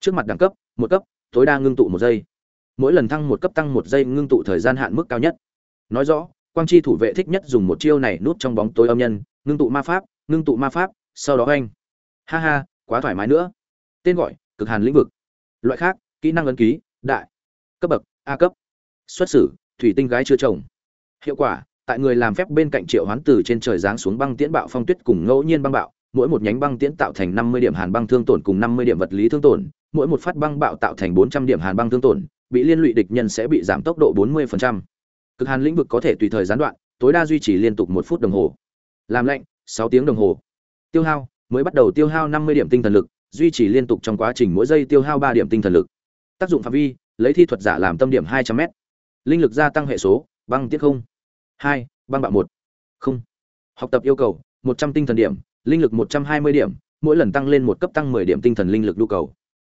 trước mặt đẳng cấp, một cấp, tối đa ngưng tụ một giây. Mỗi lần thăng một cấp tăng một giây ngưng tụ thời gian hạn mức cao nhất. Nói rõ, quang chi thủ vệ thích nhất dùng một chiêu này nút trong bóng tối âm nhân, ngưng tụ ma pháp, ngưng tụ ma pháp, sau đó anh ha ha, quá thoải mái nữa. Tên gọi, cực hàn lĩnh vực. Loại khác, kỹ năng ấn ký, đại, cấp bậc, a cấp. Xuất xử, thủy tinh gái chưa chồng. Hiệu quả, tại người làm phép bên cạnh triệu hoán từ trên trời giáng xuống băng tiễn bạo phong tuyết cùng ngẫu nhiên băng bạo, mỗi một nhánh băng tiễn tạo thành năm mươi điểm hàn băng thương tổn cùng năm mươi điểm vật lý thương tổn mỗi một phát băng bạo tạo thành bốn trăm điểm hàn băng thương tổn, bị liên lụy địch nhân sẽ bị giảm tốc độ bốn mươi cực hàn lĩnh vực có thể tùy thời gián đoạn, tối đa duy trì liên tục một phút đồng hồ. Làm lạnh, sáu tiếng đồng hồ. Tiêu hao, mới bắt đầu tiêu hao năm mươi điểm tinh thần lực, duy trì liên tục trong quá trình mỗi giây tiêu hao ba điểm tinh thần lực. Tác dụng phạm vi, lấy thi thuật giả làm tâm điểm hai trăm m linh lực gia tăng hệ số, băng tiết không. Hai, băng bạo một. Không. Học tập yêu cầu, một trăm tinh thần điểm, linh lực một trăm hai mươi điểm, mỗi lần tăng lên một cấp tăng mười điểm tinh thần linh lực nhu cầu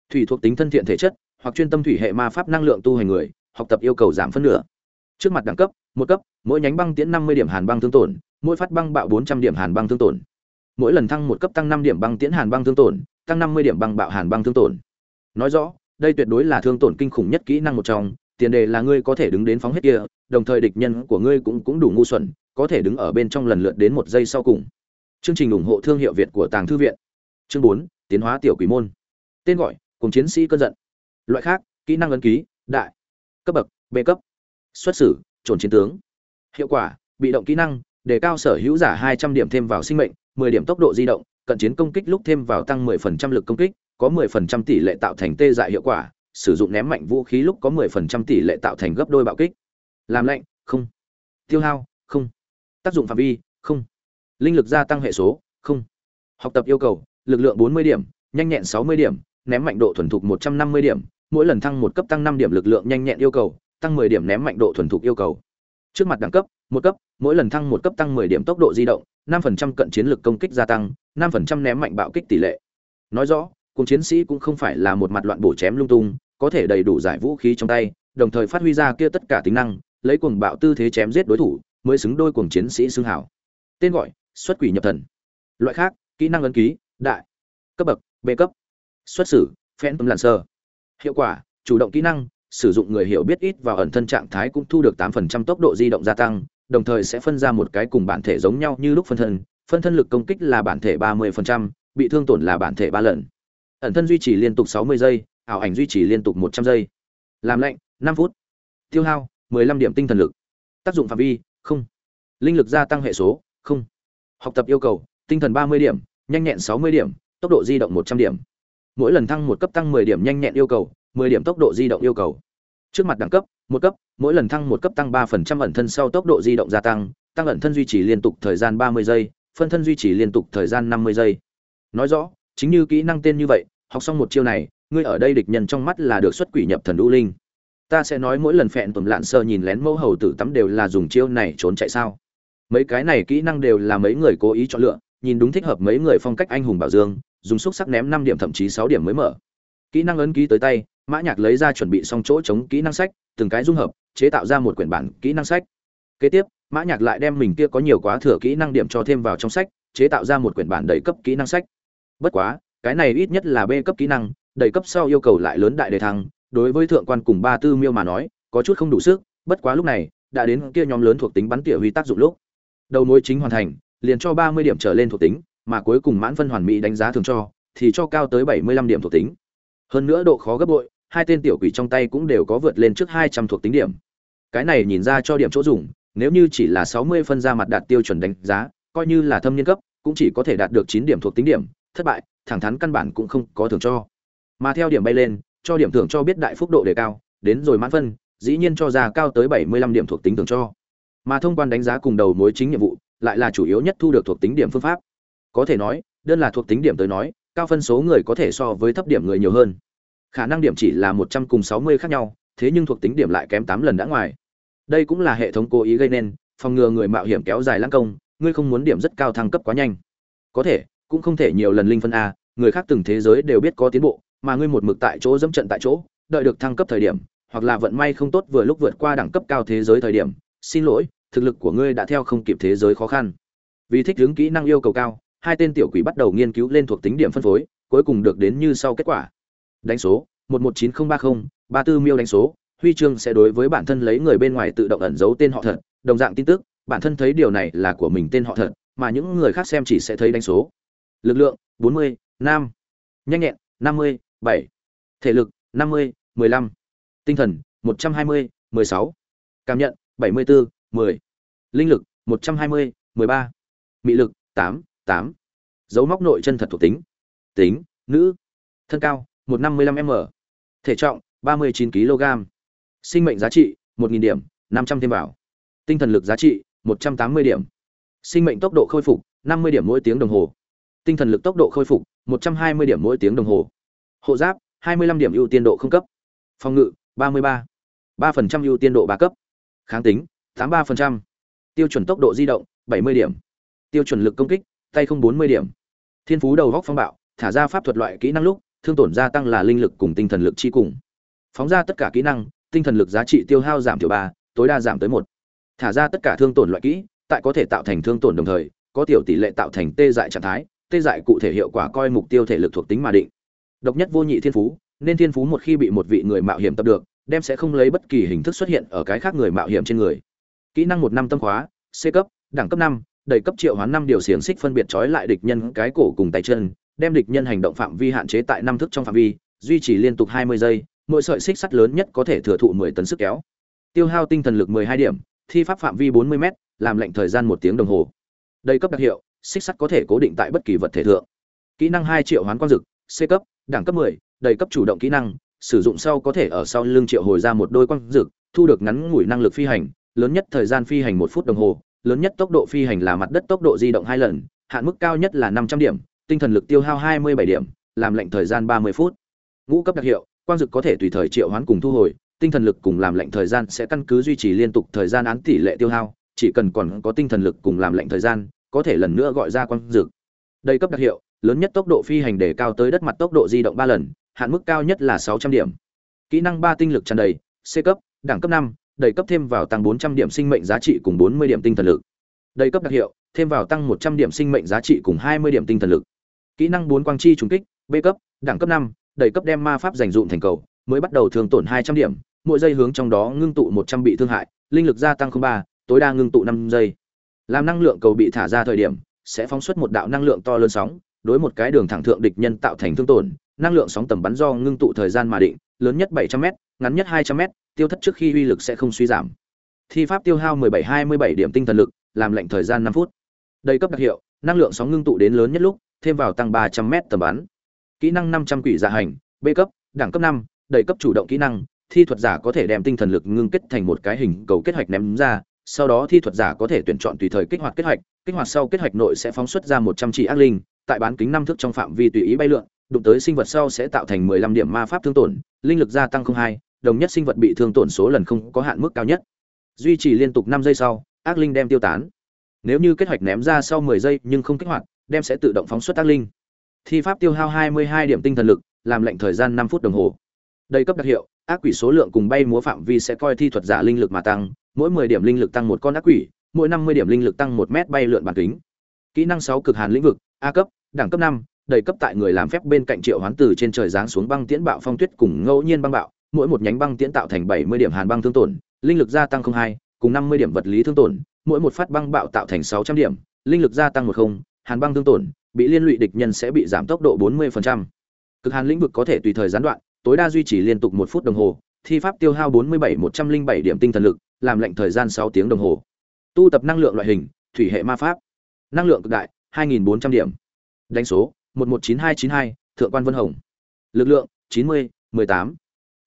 thủy thuộc tính thân thiện thể chất, hoặc chuyên tâm thủy hệ ma pháp năng lượng tu hành người, học tập yêu cầu giảm phân nửa. Trước mặt đẳng cấp, một cấp, mỗi nhánh băng tiễn năm mươi điểm hàn băng thương tổn, mỗi phát băng bạo bốn trăm điểm hàn băng thương tổn. Mỗi lần thăng một cấp tăng năm điểm băng tiễn hàn băng thương tổn, tăng năm mươi điểm băng bạo hàn băng thương tổn. Nói rõ, đây tuyệt đối là thương tổn kinh khủng nhất kỹ năng một trong, tiền đề là ngươi có thể đứng đến phóng hết kia, đồng thời địch nhân của ngươi cũng cũng đủ ngu xuẩn, có thể đứng ở bên trong lần lượt đến một giây sau cùng. Chương trình ủng hộ thương hiệu việt của tàng thư viện. Chương bốn, tiến hóa tiểu quỷ môn. Tên gọi cùng chiến sĩ cơn giận. Loại khác, kỹ năng ấn ký, đại, cấp bậc, b cấp. Xuất xử, trồn chiến tướng. Hiệu quả, bị động kỹ năng, đề cao sở hữu giả hai trăm điểm thêm vào sinh mệnh, mười điểm tốc độ di động, cận chiến công kích lúc thêm vào tăng mười phần trăm lực công kích, có mười phần trăm tỷ lệ tạo thành tê dại hiệu quả, sử dụng ném mạnh vũ khí lúc có mười phần trăm tỷ lệ tạo thành gấp đôi bạo kích. Làm lạnh, không. Tiêu hao, không. Tác dụng phạm vi, không. Linh lực gia tăng hệ số, không. Học tập yêu cầu, lực lượng bốn mươi điểm, nhanh nhẹn sáu mươi điểm ném mạnh độ thuần thục một trăm năm mươi điểm, mỗi lần thăng một cấp tăng năm điểm lực lượng nhanh nhẹn yêu cầu, tăng mười điểm ném mạnh độ thuần thục yêu cầu. Trước mặt đẳng cấp, một cấp, mỗi lần thăng một cấp tăng mười điểm tốc độ di động, năm phần trăm cận chiến lực công kích gia tăng, năm phần trăm ném mạnh bạo kích tỷ lệ. Nói rõ, cùng chiến sĩ cũng không phải là một mặt loạn bổ chém lung tung, có thể đầy đủ giải vũ khí trong tay, đồng thời phát huy ra kia tất cả tính năng, lấy cuồng bạo tư thế chém giết đối thủ, mới xứng đôi cuồng chiến sĩ xưng hảo tên gọi, xuất quỷ nhập thần. Loại khác, kỹ năng ấn ký, đại, cấp bậc, b cấp xuất xử phen tâm lặn sơ hiệu quả chủ động kỹ năng sử dụng người hiểu biết ít vào ẩn thân trạng thái cũng thu được 8% tốc độ di động gia tăng đồng thời sẽ phân ra một cái cùng bản thể giống nhau như lúc phân thân phân thân lực công kích là bản thể 30%, bị thương tổn là bản thể ba lần. Ẩn thân duy trì liên tục 60 giây ảo ảnh duy trì liên tục 100 giây. Làm lạnh, 5 phút. Tiêu hao 15 điểm tinh thần lực. Tác dụng phạm vi không. Linh lực gia tăng hệ số không. Học tập yêu cầu tinh thần 30 điểm nhanh nhẹn 60 điểm tốc độ di động 100 điểm mỗi lần thăng một cấp tăng 10 điểm nhanh nhẹn yêu cầu 10 điểm tốc độ di động yêu cầu. Trước mặt đẳng cấp, một cấp, mỗi lần thăng một cấp tăng 3% ẩn thân sau tốc độ di động gia tăng tăng ẩn thân duy trì liên tục thời gian 30 giây, phân thân duy trì liên tục thời gian 50 giây. Nói rõ, chính như kỹ năng tên như vậy, học xong một chiêu này, ngươi ở đây địch nhân trong mắt là được xuất quỷ nhập thần u linh. Ta sẽ nói mỗi lần phẹn tuần lạn sơ nhìn lén mẫu hầu tử tắm đều là dùng chiêu này trốn chạy sao. Mấy cái này kỹ năng đều là mấy người cố ý chọn lựa, nhìn đúng thích hợp mấy người phong cách anh hùng bảo dương dùng xúc sắc ném năm điểm, thậm chí sáu điểm mới mở. Kỹ năng ấn ký tới tay, mã nhạc lấy ra chuẩn bị xong chỗ chống kỹ năng sách, từng cái dung hợp, chế tạo ra một quyển bản kỹ năng sách. Kế tiếp, mã nhạc lại đem mình kia có nhiều quá thừa kỹ năng điểm cho thêm vào trong sách, chế tạo ra một quyển bản đầy cấp kỹ năng sách. Bất quá, cái này ít nhất là b cấp kỹ năng, đầy cấp sau yêu cầu lại lớn đại đề thăng, đối với thượng quan cùng ba tư miêu mà nói, có chút không đủ sức, bất quá lúc này, đã đến kia nhóm lớn thuộc tính bắn tỉa huy tác dụng lúc. Đầu mối chính hoàn thành, liền cho ba mươi điểm trở lên thuộc tính mà cuối cùng mãn phân hoàn mỹ đánh giá thường cho, thì cho cao tới bảy mươi lăm điểm thuộc tính. Hơn nữa độ khó gấp bội, hai tên tiểu quỷ trong tay cũng đều có vượt lên trước hai trăm thuộc tính điểm. Cái này nhìn ra cho điểm chỗ dùng, nếu như chỉ là sáu mươi phân ra mặt đạt tiêu chuẩn đánh giá, coi như là thâm niên cấp, cũng chỉ có thể đạt được chín điểm thuộc tính điểm, thất bại, thẳng thắn căn bản cũng không có thưởng cho. Mà theo điểm bay lên, cho điểm thưởng cho biết đại phúc độ đề cao, đến rồi mãn phân, dĩ nhiên cho ra cao tới bảy mươi lăm điểm thuộc tính thưởng cho. Mà thông quan đánh giá cùng đầu mối chính nhiệm vụ, lại là chủ yếu nhất thu được thuộc tính điểm phương pháp có thể nói, đơn là thuộc tính điểm tới nói, cao phân số người có thể so với thấp điểm người nhiều hơn. Khả năng điểm chỉ là một trăm cùng sáu mươi khác nhau, thế nhưng thuộc tính điểm lại kém tám lần đã ngoài. Đây cũng là hệ thống cố ý gây nên, phòng ngừa người mạo hiểm kéo dài lãng công, ngươi không muốn điểm rất cao thăng cấp quá nhanh. Có thể, cũng không thể nhiều lần linh phân a, người khác từng thế giới đều biết có tiến bộ, mà ngươi một mực tại chỗ dẫm trận tại chỗ, đợi được thăng cấp thời điểm, hoặc là vận may không tốt vừa lúc vượt qua đẳng cấp cao thế giới thời điểm, xin lỗi, thực lực của ngươi đã theo không kịp thế giới khó khăn. Vì thích ứng kỹ năng yêu cầu cao hai tên tiểu quỷ bắt đầu nghiên cứu lên thuộc tính điểm phân phối cuối cùng được đến như sau kết quả đánh số một một chín không ba không ba tư miêu đánh số huy chương sẽ đối với bản thân lấy người bên ngoài tự động ẩn giấu tên họ thật đồng dạng tin tức bản thân thấy điều này là của mình tên họ thật mà những người khác xem chỉ sẽ thấy đánh số lực lượng 40, 5. nhanh nhẹn 50, 7. thể lực 50, 15. tinh thần 120, 16. cảm nhận 74, 10. linh lực 120, 13. mị lực 8, 8. dấu móc nội chân thật thuộc tính. Tính, nữ. Thân cao 155 m. Thể trọng 39 kg sinh mệnh giá trị 1.000 điểm 500 thêm vào. Tinh thần lực giá trị 180 điểm. Sinh mệnh tốc độ khôi phục 50 điểm mỗi tiếng đồng hồ. Tinh thần lực tốc độ khôi phục 120 điểm mỗi tiếng đồng hồ. Hộ giáp 25 điểm ưu tiên độ không cấp. Phòng ngự 33 3% ưu tiên độ ba cấp. Kháng tính 83%. tiêu chuẩn tốc độ di động 70 điểm. Tiêu chuẩn lực công kích tay không 40 điểm. Thiên phú đầu góc phong bạo, thả ra pháp thuật loại kỹ năng lúc, thương tổn gia tăng là linh lực cùng tinh thần lực chi cùng. Phóng ra tất cả kỹ năng, tinh thần lực giá trị tiêu hao giảm thiểu ba, tối đa giảm tới một. Thả ra tất cả thương tổn loại kỹ, tại có thể tạo thành thương tổn đồng thời, có tiểu tỷ lệ tạo thành tê dại trạng thái, tê dại cụ thể hiệu quả coi mục tiêu thể lực thuộc tính mà định. Độc nhất vô nhị thiên phú, nên thiên phú một khi bị một vị người mạo hiểm tập được, đem sẽ không lấy bất kỳ hình thức xuất hiện ở cái khác người mạo hiểm trên người. Kỹ năng một năm tâm khóa, c cấp, đẳng cấp năm đầy cấp triệu hoán năm điều xiềng xích phân biệt trói lại địch nhân cái cổ cùng tay chân, đem địch nhân hành động phạm vi hạn chế tại năm thức trong phạm vi, duy trì liên tục hai mươi giây, mỗi sợi xích sắt lớn nhất có thể thừa thụ mười tấn sức kéo. Tiêu hao tinh thần lực mười hai điểm, thi pháp phạm vi bốn mươi m làm lệnh thời gian một tiếng đồng hồ. Đây cấp đặc hiệu, xích sắt có thể cố định tại bất kỳ vật thể thượng. Kỹ năng hai triệu hoán quang dực, c cấp, đẳng cấp mười, đầy cấp chủ động kỹ năng, sử dụng sau có thể ở sau lưng triệu hồi ra một đôi quang dực, thu được ngắn ngủi năng lực phi hành, lớn nhất thời gian phi hành một phút đồng hồ lớn nhất tốc độ phi hành là mặt đất tốc độ di động hai lần, hạn mức cao nhất là năm trăm điểm, tinh thần lực tiêu hao hai mươi bảy điểm, làm lệnh thời gian ba mươi phút. Ngũ cấp đặc hiệu, quang dực có thể tùy thời triệu hoán cùng thu hồi, tinh thần lực cùng làm lệnh thời gian sẽ căn cứ duy trì liên tục thời gian án tỷ lệ tiêu hao, chỉ cần còn có tinh thần lực cùng làm lệnh thời gian, có thể lần nữa gọi ra quang dực. Đây cấp đặc hiệu, lớn nhất tốc độ phi hành để cao tới đất mặt tốc độ di động ba lần, hạn mức cao nhất là sáu trăm điểm. Kỹ năng ba tinh lực tràn đầy, c cấp, đẳng cấp năm đầy cấp thêm vào tăng bốn trăm điểm sinh mệnh giá trị cùng bốn mươi điểm tinh thần lực. Đầy cấp đặc hiệu thêm vào tăng một trăm điểm sinh mệnh giá trị cùng hai mươi điểm tinh thần lực. Kỹ năng bốn quang chi trùng kích b cấp đẳng cấp năm đầy cấp đem ma pháp dành dụng thành cầu mới bắt đầu thường tổn hai trăm điểm mỗi giây hướng trong đó ngưng tụ một trăm bị thương hại linh lực gia tăng 03, tối đa ngưng tụ năm giây. Làm năng lượng cầu bị thả ra thời điểm sẽ phóng xuất một đạo năng lượng to lớn sóng đối một cái đường thẳng thượng địch nhân tạo thành thương tổn năng lượng sóng tầm bắn do ngưng tụ thời gian mà định lớn nhất bảy trăm m ngắn nhất hai trăm m tiêu thất trước khi uy lực sẽ không suy giảm. Thi pháp tiêu hao 17-27 điểm tinh thần lực làm lệnh thời gian 5 phút. Đầy cấp đặc hiệu năng lượng sóng ngưng tụ đến lớn nhất lúc thêm vào tăng 300 m tầm bắn. Kỹ năng 500 quỷ giả hành b cấp đẳng cấp 5, đầy cấp chủ động kỹ năng thi thuật giả có thể đem tinh thần lực ngưng kết thành một cái hình cầu kết hoạch ném ra sau đó thi thuật giả có thể tuyển chọn tùy thời kích hoạt kết hoạch kích hoạt sau kết hoạch nội sẽ phóng xuất ra 100 chỉ ác linh tại bán kính năm thước trong phạm vi tùy ý bay lượn đụng tới sinh vật sau sẽ tạo thành 15 điểm ma pháp thương tổn linh lực gia tăng 02, đồng nhất sinh vật bị thương tổn số lần không có hạn mức cao nhất. Duy trì liên tục năm giây sau, ác linh đem tiêu tán. Nếu như kết hoạch ném ra sau 10 giây nhưng không kích hoạt, đem sẽ tự động phóng xuất ác linh. Thi pháp tiêu hao 22 điểm tinh thần lực, làm lệnh thời gian năm phút đồng hồ. Đây cấp đặc hiệu, ác quỷ số lượng cùng bay múa phạm vi sẽ coi thi thuật giả linh lực mà tăng, mỗi 10 điểm linh lực tăng một con ác quỷ, mỗi 50 điểm linh lực tăng một mét bay lượn bản kính. Kỹ năng sáu cực hàn lĩnh vực, a cấp, đẳng cấp năm, đầy cấp tại người làm phép bên cạnh triệu hoán từ trên trời giáng xuống băng tiễn bạo phong tuyết cùng ngẫu nhiên băng bạo mỗi một nhánh băng tiễn tạo thành 70 điểm hàn băng thương tổn, linh lực gia tăng 02, cùng 50 điểm vật lý thương tổn, mỗi một phát băng bạo tạo thành 600 điểm, linh lực gia tăng 10, hàn băng thương tổn, bị liên lụy địch nhân sẽ bị giảm tốc độ 40%. Cực hàn lĩnh vực có thể tùy thời gián đoạn, tối đa duy trì liên tục 1 phút đồng hồ, thi pháp tiêu hao 47 107 điểm tinh thần lực, làm lệnh thời gian 6 tiếng đồng hồ. Tu tập năng lượng loại hình, thủy hệ ma pháp. Năng lượng cực đại, 2400 điểm. Đánh số: 119292, Thượng quan Vân Hồng. Lực lượng: 90, 18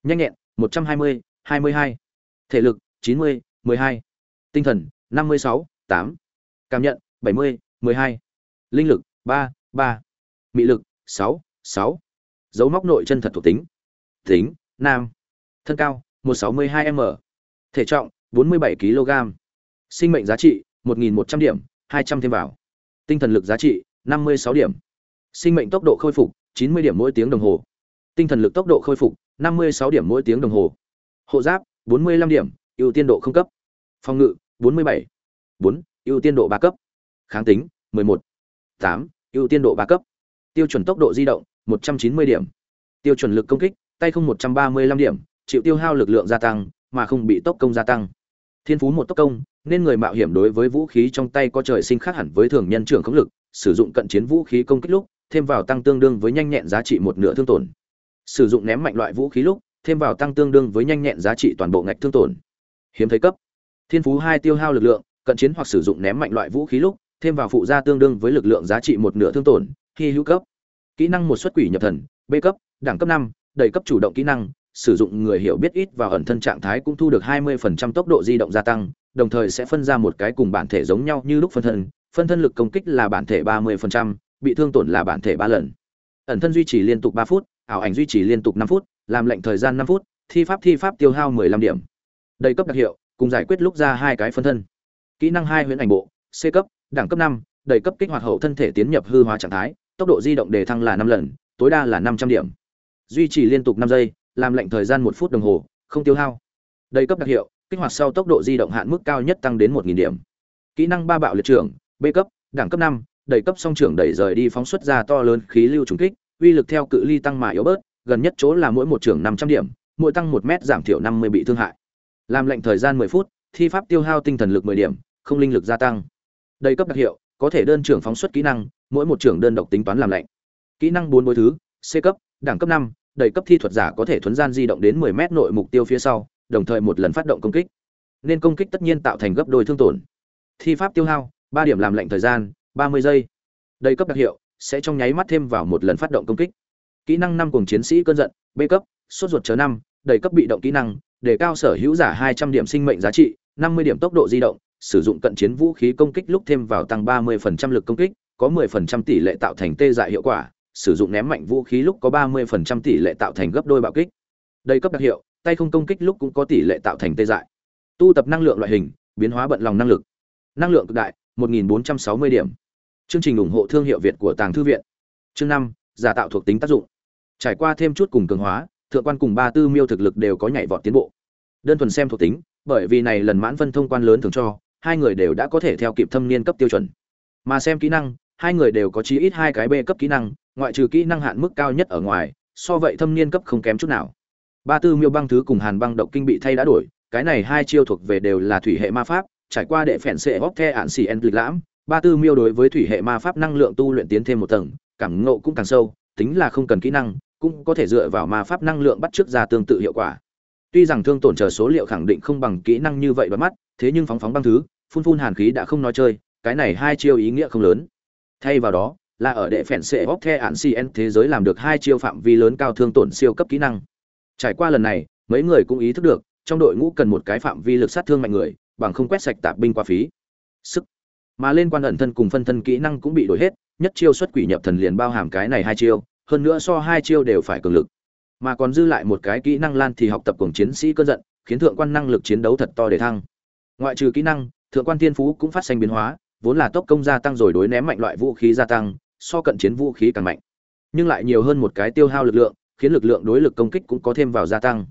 nhanh nhẹn 120, 22. thể lực 90, 12. tinh thần 56, 8. cảm nhận 70, 12. linh lực 3, 3. mị lực 6, 6. dấu móc nội chân thật thuộc tính tính nam thân cao 162 m thể trọng 47 kg sinh mệnh giá trị 1.100 điểm 200 thêm vào tinh thần lực giá trị 56 điểm sinh mệnh tốc độ khôi phục 90 điểm mỗi tiếng đồng hồ tinh thần lực tốc độ khôi phục 56 điểm mỗi tiếng đồng hồ. Hộ giáp, 45 điểm, ưu tiên độ không cấp. Phòng ngự, 47. 4, ưu tiên độ 3 cấp. Kháng tính, 11. 8, ưu tiên độ 3 cấp. Tiêu chuẩn tốc độ di động, 190 điểm. tiêu chuẩn lực công kích tay không một trăm ba mươi lăm điểm chịu tiêu hao lực lượng gia tăng mà không bị tốc công gia tăng thiên phú một tốc công nên người mạo hiểm đối với vũ khí trong tay có trời sinh khác hẳn với thường nhân trưởng khống lực sử dụng cận chiến vũ khí công kích lúc thêm vào tăng tương đương với nhanh nhẹn giá trị một nửa thương tổn sử dụng ném mạnh loại vũ khí lúc thêm vào tăng tương đương với nhanh nhẹn giá trị toàn bộ ngạch thương tổn. Hiếm thấy cấp. Thiên phú hai tiêu hao lực lượng cận chiến hoặc sử dụng ném mạnh loại vũ khí lúc thêm vào phụ gia tương đương với lực lượng giá trị một nửa thương tổn khi hữu cấp. Kỹ năng một xuất quỷ nhập thần b cấp đẳng cấp năm đầy cấp chủ động kỹ năng sử dụng người hiểu biết ít và ẩn thân trạng thái cũng thu được 20% tốc độ di động gia tăng, đồng thời sẽ phân ra một cái cùng bản thể giống nhau như lúc phân thân, phân thân lực công kích là bản thể 30%, bị thương tổn là bản thể ba lần. Ẩn thân duy trì liên tục ba phút, ảo ảnh duy trì liên tục 5 phút, làm lệnh thời gian 5 phút, thi pháp thi pháp tiêu hao 15 điểm. Đầy cấp đặc hiệu, cùng giải quyết lúc ra hai cái phân thân. Kỹ năng 2 huyễn ảnh bộ, C cấp, đẳng cấp 5, đầy cấp kích hoạt hậu thân thể tiến nhập hư hóa trạng thái, tốc độ di động đề thăng là 5 lần, tối đa là 500 điểm. Duy trì liên tục 5 giây, làm lệnh thời gian một phút đồng hồ không tiêu hao đầy cấp đặc hiệu kích hoạt sau tốc độ di động hạn mức cao nhất tăng đến một nghìn điểm kỹ năng ba bạo liệt trưởng b cấp đẳng cấp năm đầy cấp song trưởng đẩy rời đi phóng xuất ra to lớn khí lưu trùng kích uy lực theo cự ly tăng mà yếu bớt gần nhất chỗ là mỗi một trưởng năm trăm điểm mỗi tăng một mét giảm thiểu năm mươi bị thương hại làm lệnh thời gian mười phút thi pháp tiêu hao tinh thần lực mười điểm không linh lực gia tăng Đây cấp đặc hiệu có thể đơn trưởng phóng xuất kỹ năng mỗi một trưởng đơn độc tính toán làm lệnh kỹ năng bốn bối thứ c cấp đẳng cấp năm đầy cấp thi thuật giả có thể thuần gian di động đến 10 mét nội mục tiêu phía sau, đồng thời một lần phát động công kích. Nên công kích tất nhiên tạo thành gấp đôi thương tổn. Thi pháp tiêu hao, 3 điểm làm lệnh thời gian, 30 giây. Đầy cấp đặc hiệu sẽ trong nháy mắt thêm vào một lần phát động công kích. Kỹ năng năm cùng chiến sĩ cơn giận, B cấp, sốt ruột chờ năm, đầy cấp bị động kỹ năng, để cao sở hữu giả 200 điểm sinh mệnh giá trị, 50 điểm tốc độ di động, sử dụng cận chiến vũ khí công kích lúc thêm vào tăng 30% lực công kích, có 10% tỷ lệ tạo thành tê dại hiệu quả, sử dụng ném mạnh vũ khí lúc có 30% tỷ lệ tạo thành gấp đôi bạo kích. đầy cấp đặc hiệu, tay không công kích lúc cũng có tỷ lệ tạo thành tê dại. Tu tập năng lượng loại hình, biến hóa bận lòng năng lực. Năng lượng cực đại, 1460 điểm. Chương trình ủng hộ thương hiệu Việt của Tàng thư viện. Chương năm, giả tạo thuộc tính tác dụng. Trải qua thêm chút cùng cường hóa, thượng quan cùng ba tư miêu thực lực đều có nhảy vọt tiến bộ. Đơn thuần xem thuộc tính, bởi vì này lần mãn phân thông quan lớn thường cho, hai người đều đã có thể theo kịp thâm niên cấp tiêu chuẩn. Mà xem kỹ năng, hai người đều có chí ít hai cái B cấp kỹ năng, ngoại trừ kỹ năng hạn mức cao nhất ở ngoài so vậy thâm niên cấp không kém chút nào ba tư miêu băng thứ cùng hàn băng động kinh bị thay đã đổi cái này hai chiêu thuộc về đều là thủy hệ ma pháp trải qua đệ phèn xệ hóc the ạn xì en lịch lãm ba tư miêu đối với thủy hệ ma pháp năng lượng tu luyện tiến thêm một tầng, cảm ngộ cũng càng sâu, tính là không cần kỹ năng, cũng có thể dựa vào ma pháp năng lượng bắt trước ra tương tự hiệu quả. Tuy rằng thương tổn chờ số liệu khẳng định không bằng kỹ năng như vậy bắt mắt, thế nhưng phóng phóng băng thứ, phun phun hàn khí đã không nói chơi, cái này hai chiêu ý nghĩa không lớn. Thay vào đó, là ở đệ phèn sệ bóp the ạn cn thế giới làm được hai chiêu phạm vi lớn cao thương tổn siêu cấp kỹ năng. Trải qua lần này, mấy người cũng ý thức được, trong đội ngũ cần một cái phạm vi lực sát thương mạnh người, bằng không quét sạch tạp binh qua phí. Sức mà lên quan ẩn thân cùng phân thân kỹ năng cũng bị đổi hết, nhất chiêu xuất quỷ nhập thần liền bao hàm cái này hai chiêu, hơn nữa so hai chiêu đều phải cường lực. Mà còn dư lại một cái kỹ năng lan thì học tập cùng chiến sĩ cơn giận, khiến thượng quan năng lực chiến đấu thật to để thăng. Ngoại trừ kỹ năng, thượng quan thiên phú cũng phát sinh biến hóa, vốn là tốc công gia tăng rồi đối ném mạnh loại vũ khí gia tăng, so cận chiến vũ khí càng mạnh. Nhưng lại nhiều hơn một cái tiêu hao lực lượng, khiến lực lượng đối lực công kích cũng có thêm vào gia tăng.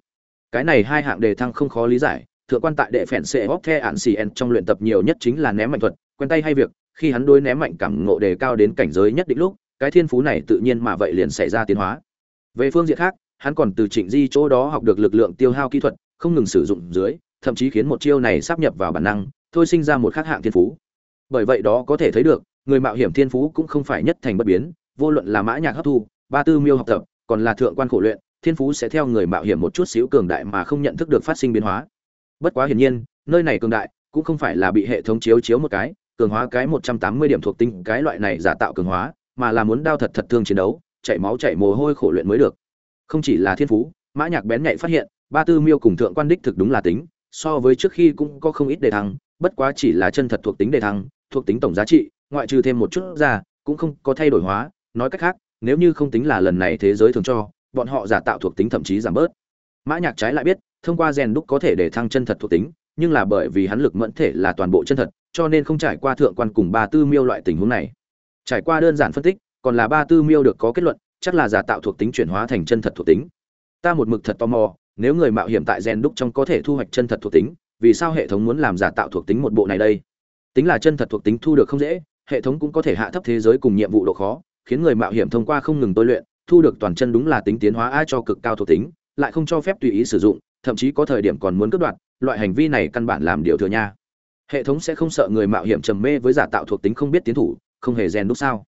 Cái này hai hạng đề thăng không khó lý giải, thượng quan tại đệ phèn sẽ bóp the ạn xì en trong luyện tập nhiều nhất chính là ném mạnh thuật quen tay hay việc, khi hắn đối ném mạnh cảm ngộ đề cao đến cảnh giới nhất định lúc, cái thiên phú này tự nhiên mà vậy liền xảy ra tiến hóa. Về phương diện khác, hắn còn từ trịnh di chỗ đó học được lực lượng tiêu hao kỹ thuật, không ngừng sử dụng dưới, thậm chí khiến một chiêu này sắp nhập vào bản năng, thôi sinh ra một khác hạng thiên phú. Bởi vậy đó có thể thấy được, người mạo hiểm thiên phú cũng không phải nhất thành bất biến, vô luận là mã nhạc hấp thu, ba tư miêu học tập, còn là thượng quan khổ luyện, thiên phú sẽ theo người mạo hiểm một chút xíu cường đại mà không nhận thức được phát sinh biến hóa. Bất quá hiển nhiên, nơi này cường đại cũng không phải là bị hệ thống chiếu chiếu một cái cường hóa cái một trăm tám mươi điểm thuộc tính, cái loại này giả tạo cường hóa, mà là muốn đao thật thật thương chiến đấu, chảy máu chảy mồ hôi khổ luyện mới được. Không chỉ là thiên phú, mã nhạc bén nhạy phát hiện, ba tư miêu cùng thượng quan đích thực đúng là tính, so với trước khi cũng có không ít đề thăng, bất quá chỉ là chân thật thuộc tính đề thăng, thuộc tính tổng giá trị, ngoại trừ thêm một chút ra, cũng không có thay đổi hóa. Nói cách khác, nếu như không tính là lần này thế giới thường cho, bọn họ giả tạo thuộc tính thậm chí giảm bớt. Mã nhạc trái lại biết, thông qua rèn đúc có thể để thăng chân thật thuộc tính, nhưng là bởi vì hắn lực mẫn thể là toàn bộ chân thật cho nên không trải qua thượng quan cùng ba tư miêu loại tình huống này. Trải qua đơn giản phân tích, còn là ba tư miêu được có kết luận, chắc là giả tạo thuộc tính chuyển hóa thành chân thật thuộc tính. Ta một mực thật tò mò, nếu người mạo hiểm tại gen đúc trong có thể thu hoạch chân thật thuộc tính, vì sao hệ thống muốn làm giả tạo thuộc tính một bộ này đây? Tính là chân thật thuộc tính thu được không dễ, hệ thống cũng có thể hạ thấp thế giới cùng nhiệm vụ độ khó, khiến người mạo hiểm thông qua không ngừng tôi luyện, thu được toàn chân đúng là tính tiến hóa ai cho cực cao thuộc tính, lại không cho phép tùy ý sử dụng, thậm chí có thời điểm còn muốn cướp đoạt, loại hành vi này căn bản làm điều thừa nha hệ thống sẽ không sợ người mạo hiểm trầm mê với giả tạo thuộc tính không biết tiến thủ, không hề rèn đúc sao?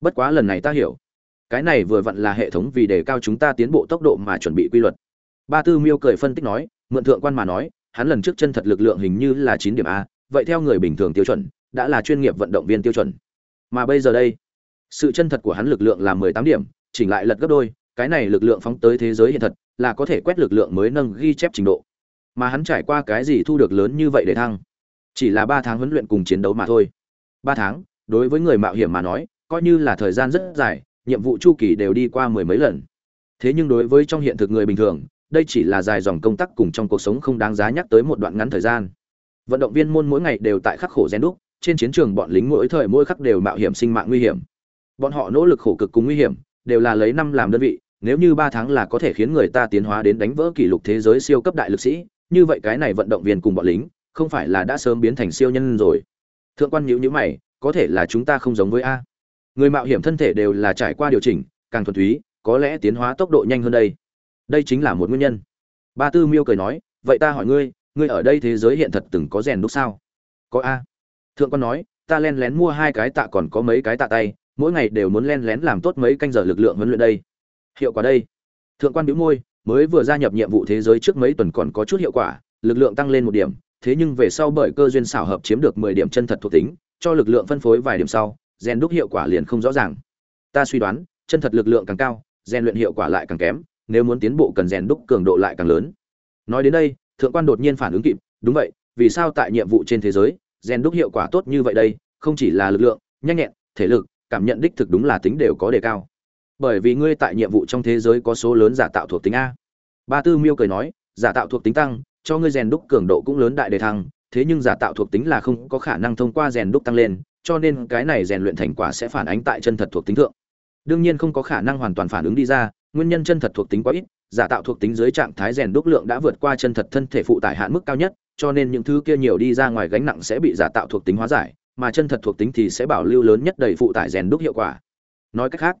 Bất quá lần này ta hiểu. Cái này vừa vặn là hệ thống vì đề cao chúng ta tiến bộ tốc độ mà chuẩn bị quy luật. Ba tư miêu cười phân tích nói, mượn thượng quan mà nói, hắn lần trước chân thật lực lượng hình như là chín điểm a, vậy theo người bình thường tiêu chuẩn, đã là chuyên nghiệp vận động viên tiêu chuẩn. Mà bây giờ đây, sự chân thật của hắn lực lượng là mười tám điểm, chỉnh lại lật gấp đôi, cái này lực lượng phóng tới thế giới hiện thật, là có thể quét lực lượng mới nâng ghi chép trình độ. Mà hắn trải qua cái gì thu được lớn như vậy để thăng? Chỉ là ba tháng huấn luyện cùng chiến đấu mà thôi. Ba tháng, đối với người mạo hiểm mà nói, coi như là thời gian rất dài, nhiệm vụ chu kỳ đều đi qua mười mấy lần. Thế nhưng đối với trong hiện thực người bình thường, đây chỉ là dài dòng công tác cùng trong cuộc sống không đáng giá nhắc tới một đoạn ngắn thời gian. Vận động viên môn mỗi ngày đều tại khắc khổ rèn đúc, trên chiến trường bọn lính mỗi thời mỗi khắc đều mạo hiểm sinh mạng nguy hiểm. Bọn họ nỗ lực khổ cực cùng nguy hiểm, đều là lấy năm làm đơn vị, nếu như ba tháng là có thể khiến người ta tiến hóa đến đánh vỡ kỷ lục thế giới siêu cấp đại lực sĩ, như vậy cái này vận động viên cùng bọn lính không phải là đã sớm biến thành siêu nhân rồi. Thượng quan nhữ nhữ mày, có thể là chúng ta không giống với a. Người mạo hiểm thân thể đều là trải qua điều chỉnh, càng thuần túy, có lẽ tiến hóa tốc độ nhanh hơn đây. Đây chính là một nguyên nhân. Ba tư miêu cười nói, vậy ta hỏi ngươi ngươi ở đây thế giới hiện thật từng có rèn đúc sao? Có a. Thượng quan nói, ta len lén mua hai cái tạ còn có mấy cái tạ tay, mỗi ngày đều muốn len lén làm tốt mấy canh giờ lực lượng huấn luyện đây. Hiệu quả đây. Thượng quan bĩu môi, mới vừa gia nhập nhiệm vụ thế giới trước mấy tuần còn có chút hiệu quả, lực lượng tăng lên một điểm thế nhưng về sau bởi cơ duyên xảo hợp chiếm được mười điểm chân thật thuộc tính, cho lực lượng phân phối vài điểm sau rèn đúc hiệu quả liền không rõ ràng. Ta suy đoán, chân thật lực lượng càng cao rèn luyện hiệu quả lại càng kém, nếu muốn tiến bộ cần rèn đúc cường độ lại càng lớn. Nói đến đây, thượng quan đột nhiên phản ứng kịp, đúng vậy, vì sao tại nhiệm vụ trên thế giới rèn đúc hiệu quả tốt như vậy đây, không chỉ là lực lượng, nhanh nhẹn, thể lực, cảm nhận đích thực đúng là tính đều có đề cao. Bởi vì ngươi tại nhiệm vụ trong thế giới có số lớn giả tạo thuộc tính a. Ba tư miêu cười nói, giả tạo thuộc tính tăng cho ngươi rèn đúc cường độ cũng lớn đại đề thăng, thế nhưng giả tạo thuộc tính là không có khả năng thông qua rèn đúc tăng lên, cho nên cái này rèn luyện thành quả sẽ phản ánh tại chân thật thuộc tính thượng. Đương nhiên không có khả năng hoàn toàn phản ứng đi ra, nguyên nhân chân thật thuộc tính quá ít, giả tạo thuộc tính dưới trạng thái rèn đúc lượng đã vượt qua chân thật thân thể phụ tải hạn mức cao nhất, cho nên những thứ kia nhiều đi ra ngoài gánh nặng sẽ bị giả tạo thuộc tính hóa giải, mà chân thật thuộc tính thì sẽ bảo lưu lớn nhất đầy phụ tải rèn đúc hiệu quả. Nói cách khác,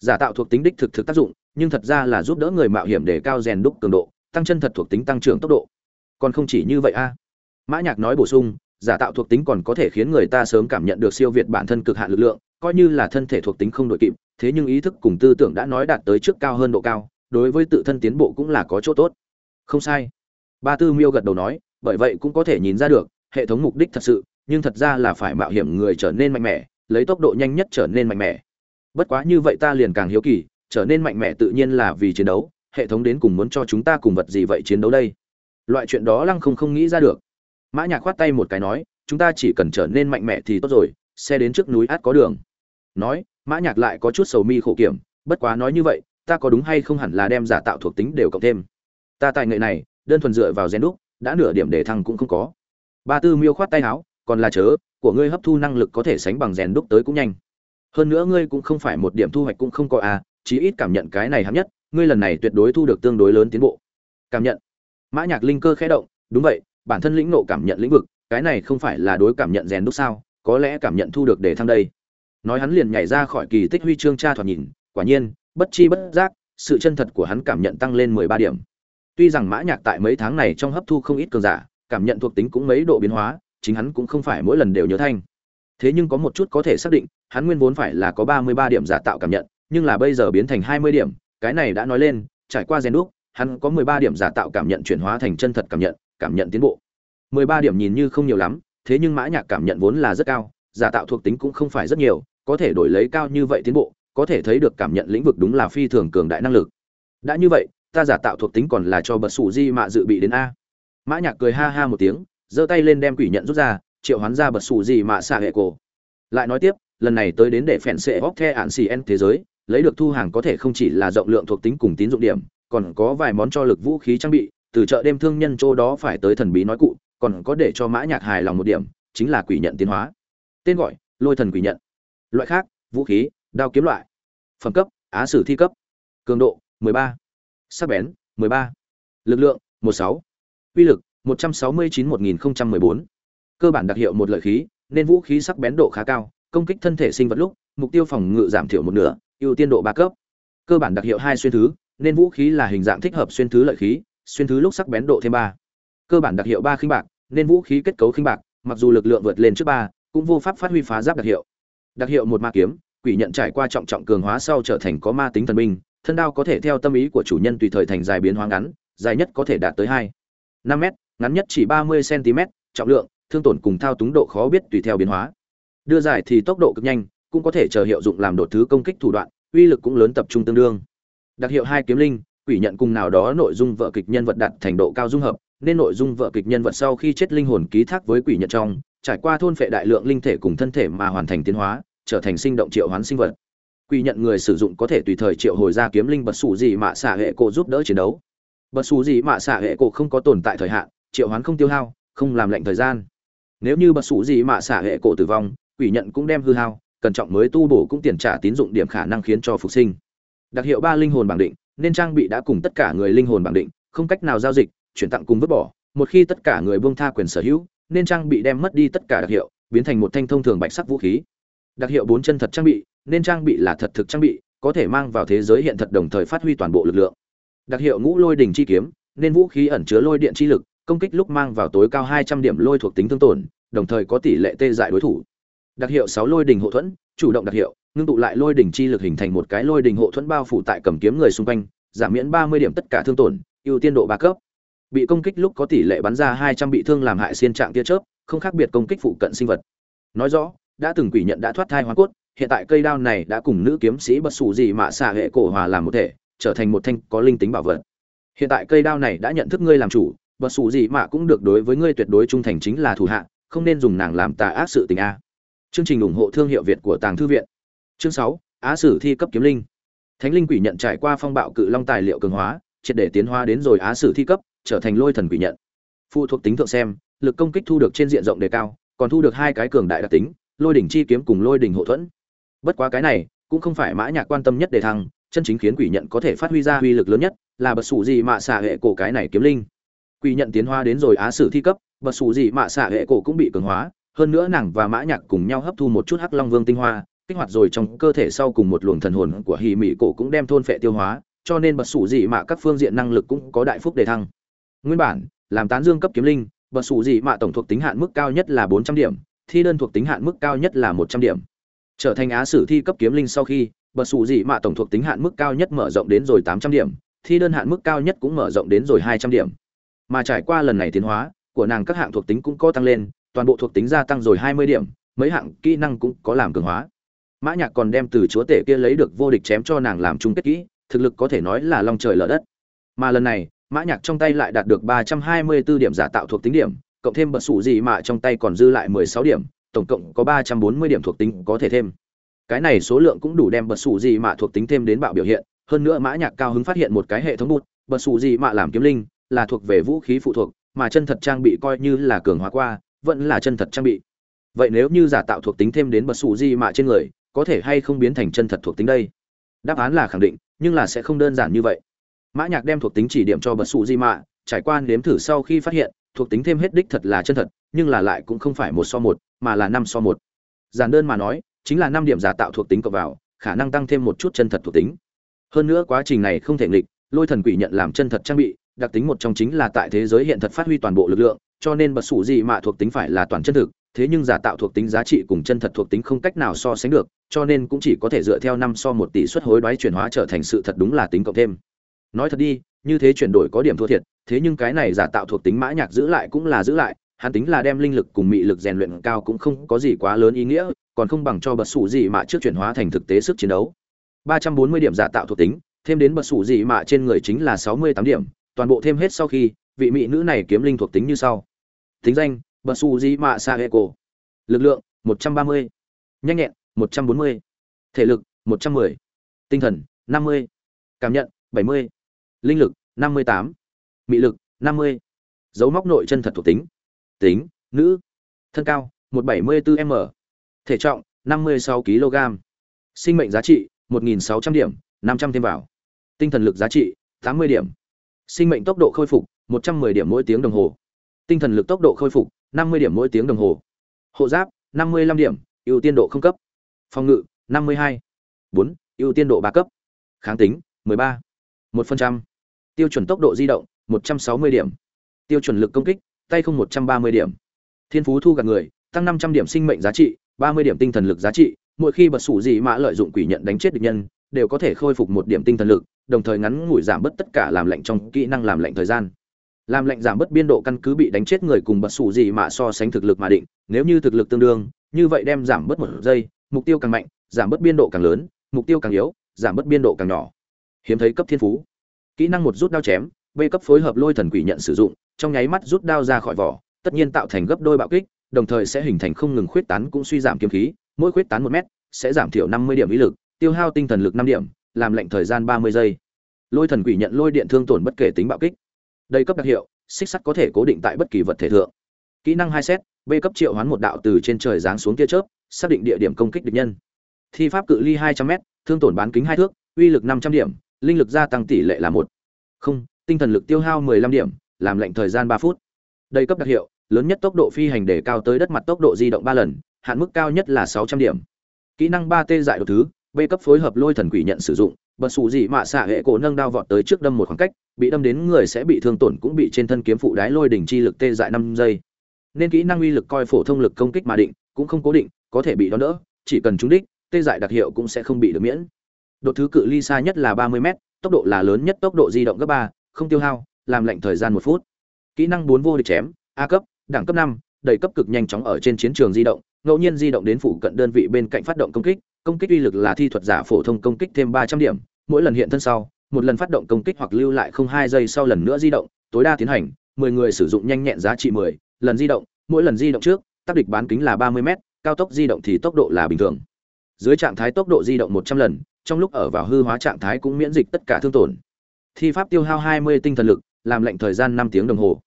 giả tạo thuộc tính đích thực thực tác dụng, nhưng thật ra là giúp đỡ người mạo hiểm để cao rèn đúc cường độ, tăng chân thật thuộc tính tăng trưởng tốc độ còn không chỉ như vậy a. Mã nhạc nói bổ sung, giả tạo thuộc tính còn có thể khiến người ta sớm cảm nhận được siêu việt bản thân cực hạn lực lượng, coi như là thân thể thuộc tính không đội kịp, thế nhưng ý thức cùng tư tưởng đã nói đạt tới trước cao hơn độ cao, đối với tự thân tiến bộ cũng là có chỗ tốt. Không sai. Ba tư miêu gật đầu nói, bởi vậy cũng có thể nhìn ra được, hệ thống mục đích thật sự, nhưng thật ra là phải mạo hiểm người trở nên mạnh mẽ, lấy tốc độ nhanh nhất trở nên mạnh mẽ. Bất quá như vậy ta liền càng hiếu kỳ, trở nên mạnh mẽ tự nhiên là vì chiến đấu, hệ thống đến cùng muốn cho chúng ta cùng vật gì vậy chiến đấu đây? Loại chuyện đó lăng không không nghĩ ra được. Mã nhạc khoát tay một cái nói, chúng ta chỉ cần trở nên mạnh mẽ thì tốt rồi, xe đến trước núi át có đường. Nói, mã nhạc lại có chút sầu mi khổ kiểm, bất quá nói như vậy, ta có đúng hay không hẳn là đem giả tạo thuộc tính đều cộng thêm? Ta tài nghệ này, đơn thuần dựa vào gen đúc, đã nửa điểm để thăng cũng không có. Ba tư miêu khoát tay áo, còn là chớ, của ngươi hấp thu năng lực có thể sánh bằng rèn đúc tới cũng nhanh. Hơn nữa ngươi cũng không phải một điểm thu hoạch cũng không có à chí ít cảm nhận cái này hấp nhất, ngươi lần này tuyệt đối thu được tương đối lớn tiến bộ. Cảm nhận mã nhạc linh cơ khẽ động, đúng vậy, bản thân lĩnh nộ cảm nhận lĩnh vực, cái này không phải là đối cảm nhận rèn đúc sao? Có lẽ cảm nhận thu được để thăng đây. Nói hắn liền nhảy ra khỏi kỳ tích huy chương tra thoạt nhìn, quả nhiên, bất chi bất giác, sự chân thật của hắn cảm nhận tăng lên mười ba điểm. Tuy rằng mã nhạc tại mấy tháng này trong hấp thu không ít cường giả, cảm nhận thuộc tính cũng mấy độ biến hóa, chính hắn cũng không phải mỗi lần đều nhớ thanh. Thế nhưng có một chút có thể xác định, hắn nguyên vốn phải là có ba mươi ba điểm giả tạo cảm nhận, nhưng là bây giờ biến thành hai mươi điểm, cái này đã nói lên, trải qua rèn đúc hắn có mười ba điểm giả tạo cảm nhận chuyển hóa thành chân thật cảm nhận cảm nhận tiến bộ. mười ba điểm nhìn như không nhiều lắm, thế nhưng mã nhạc cảm nhận vốn là rất cao, giả tạo thuộc tính cũng không phải rất nhiều, có thể đổi lấy cao như vậy tiến bộ, có thể thấy được cảm nhận lĩnh vực đúng là phi thường cường đại năng lực. Đã như vậy, ta giả tạo thuộc tính còn là cho bật sủ di mạ dự bị đến a. Mã nhạc cười ha ha một tiếng, giơ tay lên đem quỷ nhận rút ra, triệu hoán ra bật sủ di mạ xạ hệ cổ. Lại nói tiếp, lần này tới đến để phèn xệ hóc the ạn xì en thế giới, lấy được thu hàng có thể không chỉ là rộng lượng thuộc tính cùng tín dụng điểm còn có vài món cho lực vũ khí trang bị, từ chợ đêm thương nhân chỗ đó phải tới thần bí nói cụ, còn có để cho mã nhạc hài lòng một điểm, chính là quỷ nhận tiến hóa tên gọi, lôi thần quỷ nhận loại khác, vũ khí, đao kiếm loại phẩm cấp, á sử thi cấp cường độ 13. sắc bén 13. lực lượng 16. uy lực 169-1014. cơ bản đặc hiệu một lợi khí, nên vũ khí sắc bén độ khá cao, công kích thân thể sinh vật lúc, mục tiêu phòng ngự giảm thiểu một nửa, ưu tiên độ ba cấp cơ bản đặc hiệu hai xuyên thứ nên vũ khí là hình dạng thích hợp xuyên thứ lợi khí, xuyên thứ lúc sắc bén độ thêm ba. Cơ bản đặc hiệu ba khinh bạc, nên vũ khí kết cấu khinh bạc, mặc dù lực lượng vượt lên trước ba, cũng vô pháp phát huy phá giáp đặc hiệu. Đặc hiệu một ma kiếm, quỷ nhận trải qua trọng trọng cường hóa sau trở thành có ma tính thần binh, thân đao có thể theo tâm ý của chủ nhân tùy thời thành dài biến hóa ngắn, dài nhất có thể đạt tới hai. Năm m ngắn nhất chỉ ba mươi cm trọng lượng, thương tổn cùng thao túng độ khó biết tùy theo biến hóa. Đưa dài thì tốc độ cực nhanh, cũng có thể chờ hiệu dụng làm đột thứ công kích thủ đoạn, uy lực cũng lớn tập trung tương đương đặc hiệu hai kiếm linh, quỷ nhận cùng nào đó nội dung vợ kịch nhân vật đạt thành độ cao dung hợp, nên nội dung vợ kịch nhân vật sau khi chết linh hồn ký thác với quỷ nhận trong, trải qua thôn phệ đại lượng linh thể cùng thân thể mà hoàn thành tiến hóa, trở thành sinh động triệu hoán sinh vật. Quỷ nhận người sử dụng có thể tùy thời triệu hồi ra kiếm linh bật xù gì mà xả hệ cổ giúp đỡ chiến đấu. Bật xù gì mà xả hệ cổ không có tồn tại thời hạn, triệu hoán không tiêu hao, không làm lệnh thời gian. Nếu như bật xù gì mà xả hệ cổ tử vong, quỷ nhận cũng đem hư hao, cẩn trọng mới tu bổ cũng tiền trả tín dụng điểm khả năng khiến cho phục sinh đặc hiệu ba linh hồn bảng định, nên trang bị đã cùng tất cả người linh hồn bảng định, không cách nào giao dịch, chuyển tặng cùng vứt bỏ. Một khi tất cả người buông tha quyền sở hữu, nên trang bị đem mất đi tất cả đặc hiệu, biến thành một thanh thông thường bạch sắc vũ khí. Đặc hiệu bốn chân thật trang bị, nên trang bị là thật thực trang bị, có thể mang vào thế giới hiện thật đồng thời phát huy toàn bộ lực lượng. Đặc hiệu ngũ lôi đỉnh chi kiếm, nên vũ khí ẩn chứa lôi điện chi lực, công kích lúc mang vào tối cao hai trăm điểm lôi thuộc tính thương tổn, đồng thời có tỷ lệ tê dại đối thủ. Đặc hiệu sáu lôi đỉnh hộ thuẫn, chủ động đặc hiệu ngưng tụ lại lôi đỉnh chi lực hình thành một cái lôi đỉnh hộ thuẫn bao phủ tại cầm kiếm người xung quanh, giảm miễn ba mươi điểm tất cả thương tổn, ưu tiên độ ba cấp. Bị công kích lúc có tỷ lệ bắn ra hai trăm bị thương làm hại xiên trạng tia chớp, không khác biệt công kích phụ cận sinh vật. Nói rõ, đã từng quỷ nhận đã thoát thai hóa cốt, hiện tại cây đao này đã cùng nữ kiếm sĩ bất xù gì mà xả hệ cổ hòa làm một thể, trở thành một thanh có linh tính bảo vật. Hiện tại cây đao này đã nhận thức ngươi làm chủ, bất xù gì mà cũng được đối với ngươi tuyệt đối trung thành chính là thủ hạ, không nên dùng nàng làm tà ác sự tình a. Chương trình ủng hộ thương hiệu việt của tàng thư viện chương sáu, á sử thi cấp kiếm linh. Thánh linh quỷ nhận trải qua phong bạo cự long tài liệu cường hóa, triệt để tiến hóa đến rồi á sử thi cấp, trở thành lôi thần quỷ nhận. Phụ thuộc tính thượng xem, lực công kích thu được trên diện rộng đề cao, còn thu được hai cái cường đại đặc tính, lôi đỉnh chi kiếm cùng lôi đỉnh hộ thuẫn. Bất quá cái này, cũng không phải mã nhạc quan tâm nhất để thăng, chân chính khiến quỷ nhận có thể phát huy ra uy lực lớn nhất, là bật sủ gì mà xả hệ cổ cái này kiếm linh. Quỷ nhận tiến hóa đến rồi á sử thi cấp, bật sủ gì mà xả hệ cổ cũng bị cường hóa, hơn nữa nàng và mã nhạc cùng nhau hấp thu một chút hắc long vương tinh hoa kích hoạt rồi trong cơ thể sau cùng một luồng thần hồn của hỉ mỹ cổ cũng đem thôn phệ tiêu hóa, cho nên bật sủ dị mạ các phương diện năng lực cũng có đại phúc đề thăng. Nguyên bản, làm tán dương cấp kiếm linh, bật sủ dị mạ tổng thuộc tính hạn mức cao nhất là bốn trăm điểm, thi đơn thuộc tính hạn mức cao nhất là một trăm điểm. Trở thành á sử thi cấp kiếm linh sau khi, bật sủ dị mạ tổng thuộc tính hạn mức cao nhất mở rộng đến rồi tám trăm điểm, thi đơn hạn mức cao nhất cũng mở rộng đến rồi hai trăm điểm. Mà trải qua lần này tiến hóa, của nàng các hạng thuộc tính cũng có tăng lên, toàn bộ thuộc tính gia tăng rồi hai mươi điểm, mấy hạng kỹ năng cũng có làm cường hóa mã nhạc còn đem từ chúa tể kia lấy được vô địch chém cho nàng làm chung kết kỹ, thực lực có thể nói là long trời lở đất. Mà lần này, mã nhạc trong tay lại đạt được ba trăm hai mươi 324 điểm giả tạo thuộc tính điểm, cộng thêm bật sủ gì mà trong tay còn dư lại mười sáu điểm, tổng cộng có ba trăm bốn mươi điểm thuộc tính có thể thêm. Cái này số lượng cũng đủ đem bật sủ gì mà thuộc tính thêm đến bạo biểu hiện, hơn nữa mã nhạc cao hứng phát hiện một cái hệ thống bút, bật sủ gì mà làm kiếm linh, là thuộc về vũ khí phụ thuộc, mà chân thật trang bị coi như là cường hóa qua, vẫn là chân thật trang bị. Vậy nếu như giả tạo thuộc tính thêm đến bật sủ gì mà trên người có thể hay không biến thành chân thật thuộc tính đây? Đáp án là khẳng định, nhưng là sẽ không đơn giản như vậy. Mã nhạc đem thuộc tính chỉ điểm cho bật sụ di mạ, trải qua nếm thử sau khi phát hiện, thuộc tính thêm hết đích thật là chân thật, nhưng là lại cũng không phải một so một, mà là năm so một. Giản đơn mà nói, chính là năm điểm giả tạo thuộc tính cộng vào, khả năng tăng thêm một chút chân thật thuộc tính. Hơn nữa quá trình này không thể nghịch, lôi thần quỷ nhận làm chân thật trang bị, đặc tính một trong chính là tại thế giới hiện thật phát huy toàn bộ lực lượng, cho nên bật sụ di mạ thuộc tính phải là toàn chân thực thế nhưng giả tạo thuộc tính giá trị cùng chân thật thuộc tính không cách nào so sánh được, cho nên cũng chỉ có thể dựa theo năm so một tỷ suất hối đoái chuyển hóa trở thành sự thật đúng là tính cộng thêm. Nói thật đi, như thế chuyển đổi có điểm thua thiệt, thế nhưng cái này giả tạo thuộc tính mã nhạc giữ lại cũng là giữ lại, hắn tính là đem linh lực cùng mị lực rèn luyện cao cũng không có gì quá lớn ý nghĩa, còn không bằng cho bật sủ gì mà trước chuyển hóa thành thực tế sức chiến đấu. 340 điểm giả tạo thuộc tính, thêm đến bật sủ gì mà trên người chính là 68 điểm, toàn bộ thêm hết sau khi, vị mỹ nữ này kiếm linh thuộc tính như sau. Tính danh bật su di mạ sa eco lực lượng 130. nhanh nhẹn 140. thể lực 110. tinh thần 50. cảm nhận 70. linh lực 58. mị lực 50. dấu móc nội chân thật thuộc tính tính, nữ thân cao 174 m thể trọng 56 kg sinh mệnh giá trị 1.600 điểm 500 thêm vào tinh thần lực giá trị 80 điểm sinh mệnh tốc độ khôi phục 110 điểm mỗi tiếng đồng hồ tinh thần lực tốc độ khôi phục 50 điểm mỗi tiếng đồng hồ hộ giáp 55 điểm, ưu tiên độ không cấp phòng ngự 52. 4. ưu tiên độ ba cấp kháng tính 13. 1%. tiêu chuẩn tốc độ di động 160 điểm tiêu chuẩn lực công kích, tay không 130 điểm thiên phú thu gạt người, tăng 500 điểm sinh mệnh giá trị 30 điểm tinh thần lực giá trị mỗi khi bật sủ gì mã lợi dụng quỷ nhận đánh chết địch nhân, đều có thể khôi phục một điểm tinh thần lực, đồng thời ngắn ngủi giảm bớt tất cả làm lạnh trong kỹ năng làm lạnh thời gian làm lệnh giảm bớt biên độ căn cứ bị đánh chết người cùng bật sủ gì mà so sánh thực lực mà định. Nếu như thực lực tương đương, như vậy đem giảm bớt một giây, mục tiêu càng mạnh, giảm bớt biên độ càng lớn, mục tiêu càng yếu, giảm bớt biên độ càng nhỏ. Hiếm thấy cấp thiên phú. Kỹ năng một rút đao chém, b cấp phối hợp lôi thần quỷ nhận sử dụng, trong nháy mắt rút đao ra khỏi vỏ, tất nhiên tạo thành gấp đôi bạo kích, đồng thời sẽ hình thành không ngừng khuyết tán cũng suy giảm kiếm khí, mỗi khuyết tán một mét, sẽ giảm thiểu năm mươi điểm ý lực, tiêu hao tinh thần lực năm điểm, làm lệnh thời gian ba mươi giây. Lôi thần quỷ nhận lôi điện thương tổn bất kể tính bạo kích đây cấp đặc hiệu xích sắt có thể cố định tại bất kỳ vật thể thượng. Kỹ năng hai xét, b cấp triệu hoán một đạo từ trên trời giáng xuống tia chớp xác định địa điểm công kích địch nhân. Thi pháp cự ly hai trăm m thương tổn bán kính hai thước uy lực năm trăm điểm linh lực gia tăng tỷ lệ là một. Không tinh thần lực tiêu hao mười lăm điểm làm lệnh thời gian ba phút. Đây cấp đặc hiệu lớn nhất tốc độ phi hành để cao tới đất mặt tốc độ di động ba lần hạn mức cao nhất là sáu trăm điểm. Kỹ năng ba t dại đột thứ b cấp phối hợp lôi thần quỷ nhận sử dụng, bật xù dị mạ xạ hệ cổ nâng đao vọt tới trước đâm một khoảng cách, bị đâm đến người sẽ bị thương tổn cũng bị trên thân kiếm phụ đái lôi đỉnh chi lực tê dại năm giây. Nên kỹ năng uy lực coi phổ thông lực công kích mà định, cũng không cố định, có thể bị đón đỡ, chỉ cần trúng đích, tê dại đặc hiệu cũng sẽ không bị được miễn. Độ thứ cự ly xa nhất là ba mươi m tốc độ là lớn nhất tốc độ di động gấp ba, không tiêu hao, làm lệnh thời gian một phút. Kỹ năng bốn vô địch chém, a cấp, đẳng cấp năm đầy cấp cực nhanh chóng ở trên chiến trường di động, ngẫu nhiên di động đến phụ cận đơn vị bên cạnh phát động công kích công kích uy lực là thi thuật giả phổ thông công kích thêm ba trăm điểm, mỗi lần hiện thân sau, một lần phát động công kích hoặc lưu lại không hai giây sau lần nữa di động, tối đa tiến hành, mười người sử dụng nhanh nhẹn giá trị mười, lần di động, mỗi lần di động trước, tác địch bán kính là ba mươi m cao tốc di động thì tốc độ là bình thường. Dưới trạng thái tốc độ di động một trăm lần, trong lúc ở vào hư hóa trạng thái cũng miễn dịch tất cả thương tổn. Thi pháp tiêu hao hai mươi tinh thần lực, làm lệnh thời gian năm tiếng đồng hồ.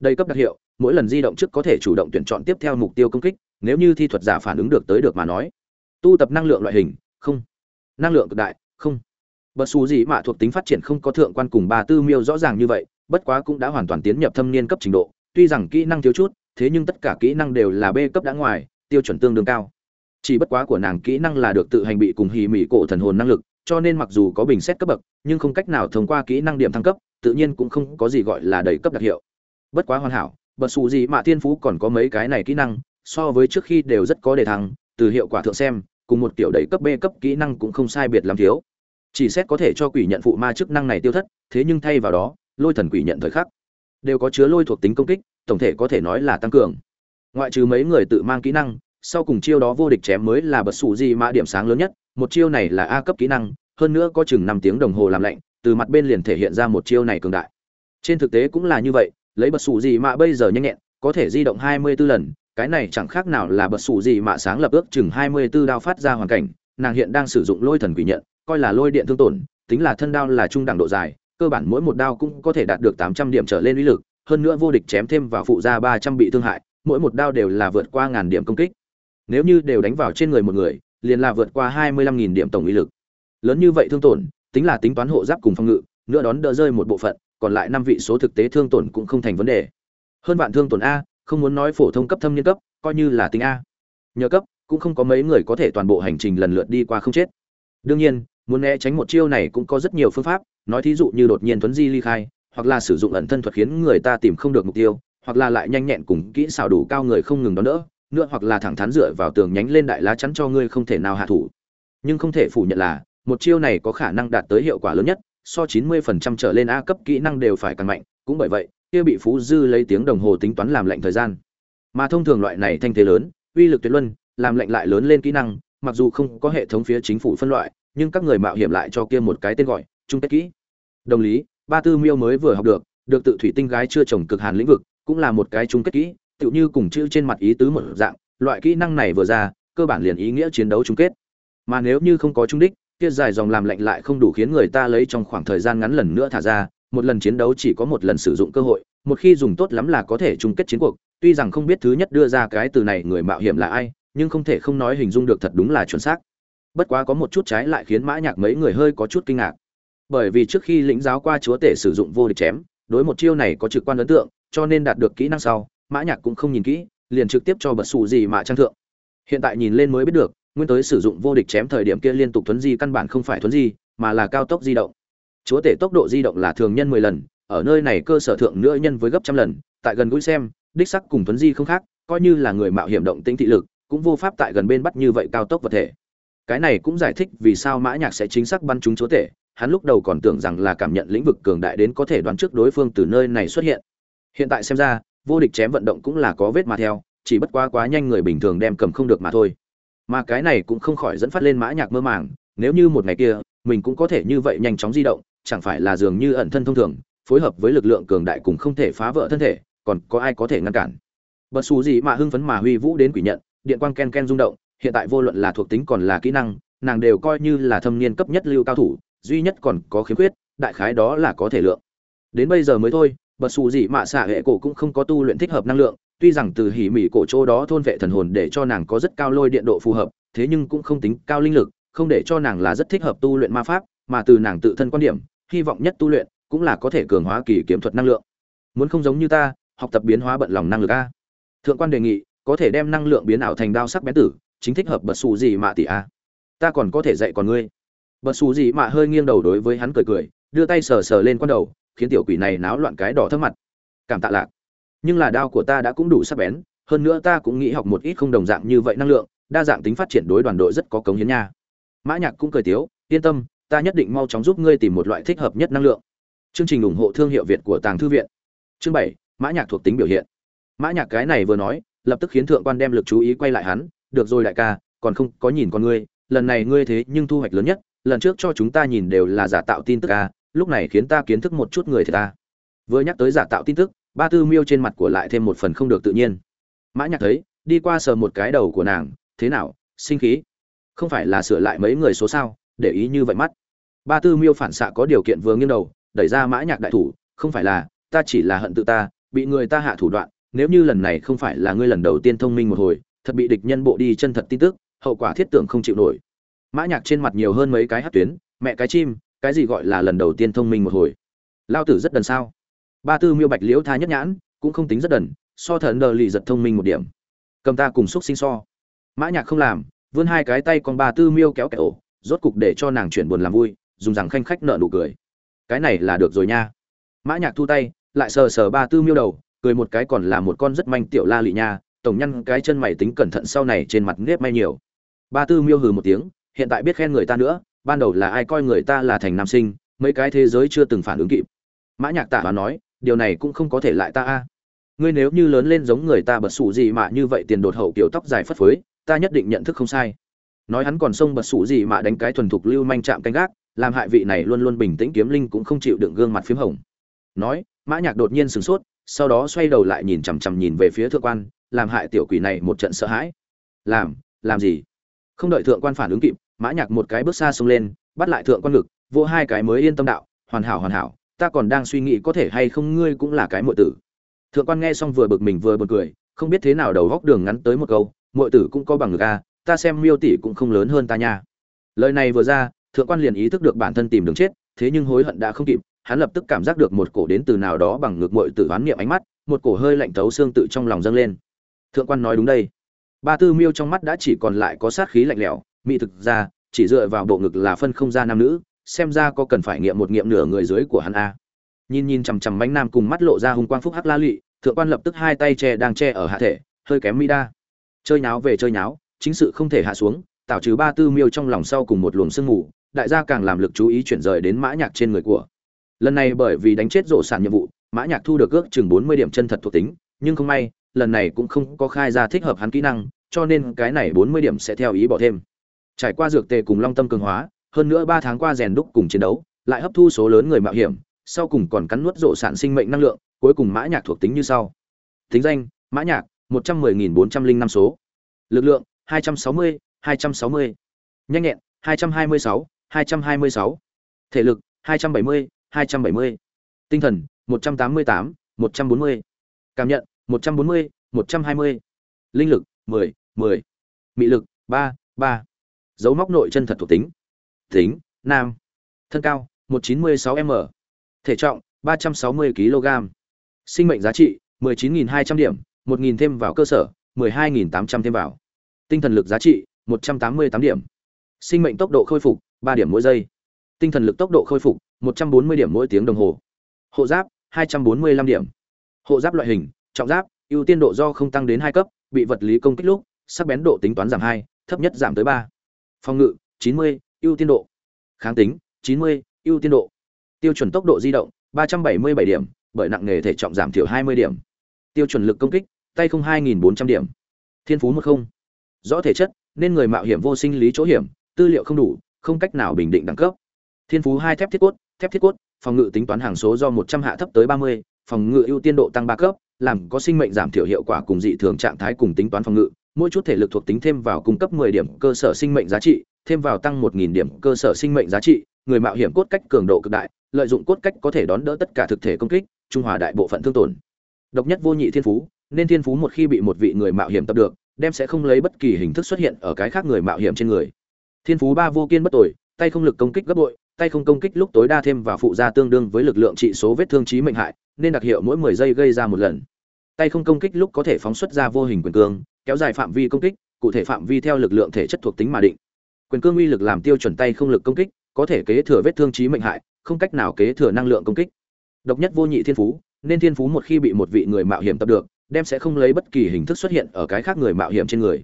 Đây cấp đặc hiệu, mỗi lần di động trước có thể chủ động tuyển chọn tiếp theo mục tiêu công kích, nếu như thi thuật giả phản ứng được tới được mà nói tu tập năng lượng loại hình, không. Năng lượng cực đại, không. Bật xù gì mà thuộc tính phát triển không có thượng quan cùng ba tư miêu rõ ràng như vậy, bất quá cũng đã hoàn toàn tiến nhập thâm niên cấp trình độ. Tuy rằng kỹ năng thiếu chút, thế nhưng tất cả kỹ năng đều là b cấp đã ngoài, tiêu chuẩn tương đương cao. Chỉ bất quá của nàng kỹ năng là được tự hành bị cùng hì mỹ cổ thần hồn năng lực, cho nên mặc dù có bình xét cấp bậc, nhưng không cách nào thông qua kỹ năng điểm thăng cấp, tự nhiên cũng không có gì gọi là đầy cấp đặc hiệu. Bất quá hoàn hảo bật xù gì mà thiên phú còn có mấy cái này kỹ năng, so với trước khi đều rất có đề thăng, từ hiệu quả thượng xem cùng một kiểu đầy cấp b cấp kỹ năng cũng không sai biệt lắm thiếu. Chỉ xét có thể cho quỷ nhận phụ ma chức năng này tiêu thất, thế nhưng thay vào đó, lôi thần quỷ nhận thời khắc đều có chứa lôi thuộc tính công kích, tổng thể có thể nói là tăng cường. Ngoại trừ mấy người tự mang kỹ năng, sau cùng chiêu đó vô địch chém mới là bật sủ gì mã điểm sáng lớn nhất, một chiêu này là a cấp kỹ năng, hơn nữa có chừng năm tiếng đồng hồ làm lạnh, từ mặt bên liền thể hiện ra một chiêu này cường đại. Trên thực tế cũng là như vậy, lấy bật sủ gì mã bây giờ nhanh nhẹn, có thể di động hai mươi 24 lần cái này chẳng khác nào là bật sủ gì mà sáng lập ước chừng hai mươi 24 đao phát ra hoàn cảnh, nàng hiện đang sử dụng lôi thần quỷ nhận, coi là lôi điện thương tổn, tính là thân đao là trung đẳng độ dài, cơ bản mỗi một đao cũng có thể đạt được tám trăm điểm trở lên uy lực, hơn nữa vô địch chém thêm vào phụ ra ba trăm bị thương hại, mỗi một đao đều là vượt qua ngàn điểm công kích. Nếu như đều đánh vào trên người một người, liền là vượt qua hai mươi lăm nghìn điểm tổng uy lực. Lớn như vậy thương tổn, tính là tính toán hộ giáp cùng phòng ngự, nữa đón đỡ rơi một bộ phận, còn lại năm vị số thực tế thương tổn cũng không thành vấn đề. Hơn vạn thương tổn a không muốn nói phổ thông cấp thâm niên cấp, coi như là tính a. Nhờ cấp, cũng không có mấy người có thể toàn bộ hành trình lần lượt đi qua không chết. Đương nhiên, muốn né tránh một chiêu này cũng có rất nhiều phương pháp, nói thí dụ như đột nhiên thuấn di ly khai, hoặc là sử dụng ẩn thân thuật khiến người ta tìm không được mục tiêu, hoặc là lại nhanh nhẹn cùng kỹ xảo đủ cao người không ngừng đón đỡ, nữa hoặc là thẳng thắn dựa vào tường nhánh lên đại lá chắn cho ngươi không thể nào hạ thủ. Nhưng không thể phủ nhận là, một chiêu này có khả năng đạt tới hiệu quả lớn nhất, so 90% trở lên a cấp kỹ năng đều phải càng mạnh, cũng bởi vậy kia bị phú dư lấy tiếng đồng hồ tính toán làm lệnh thời gian. Mà thông thường loại này thanh thế lớn, uy lực tuyệt luân, làm lệnh lại lớn lên kỹ năng, mặc dù không có hệ thống phía chính phủ phân loại, nhưng các người mạo hiểm lại cho kia một cái tên gọi, chung kết kỹ. Đồng lý, ba tư miêu mới vừa học được được tự thủy tinh gái chưa trồng cực hàn lĩnh vực, cũng là một cái chung kết kỹ, tựu như cùng chữ trên mặt ý tứ một dạng, loại kỹ năng này vừa ra, cơ bản liền ý nghĩa chiến đấu chung kết. Mà nếu như không có trung đích, kia dài dòng làm lạnh lại không đủ khiến người ta lấy trong khoảng thời gian ngắn lần nữa thả ra một lần chiến đấu chỉ có một lần sử dụng cơ hội, một khi dùng tốt lắm là có thể chung kết chiến cuộc. Tuy rằng không biết thứ nhất đưa ra cái từ này người mạo hiểm là ai, nhưng không thể không nói hình dung được thật đúng là chuẩn xác. Bất quá có một chút trái lại khiến mã nhạc mấy người hơi có chút kinh ngạc. Bởi vì trước khi lĩnh giáo qua chúa tể sử dụng vô địch chém, đối một chiêu này có trực quan ấn tượng, cho nên đạt được kỹ năng sau, mã nhạc cũng không nhìn kỹ, liền trực tiếp cho bật sụ gì mà trang thượng. Hiện tại nhìn lên mới biết được, nguyên tới sử dụng vô địch chém thời điểm kia liên tục thuấn di căn bản không phải thuấn di, mà là cao tốc di động chúa tể tốc độ di động là thường nhân mười lần, ở nơi này cơ sở thượng nữa nhân với gấp trăm lần, tại gần gũi xem, đích sắc cùng tuấn di không khác, coi như là người mạo hiểm động tĩnh thị lực, cũng vô pháp tại gần bên bắt như vậy cao tốc vật thể. Cái này cũng giải thích vì sao mã nhạc sẽ chính xác bắn trúng chúa tể, hắn lúc đầu còn tưởng rằng là cảm nhận lĩnh vực cường đại đến có thể đoán trước đối phương từ nơi này xuất hiện. Hiện tại xem ra, vô địch chém vận động cũng là có vết mà theo, chỉ bất quá quá nhanh người bình thường đem cầm không được mà thôi. Mà cái này cũng không khỏi dẫn phát lên mã nhạc mơ màng, nếu như một ngày kia, mình cũng có thể như vậy nhanh chóng di động chẳng phải là dường như ẩn thân thông thường, phối hợp với lực lượng cường đại cùng không thể phá vỡ thân thể, còn có ai có thể ngăn cản? Bật xù gì mà hưng phấn mà huy vũ đến quỷ nhận, điện quang ken ken rung động, hiện tại vô luận là thuộc tính còn là kỹ năng, nàng đều coi như là thâm niên cấp nhất lưu cao thủ, duy nhất còn có khiếm khuyết, đại khái đó là có thể lượng. Đến bây giờ mới thôi bật xù gì mà xạ hệ cổ cũng không có tu luyện thích hợp năng lượng, tuy rằng từ hỉ mỉ cổ chỗ đó thôn vệ thần hồn để cho nàng có rất cao lôi điện độ phù hợp, thế nhưng cũng không tính cao linh lực, không để cho nàng là rất thích hợp tu luyện ma pháp, mà từ nàng tự thân quan điểm hy vọng nhất tu luyện cũng là có thể cường hóa kỳ kiếm thuật năng lượng. Muốn không giống như ta, học tập biến hóa bận lòng năng lực a. Thượng quan đề nghị, có thể đem năng lượng biến ảo thành đao sắc bén tử, chính thích hợp bật xù gì mạ tỷ a. Ta còn có thể dạy còn ngươi. Bật xù gì mạ hơi nghiêng đầu đối với hắn cười cười, đưa tay sờ sờ lên con đầu, khiến tiểu quỷ này náo loạn cái đỏ thấp mặt. Cảm tạ lạc. Nhưng là đao của ta đã cũng đủ sắc bén, hơn nữa ta cũng nghĩ học một ít không đồng dạng như vậy năng lượng, đa dạng tính phát triển đối đoàn đội rất có cống hiến nha. Mã nhạc cũng cười tiếu, yên tâm ta nhất định mau chóng giúp ngươi tìm một loại thích hợp nhất năng lượng. Chương trình ủng hộ thương hiệu việt của tàng thư viện. Chương bảy, mã nhạc thuộc tính biểu hiện. Mã nhạc cái này vừa nói, lập tức khiến thượng quan đem lực chú ý quay lại hắn, được rồi đại ca, còn không có nhìn con ngươi, lần này ngươi thế nhưng thu hoạch lớn nhất, lần trước cho chúng ta nhìn đều là giả tạo tin tức a lúc này khiến ta kiến thức một chút người thì ta à. vừa nhắc tới giả tạo tin tức, ba tư miêu trên mặt của lại thêm một phần không được tự nhiên. Mã nhạc thấy, đi qua sờ một cái đầu của nàng, thế nào, sinh khí? Không phải là sửa lại mấy người số sao? Để ý như vậy mắt. Ba tư miêu phản xạ có điều kiện vừa nghiêng đầu, đẩy ra mã nhạc đại thủ, không phải là, ta chỉ là hận tự ta, bị người ta hạ thủ đoạn, nếu như lần này không phải là ngươi lần đầu tiên thông minh một hồi, thật bị địch nhân bộ đi chân thật tin tức, hậu quả thiết tưởng không chịu nổi. Mã nhạc trên mặt nhiều hơn mấy cái hát tuyến, mẹ cái chim, cái gì gọi là lần đầu tiên thông minh một hồi. Lao tử rất đần sao? Ba tư miêu bạch liễu tha nhất nhãn, cũng không tính rất đần, so thần đờ lì giật thông minh một điểm. Cầm ta cùng xúc sinh so. Mã nhạc không làm, vươn hai cái tay còn ba tư miêu kéo kẹo rốt cục để cho nàng chuyển buồn làm vui, dùng rằng khanh khách nợ nụ cười. Cái này là được rồi nha. Mã nhạc thu tay, lại sờ sờ ba tư miêu đầu, cười một cái còn là một con rất manh tiểu la lị nha, tổng nhân cái chân mày tính cẩn thận sau này trên mặt nếp may nhiều. Ba tư miêu hừ một tiếng, hiện tại biết khen người ta nữa, ban đầu là ai coi người ta là thành nam sinh, mấy cái thế giới chưa từng phản ứng kịp. Mã nhạc tạ và nói, điều này cũng không có thể lại ta a. Ngươi nếu như lớn lên giống người ta bật sụ gì mà như vậy tiền đột hậu kiểu tóc dài phất phới, ta nhất định nhận thức không sai nói hắn còn xông bật sủ gì mà đánh cái thuần thục lưu manh chạm canh gác, làm hại vị này luôn luôn bình tĩnh kiếm linh cũng không chịu đựng gương mặt phím hồng. Nói, mã nhạc đột nhiên sửng sốt, sau đó xoay đầu lại nhìn chằm chằm nhìn về phía thượng quan, làm hại tiểu quỷ này một trận sợ hãi. Làm làm gì? Không đợi thượng quan phản ứng kịp, mã nhạc một cái bước xa xông lên, bắt lại thượng quan ngực, vỗ hai cái mới yên tâm đạo, hoàn hảo hoàn hảo, ta còn đang suy nghĩ có thể hay không ngươi cũng là cái muội tử. Thượng quan nghe xong vừa bực mình vừa buồn cười, không biết thế nào đầu góc đường ngắn tới một câu, muội tử cũng có bằng ngực a ta xem miêu tỷ cũng không lớn hơn ta nha. Lời này vừa ra, thượng quan liền ý thức được bản thân tìm đường chết, thế nhưng hối hận đã không kịp, hắn lập tức cảm giác được một cổ đến từ nào đó bằng ngực muội tự đoán niệm ánh mắt, một cổ hơi lạnh thấu xương tự trong lòng dâng lên. Thượng quan nói đúng đây. Ba tư miêu trong mắt đã chỉ còn lại có sát khí lạnh lẽo, mỹ thực ra, chỉ dựa vào bộ ngực là phân không ra nam nữ, xem ra có cần phải nghiệm một nghiệm nửa người dưới của hắn a. Nhìn nhìn chằm chằm bánh nam cùng mắt lộ ra hung quang phúc hắc la lụy, thượng quan lập tức hai tay che đang che ở hạ thể, hơi kém mỹ đa. Chơi nháo về chơi nháo chính sự không thể hạ xuống tạo trừ ba tư miêu trong lòng sau cùng một luồng sương mù, đại gia càng làm lực chú ý chuyển rời đến mã nhạc trên người của. Lần này bởi vì đánh chết rổ sản nhiệm vụ, mã nhạc thu được ước chừng bốn mươi điểm chân thật thuộc tính, nhưng không may, lần này cũng không có khai ra thích hợp hắn kỹ năng, cho nên cái này bốn mươi điểm sẽ theo ý bỏ thêm. Trải qua dược tề cùng long tâm cường hóa, hơn nữa ba tháng qua rèn đúc cùng chiến đấu, lại hấp thu số lớn người mạo hiểm, sau cùng còn cắn nuốt rổ sản sinh mệnh năng lượng, cuối cùng mã nhạc thuộc tính như sau. Tính danh, mã nhạc, một trăm mười nghìn bốn trăm linh năm số. Lực lượng 260, 260. Nhanh nhẹn, 226, 226. Thể lực, 270, 270. Tinh thần, 188, 140. Cảm nhận, 140, 120. Linh lực, 10, 10. Mị lực, 3, 3. Dấu móc nội chân thật thuộc tính. Tính, nam. Thân cao, 196m. Thể trọng, 360 kg. Sinh mệnh giá trị, 19.200 điểm, 1.000 thêm vào cơ sở, 12.800 thêm vào tinh thần lực giá trị một trăm tám mươi tám điểm. Sinh mệnh tốc độ khôi phục 3 điểm mỗi giây. Tinh thần lực tốc độ khôi phục 140 điểm mỗi tiếng đồng hồ. Hộ giáp 245 điểm. Hộ giáp loại hình trọng giáp ưu tiên độ do không tăng đến hai cấp bị vật lý công kích lúc sắc bén độ tính toán giảm hai thấp nhất giảm tới ba. Phòng ngự 90, ưu tiên độ. Kháng tính 90, ưu tiên độ. Tiêu chuẩn tốc độ di động 377 điểm bởi nặng nghề thể trọng giảm thiểu 20 điểm. Tiêu chuẩn lực công kích tay không 2400 điểm. Thiên phú một không rõ thể chất nên người mạo hiểm vô sinh lý chỗ hiểm tư liệu không đủ không cách nào bình định đẳng cấp. Thiên phú hai thép thiết cốt thép thiết cốt phòng ngự tính toán hàng số do 100 hạ thấp tới 30, phòng ngự ưu tiên độ tăng ba cấp làm có sinh mệnh giảm thiểu hiệu quả cùng dị thường trạng thái cùng tính toán phòng ngự mỗi chút thể lực thuộc tính thêm vào cung cấp 10 điểm cơ sở sinh mệnh giá trị thêm vào tăng 1.000 điểm cơ sở sinh mệnh giá trị người mạo hiểm cốt cách cường độ cực đại lợi dụng cốt cách có thể đón đỡ tất cả thực thể công kích trung hòa đại bộ phận thương tổn. Độc nhất vô nhị thiên phú nên thiên phú một khi bị một vị người mạo hiểm tập được đem sẽ không lấy bất kỳ hình thức xuất hiện ở cái khác người mạo hiểm trên người. Thiên phú ba vô kiên bất tội, tay không lực công kích gấp bội, tay không công kích lúc tối đa thêm vào phụ gia tương đương với lực lượng trị số vết thương trí mệnh hại, nên đặc hiệu mỗi 10 giây gây ra một lần. Tay không công kích lúc có thể phóng xuất ra vô hình quyền cương, kéo dài phạm vi công kích, cụ thể phạm vi theo lực lượng thể chất thuộc tính mà định. Quyền cương uy lực làm tiêu chuẩn tay không lực công kích, có thể kế thừa vết thương trí mệnh hại, không cách nào kế thừa năng lượng công kích. Độc nhất vô nhị thiên phú, nên thiên phú một khi bị một vị người mạo hiểm tập được đem sẽ không lấy bất kỳ hình thức xuất hiện ở cái khác người mạo hiểm trên người.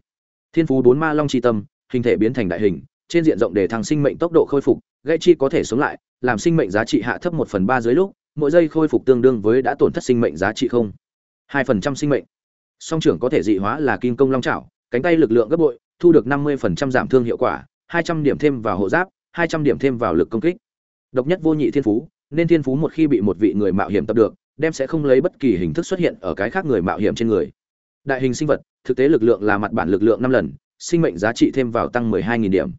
Thiên phú bốn ma long chi tâm, hình thể biến thành đại hình, trên diện rộng để thăng sinh mệnh tốc độ khôi phục gây chi có thể sống lại, làm sinh mệnh giá trị hạ thấp một phần ba dưới lúc, mỗi giây khôi phục tương đương với đã tổn thất sinh mệnh giá trị không. Hai phần trăm sinh mệnh. Song trưởng có thể dị hóa là kim công long trảo cánh tay lực lượng gấp bội, thu được năm mươi phần trăm giảm thương hiệu quả, hai trăm điểm thêm vào hộ giáp, hai trăm điểm thêm vào lực công kích. Độc nhất vô nhị thiên phú, nên thiên phú một khi bị một vị người mạo hiểm tập được đem sẽ không lấy bất kỳ hình thức xuất hiện ở cái khác người mạo hiểm trên người. Đại hình sinh vật thực tế lực lượng là mặt bản lực lượng năm lần sinh mệnh giá trị thêm vào tăng 12.000 điểm.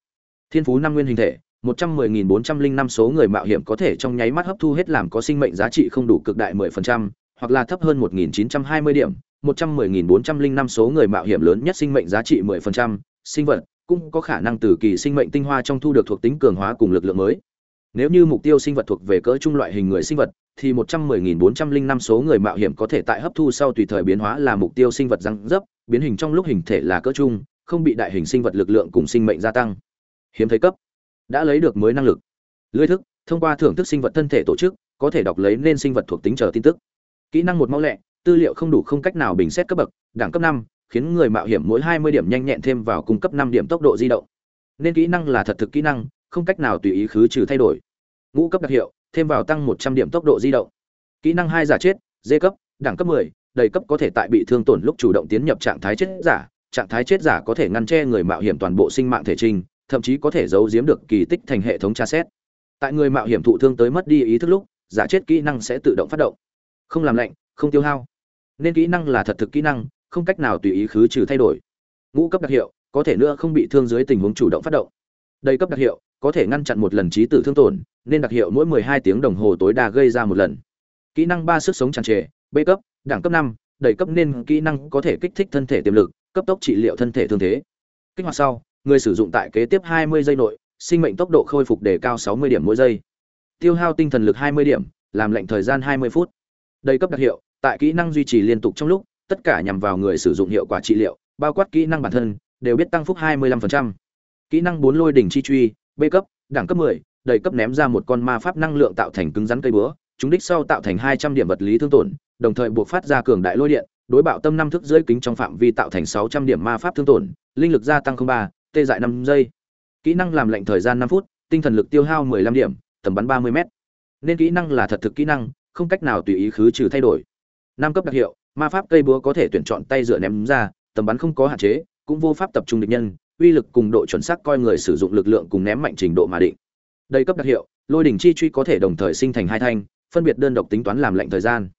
Thiên phú năm nguyên hình thể 110.405 số người mạo hiểm có thể trong nháy mắt hấp thu hết làm có sinh mệnh giá trị không đủ cực đại 10%, hoặc là thấp hơn 1.920 điểm. 110.405 số người mạo hiểm lớn nhất sinh mệnh giá trị 10%, sinh vật cũng có khả năng từ kỳ sinh mệnh tinh hoa trong thu được thuộc tính cường hóa cùng lực lượng mới. Nếu như mục tiêu sinh vật thuộc về cỡ trung loại hình người sinh vật, thì 110.405 số người mạo hiểm có thể tại hấp thu sau tùy thời biến hóa là mục tiêu sinh vật răng dấp, biến hình trong lúc hình thể là cỡ trung, không bị đại hình sinh vật lực lượng cùng sinh mệnh gia tăng. Hiếm thấy cấp, đã lấy được mới năng lực. Lưỡi thức, thông qua thưởng thức sinh vật thân thể tổ chức, có thể đọc lấy nên sinh vật thuộc tính chờ tin tức. Kỹ năng một mau lẹ, tư liệu không đủ không cách nào bình xét cấp bậc, đẳng cấp 5, khiến người mạo hiểm mỗi 20 điểm nhanh nhẹn thêm vào cung cấp 5 điểm tốc độ di động. Nên kỹ năng là thật thực kỹ năng, không cách nào tùy ý khứ trừ thay đổi ngũ cấp đặc hiệu thêm vào tăng một trăm điểm tốc độ di động. Kỹ năng hai giả chết dê cấp đẳng cấp 10, đầy cấp có thể tại bị thương tổn lúc chủ động tiến nhập trạng thái chết giả. Trạng thái chết giả có thể ngăn che người mạo hiểm toàn bộ sinh mạng thể trình thậm chí có thể giấu giếm được kỳ tích thành hệ thống tra xét. Tại người mạo hiểm thụ thương tới mất đi ý thức lúc giả chết kỹ năng sẽ tự động phát động. Không làm lạnh không tiêu hao. Nên kỹ năng là thật thực kỹ năng không cách nào tùy ý khứ trừ thay đổi. Ngũ cấp đặc hiệu có thể nữa không bị thương dưới tình huống chủ động phát động. Đây cấp đặc hiệu có thể ngăn chặn một lần trí tử thương tổn nên đặc hiệu mỗi 12 tiếng đồng hồ tối đa gây ra một lần. Kỹ năng ba sức sống tràn trề b cấp đẳng cấp 5, đầy cấp nên kỹ năng có thể kích thích thân thể tiềm lực cấp tốc trị liệu thân thể thương thế. Kích hoạt sau người sử dụng tại kế tiếp 20 giây nội sinh mệnh tốc độ khôi phục đề cao 60 điểm mỗi giây. Tiêu hao tinh thần lực 20 điểm làm lệnh thời gian 20 phút. Đầy cấp đặc hiệu tại kỹ năng duy trì liên tục trong lúc tất cả nhằm vào người sử dụng hiệu quả trị liệu bao quát kỹ năng bản thân đều biết tăng phúc 25% kỹ năng bốn lôi đỉnh chi truy B cấp, đẳng cấp 10, đầy cấp ném ra một con ma pháp năng lượng tạo thành cứng rắn cây búa, chúng đích sau tạo thành 200 điểm vật lý thương tổn, đồng thời buộc phát ra cường đại lôi điện, đối bạo tâm năm thức dưới kính trong phạm vi tạo thành 600 điểm ma pháp thương tổn, linh lực gia tăng 03, tê dại 5 giây. Kỹ năng làm lệnh thời gian 5 phút, tinh thần lực tiêu hao 15 điểm, tầm bắn 30 mét. Nên kỹ năng là thật thực kỹ năng, không cách nào tùy ý khứ trừ thay đổi. Năm cấp đặc hiệu, ma pháp cây búa có thể tuyển chọn tay dựa ném ra, tầm bắn không có hạn chế, cũng vô pháp tập trung địch nhân, uy lực cùng độ chuẩn xác coi người sử dụng lực lượng cùng ném mạnh trình độ mà định. Đây cấp đặc hiệu, lôi đỉnh chi truy có thể đồng thời sinh thành hai thanh, phân biệt đơn độc tính toán làm lệnh thời gian.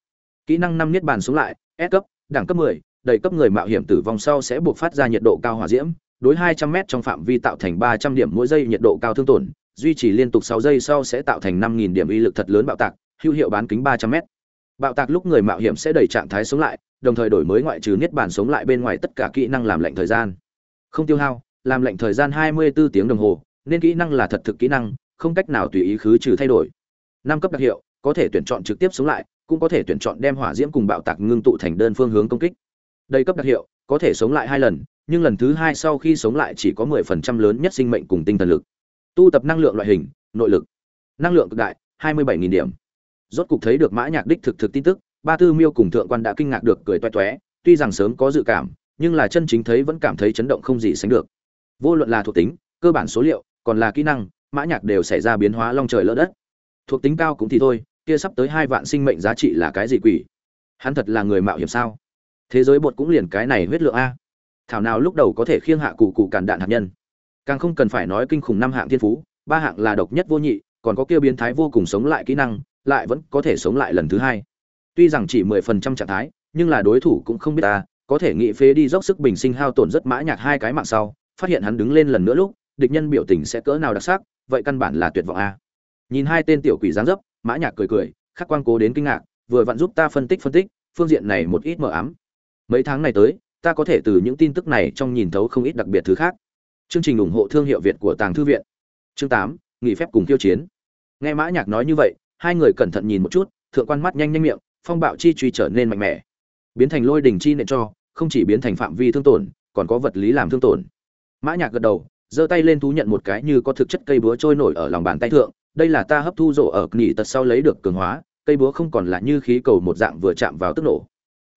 Kỹ năng năm niết bàn xuống lại, S cấp, đẳng cấp 10, đầy cấp người mạo hiểm tử vong sau sẽ buộc phát ra nhiệt độ cao hỏa diễm, đối 200m trong phạm vi tạo thành 300 điểm mỗi giây nhiệt độ cao thương tổn, duy trì liên tục 6 giây sau sẽ tạo thành 5000 điểm uy lực thật lớn bạo tạc, hữu hiệu bán kính 300m. Bạo tạc lúc người mạo hiểm sẽ đẩy trạng thái sống lại, đồng thời đổi mới ngoại trừ niết bàn sống lại bên ngoài tất cả kỹ năng làm lệnh thời gian. Không tiêu hao, làm lệnh thời gian 24 tiếng đồng hồ, nên kỹ năng là thật thực kỹ năng, không cách nào tùy ý khứ trừ thay đổi. Năm cấp đặc hiệu, có thể tuyển chọn trực tiếp sống lại, cũng có thể tuyển chọn đem hỏa diễm cùng bạo tạc ngưng tụ thành đơn phương hướng công kích. Đây cấp đặc hiệu, có thể sống lại hai lần, nhưng lần thứ hai sau khi sống lại chỉ có 10% lớn nhất sinh mệnh cùng tinh thần lực. Tu tập năng lượng loại hình, nội lực. năng lượng cực đại hai mươi bảy nghìn điểm rốt cục thấy được mã nhạc đích thực thực tin tức ba tư miêu cùng thượng quan đã kinh ngạc được cười toe toé tuy rằng sớm có dự cảm nhưng là chân chính thấy vẫn cảm thấy chấn động không gì sánh được vô luận là thuộc tính, cơ bản số liệu, còn là kỹ năng, mã nhạc đều xảy ra biến hóa long trời lỡ đất. Thuộc tính cao cũng thì thôi, kia sắp tới hai vạn sinh mệnh giá trị là cái gì quỷ? Hắn thật là người mạo hiểm sao? Thế giới bột cũng liền cái này huyết lượng a. Thảo nào lúc đầu có thể khiêng hạ cụ cụ càn đạn hạt nhân. Càng không cần phải nói kinh khủng năm hạng thiên phú, ba hạng là độc nhất vô nhị, còn có kia biến thái vô cùng sống lại kỹ năng, lại vẫn có thể sống lại lần thứ hai. Tuy rằng chỉ mười phần trăm trạng thái, nhưng là đối thủ cũng không biết ta, có thể nghị phế đi dốc sức bình sinh hao tổn rất mã nhạc hai cái mạng sau phát hiện hắn đứng lên lần nữa lúc, địch nhân biểu tình sẽ cỡ nào đặc sắc, vậy căn bản là tuyệt vọng a. Nhìn hai tên tiểu quỷ dáng dấp, mã nhạc cười cười, khắc quan cố đến kinh ngạc, vừa vặn giúp ta phân tích phân tích, phương diện này một ít mờ ám. Mấy tháng này tới, ta có thể từ những tin tức này trong nhìn thấu không ít đặc biệt thứ khác. Chương trình ủng hộ thương hiệu việt của tàng thư viện. Chương tám, nghỉ phép cùng tiêu chiến. Nghe mã nhạc nói như vậy, hai người cẩn thận nhìn một chút, thượng quan mắt nhanh nhanh miệng, phong bạo chi truy trở nên mạnh mẽ. Biến thành lôi đỉnh chi nện cho, không chỉ biến thành phạm vi thương tổn, còn có vật lý làm thương tổn mã nhạc gật đầu, giơ tay lên thú nhận một cái như có thực chất cây búa trôi nổi ở lòng bàn tay thượng. Đây là ta hấp thu rổ ở nghỉ tật sau lấy được cường hóa, cây búa không còn là như khí cầu một dạng vừa chạm vào tức nổ.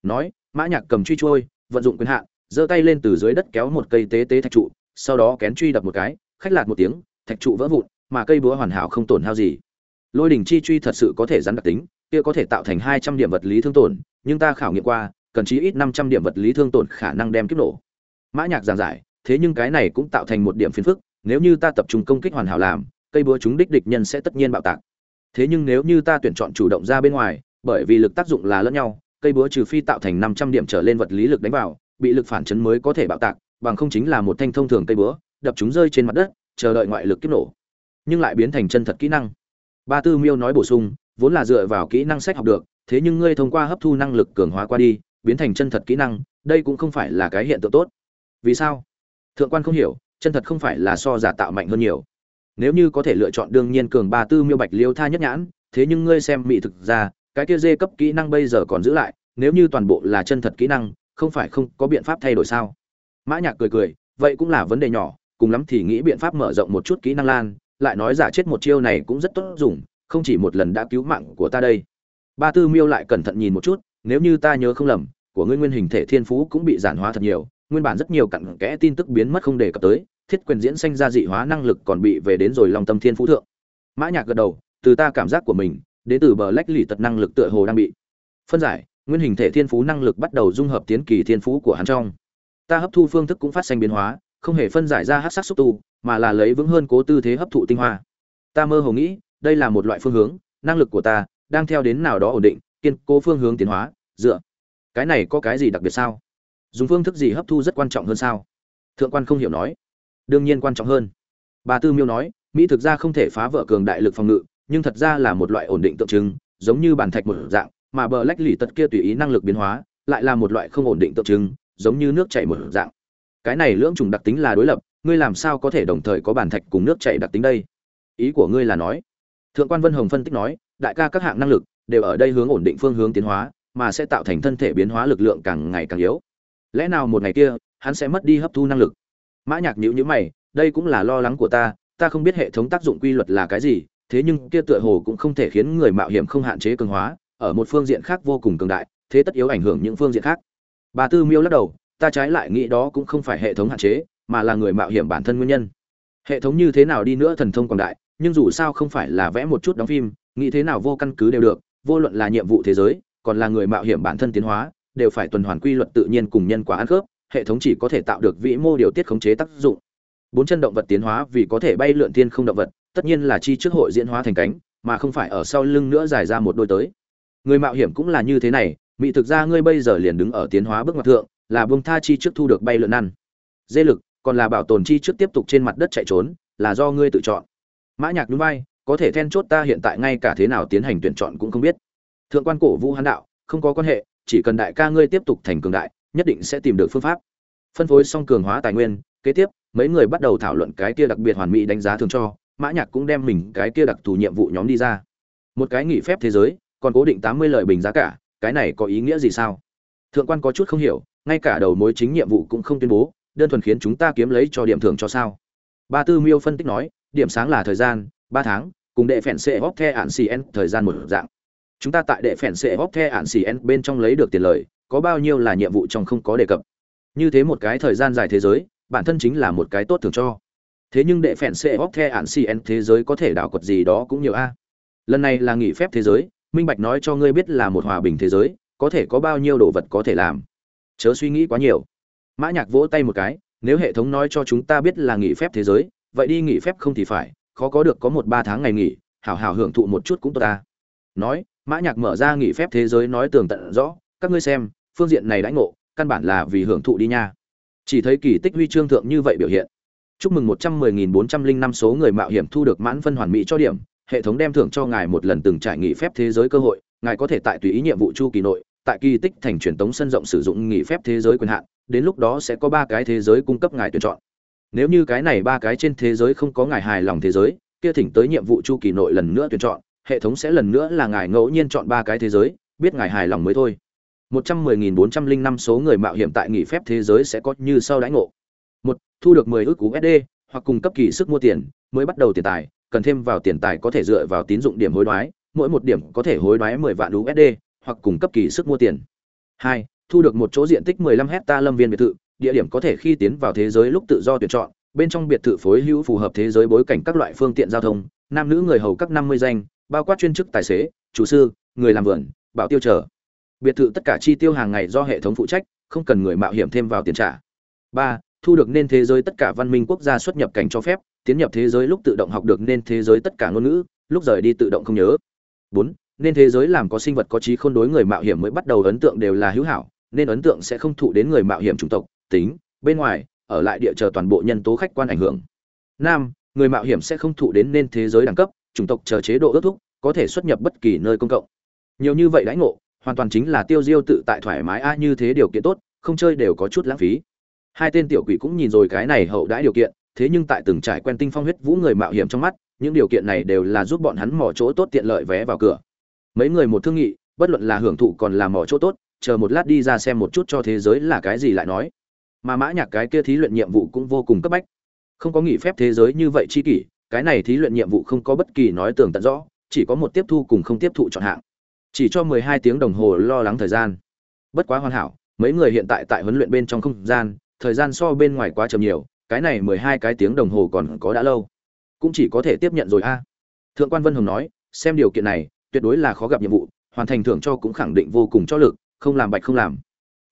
Nói, mã nhạc cầm truy trôi, vận dụng quyền hạn, giơ tay lên từ dưới đất kéo một cây tế tế thạch trụ, sau đó kén truy đập một cái, khách lạt một tiếng, thạch trụ vỡ vụn, mà cây búa hoàn hảo không tổn hao gì. Lôi đỉnh chi truy thật sự có thể rắn đặc tính, kia có thể tạo thành hai trăm điểm vật lý thương tổn, nhưng ta khảo nghiệm qua, cần chí ít năm trăm điểm vật lý thương tổn khả năng đem kiếp nổ. Mã nhạc giảng giải thế nhưng cái này cũng tạo thành một điểm phiền phức, nếu như ta tập trung công kích hoàn hảo làm, cây búa chúng đích địch nhân sẽ tất nhiên bạo tạc. Thế nhưng nếu như ta tuyển chọn chủ động ra bên ngoài, bởi vì lực tác dụng là lẫn nhau, cây búa trừ phi tạo thành năm trăm điểm trở lên vật lý lực đánh vào, bị lực phản chấn mới có thể bạo tạc, bằng không chính là một thanh thông thường cây búa, đập chúng rơi trên mặt đất, chờ đợi ngoại lực kích nổ. Nhưng lại biến thành chân thật kỹ năng. Ba tư miêu nói bổ sung, vốn là dựa vào kỹ năng sách học được, thế nhưng ngươi thông qua hấp thu năng lực cường hóa qua đi, biến thành chân thật kỹ năng, đây cũng không phải là cái hiện tượng tốt. Vì sao? Thượng quan không hiểu, chân thật không phải là so giả tạo mạnh hơn nhiều. Nếu như có thể lựa chọn đương nhiên cường ba tư miêu bạch liêu tha nhất nhãn, thế nhưng ngươi xem mỹ thực ra, cái kia dê cấp kỹ năng bây giờ còn giữ lại, nếu như toàn bộ là chân thật kỹ năng, không phải không có biện pháp thay đổi sao? Mã nhạc cười cười, vậy cũng là vấn đề nhỏ, cùng lắm thì nghĩ biện pháp mở rộng một chút kỹ năng lan, lại nói giả chết một chiêu này cũng rất tốt dùng, không chỉ một lần đã cứu mạng của ta đây. Ba tư miêu lại cẩn thận nhìn một chút, nếu như ta nhớ không lầm, của ngươi nguyên hình thể thiên phú cũng bị giản hóa thật nhiều nguyên bản rất nhiều cặn kẽ tin tức biến mất không đề cập tới, thiết quyền diễn sanh ra dị hóa năng lực còn bị về đến rồi lòng tâm thiên phú thượng. Mã nhạc gật đầu, từ ta cảm giác của mình, đến từ bờ lách lì tật năng lực tựa hồ đang bị phân giải, nguyên hình thể thiên phú năng lực bắt đầu dung hợp tiến kỳ thiên phú của hắn trong. Ta hấp thu phương thức cũng phát sinh biến hóa, không hề phân giải ra hắc sắc xúc tu, mà là lấy vững hơn cố tư thế hấp thụ tinh hoa. Ta mơ hồ nghĩ, đây là một loại phương hướng, năng lực của ta đang theo đến nào đó ổn định, kiên cố phương hướng tiến hóa, dựa. Cái này có cái gì đặc biệt sao? Dùng phương thức gì hấp thu rất quan trọng hơn sao? Thượng quan không hiểu nói. Đương nhiên quan trọng hơn. Bà tư miêu nói, mỹ thực ra không thể phá vỡ cường đại lực phòng ngự, nhưng thật ra là một loại ổn định tượng trưng, giống như bản thạch một dạng, mà bờ lách lì tật kia tùy ý năng lực biến hóa, lại là một loại không ổn định tượng trưng, giống như nước chảy một dạng. Cái này lưỡng trùng đặc tính là đối lập, ngươi làm sao có thể đồng thời có bản thạch cùng nước chảy đặc tính đây? Ý của ngươi là nói. Thượng quan vân hồng phân tích nói, đại ca các hạng năng lực đều ở đây hướng ổn định phương hướng tiến hóa, mà sẽ tạo thành thân thể biến hóa lực lượng càng ngày càng yếu lẽ nào một ngày kia, hắn sẽ mất đi hấp thu năng lực? Mã nhạc nhíu nhíu mày, đây cũng là lo lắng của ta ta không biết hệ thống tác dụng quy luật là cái gì, thế nhưng kia tựa hồ cũng không thể khiến người mạo hiểm không hạn chế cường hóa, ở một phương diện khác vô cùng cường đại, thế tất yếu ảnh hưởng những phương diện khác. Bà tư miêu lắc đầu, ta trái lại nghĩ đó cũng không phải hệ thống hạn chế, mà là người mạo hiểm bản thân nguyên nhân. Hệ thống như thế nào đi nữa thần thông quảng đại, nhưng dù sao không phải là vẽ một chút đóng phim, nghĩ thế nào vô căn cứ đều được, vô luận là nhiệm vụ thế giới, còn là người mạo hiểm bản thân tiến hóa đều phải tuần hoàn quy luật tự nhiên cùng nhân quả ăn khớp, hệ thống chỉ có thể tạo được vĩ mô điều tiết khống chế tác dụng. Bốn chân động vật tiến hóa vì có thể bay lượn thiên không động vật, tất nhiên là chi trước hội diễn hóa thành cánh, mà không phải ở sau lưng nữa dài ra một đôi tới. Người mạo hiểm cũng là như thế này, mỹ thực ra ngươi bây giờ liền đứng ở tiến hóa bước ngoặt thượng, là bông tha chi trước thu được bay lượn ăn. Dê lực, còn là bảo tồn chi trước tiếp tục trên mặt đất chạy trốn, là do ngươi tự chọn. Mã nhạc núi vai, có thể then chốt ta hiện tại ngay cả thế nào tiến hành tuyển chọn cũng không biết. Thượng quan cổ vũ hán đạo, không có quan hệ chỉ cần đại ca ngươi tiếp tục thành cường đại, nhất định sẽ tìm được phương pháp. Phân phối xong cường hóa tài nguyên, kế tiếp, mấy người bắt đầu thảo luận cái kia đặc biệt hoàn mỹ đánh giá thường cho, mã nhạc cũng đem mình cái kia đặc thù nhiệm vụ nhóm đi ra. Một cái nghỉ phép thế giới, còn cố định tám mươi lợi bình giá cả, cái này có ý nghĩa gì sao? Thượng quan có chút không hiểu, ngay cả đầu mối chính nhiệm vụ cũng không tuyên bố, đơn thuần khiến chúng ta kiếm lấy cho điểm thưởng cho sao? Ba tư miêu phân tích nói, điểm sáng là thời gian, ba tháng, cùng đệ phèn xe góp the ạn cn thời gian một dạng chúng ta tại đệ phèn sẽ góp the ạn cn bên trong lấy được tiền lời, có bao nhiêu là nhiệm vụ trong không có đề cập. Như thế một cái thời gian dài thế giới, bản thân chính là một cái tốt thường cho. Thế nhưng đệ phèn sẽ góp the ạn cn thế giới có thể đảo quật gì đó cũng nhiều a. Lần này là nghỉ phép thế giới, minh bạch nói cho ngươi biết là một hòa bình thế giới, có thể có bao nhiêu đồ vật có thể làm. Chớ suy nghĩ quá nhiều. Mã nhạc vỗ tay một cái, nếu hệ thống nói cho chúng ta biết là nghỉ phép thế giới, vậy đi nghỉ phép không thì phải, khó có được có một ba tháng ngày nghỉ, hảo hảo hưởng thụ một chút cũng tốt ta. Nói mã nhạc mở ra nghỉ phép thế giới nói tường tận rõ, các ngươi xem, phương diện này đãi ngộ, căn bản là vì hưởng thụ đi nha. Chỉ thấy kỳ tích huy chương thượng như vậy biểu hiện. Chúc mừng một trăm mười nghìn bốn trăm linh năm số người mạo hiểm thu được mãn phân hoàn mỹ cho điểm, hệ thống đem thưởng cho ngài một lần từng trải nghỉ phép thế giới cơ hội, ngài có thể tại tùy ý nhiệm vụ chu kỳ nội, tại kỳ tích thành truyền tống sân rộng sử dụng nghỉ phép thế giới quyền hạn, đến lúc đó sẽ có ba cái thế giới cung cấp ngài tuyển chọn. Nếu như cái này ba cái trên thế giới không có ngài hài lòng thế giới, kia thỉnh tới nhiệm vụ chu kỳ nội lần nữa tuyển chọn hệ thống sẽ lần nữa là ngài ngẫu nhiên chọn ba cái thế giới biết ngài hài lòng mới thôi 110.405 số người mạo hiểm tại nghỉ phép thế giới sẽ có như sau đãi ngộ. một Thu được 10 ức USD, hoặc cung cấp kỳ sức mua tiền, mới bắt đầu tiền tài, cần thêm vào tiền tài có thể dựa vào tín dụng điểm hối đoái, mỗi một điểm có thể hối đoái 10 vạn USD, hoặc cung cấp kỳ sức mua tiền. 2. Thu được một chỗ diện tích 15 hecta lâm viên biệt thự, địa điểm có thể khi tiến vào thế giới lúc tự do tuyển chọn, bên trong biệt thự phối hữu phù hợp thế giới bối cảnh các loại phương tiện giao thông, nam nữ người hầu các 50 danh, bao quát chuyên chức tài xế, chủ sư, người làm vườn, bảo tiêu trở. Biệt thự tất cả chi tiêu hàng ngày do hệ thống phụ trách, không cần người mạo hiểm thêm vào tiền trả. 3. Thu được nên thế giới tất cả văn minh quốc gia xuất nhập cảnh cho phép, tiến nhập thế giới lúc tự động học được nên thế giới tất cả ngôn ngữ, lúc rời đi tự động không nhớ. 4. Nên thế giới làm có sinh vật có trí khôn đối người mạo hiểm mới bắt đầu ấn tượng đều là hữu hảo, nên ấn tượng sẽ không thụ đến người mạo hiểm chủng tộc, tính, bên ngoài, ở lại địa chờ toàn bộ nhân tố khách quan ảnh hưởng. năm người mạo hiểm sẽ không thụ đến nên thế giới đẳng cấp, chủng tộc chờ chế độ ước thúc, có thể xuất nhập bất kỳ nơi công cộng. Nhiều như vậy đãi ngộ, hoàn toàn chính là tiêu diêu tự tại thoải mái a như thế điều kiện tốt, không chơi đều có chút lãng phí. Hai tên tiểu quỷ cũng nhìn rồi cái này hậu đãi điều kiện, thế nhưng tại từng trải quen tinh phong huyết vũ người mạo hiểm trong mắt, những điều kiện này đều là giúp bọn hắn mò chỗ tốt tiện lợi vé vào cửa. Mấy người một thương nghị, bất luận là hưởng thụ còn là mò chỗ tốt, chờ một lát đi ra xem một chút cho thế giới là cái gì lại nói mà mã nhạc cái kia thí luyện nhiệm vụ cũng vô cùng cấp bách không có nghỉ phép thế giới như vậy chi kỷ cái này thí luyện nhiệm vụ không có bất kỳ nói tường tận rõ, chỉ có một tiếp thu cùng không tiếp thụ chọn hạng. Chỉ cho 12 tiếng đồng hồ lo lắng thời gian. Bất quá hoàn hảo, mấy người hiện tại tại huấn luyện bên trong không gian, thời gian so bên ngoài quá chậm nhiều, cái này 12 cái tiếng đồng hồ còn có đã lâu. Cũng chỉ có thể tiếp nhận rồi a. Thượng quan vân hồng nói, xem điều kiện này, tuyệt đối là khó gặp nhiệm vụ, hoàn thành thưởng cho cũng khẳng định vô cùng cho lực, không làm bạch không làm.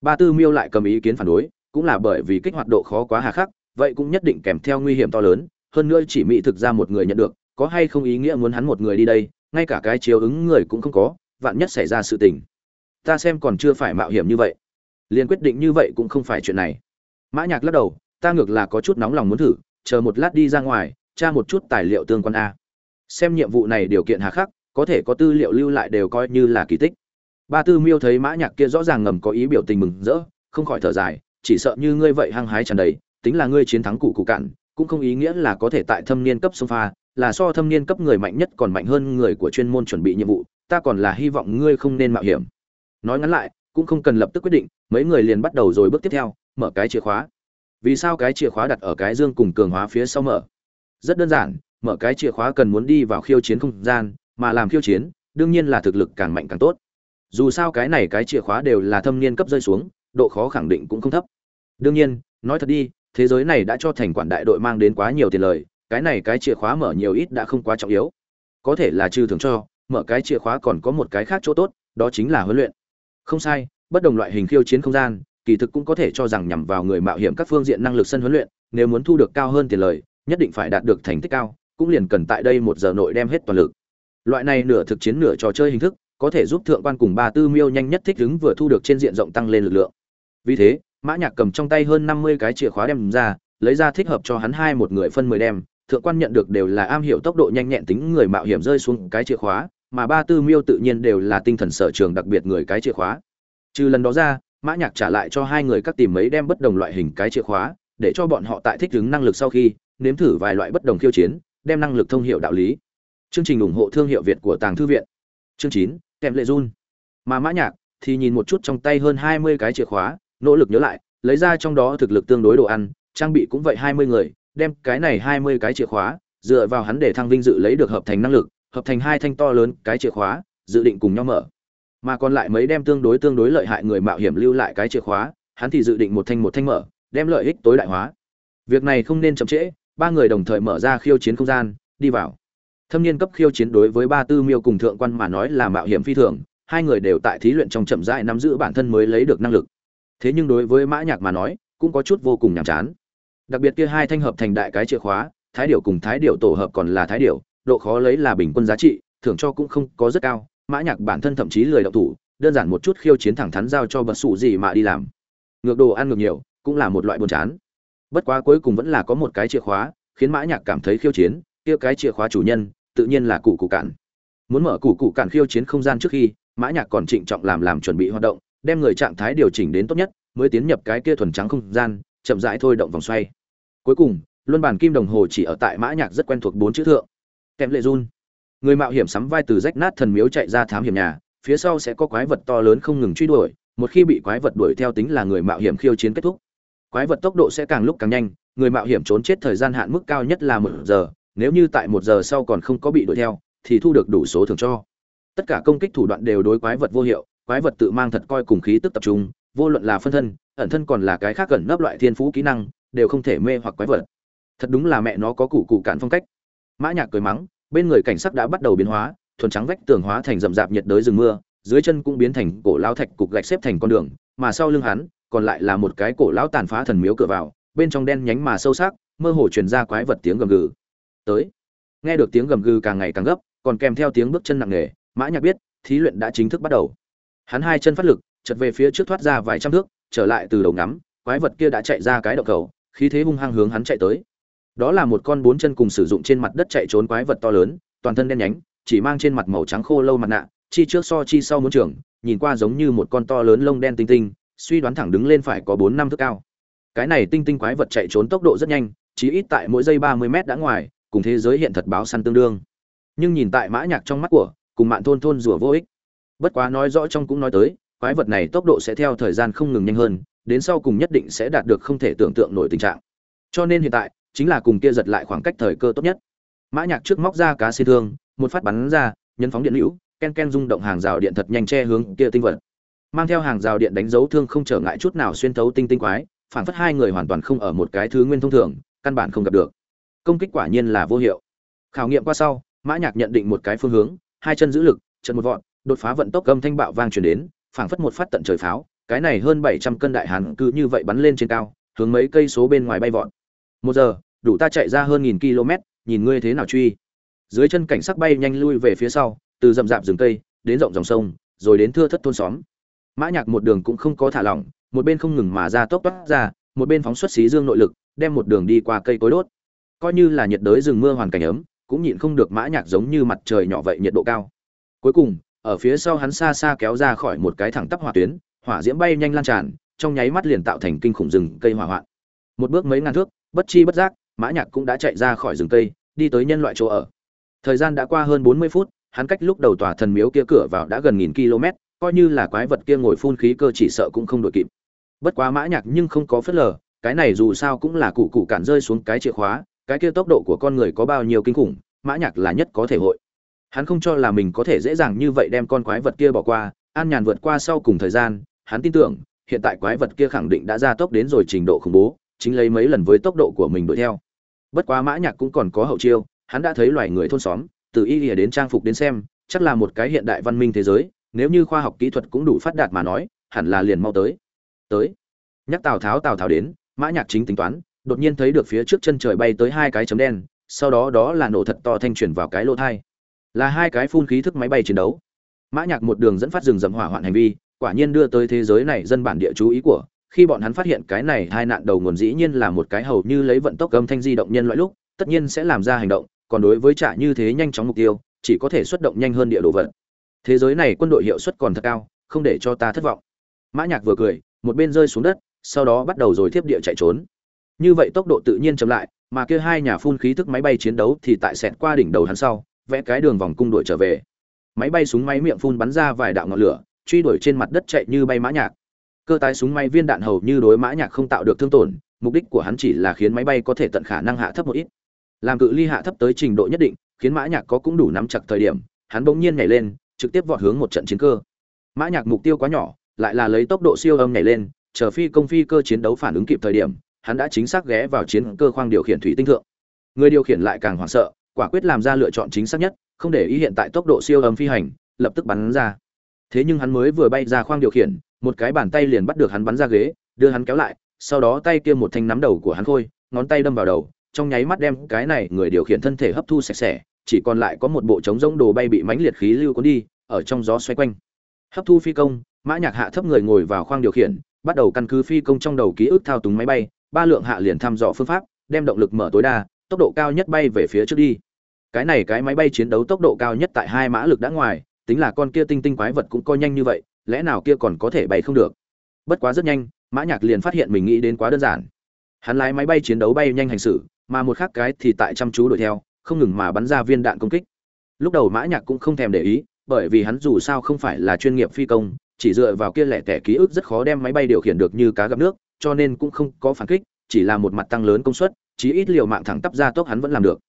Ba tư miêu lại cầm ý kiến phản đối, cũng là bởi vì kích hoạt độ khó quá hà khắc, vậy cũng nhất định kèm theo nguy hiểm to lớn hơn nữa chỉ mỹ thực ra một người nhận được, có hay không ý nghĩa muốn hắn một người đi đây, ngay cả cái chiếu ứng người cũng không có, vạn nhất xảy ra sự tình. Ta xem còn chưa phải mạo hiểm như vậy. Liền quyết định như vậy cũng không phải chuyện này. Mã nhạc lắc đầu, ta ngược là có chút nóng lòng muốn thử, chờ một lát đi ra ngoài, tra một chút tài liệu tương quan a. Xem nhiệm vụ này điều kiện hà khắc, có thể có tư liệu lưu lại đều coi như là kỳ tích. Ba tư miêu thấy mã nhạc kia rõ ràng ngầm có ý biểu tình mừng rỡ, không khỏi thở dài, chỉ sợ như ngươi vậy hăng hái tràn đầy, tính là ngươi chiến thắng cụ cụ cạn cũng không ý nghĩa là có thể tại thâm niên cấp sông pha, là so thâm niên cấp người mạnh nhất còn mạnh hơn người của chuyên môn chuẩn bị nhiệm vụ, ta còn là hy vọng ngươi không nên mạo hiểm. Nói ngắn lại, cũng không cần lập tức quyết định, mấy người liền bắt đầu rồi bước tiếp theo, mở cái chìa khóa. Vì sao cái chìa khóa đặt ở cái dương cùng cường hóa phía sau mở? Rất đơn giản, mở cái chìa khóa cần muốn đi vào khiêu chiến không gian, mà làm khiêu chiến, đương nhiên là thực lực càng mạnh càng tốt. Dù sao cái này cái chìa khóa đều là thâm niên cấp rơi xuống, độ khó khẳng định cũng không thấp. Đương nhiên, nói thật đi thế giới này đã cho thành quản đại đội mang đến quá nhiều tiền lời, cái này cái chìa khóa mở nhiều ít đã không quá trọng yếu. Có thể là trừ thường cho, mở cái chìa khóa còn có một cái khác chỗ tốt, đó chính là huấn luyện. Không sai, bất đồng loại hình khiêu chiến không gian, kỳ thực cũng có thể cho rằng nhằm vào người mạo hiểm các phương diện năng lực sân huấn luyện, nếu muốn thu được cao hơn tiền lời, nhất định phải đạt được thành tích cao, cũng liền cần tại đây một giờ nội đem hết toàn lực. Loại này nửa thực chiến nửa trò chơi hình thức, có thể giúp thượng quan cùng ba tư miêu nhanh nhất thích ứng vừa thu được trên diện rộng tăng lên lực lượng. Vì thế mã nhạc cầm trong tay hơn năm mươi cái chìa khóa đem ra, lấy ra thích hợp cho hắn hai một người phân mười đem, thượng quan nhận được đều là am hiểu tốc độ nhanh nhẹn tính người mạo hiểm rơi xuống cái chìa khóa, mà ba tư miêu tự nhiên đều là tinh thần sở trường đặc biệt người cái chìa khóa. Trừ lần đó ra, mã nhạc trả lại cho hai người các tìm mấy đem bất đồng loại hình cái chìa khóa, để cho bọn họ tại thích ứng năng lực sau khi, nếm thử vài loại bất đồng khiêu chiến, đem năng lực thông hiểu đạo lý. Chương trình ủng hộ thương hiệu việt của tàng thư viện. Chương chín, kèm lệ run mà mã nhạc thì nhìn một chút trong tay hơn hai mươi cái chìa khóa nỗ lực nhớ lại, lấy ra trong đó thực lực tương đối đồ ăn, trang bị cũng vậy hai mươi người, đem cái này hai mươi cái chìa khóa, dựa vào hắn để thăng vinh dự lấy được hợp thành năng lực, hợp thành hai thanh to lớn cái chìa khóa, dự định cùng nhau mở. Mà còn lại mấy đem tương đối tương đối lợi hại người mạo hiểm lưu lại cái chìa khóa, hắn thì dự định một thanh một thanh mở, đem lợi ích tối đại hóa. Việc này không nên chậm trễ, ba người đồng thời mở ra khiêu chiến không gian, đi vào. Thâm niên cấp khiêu chiến đối với ba tư miêu cùng thượng quan mà nói là mạo hiểm phi thường, hai người đều tại thí luyện trong chậm rãi nắm giữ bản thân mới lấy được năng lực thế nhưng đối với mã nhạc mà nói, cũng có chút vô cùng nhàm chán. Đặc biệt kia hai thanh hợp thành đại cái chìa khóa, thái điểu cùng thái điểu tổ hợp còn là thái điểu, độ khó lấy là bình quân giá trị, thưởng cho cũng không có rất cao. Mã nhạc bản thân thậm chí lười động thủ, đơn giản một chút khiêu chiến thẳng thắn giao cho bật sụ gì mà đi làm. Ngược đồ ăn ngược nhiều, cũng là một loại buồn chán. Bất quá cuối cùng vẫn là có một cái chìa khóa, khiến mã nhạc cảm thấy khiêu chiến, kia cái chìa khóa chủ nhân, tự nhiên là cụ cụ cản muốn mở cụ cụ cản khiêu chiến không gian trước khi, mã nhạc còn trịnh trọng làm làm chuẩn bị hoạt động đem người trạng thái điều chỉnh đến tốt nhất, mới tiến nhập cái kia thuần trắng không gian, chậm rãi thôi động vòng xoay. Cuối cùng, luân bản kim đồng hồ chỉ ở tại mã nhạc rất quen thuộc bốn chữ thượng. Kèm lệ run. Người mạo hiểm sắm vai từ rách nát thần miếu chạy ra thám hiểm nhà, phía sau sẽ có quái vật to lớn không ngừng truy đuổi, một khi bị quái vật đuổi theo tính là người mạo hiểm khiêu chiến kết thúc. Quái vật tốc độ sẽ càng lúc càng nhanh, người mạo hiểm trốn chết thời gian hạn mức cao nhất là một giờ, nếu như tại một giờ sau còn không có bị đuổi theo, thì thu được đủ số thưởng cho. Tất cả công kích thủ đoạn đều đối quái vật vô hiệu quái vật tự mang thật coi cùng khí tức tập trung, vô luận là phân thân, ẩn thân còn là cái khác gần nấp loại thiên phú kỹ năng, đều không thể mê hoặc quái vật. Thật đúng là mẹ nó có củ cụ cản phong cách. Mã nhạc cười mắng, bên người cảnh sắc đã bắt đầu biến hóa, thuần trắng vách tường hóa thành rậm rạp nhiệt đới rừng mưa, dưới chân cũng biến thành cổ lao thạch cục gạch xếp thành con đường, mà sau lưng hắn, còn lại là một cái cổ lão tàn phá thần miếu cửa vào, bên trong đen nhánh mà sâu sắc, mơ hồ truyền ra quái vật tiếng gầm gừ. Tới. Nghe được tiếng gầm gừ càng ngày càng gấp, còn kèm theo tiếng bước chân nặng nề, mã nhạc biết, thí luyện đã chính thức bắt đầu hắn hai chân phát lực, chợt về phía trước thoát ra vài trăm thước, trở lại từ đầu ngắm, quái vật kia đã chạy ra cái động cầu, khí thế hung hăng hướng hắn chạy tới. Đó là một con bốn chân cùng sử dụng trên mặt đất chạy trốn quái vật to lớn, toàn thân đen nhánh, chỉ mang trên mặt màu trắng khô lâu mặt nạ, chi trước so chi sau muốn trưởng, nhìn qua giống như một con to lớn lông đen tinh tinh, suy đoán thẳng đứng lên phải có bốn năm thước cao. Cái này tinh tinh quái vật chạy trốn tốc độ rất nhanh chỉ ít tại mỗi giây ba mươi mét đã ngoài, cùng thế giới hiện thật báo săn tương đương. Nhưng nhìn tại mã nhạc trong mắt của, cùng mạn thôn thôn rùa vô ích bất quá nói rõ trong cũng nói tới quái vật này tốc độ sẽ theo thời gian không ngừng nhanh hơn đến sau cùng nhất định sẽ đạt được không thể tưởng tượng nổi tình trạng. Cho nên hiện tại chính là cùng kia giật lại khoảng cách thời cơ tốt nhất. Mã nhạc trước móc ra cá xin thương một phát bắn ra nhân phóng điện liễu, ken ken rung động hàng rào điện thật nhanh che hướng kia tinh vật. Mang theo hàng rào điện đánh dấu thương không trở ngại chút nào xuyên thấu tinh tinh quái phản phất hai người hoàn toàn không ở một cái thứ nguyên thông thường căn bản không gặp được. Công kích quả nhiên là vô hiệu. Khảo nghiệm qua sau mã nhạc nhận định một cái phương hướng hai chân giữ lực chân một vọt đột phá vận tốc âm thanh bạo vang truyền đến, phảng phất một phát tận trời pháo, cái này hơn bảy trăm cân đại hàn cứ như vậy bắn lên trên cao, hướng mấy cây số bên ngoài bay vọt. Một giờ, đủ ta chạy ra hơn nghìn km, nhìn ngươi thế nào truy. Dưới chân cảnh sắc bay nhanh lui về phía sau, từ rậm rạp rừng cây, đến rộng dòng sông, rồi đến thưa thất thôn xóm. Mã nhạc một đường cũng không có thả lỏng, một bên không ngừng mà ra tốc toát ra, một bên phóng xuất xí dương nội lực, đem một đường đi qua cây cối đốt. Coi như là nhiệt đới rừng mưa hoàn cảnh ấm, cũng nhịn không được mã nhạc giống như mặt trời nhỏ vậy nhiệt độ cao. Cuối cùng ở phía sau hắn xa xa kéo ra khỏi một cái thẳng tắp hỏa tuyến, hỏa diễm bay nhanh lan tràn, trong nháy mắt liền tạo thành kinh khủng rừng cây hỏa hoạn. Một bước mấy ngàn thước, bất chi bất giác, mã nhạc cũng đã chạy ra khỏi rừng cây, đi tới nhân loại chỗ ở. Thời gian đã qua hơn bốn mươi phút, hắn cách lúc đầu tòa thần miếu kia cửa vào đã gần nghìn km, coi như là quái vật kia ngồi phun khí cơ chỉ sợ cũng không đội kịp. Bất quá mã nhạc nhưng không có phất lờ, cái này dù sao cũng là cụ cụ cản rơi xuống cái chìa khóa, cái kia tốc độ của con người có bao nhiêu kinh khủng, mã nhạc là nhất có thể hội hắn không cho là mình có thể dễ dàng như vậy đem con quái vật kia bỏ qua, an nhàn vượt qua sau cùng thời gian, hắn tin tưởng, hiện tại quái vật kia khẳng định đã gia tốc đến rồi trình độ khủng bố, chính lấy mấy lần với tốc độ của mình đuổi theo. Bất quá mã nhạc cũng còn có hậu chiêu, hắn đã thấy loài người thôn xóm, từ y lìa đến trang phục đến xem, chắc là một cái hiện đại văn minh thế giới, nếu như khoa học kỹ thuật cũng đủ phát đạt mà nói, hẳn là liền mau tới. Tới. Nhắc tào tháo tào tháo đến, mã nhạc chính tính toán, đột nhiên thấy được phía trước chân trời bay tới hai cái chấm đen, sau đó đó là nổ thật to thanh truyền vào cái lỗ thay là hai cái phun khí thức máy bay chiến đấu. Mã nhạc một đường dẫn phát rừng rậm hỏa hoạn hành vi, quả nhiên đưa tới thế giới này dân bản địa chú ý của, khi bọn hắn phát hiện cái này hai nạn đầu nguồn dĩ nhiên là một cái hầu như lấy vận tốc âm thanh di động nhân loại lúc, tất nhiên sẽ làm ra hành động, còn đối với trả như thế nhanh chóng mục tiêu, chỉ có thể xuất động nhanh hơn địa đồ vật. Thế giới này quân đội hiệu suất còn thật cao, không để cho ta thất vọng. Mã nhạc vừa cười, một bên rơi xuống đất, sau đó bắt đầu rồi tiếp địa chạy trốn. Như vậy tốc độ tự nhiên chậm lại, mà kia hai nhà phun khí thức máy bay chiến đấu thì tại sẹt qua đỉnh đầu hắn sau vẽ cái đường vòng cung đuổi trở về. Máy bay súng máy miệng phun bắn ra vài đạo ngọn lửa, truy đuổi trên mặt đất chạy như bay mã nhạc. Cơ tái súng máy viên đạn hầu như đối mã nhạc không tạo được thương tổn, mục đích của hắn chỉ là khiến máy bay có thể tận khả năng hạ thấp một ít. Làm cự ly hạ thấp tới trình độ nhất định, khiến mã nhạc có cũng đủ nắm chặt thời điểm, hắn bỗng nhiên nhảy lên, trực tiếp vọt hướng một trận chiến cơ. Mã nhạc mục tiêu quá nhỏ, lại là lấy tốc độ siêu âm nhảy lên, chờ phi công phi cơ chiến đấu phản ứng kịp thời điểm, hắn đã chính xác ghé vào chiến cơ khoang điều khiển thủy tinh thượng. Người điều khiển lại càng hoảng sợ quả quyết làm ra lựa chọn chính xác nhất, không để ý hiện tại tốc độ siêu âm phi hành, lập tức bắn ra. Thế nhưng hắn mới vừa bay ra khoang điều khiển, một cái bàn tay liền bắt được hắn bắn ra ghế, đưa hắn kéo lại, sau đó tay kia một thanh nắm đầu của hắn khôi, ngón tay đâm vào đầu, trong nháy mắt đem cái này người điều khiển thân thể hấp thu sạch sẽ, chỉ còn lại có một bộ trống rỗng đồ bay bị mãnh liệt khí lưu cuốn đi, ở trong gió xoay quanh. Hấp thu phi công, mã nhạc hạ thấp người ngồi vào khoang điều khiển, bắt đầu căn cứ phi công trong đầu ký ức thao túng máy bay, ba lượng hạ liền thăm dò phương pháp, đem động lực mở tối đa tốc độ cao nhất bay về phía trước đi. Cái này cái máy bay chiến đấu tốc độ cao nhất tại hai mã lực đã ngoài, tính là con kia tinh tinh quái vật cũng coi nhanh như vậy, lẽ nào kia còn có thể bay không được? Bất quá rất nhanh, mã nhạc liền phát hiện mình nghĩ đến quá đơn giản. Hắn lái máy bay chiến đấu bay nhanh hành xử, mà một khác cái thì tại chăm chú đuổi theo, không ngừng mà bắn ra viên đạn công kích. Lúc đầu mã nhạc cũng không thèm để ý, bởi vì hắn dù sao không phải là chuyên nghiệp phi công, chỉ dựa vào kia lẻ tẻ ký ức rất khó đem máy bay điều khiển được như cá gặp nước, cho nên cũng không có phản kích, chỉ là một mặt tăng lớn công suất chí ít liều mạng thẳng tắp ra tốc hắn vẫn làm được.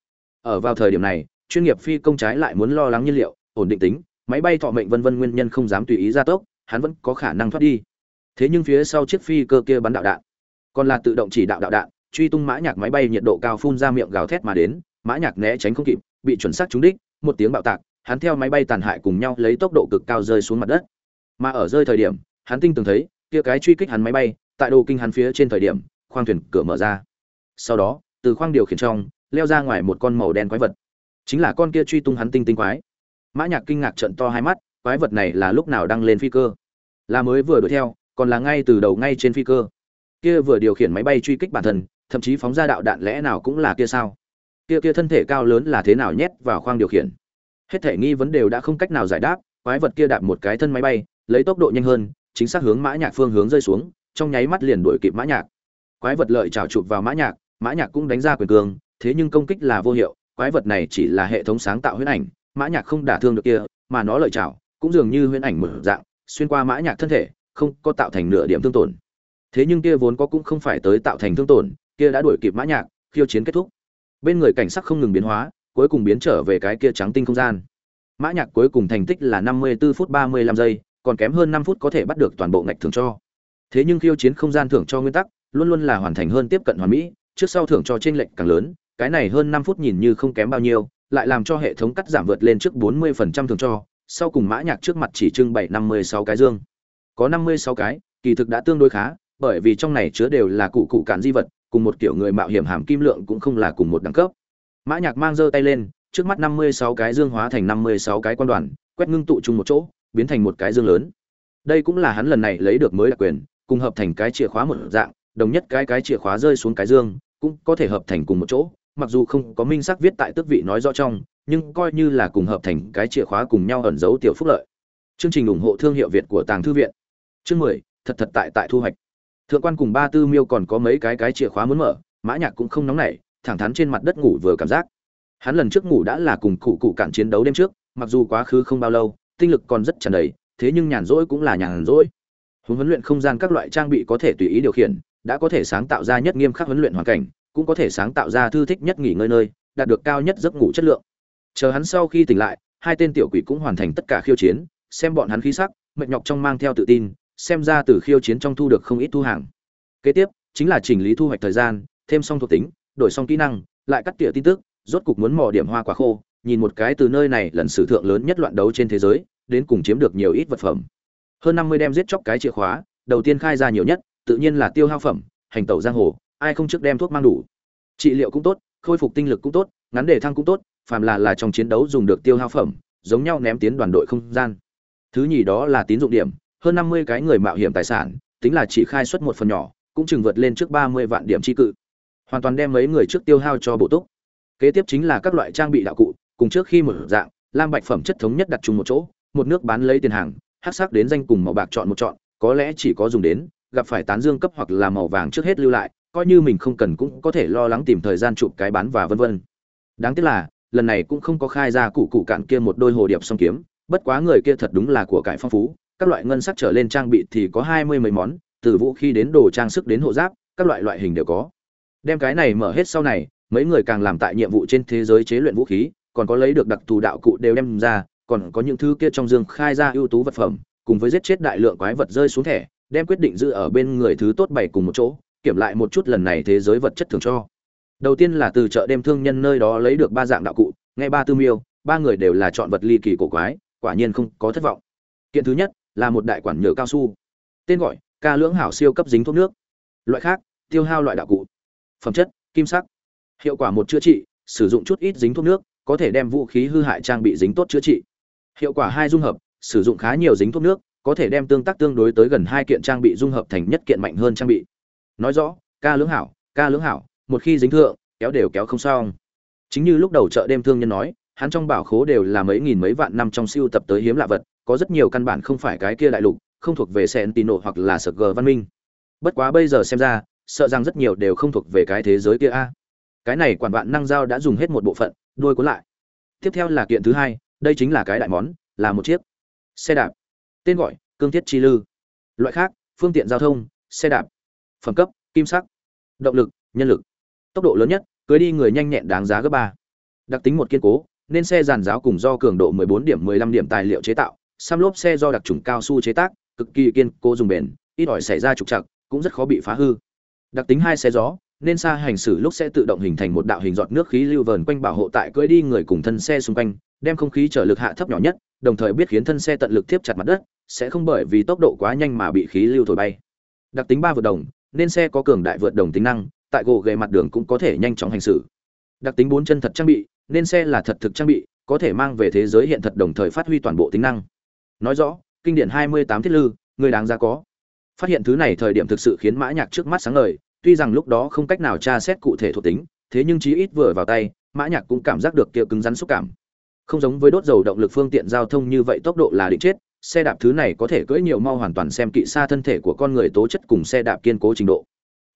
Ở vào thời điểm này, chuyên nghiệp phi công trái lại muốn lo lắng nhiên liệu, ổn định tính, máy bay thọ mệnh vân vân nguyên nhân không dám tùy ý ra tốc, hắn vẫn có khả năng thoát đi. Thế nhưng phía sau chiếc phi cơ kia bắn đạo đạn, còn là tự động chỉ đạo đạo đạn, truy tung mã nhạc máy bay nhiệt độ cao phun ra miệng gào thét mà đến, mã nhạc né tránh không kịp, bị chuẩn xác trúng đích, một tiếng bạo tạc, hắn theo máy bay tàn hại cùng nhau lấy tốc độ cực cao rơi xuống mặt đất. Mà ở rơi thời điểm, hắn tinh tường thấy, kia cái truy kích hắn máy bay, tại đồ kinh hắn phía trên thời điểm, khoang thuyền cửa mở ra sau đó, từ khoang điều khiển trong, leo ra ngoài một con màu đen quái vật. Chính là con kia truy tung hắn tinh tinh quái. Mã nhạc kinh ngạc trợn to hai mắt, quái vật này là lúc nào đăng lên phi cơ? Là mới vừa đuổi theo, còn là ngay từ đầu ngay trên phi cơ? Kia vừa điều khiển máy bay truy kích bản thân, thậm chí phóng ra đạo đạn lẽ nào cũng là kia sao? Kia kia thân thể cao lớn là thế nào nhét vào khoang điều khiển? Hết thể nghi vấn đều đã không cách nào giải đáp, quái vật kia đạp một cái thân máy bay, lấy tốc độ nhanh hơn, chính xác hướng mã nhạc phương hướng rơi xuống, trong nháy mắt liền đuổi kịp mã nhạc. Quái vật lợi chảo chụp vào mã nhạc mã nhạc cũng đánh ra quyền cường thế nhưng công kích là vô hiệu, quái vật này chỉ là hệ thống sáng tạo huyễn ảnh, mã nhạc không đả thương được kia, mà nó lợi chảo cũng dường như huyễn ảnh mở dạng, xuyên qua mã nhạc thân thể, không có tạo thành nửa điểm thương tổn. Thế nhưng kia vốn có cũng không phải tới tạo thành thương tổn, kia đã đuổi kịp mã nhạc, khiêu chiến kết thúc. Bên người cảnh sắc không ngừng biến hóa, cuối cùng biến trở về cái kia trắng tinh không gian. Mã nhạc cuối cùng thành tích là 54 phút 35 giây, còn kém hơn 5 phút có thể bắt được toàn bộ ngạch thưởng cho. Thế nhưng khiêu chiến không gian thưởng cho nguyên tắc, luôn luôn là hoàn thành hơn tiếp cận hoàn mỹ trước sau thưởng cho trên lệnh càng lớn, cái này hơn 5 phút nhìn như không kém bao nhiêu, lại làm cho hệ thống cắt giảm vượt lên trước 40% thưởng cho, sau cùng mã nhạc trước mặt chỉ trưng bày 56 cái dương. Có 56 cái, kỳ thực đã tương đối khá, bởi vì trong này chứa đều là cụ cụ cản di vật, cùng một kiểu người mạo hiểm hàm kim lượng cũng không là cùng một đẳng cấp. Mã nhạc mang giơ tay lên, trước mắt 56 cái dương hóa thành 56 cái quan đoàn, quét ngưng tụ chung một chỗ, biến thành một cái dương lớn. Đây cũng là hắn lần này lấy được mới đặc quyền, cùng hợp thành cái chìa khóa một dạng, đồng nhất cái cái chìa khóa rơi xuống cái dương cũng có thể hợp thành cùng một chỗ, mặc dù không có minh xác viết tại tước vị nói rõ trong, nhưng coi như là cùng hợp thành cái chìa khóa cùng nhau ẩn giấu tiểu phúc lợi. Chương trình ủng hộ thương hiệu việt của tàng thư viện. Chương mười, thật thật tại tại thu hoạch. Thượng quan cùng ba tư miêu còn có mấy cái cái chìa khóa muốn mở, mã nhạc cũng không nóng nảy, thẳng thắn trên mặt đất ngủ vừa cảm giác. Hắn lần trước ngủ đã là cùng cụ cụ cản chiến đấu đêm trước, mặc dù quá khứ không bao lâu, tinh lực còn rất tràn đầy, thế nhưng nhàn rỗi cũng là nhàn rỗi. Huấn huấn luyện không gian các loại trang bị có thể tùy ý điều khiển đã có thể sáng tạo ra nhất nghiêm khắc huấn luyện hoàn cảnh, cũng có thể sáng tạo ra thư thích nhất nghỉ ngơi nơi, đạt được cao nhất giấc ngủ chất lượng. Chờ hắn sau khi tỉnh lại, hai tên tiểu quỷ cũng hoàn thành tất cả khiêu chiến, xem bọn hắn khí sắc, mệt nhọc trong mang theo tự tin, xem ra từ khiêu chiến trong thu được không ít thu hàng. Kế tiếp, chính là chỉnh lý thu hoạch thời gian, thêm xong thuộc tính, đổi xong kỹ năng, lại cắt tỉa tin tức, rốt cục muốn mò điểm hoa quả khô, nhìn một cái từ nơi này lần sử thượng lớn nhất loạn đấu trên thế giới, đến cùng chiếm được nhiều ít vật phẩm. Hơn năm mươi đem giết chóc cái chìa khóa, đầu tiên khai ra nhiều nhất tự nhiên là tiêu hao phẩm, hành tẩu giang hồ, ai không trước đem thuốc mang đủ. Trị liệu cũng tốt, khôi phục tinh lực cũng tốt, ngắn đề thăng cũng tốt, phàm là là trong chiến đấu dùng được tiêu hao phẩm, giống nhau ném tiến đoàn đội không gian. Thứ nhì đó là tín dụng điểm, hơn năm mươi cái người mạo hiểm tài sản, tính là chỉ khai xuất một phần nhỏ, cũng chừng vượt lên trước ba mươi vạn điểm tri cự. Hoàn toàn đem mấy người trước tiêu hao cho bổ túc. Kế tiếp chính là các loại trang bị đạo cụ, cùng trước khi mở dạng, lam bạch phẩm chất thống nhất đặt chung một chỗ, một nước bán lấy tiền hàng hát sắc đến danh cùng màu bạc chọn một chọn, có lẽ chỉ có dùng đến gặp phải tán dương cấp hoặc là màu vàng trước hết lưu lại, coi như mình không cần cũng có thể lo lắng tìm thời gian chụp cái bán và vân vân. Đáng tiếc là, lần này cũng không có khai ra cụ cụ cạn kia một đôi hồ điệp song kiếm, bất quá người kia thật đúng là của cải phong phú, các loại ngân sắc trở lên trang bị thì có hai mươi mấy món, từ vũ khí đến đồ trang sức đến hộ giáp, các loại loại hình đều có. Đem cái này mở hết sau này, mấy người càng làm tại nhiệm vụ trên thế giới chế luyện vũ khí, còn có lấy được đặc thù đạo cụ đều đem ra, còn có những thứ kia trong dương khai ra ưu tú vật phẩm, cùng với giết chết đại lượng quái vật rơi xuống thẻ đem quyết định giữ ở bên người thứ tốt bảy cùng một chỗ, kiểm lại một chút lần này thế giới vật chất thường cho. Đầu tiên là từ chợ đêm thương nhân nơi đó lấy được ba dạng đạo cụ ngay ba tư miêu, ba người đều là chọn vật ly kỳ cổ quái, quả nhiên không có thất vọng. Kiện thứ nhất là một đại quản nhựa cao su, tên gọi ca lưỡng hảo siêu cấp dính thuốc nước. Loại khác, tiêu hao loại đạo cụ, phẩm chất, kim sắc. Hiệu quả một chữa trị, sử dụng chút ít dính thuốc nước, có thể đem vũ khí hư hại trang bị dính tốt chữa trị. Hiệu quả hai dung hợp, sử dụng khá nhiều dính thuốc nước có thể đem tương tác tương đối tới gần hai kiện trang bị dung hợp thành nhất kiện mạnh hơn trang bị. Nói rõ, ca lưỡng hảo, ca lưỡng hảo, một khi dính thượng, kéo đều kéo không xong. Chính như lúc đầu chợ đêm thương nhân nói, hắn trong bảo khố đều là mấy nghìn mấy vạn năm trong siêu tập tới hiếm lạ vật, có rất nhiều căn bản không phải cái kia đại lục, không thuộc về Sentinel hoặc là sở g văn minh. Bất quá bây giờ xem ra, sợ rằng rất nhiều đều không thuộc về cái thế giới kia a. Cái này quản vạn năng giao đã dùng hết một bộ phận đôi cuốn lại. Tiếp theo là kiện thứ hai, đây chính là cái đại món, là một chiếc xe đạp tên gọi, cương thiết chi lư. Loại khác, phương tiện giao thông, xe đạp, phẩm cấp, kim sắc. Động lực, nhân lực. Tốc độ lớn nhất, cưới đi người nhanh nhẹn đáng giá gấp ba. Đặc tính một kiên cố, nên xe giàn giáo cùng do cường độ 14 điểm 15 điểm tài liệu chế tạo, xăm lốp xe do đặc trùng cao su chế tác, cực kỳ kiên cố dùng bền, ít ỏi xảy ra trục trặc, cũng rất khó bị phá hư. Đặc tính hai xe gió, nên xa hành xử lúc sẽ tự động hình thành một đạo hình giọt nước khí lưu vờn quanh bảo hộ tại cưỡi đi người cùng thân xe xung quanh, đem không khí trở lực hạ thấp nhỏ nhất, đồng thời biết khiến thân xe tận lực tiếp chặt mặt đất sẽ không bởi vì tốc độ quá nhanh mà bị khí lưu thổi bay. Đặc tính ba vượt đồng, nên xe có cường đại vượt đồng tính năng, tại gồ ghề mặt đường cũng có thể nhanh chóng hành xử. Đặc tính bốn chân thật trang bị, nên xe là thật thực trang bị, có thể mang về thế giới hiện thật đồng thời phát huy toàn bộ tính năng. Nói rõ, kinh điển hai mươi tám thiết lư, người đáng giá có. Phát hiện thứ này thời điểm thực sự khiến mã nhạc trước mắt sáng ngời, tuy rằng lúc đó không cách nào tra xét cụ thể thuộc tính, thế nhưng chí ít vừa vào tay, mã nhạc cũng cảm giác được kia cứng rắn xúc cảm. Không giống với đốt dầu động lực phương tiện giao thông như vậy tốc độ là định chết xe đạp thứ này có thể cưỡi nhiều mau hoàn toàn xem kỵ xa thân thể của con người tố chất cùng xe đạp kiên cố trình độ.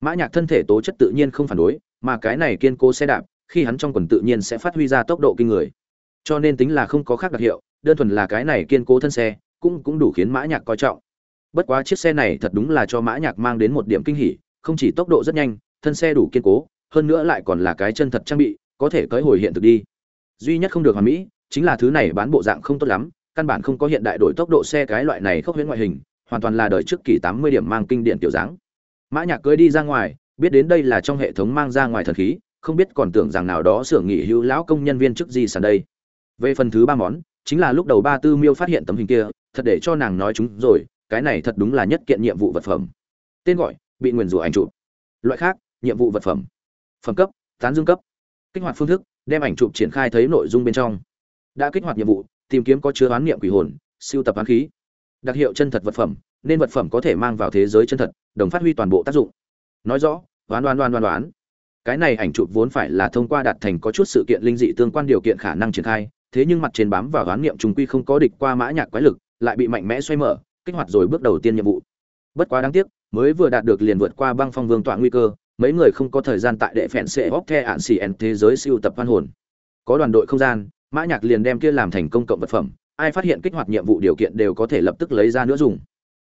Mã nhạc thân thể tố chất tự nhiên không phản đối, mà cái này kiên cố xe đạp, khi hắn trong quần tự nhiên sẽ phát huy ra tốc độ kinh người. Cho nên tính là không có khác đặc hiệu, đơn thuần là cái này kiên cố thân xe, cũng cũng đủ khiến mã nhạc coi trọng. Bất quá chiếc xe này thật đúng là cho mã nhạc mang đến một điểm kinh hỉ, không chỉ tốc độ rất nhanh, thân xe đủ kiên cố, hơn nữa lại còn là cái chân thật trang bị, có thể cưỡi hồi hiện thực đi. Duy nhất không được hoàn mỹ, chính là thứ này bán bộ dạng không tốt lắm căn bản không có hiện đại đổi tốc độ xe cái loại này khốc huyễn ngoại hình, hoàn toàn là đời trước kỳ 80 điểm mang kinh điển tiểu dáng. Mã nhạc cưỡi đi ra ngoài, biết đến đây là trong hệ thống mang ra ngoài thần khí, không biết còn tưởng rằng nào đó xưởng nghỉ hưu lão công nhân viên chức gì sàn đây. Về phần thứ ba món, chính là lúc đầu ba tư miêu phát hiện tấm hình kia, thật để cho nàng nói chúng rồi, cái này thật đúng là nhất kiện nhiệm vụ vật phẩm. Tên gọi, bị nguyền rủa ảnh chụp. Loại khác, nhiệm vụ vật phẩm. Phẩm cấp, tán dương cấp. Kích hoạt phương thức, đem ảnh chụp triển khai thấy nội dung bên trong. Đã kích hoạt nhiệm vụ tìm kiếm có chứa oán niệm quỷ hồn, siêu tập oán khí. Đặc hiệu chân thật vật phẩm, nên vật phẩm có thể mang vào thế giới chân thật, đồng phát huy toàn bộ tác dụng. Nói rõ đoán đoán đoán đoán đoán cái này ảnh chụp vốn phải là thông qua đạt thành có chút sự kiện linh dị tương quan điều kiện khả năng triển khai, thế nhưng mặt trên bám vào đoán niệm trùng quy không có địch qua mã nhạc quái lực, lại bị mạnh mẽ xoay mở, kích hoạt rồi bước đầu tiên nhiệm vụ. Bất quá đáng tiếc, mới vừa đạt được liền vượt qua băng phong vương tọa nguy cơ, mấy người không có thời gian tại đệ phèn sẽ bóp the ạn xì thế giới siêu tập văn hồn. Có đoàn đội không gian mã nhạc liền đem kia làm thành công cộng vật phẩm, ai phát hiện kích hoạt nhiệm vụ điều kiện đều có thể lập tức lấy ra nữa dùng.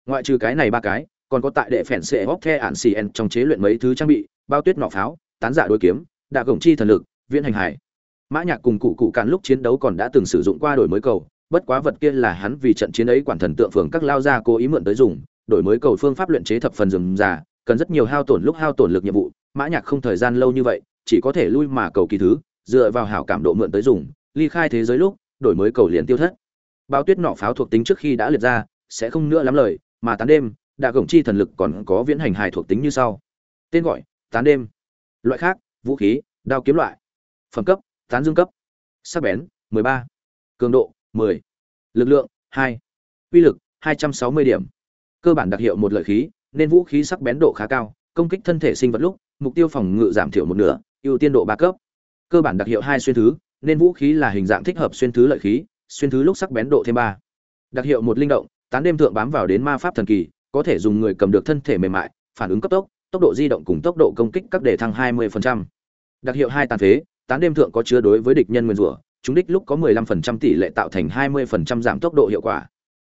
Ngoại trừ cái này ba cái, còn có tại đệ phèn xệ hóc the ản xì en trong chế luyện mấy thứ trang bị, bao tuyết nỏ pháo, tán giả dạ đối kiếm, đạ gồng chi thần lực, viễn hành hải. Mã nhạc cùng cụ cụ càn lúc chiến đấu còn đã từng sử dụng qua đổi mới cầu, bất quá vật kia là hắn vì trận chiến ấy quản thần tượng phường các lao ra cố ý mượn tới dùng, đổi mới cầu phương pháp luyện chế thập phần rườm rà, cần rất nhiều hao tổn lúc hao tổn lực nhiệm vụ, mã nhạc không thời gian lâu như vậy, chỉ có thể lui mà cầu kỳ thứ, dựa vào hảo cảm độ mượn tới dùng ly khai thế giới lúc, đổi mới cầu liền tiêu thất. Bao tuyết nọ pháo thuộc tính trước khi đã liệt ra, sẽ không nữa lắm lời, mà tán đêm, đạ gồng chi thần lực còn có viễn hành hài thuộc tính như sau. Tên gọi, tán đêm. Loại khác, vũ khí, đao kiếm loại. Phẩm cấp, tán dương cấp. Sắc bén 13. cường độ 10. lực lượng 2. uy lực 260 điểm. Cơ bản đặc hiệu một lợi khí, nên vũ khí sắc bén độ khá cao, công kích thân thể sinh vật lúc, mục tiêu phòng ngự giảm thiểu một nửa, ưu tiên độ ba cấp. Cơ bản đặc hiệu hai xuyên thứ nên vũ khí là hình dạng thích hợp xuyên thứ lợi khí, xuyên thứ lúc sắc bén độ thêm ba. Đặc hiệu một linh động, tán đêm thượng bám vào đến ma pháp thần kỳ, có thể dùng người cầm được thân thể mềm mại, phản ứng cấp tốc tốc độ di động cùng tốc độ công kích các đề thăng 20%. đặc hiệu hai tàn phế, tán đêm thượng có chứa đối với địch nhân nguyên rủa, chúng đích lúc có 15% tỷ lệ tạo thành 20% giảm tốc độ hiệu quả.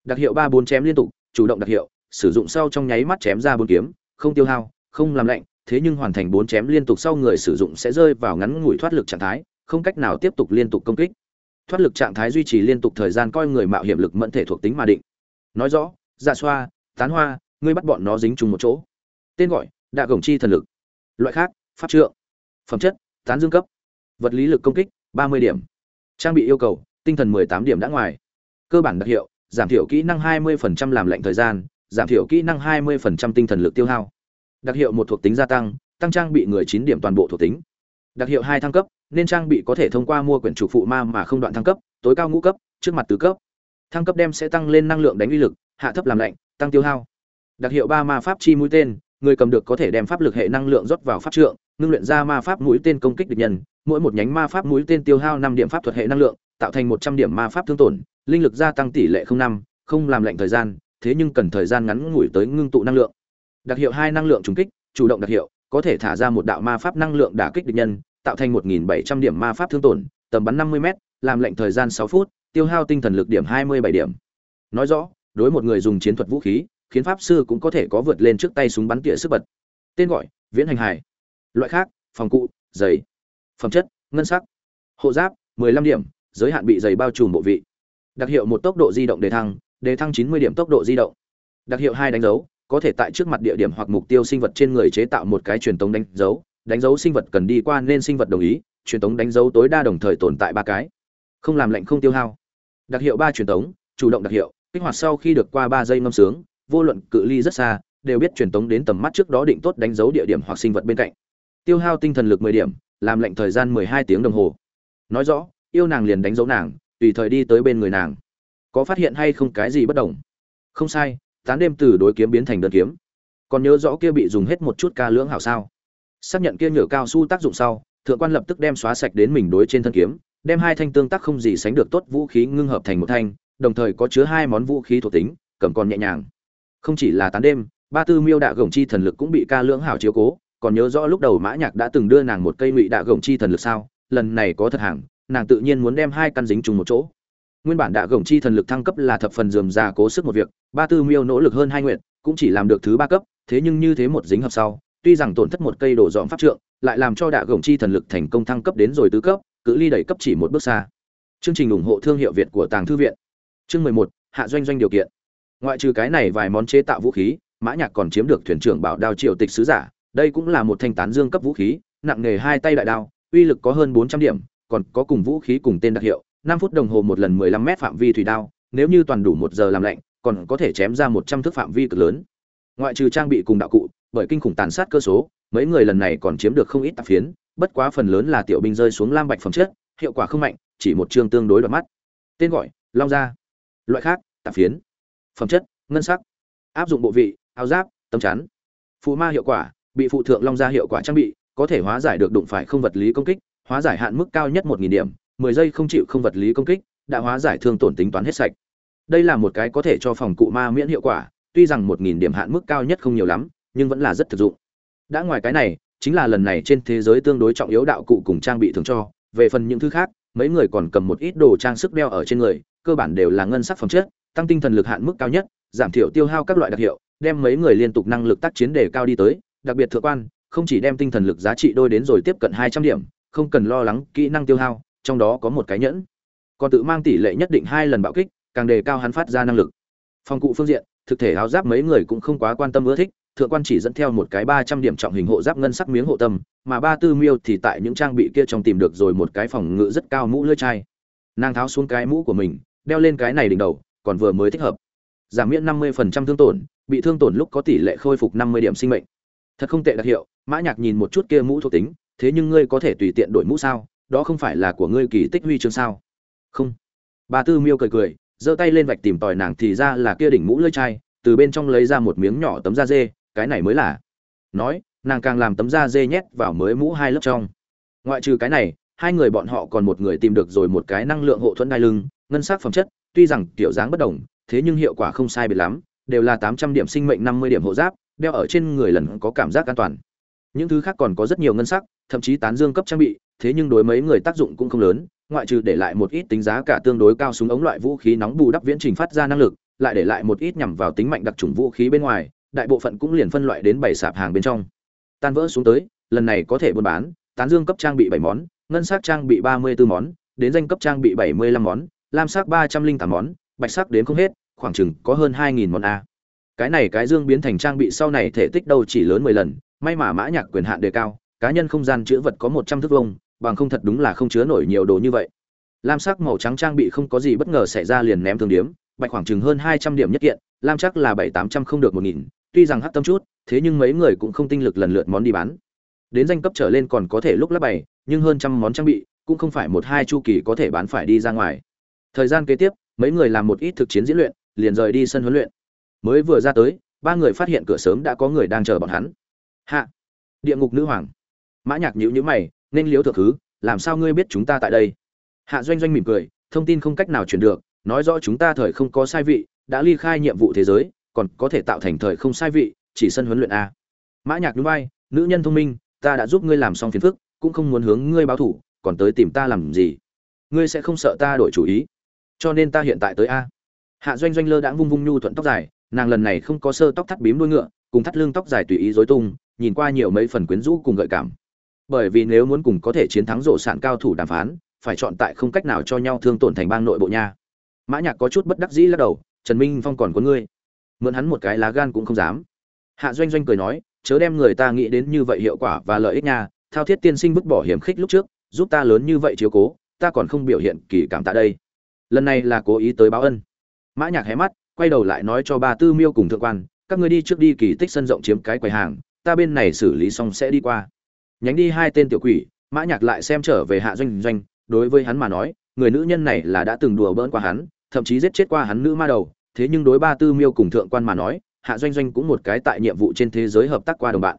Đặc hiệu ba bốn chém liên tục, chủ động đặc hiệu, sử dụng sau trong nháy mắt chém ra bốn kiếm, không tiêu hao, không làm lạnh, thế nhưng hoàn thành bốn chém liên tục sau người sử dụng sẽ rơi vào ngắn ngủi thoát lực trạng thái không cách nào tiếp tục liên tục công kích. Thoát lực trạng thái duy trì liên tục thời gian coi người mạo hiểm lực mẫn thể thuộc tính mà định. Nói rõ dạ xoa, tán hoa, ngươi bắt bọn nó dính chung một chỗ. Tên gọi, đạ gồng chi thần lực. Loại khác, pháp trượng. Phẩm chất, tán dương cấp. Vật lý lực công kích, ba mươi điểm. Trang bị yêu cầu, tinh thần mười tám điểm đã ngoài. Cơ bản đặc hiệu, giảm thiểu kỹ năng hai 20% làm lệnh thời gian, giảm thiểu kỹ năng hai 20% tinh thần lực tiêu hao. Đặc hiệu một thuộc tính gia tăng tăng trang bị người chín điểm toàn bộ thuộc tính. Đặc hiệu hai thăng cấp nên trang bị có thể thông qua mua quyển chủ phụ ma mà không đoạn thăng cấp, tối cao ngũ cấp, trước mặt tứ cấp. Thăng cấp đem sẽ tăng lên năng lượng đánh uy lực, hạ thấp làm lạnh, tăng tiêu hao. Đặc hiệu ba ma pháp chi mũi tên, người cầm được có thể đem pháp lực hệ năng lượng rót vào pháp trượng, ngưng luyện ra ma pháp mũi tên công kích địch nhân. Mỗi một nhánh ma pháp mũi tên tiêu hao năm điểm pháp thuật hệ năng lượng, tạo thành một trăm điểm ma pháp thương tổn, linh lực gia tăng tỷ lệ không năm, không làm lạnh thời gian, thế nhưng cần thời gian ngắn ngủi tới ngưng tụ năng lượng. Đặc hiệu hai năng lượng trùng kích, chủ động đặc hiệu, có thể thả ra một đạo ma pháp năng lượng đả kích địch nhân tạo thành một nghìn bảy trăm điểm ma pháp thương tổn, tầm bắn năm mươi m làm lệnh thời gian sáu phút, tiêu hao tinh thần lực điểm hai mươi bảy điểm. Nói rõ, đối một người dùng chiến thuật vũ khí, khiến pháp sư cũng có thể có vượt lên trước tay súng bắn tỉa sức bật. Tên gọi, viễn hành hải. Loại khác, phòng cụ, giày. Phẩm chất, ngân sắc. Hộ giáp 15 điểm, giới hạn bị giày bao trùm bộ vị. Đặc hiệu một tốc độ di động đề thăng đề thăng 90 điểm tốc độ di động. Đặc hiệu hai đánh dấu, có thể tại trước mặt địa điểm hoặc mục tiêu sinh vật trên người chế tạo một cái truyền tống đánh dấu đánh dấu sinh vật cần đi qua nên sinh vật đồng ý, truyền tống đánh dấu tối đa đồng thời tồn tại ba cái. Không làm lệnh không tiêu hao. Đặc hiệu ba truyền tống, chủ động đặc hiệu, kích hoạt sau khi được qua ba giây ngâm sướng, vô luận cự ly rất xa, đều biết truyền tống đến tầm mắt trước đó định tốt đánh dấu địa điểm hoặc sinh vật bên cạnh. Tiêu hao tinh thần lực 10 điểm, làm lệnh thời gian 12 tiếng đồng hồ. Nói rõ, yêu nàng liền đánh dấu nàng, tùy thời đi tới bên người nàng. Có phát hiện hay không cái gì bất đồng? Không sai, tán đêm từ đối kiếm biến thành đơn kiếm. Còn nhớ rõ kia bị dùng hết một chút ca lưỡng hảo sao? Xác nhận kia nhựa cao su tác dụng sau, thượng quan lập tức đem xóa sạch đến mình đối trên thân kiếm, đem hai thanh tương tác không gì sánh được tốt vũ khí ngưng hợp thành một thanh, đồng thời có chứa hai món vũ khí thuộc tính, cầm còn nhẹ nhàng. Không chỉ là tán đêm, ba tư miêu đạ gồng chi thần lực cũng bị ca lưỡng hảo chiếu cố, còn nhớ rõ lúc đầu mã nhạc đã từng đưa nàng một cây ngụy đạ gồng chi thần lực sao, lần này có thật hàng nàng tự nhiên muốn đem hai căn dính chung một chỗ. Nguyên bản đạ gồng chi thần lực thăng cấp là thập phần dườm già cố sức một việc, ba tư miêu nỗ lực hơn hai nguyện, cũng chỉ làm được thứ ba cấp, thế nhưng như thế một dính hợp sau tuy rằng tổn thất một cây đổ dọn pháp trượng, lại làm cho đạ gồng chi thần lực thành công thăng cấp đến rồi tứ cấp, cự ly đẩy cấp chỉ một bước xa. Chương trình ủng hộ thương hiệu việt của tàng thư viện. Chương mười một, hạ doanh doanh điều kiện. Ngoại trừ cái này vài món chế tạo vũ khí, mã nhạc còn chiếm được thuyền trưởng bảo đao triều tịch sứ giả, đây cũng là một thanh tán dương cấp vũ khí, nặng nghề hai tay đại đao, uy lực có hơn bốn trăm điểm, còn có cùng vũ khí cùng tên đặc hiệu, năm phút đồng hồ một lần mười lăm mét phạm vi thủy đao, nếu như toàn đủ một giờ làm lạnh, còn có thể chém ra một trăm thước phạm vi cực lớn. Ngoại trừ trang bị cùng đạo cụ bởi kinh khủng tàn sát cơ số, mấy người lần này còn chiếm được không ít tạp phiến, bất quá phần lớn là tiểu binh rơi xuống lam bạch phẩm chất, hiệu quả không mạnh, chỉ một chương tương đối đoạt mắt. Tên gọi, long gia. Loại khác, tạp phiến. Phẩm chất, ngân sắc. Áp dụng bộ vị, áo giáp, tấm chắn. Phù ma hiệu quả, bị phụ thượng long gia hiệu quả trang bị, có thể hóa giải được đụng phải không vật lý công kích, hóa giải hạn mức cao nhất một nghìn điểm, mười giây không chịu không vật lý công kích, đã hóa giải thương tổn tính toán hết sạch. Đây là một cái có thể cho phòng cụ ma miễn hiệu quả, tuy rằng một nghìn điểm hạn mức cao nhất không nhiều lắm nhưng vẫn là rất thực dụng. Đã ngoài cái này, chính là lần này trên thế giới tương đối trọng yếu đạo cụ cùng trang bị thường cho. Về phần những thứ khác, mấy người còn cầm một ít đồ trang sức đeo ở trên người, cơ bản đều là ngân sắc phẩm chất, tăng tinh thần lực hạn mức cao nhất, giảm thiểu tiêu hao các loại đặc hiệu, đem mấy người liên tục năng lực tác chiến đề cao đi tới. Đặc biệt thượng quan, không chỉ đem tinh thần lực giá trị đôi đến rồi tiếp cận hai trăm điểm, không cần lo lắng kỹ năng tiêu hao, trong đó có một cái nhẫn. Còn tự mang tỷ lệ nhất định hai lần bạo kích, càng đề cao hắn phát ra năng lực. Phòng cụ phương diện, thực thể áo giáp mấy người cũng không quá quan tâm ưa thích thượng quan chỉ dẫn theo một cái ba trăm điểm trọng hình hộ giáp ngân sắc miếng hộ tâm, mà ba tư miêu thì tại những trang bị kia trong tìm được rồi một cái phòng ngự rất cao mũ lưỡi chai. Nàng tháo xuống cái mũ của mình, đeo lên cái này đỉnh đầu, còn vừa mới thích hợp. Giảm miễn năm mươi phần trăm thương tổn, bị thương tổn lúc có tỷ lệ khôi phục năm mươi điểm sinh mệnh. Thật không tệ đặc hiệu, mã nhạc nhìn một chút kia mũ thuộc tính, thế nhưng ngươi có thể tùy tiện đổi mũ sao? Đó không phải là của ngươi kỳ tích huy chương sao? Không. Ba tư miêu cười cười, giơ tay lên vạch tìm tòi nàng thì ra là kia đỉnh mũ lưỡi chai, từ bên trong lấy ra một miếng nhỏ tấm da dê cái này mới là. Nói, nàng càng làm tấm da dê nhét vào mới mũ hai lớp trong. Ngoại trừ cái này, hai người bọn họ còn một người tìm được rồi một cái năng lượng hộ thuẫn đai lưng, ngân sắc phẩm chất, tuy rằng kiểu dáng bất đồng, thế nhưng hiệu quả không sai biệt lắm, đều là tám trăm điểm sinh mệnh năm mươi điểm hộ giáp, đeo ở trên người lần có cảm giác an toàn. Những thứ khác còn có rất nhiều ngân sắc, thậm chí tán dương cấp trang bị, thế nhưng đối mấy người tác dụng cũng không lớn, ngoại trừ để lại một ít tính giá cả tương đối cao súng ống loại vũ khí nóng bù đắp viễn trình phát ra năng lực, lại để lại một ít nhằm vào tính mạnh đặc trùng vũ khí bên ngoài đại bộ phận cũng liền phân loại đến bảy sạp hàng bên trong. Tan vỡ xuống tới, lần này có thể buôn bán, tán dương cấp trang bị bảy món, ngân sắc trang bị ba mươi 34 món, đến danh cấp trang bị bảy mươi lăm món, lam sắc ba trăm linh tám món, bạch sắc đến không hết, khoảng chừng có hơn hai nghìn món a. Cái này cái dương biến thành trang bị sau này thể tích đâu chỉ lớn mười lần, may mà mã nhạc quyền hạn đề cao, cá nhân không gian chứa vật có một trăm thước vuông, bằng không thật đúng là không chứa nổi nhiều đồ như vậy. Lam sắc màu trắng trang bị không có gì bất ngờ xảy ra liền ném thương điếm, bạch khoảng chừng hơn hai trăm điểm nhất kiện, lam chắc là bảy tám trăm không được một nghìn tuy rằng hắt tâm chút, thế nhưng mấy người cũng không tinh lực lần lượt món đi bán. Đến danh cấp trở lên còn có thể lúc lắp bày, nhưng hơn trăm món trang bị, cũng không phải một hai chu kỳ có thể bán phải đi ra ngoài. Thời gian kế tiếp, mấy người làm một ít thực chiến diễn luyện, liền rời đi sân huấn luyện. Mới vừa ra tới, ba người phát hiện cửa sớm đã có người đang chờ bọn hắn. Hạ! Địa ngục nữ hoàng. Mã nhạc nhíu nhíu mày, nên liếu thượng thứ, làm sao ngươi biết chúng ta tại đây? Hạ doanh doanh mỉm cười, thông tin không cách nào truyền được, nói rõ chúng ta thời không có sai vị, đã ly khai nhiệm vụ thế giới còn có thể tạo thành thời không sai vị, chỉ sân huấn luyện a. Mã nhạc núi bay nữ nhân thông minh, ta đã giúp ngươi làm xong phiền phức, cũng không muốn hướng ngươi báo thủ còn tới tìm ta làm gì? Ngươi sẽ không sợ ta đổi chủ ý. Cho nên ta hiện tại tới a. Hạ doanh doanh lơ đãng vung vung nhu thuận tóc dài, nàng lần này không có sơ tóc thắt bím đuôi ngựa, cùng thắt lưng tóc dài tùy ý rối tung, nhìn qua nhiều mấy phần quyến rũ cùng gợi cảm. Bởi vì nếu muốn cùng có thể chiến thắng rộ sản cao thủ đàm phán, phải chọn tại không cách nào cho nhau thương tổn thành bang nội bộ nha. Mã nhạc có chút bất đắc dĩ lắc đầu, trần minh phong còn có ngươi mượn hắn một cái lá gan cũng không dám. Hạ doanh doanh cười nói, chớ đem người ta nghĩ đến như vậy hiệu quả và lợi ích nha, thao thiết tiên sinh vứt bỏ hiểm khích lúc trước, giúp ta lớn như vậy chiếu cố, ta còn không biểu hiện kỳ cảm tạ đây. Lần này là cố ý tới báo ân. Mã nhạc hé mắt, quay đầu lại nói cho ba tư miêu cùng thượng quan, các ngươi đi trước đi kỳ tích sân rộng chiếm cái quầy hàng, ta bên này xử lý xong sẽ đi qua. Nhánh đi hai tên tiểu quỷ, mã nhạc lại xem trở về hạ doanh doanh, đối với hắn mà nói, người nữ nhân này là đã từng đùa bỡn qua hắn, thậm chí giết chết qua hắn nữ ma đầu thế nhưng đối ba tư miêu cùng thượng quan mà nói, hạ doanh doanh cũng một cái tại nhiệm vụ trên thế giới hợp tác qua đồng bạn.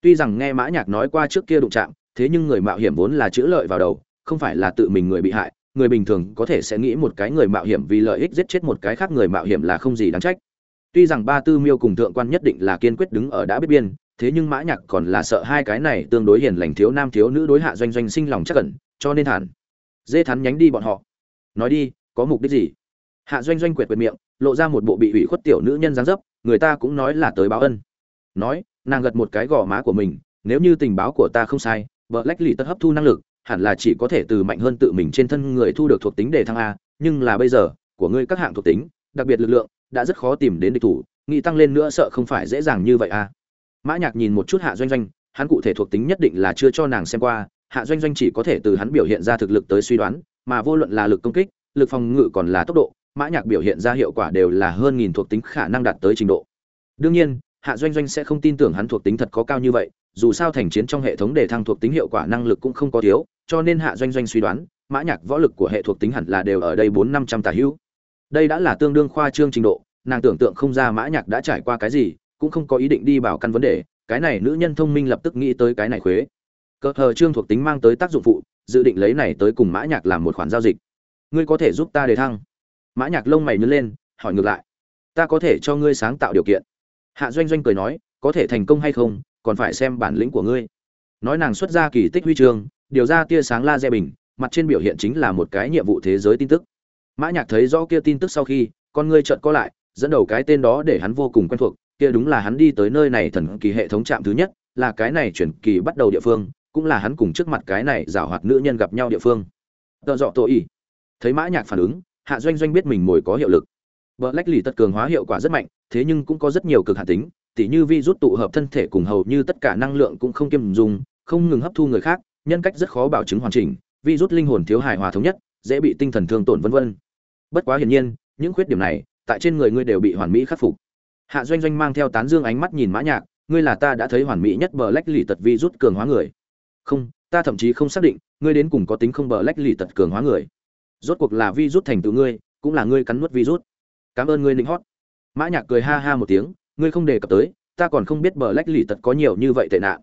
Tuy rằng nghe mã nhạc nói qua trước kia đụng chạm, thế nhưng người mạo hiểm vốn là chữ lợi vào đầu, không phải là tự mình người bị hại, người bình thường có thể sẽ nghĩ một cái người mạo hiểm vì lợi ích giết chết một cái khác người mạo hiểm là không gì đáng trách. Tuy rằng ba tư miêu cùng thượng quan nhất định là kiên quyết đứng ở đã biết biên, thế nhưng mã nhạc còn là sợ hai cái này tương đối hiền lành thiếu nam thiếu nữ đối hạ doanh doanh sinh lòng chắc cẩn cho nên thản. Dê thắn nhánh đi bọn họ. Nói đi, có mục đích gì? Hạ doanh doanh quyệt quẹt miệng, lộ ra một bộ bị ủy khuất tiểu nữ nhân dáng dấp, người ta cũng nói là tới báo ân. Nói, nàng gật một cái gò má của mình, nếu như tình báo của ta không sai, vợ lách lì tất hấp thu năng lực, hẳn là chỉ có thể từ mạnh hơn tự mình trên thân người thu được thuộc tính để thăng a, nhưng là bây giờ, của ngươi các hạng thuộc tính, đặc biệt lực lượng, đã rất khó tìm đến địch thủ, nghĩ tăng lên nữa sợ không phải dễ dàng như vậy a. Mã nhạc nhìn một chút hạ doanh doanh, hắn cụ thể thuộc tính nhất định là chưa cho nàng xem qua, hạ doanh doanh chỉ có thể từ hắn biểu hiện ra thực lực tới suy đoán, mà vô luận là lực công kích, lực phòng ngự còn là tốc độ mã nhạc biểu hiện ra hiệu quả đều là hơn nghìn thuộc tính khả năng đạt tới trình độ. Đương nhiên, hạ doanh doanh sẽ không tin tưởng hắn thuộc tính thật có cao như vậy, dù sao thành chiến trong hệ thống đề thăng thuộc tính hiệu quả năng lực cũng không có thiếu, cho nên hạ doanh doanh suy đoán, mã nhạc võ lực của hệ thuộc tính hẳn là đều ở đây bốn năm trăm tả hữu. Đây đã là tương đương khoa trương trình độ, nàng tưởng tượng không ra mã nhạc đã trải qua cái gì, cũng không có ý định đi bảo căn vấn đề, cái này nữ nhân thông minh lập tức nghĩ tới cái này khuế. Cơ hờ trương thuộc tính mang tới tác dụng phụ, dự định lấy này tới cùng mã nhạc làm một khoản giao dịch. Ngươi có thể giúp ta đề thăng mã nhạc lông mày nhướng lên, hỏi ngược lại. Ta có thể cho ngươi sáng tạo điều kiện. Hạ doanh doanh cười nói, có thể thành công hay không, còn phải xem bản lĩnh của ngươi. Nói nàng xuất ra kỳ tích huy chương, điều ra tia sáng la laser bình, mặt trên biểu hiện chính là một cái nhiệm vụ thế giới tin tức. Mã nhạc thấy rõ kia tin tức sau khi, con ngươi trợn co lại, dẫn đầu cái tên đó để hắn vô cùng quen thuộc, kia đúng là hắn đi tới nơi này thần kỳ hệ thống trạm thứ nhất, là cái này chuyển kỳ bắt đầu địa phương, cũng là hắn cùng trước mặt cái này giảo hoạt nữ nhân gặp nhau địa phương. Tợ dọ tội ý. Thấy mã nhạc phản ứng hạ doanh doanh biết mình mồi có hiệu lực. Vợ lách lì tất cường hóa hiệu quả rất mạnh, thế nhưng cũng có rất nhiều cực hạn tính, tỉ như vi rút tụ hợp thân thể cùng hầu như tất cả năng lượng cũng không kiêm dùng, không ngừng hấp thu người khác, nhân cách rất khó bảo chứng hoàn chỉnh, vi rút linh hồn thiếu hài hòa thống nhất, dễ bị tinh thần thương tổn vân vân. Bất quá hiển nhiên, những khuyết điểm này, tại trên người ngươi đều bị hoàn mỹ khắc phục. Hạ doanh doanh mang theo tán dương ánh mắt nhìn mã nhạc, ngươi là ta đã thấy hoàn mỹ nhất bờ lách lì tật vi rút cường hóa người. Không, ta thậm chí không xác định, ngươi đến cùng có tính không bờ lách lì tật cường hóa người rốt cuộc là vi rút thành tựu ngươi, cũng là ngươi cắn nuốt vi rút cảm ơn ngươi linh hót. Mã nhạc cười ha ha một tiếng, ngươi không đề cập tới, ta còn không biết bờ lách lì tật có nhiều như vậy tệ nạn.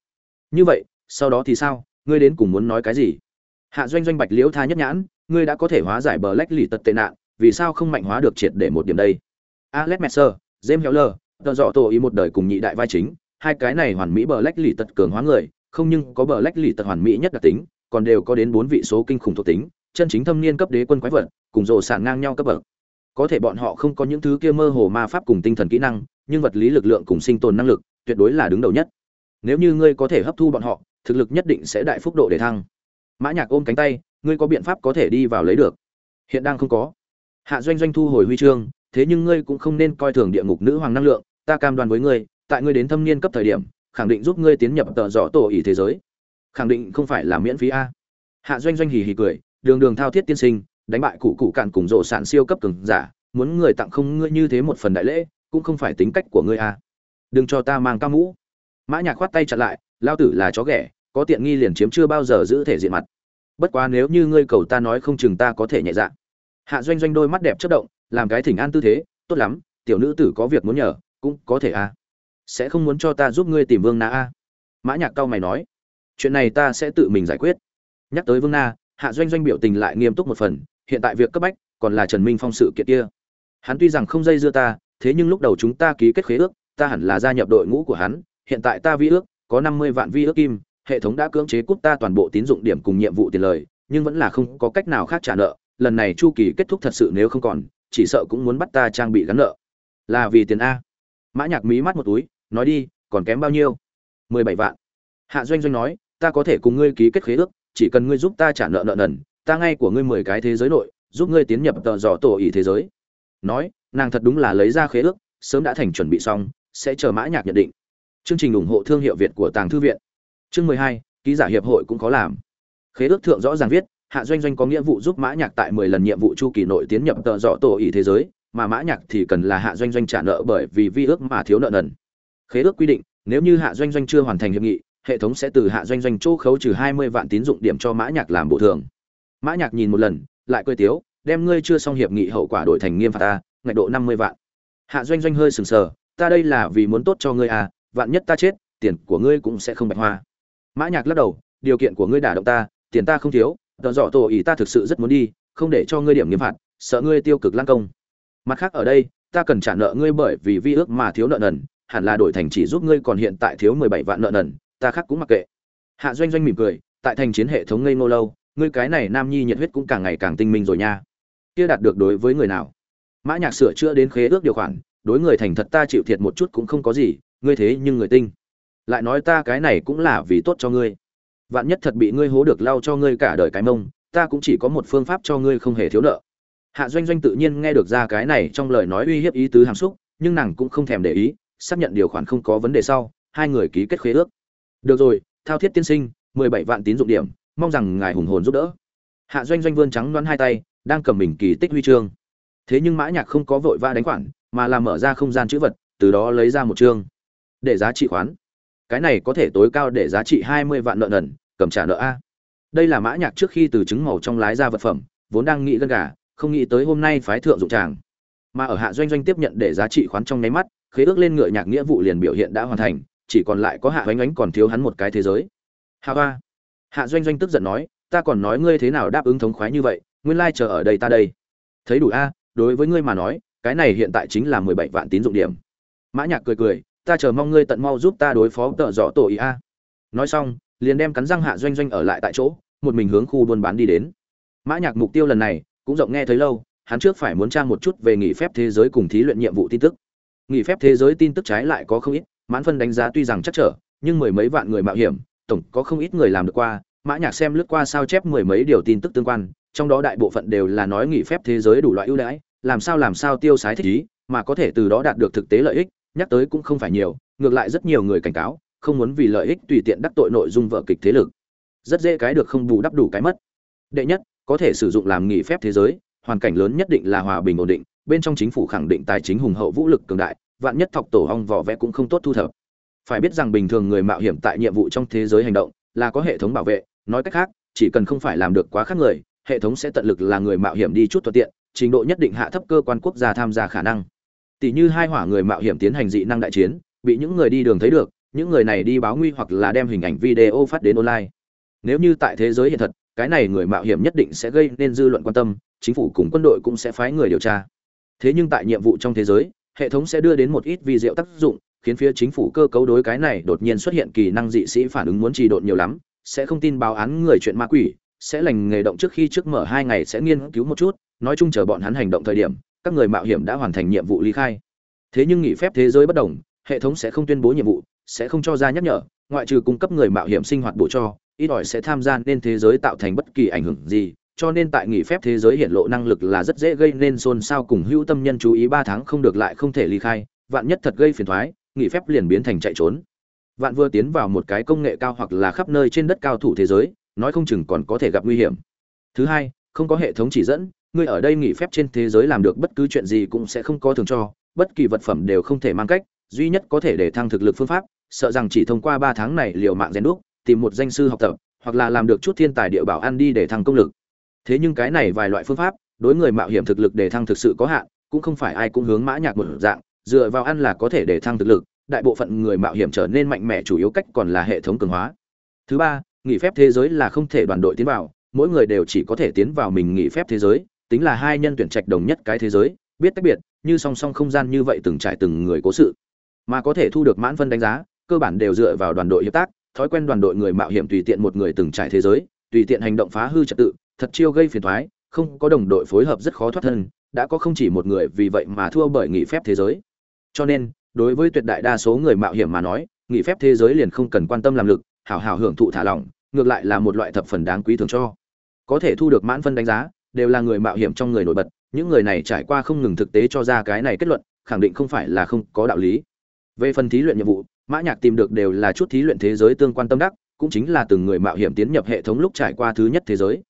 Như vậy, sau đó thì sao? Ngươi đến cùng muốn nói cái gì? Hạ doanh doanh bạch liễu tha nhất nhãn, ngươi đã có thể hóa giải bờ lách lì tật tệ nạn, vì sao không mạnh hóa được triệt để một điểm đây? Alex messer, james heller tờ dọ tổ ý một đời cùng nhị đại vai chính, hai cái này hoàn mỹ bờ lách lì tật cường hóa người, không nhưng có bờ lách lì tật hoàn mỹ nhất đặc tính, còn đều có đến bốn vị số kinh khủng thuộc tính chân chính thâm niên cấp đế quân quái vật, cùng rồ sản ngang nhau cấp bậc. Có thể bọn họ không có những thứ kia mơ hồ ma pháp cùng tinh thần kỹ năng, nhưng vật lý lực lượng cùng sinh tồn năng lực, tuyệt đối là đứng đầu nhất. Nếu như ngươi có thể hấp thu bọn họ, thực lực nhất định sẽ đại phúc độ để thăng. Mã nhạc ôm cánh tay, ngươi có biện pháp có thể đi vào lấy được. Hiện đang không có. Hạ doanh doanh thu hồi huy chương, thế nhưng ngươi cũng không nên coi thường địa ngục nữ hoàng năng lượng, ta cam đoan với ngươi, tại ngươi đến thâm niên cấp thời điểm, khẳng định giúp ngươi tiến nhập tờ rõ tổ ỷ thế giới. Khẳng định không phải là miễn phí a. Hạ doanh doanh hì hì cười đường đường thao thiết tiên sinh, đánh bại cụ cụ cạn cùng rộ sản siêu cấp cường giả, muốn người tặng không ngươi như thế một phần đại lễ, cũng không phải tính cách của ngươi à. Đừng cho ta mang cao mũ. Mã nhạc khoát tay chặn lại, lao tử là chó ghẻ, có tiện nghi liền chiếm chưa bao giờ giữ thể diện mặt. Bất quá nếu như ngươi cầu ta nói không chừng ta có thể nhẹ dạ. Hạ doanh doanh đôi mắt đẹp chớp động, làm cái thỉnh an tư thế, tốt lắm, tiểu nữ tử có việc muốn nhờ, cũng có thể à. Sẽ không muốn cho ta giúp ngươi tìm vương na a mã nhạc cao mày nói, chuyện này ta sẽ tự mình giải quyết. Nhắc tới vương na hạ doanh doanh biểu tình lại nghiêm túc một phần, hiện tại việc cấp bách còn là trần minh phong sự kiện kia. Hắn tuy rằng không dây dưa ta, thế nhưng lúc đầu chúng ta ký kết khế ước, ta hẳn là gia nhập đội ngũ của hắn, hiện tại ta vi ước có năm mươi vạn vi ước kim, hệ thống đã cưỡng chế cúp ta toàn bộ tín dụng điểm cùng nhiệm vụ tiền lời, nhưng vẫn là không có cách nào khác trả nợ, lần này chu kỳ kết thúc thật sự nếu không còn, chỉ sợ cũng muốn bắt ta trang bị gắn nợ. Là vì tiền a. Mã nhạc mí mắt một túi, nói đi, còn kém bao nhiêu? mười bảy vạn. Hạ doanh doanh nói, ta có thể cùng ngươi ký kết khế ước chỉ cần ngươi giúp ta trả nợ nợ nần, ta ngay của ngươi mười cái thế giới nội, giúp ngươi tiến nhập tờ dò tổ ỷ thế giới. Nói, nàng thật đúng là lấy ra khế ước, sớm đã thành chuẩn bị xong, sẽ chờ mã nhạc nhận định. Chương trình ủng hộ thương hiệu việt của tàng thư viện. Chương mười hai, ký giả hiệp hội cũng có làm. Khế ước thượng rõ ràng viết, hạ doanh doanh có nghĩa vụ giúp mã nhạc tại mười lần nhiệm vụ chu kỳ nội tiến nhập tờ dọ tổ ỷ thế giới, mà mã nhạc thì cần là hạ doanh doanh trả nợ bởi vì vi ước mà thiếu nợ nần. Khế ước quy định, nếu như hạ doanh doanh chưa hoàn thành hiệp nghị hệ thống sẽ từ hạ doanh doanh chỗ khấu trừ hai mươi vạn tín dụng điểm cho mã nhạc làm bổ thường. Mã nhạc nhìn một lần, lại cười tiếu, đem ngươi chưa xong hiệp nghị hậu quả đổi thành nghiêm phạt ta, ngạch độ năm mươi vạn. Hạ doanh doanh hơi sừng sờ, ta đây là vì muốn tốt cho ngươi à vạn nhất ta chết, tiền của ngươi cũng sẽ không bạch hoa. Mã nhạc lắc đầu, điều kiện của ngươi đả động ta, tiền ta không thiếu, tờ dọ tổ ý ta thực sự rất muốn đi, không để cho ngươi điểm nghiêm phạt, sợ ngươi tiêu cực lăng công. Mặt khác ở đây, ta cần trả nợ ngươi bởi vì vi ước mà thiếu nợ nần, hẳn là đổi thành chỉ giúp ngươi còn hiện tại thiếu mười bảy vạn nợ nần ta khác cũng mặc kệ. Hạ doanh doanh mỉm cười, tại thành chiến hệ thống ngây ngô lâu, ngươi cái này nam nhi nhiệt huyết cũng càng ngày càng tinh minh rồi nha. Kia đạt được đối với người nào? Mã nhạc sửa chữa đến khế ước điều khoản, đối người thành thật ta chịu thiệt một chút cũng không có gì, ngươi thế nhưng người tinh. Lại nói ta cái này cũng là vì tốt cho ngươi. Vạn nhất thật bị ngươi hố được lau cho ngươi cả đời cái mông, ta cũng chỉ có một phương pháp cho ngươi không hề thiếu nợ. Hạ doanh doanh tự nhiên nghe được ra cái này trong lời nói uy hiếp ý tứ hàm xúc, nhưng nàng cũng không thèm để ý, xác nhận điều khoản không có vấn đề sau, hai người ký kết khế ước được rồi, thao thiết tiên sinh, mười bảy vạn tín dụng điểm, mong rằng ngài hùng hồn giúp đỡ. Hạ doanh doanh vươn trắng đoán hai tay, đang cầm mình kỳ tích huy chương. Thế nhưng mã nhạc không có vội vã đánh khoản, mà là mở ra không gian chữ vật, từ đó lấy ra một chương. Để giá trị khoán. Cái này có thể tối cao để giá trị hai mươi vạn nợ nần, cầm trả nợ a. Đây là mã nhạc trước khi từ trứng màu trong lái ra vật phẩm, vốn đang nghĩ gân gà, không nghĩ tới hôm nay phái thượng dụng tràng. Mà ở hạ doanh doanh tiếp nhận để giá trị khoán trong nháy mắt, khế ước lên ngựa nhạc nghĩa vụ liền biểu hiện đã hoàn thành chỉ còn lại có hạ oánh oánh còn thiếu hắn một cái thế giới. Hạ ba hạ doanh doanh tức giận nói, ta còn nói ngươi thế nào đáp ứng thống khoái như vậy, nguyên lai chờ ở đây ta đây. Thấy đủ a, đối với ngươi mà nói, cái này hiện tại chính là mười bảy vạn tín dụng điểm. Mã nhạc cười cười, ta chờ mong ngươi tận mau giúp ta đối phó tợ dọ tổ ý a. Nói xong, liền đem cắn răng hạ doanh doanh ở lại tại chỗ, một mình hướng khu buôn bán đi đến. Mã nhạc mục tiêu lần này, cũng rộng nghe thấy lâu, hắn trước phải muốn trang một chút về nghỉ phép thế giới cùng thí luyện nhiệm vụ tin tức. Nghỉ phép thế giới tin tức trái lại có không ít mãn phân đánh giá tuy rằng chắc trở, nhưng mười mấy vạn người mạo hiểm, tổng có không ít người làm được qua. Mã nhạc xem lướt qua sao chép mười mấy điều tin tức tương quan, trong đó đại bộ phận đều là nói nghỉ phép thế giới đủ loại ưu đãi, làm sao làm sao tiêu sái thích ý, mà có thể từ đó đạt được thực tế lợi ích, nhắc tới cũng không phải nhiều, ngược lại rất nhiều người cảnh cáo, không muốn vì lợi ích tùy tiện đắc tội nội dung vở kịch thế lực. Rất dễ cái được không bù đắp đủ cái mất. Đệ nhất, có thể sử dụng làm nghỉ phép thế giới, hoàn cảnh lớn nhất định là hòa bình ổn định, bên trong chính phủ khẳng định tài chính hùng hậu vũ lực cường đại vạn nhất thọc tổ hong vỏ vẽ cũng không tốt thu thập. Phải biết rằng bình thường người mạo hiểm tại nhiệm vụ trong thế giới hành động là có hệ thống bảo vệ, nói cách khác, chỉ cần không phải làm được quá khác người, hệ thống sẽ tận lực là người mạo hiểm đi chút thuận tiện, trình độ nhất định hạ thấp cơ quan quốc gia tham gia khả năng. Tỷ như hai hỏa người mạo hiểm tiến hành dị năng đại chiến, bị những người đi đường thấy được, những người này đi báo nguy hoặc là đem hình ảnh video phát đến online. Nếu như tại thế giới hiện thật, cái này người mạo hiểm nhất định sẽ gây nên dư luận quan tâm, chính phủ cùng quân đội cũng sẽ phái người điều tra. Thế nhưng tại nhiệm vụ trong thế giới hệ thống sẽ đưa đến một ít vi diệu tác dụng, khiến phía chính phủ cơ cấu đối cái này đột nhiên xuất hiện kỳ năng dị sĩ phản ứng muốn trì độn nhiều lắm, sẽ không tin báo án người chuyện ma quỷ, sẽ lành nghề động trước khi trước mở hai ngày sẽ nghiên cứu một chút, nói chung chờ bọn hắn hành động thời điểm, các người mạo hiểm đã hoàn thành nhiệm vụ ly khai. Thế nhưng nghỉ phép thế giới bất đồng, hệ thống sẽ không tuyên bố nhiệm vụ, sẽ không cho ra nhắc nhở, ngoại trừ cung cấp người mạo hiểm sinh hoạt bổ cho, ít ỏi sẽ tham gia nên thế giới tạo thành bất kỳ ảnh hưởng gì cho nên tại nghỉ phép thế giới hiện lộ năng lực là rất dễ gây nên xôn xao cùng hữu tâm nhân chú ý. Ba tháng không được lại không thể ly khai, vạn nhất thật gây phiền toái nghỉ phép liền biến thành chạy trốn. Vạn vừa tiến vào một cái công nghệ cao hoặc là khắp nơi trên đất cao thủ thế giới, nói không chừng còn có thể gặp nguy hiểm. Thứ hai, không có hệ thống chỉ dẫn ngươi ở đây nghỉ phép trên thế giới làm được bất cứ chuyện gì cũng sẽ không có thường cho, bất kỳ vật phẩm đều không thể mang cách, duy nhất có thể để thăng thực lực phương pháp, sợ rằng chỉ thông qua ba tháng này liều mạng rèn đúc, tìm một danh sư học tập, hoặc là làm được chút thiên tài địa bảo ăn đi để thăng công lực thế nhưng cái này vài loại phương pháp, đối người mạo hiểm thực lực để thăng thực sự có hạn, cũng không phải ai cũng hướng mã nhạc một dạng, dựa vào ăn là có thể để thăng thực lực, đại bộ phận người mạo hiểm trở nên mạnh mẽ chủ yếu cách còn là hệ thống cường hóa. Thứ ba, nghỉ phép thế giới là không thể đoàn đội tiến vào, mỗi người đều chỉ có thể tiến vào mình nghỉ phép thế giới, tính là hai nhân tuyển trạch đồng nhất cái thế giới, biết tách biệt, như song song không gian như vậy từng trải từng người cố sự. Mà có thể thu được mãn phân đánh giá, cơ bản đều dựa vào đoàn đội hiệp tác, thói quen đoàn đội người mạo hiểm tùy tiện một người từng trải thế giới, tùy tiện hành động phá hư trật tự thật chiêu gây phiền toái không có đồng đội phối hợp rất khó thoát thân, đã có không chỉ một người vì vậy mà thua bởi nghỉ phép thế giới. Cho nên, đối với tuyệt đại đa số người mạo hiểm mà nói, nghỉ phép thế giới liền không cần quan tâm làm lực, hảo hảo hưởng thụ thả lỏng, ngược lại là một loại thập phần đáng quý thường cho. Có thể thu được mãn phân đánh giá, đều là người mạo hiểm trong người nổi bật, những người này trải qua không ngừng thực tế cho ra cái này kết luận, khẳng định không phải là không có đạo lý. Về phần thí luyện nhiệm vụ, mã nhạc tìm được đều là chút thí luyện thế giới tương quan tâm đắc, cũng chính là từng người mạo hiểm tiến nhập hệ thống lúc trải qua thứ nhất thế giới